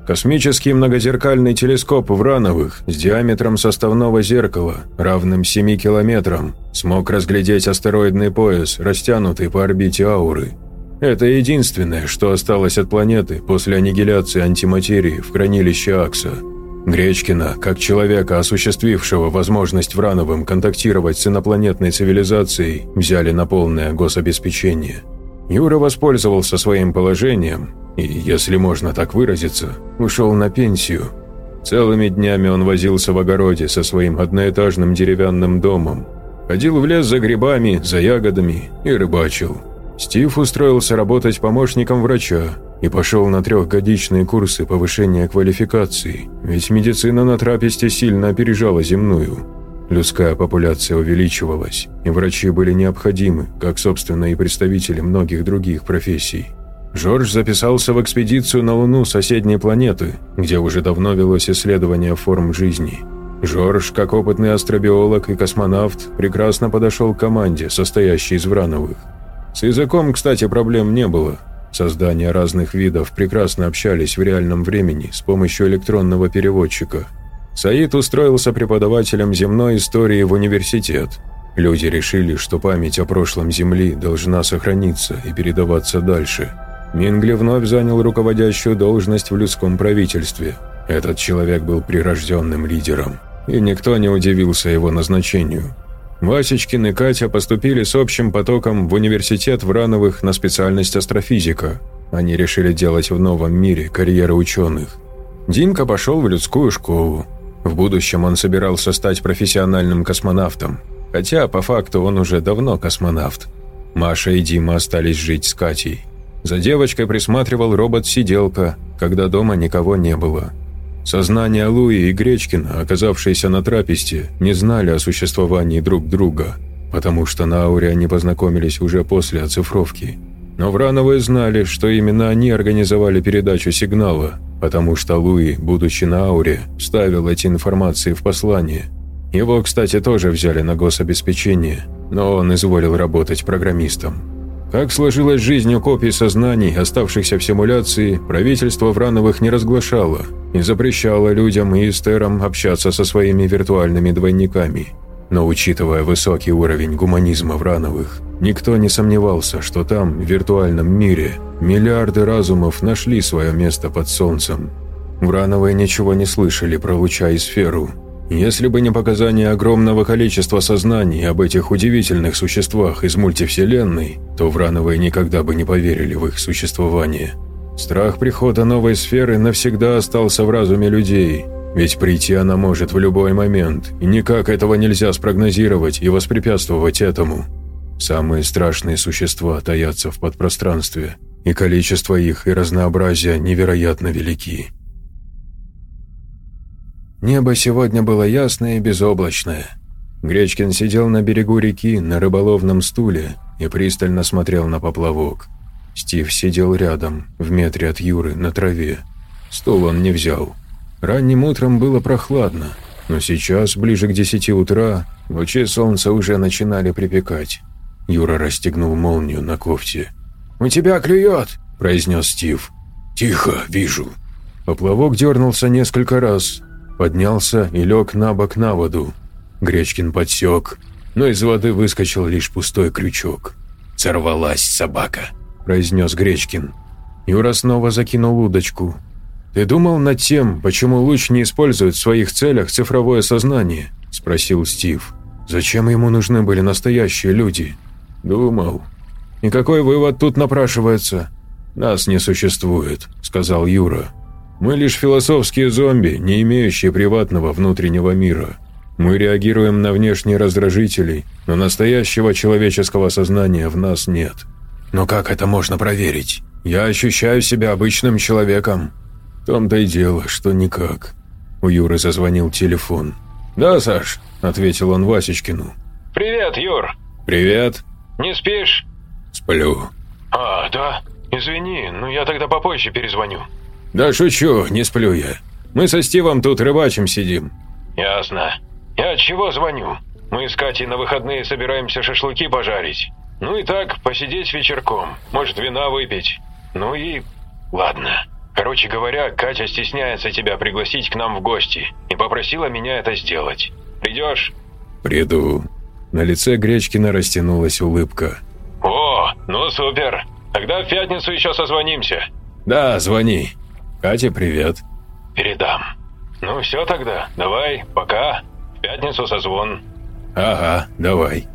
Космический многозеркальный телескоп Врановых с диаметром составного зеркала, равным 7 километрам, смог разглядеть астероидный пояс, растянутый по орбите ауры, это единственное, что осталось от планеты после аннигиляции антиматерии в хранилище Акса. Гречкина, как человека, осуществившего возможность Врановым контактировать с инопланетной цивилизацией, взяли на полное гособеспечение. Юра воспользовался своим положением и, если можно так выразиться, ушел на пенсию. Целыми днями он возился в огороде со своим одноэтажным деревянным домом, ходил в лес за грибами, за ягодами и рыбачил. Стив устроился работать помощником врача и пошел на трехгодичные курсы повышения квалификации, ведь медицина на Трапесте сильно опережала земную. Людская популяция увеличивалась, и врачи были необходимы, как, собственно, и представители многих других профессий. Жорж записался в экспедицию на Луну соседней планеты, где уже давно велось исследование форм жизни. Жорж, как опытный астробиолог и космонавт, прекрасно подошел к команде, состоящей из Врановых. С языком, кстати, проблем не было. Создания разных видов прекрасно общались в реальном времени с помощью электронного переводчика. Саид устроился преподавателем земной истории в университет. Люди решили, что память о прошлом Земли должна сохраниться и передаваться дальше. Мингли вновь занял руководящую должность в людском правительстве. Этот человек был прирожденным лидером, и никто не удивился его назначению. Васечкин и Катя поступили с общим потоком в университет Врановых на специальность астрофизика. Они решили делать в новом мире карьеры ученых. Димка пошел в людскую школу. В будущем он собирался стать профессиональным космонавтом. Хотя, по факту, он уже давно космонавт. Маша и Дима остались жить с Катей. За девочкой присматривал робот-сиделка, когда дома никого не было. Сознание Луи и Гречкина, оказавшиеся на трапесте, не знали о существовании друг друга, потому что на ауре они познакомились уже после оцифровки. Но Врановые знали, что именно они организовали передачу сигнала, потому что Луи, будучи на ауре, ставил эти информации в послание. Его, кстати, тоже взяли на гособеспечение, но он изволил работать программистом. Как сложилась жизнь у копий сознаний, оставшихся в симуляции, правительство Врановых не разглашало и запрещало людям и эстерам общаться со своими виртуальными двойниками. Но учитывая высокий уровень гуманизма Врановых, никто не сомневался, что там, в виртуальном мире, миллиарды разумов нашли свое место под солнцем. Врановые ничего не слышали про луча и сферу, если бы не показания огромного количества сознаний об этих удивительных существах из мультивселенной, то Врановые никогда бы не поверили в их существование. Страх прихода новой сферы навсегда остался в разуме людей, ведь прийти она может в любой момент, и никак этого нельзя спрогнозировать и воспрепятствовать этому. Самые страшные существа таятся в подпространстве, и количество их и разнообразие невероятно велики. Небо сегодня было ясное и безоблачное. Гречкин сидел на берегу реки на рыболовном стуле и пристально смотрел на поплавок. Стив сидел рядом, в метре от Юры, на траве. Стул он не взял. Ранним утром было прохладно, но сейчас, ближе к десяти утра, лучи солнца уже начинали припекать. Юра расстегнул молнию на кофте. «У тебя клюет!» – произнес Стив. «Тихо, вижу». Поплавок дернулся несколько раз, поднялся и лег на бок на воду. Гречкин подсек, но из воды выскочил лишь пустой крючок. «Сорвалась собака», – произнес Гречкин. Юра снова закинул удочку. «Ты думал над тем, почему луч не использует в своих целях цифровое сознание?» – спросил Стив. «Зачем ему нужны были настоящие люди?» «Думал. И какой вывод тут напрашивается?» «Нас не существует», – сказал Юра. Мы лишь философские зомби, не имеющие приватного внутреннего мира. Мы реагируем на внешние раздражители, но настоящего человеческого сознания в нас нет. Но как это можно проверить? Я ощущаю себя обычным человеком. В том-то и дело, что никак. У Юры зазвонил телефон. «Да, Саш», — ответил он Васечкину. «Привет, Юр». «Привет». «Не спишь?» «Сплю». «А, да? Извини, ну я тогда попозже перезвоню». «Да шучу, не сплю я. Мы со Стивом тут рыбачим сидим». «Ясно. Я от чего звоню? Мы с Катей на выходные собираемся шашлыки пожарить. Ну и так, посидеть вечерком, может, вина выпить. Ну и... ладно. Короче говоря, Катя стесняется тебя пригласить к нам в гости и попросила меня это сделать. Придешь?» «Приду». На лице Гречкина растянулась улыбка. «О, ну супер. Тогда в пятницу еще созвонимся». «Да, звони». «Катя, привет». «Передам. Ну все тогда, давай, пока. В пятницу созвон». «Ага, давай».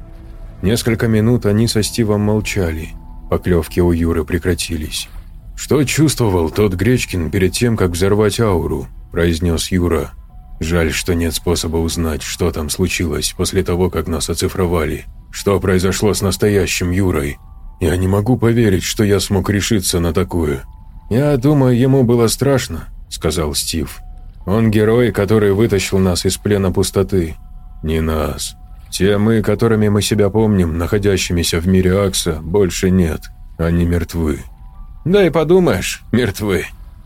Несколько минут они со Стивом молчали. Поклевки у Юры прекратились. «Что чувствовал тот Гречкин перед тем, как взорвать ауру?» – произнес Юра. «Жаль, что нет способа узнать, что там случилось после того, как нас оцифровали. Что произошло с настоящим Юрой? Я не могу поверить, что я смог решиться на такое. «Я думаю, ему было страшно», — сказал Стив. «Он герой, который вытащил нас из плена пустоты. Не нас. Те мы, которыми мы себя помним, находящимися в мире Акса, больше нет. Они мертвы». «Да и подумаешь, мертвы.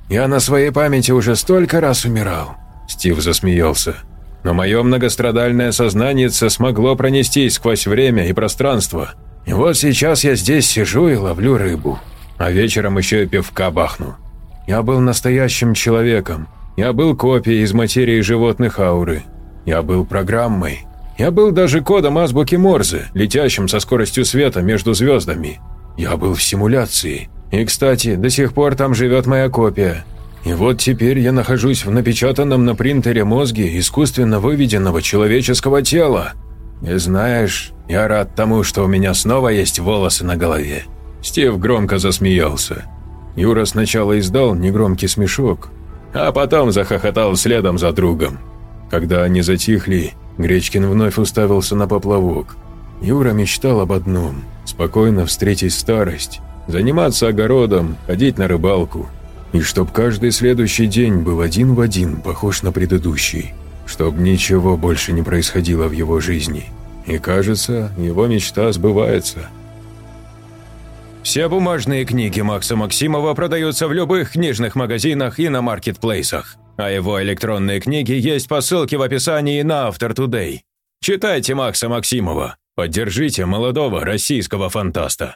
Я на своей памяти уже столько раз умирал», — Стив засмеялся. «Но мое многострадальное сознание смогло пронестись сквозь время и пространство. И вот сейчас я здесь сижу и ловлю рыбу а вечером еще и пивка бахну. Я был настоящим человеком. Я был копией из материи животных ауры. Я был программой. Я был даже кодом азбуки Морзе, летящим со скоростью света между звездами. Я был в симуляции. И, кстати, до сих пор там живет моя копия. И вот теперь я нахожусь в напечатанном на принтере мозге искусственно выведенного человеческого тела. И знаешь, я рад тому, что у меня снова есть волосы на голове. Стив громко засмеялся. Юра сначала издал негромкий смешок, а потом захохотал следом за другом. Когда они затихли, Гречкин вновь уставился на поплавок. Юра мечтал об одном – спокойно встретить старость, заниматься огородом, ходить на рыбалку. И чтоб каждый следующий день был один в один похож на предыдущий. Чтоб ничего больше не происходило в его жизни. И кажется, его мечта сбывается. Все бумажные книги Макса Максимова продаются в любых книжных магазинах и на маркетплейсах. А его электронные книги есть по ссылке в описании на Автор Today. Читайте Макса Максимова. Поддержите молодого российского фантаста.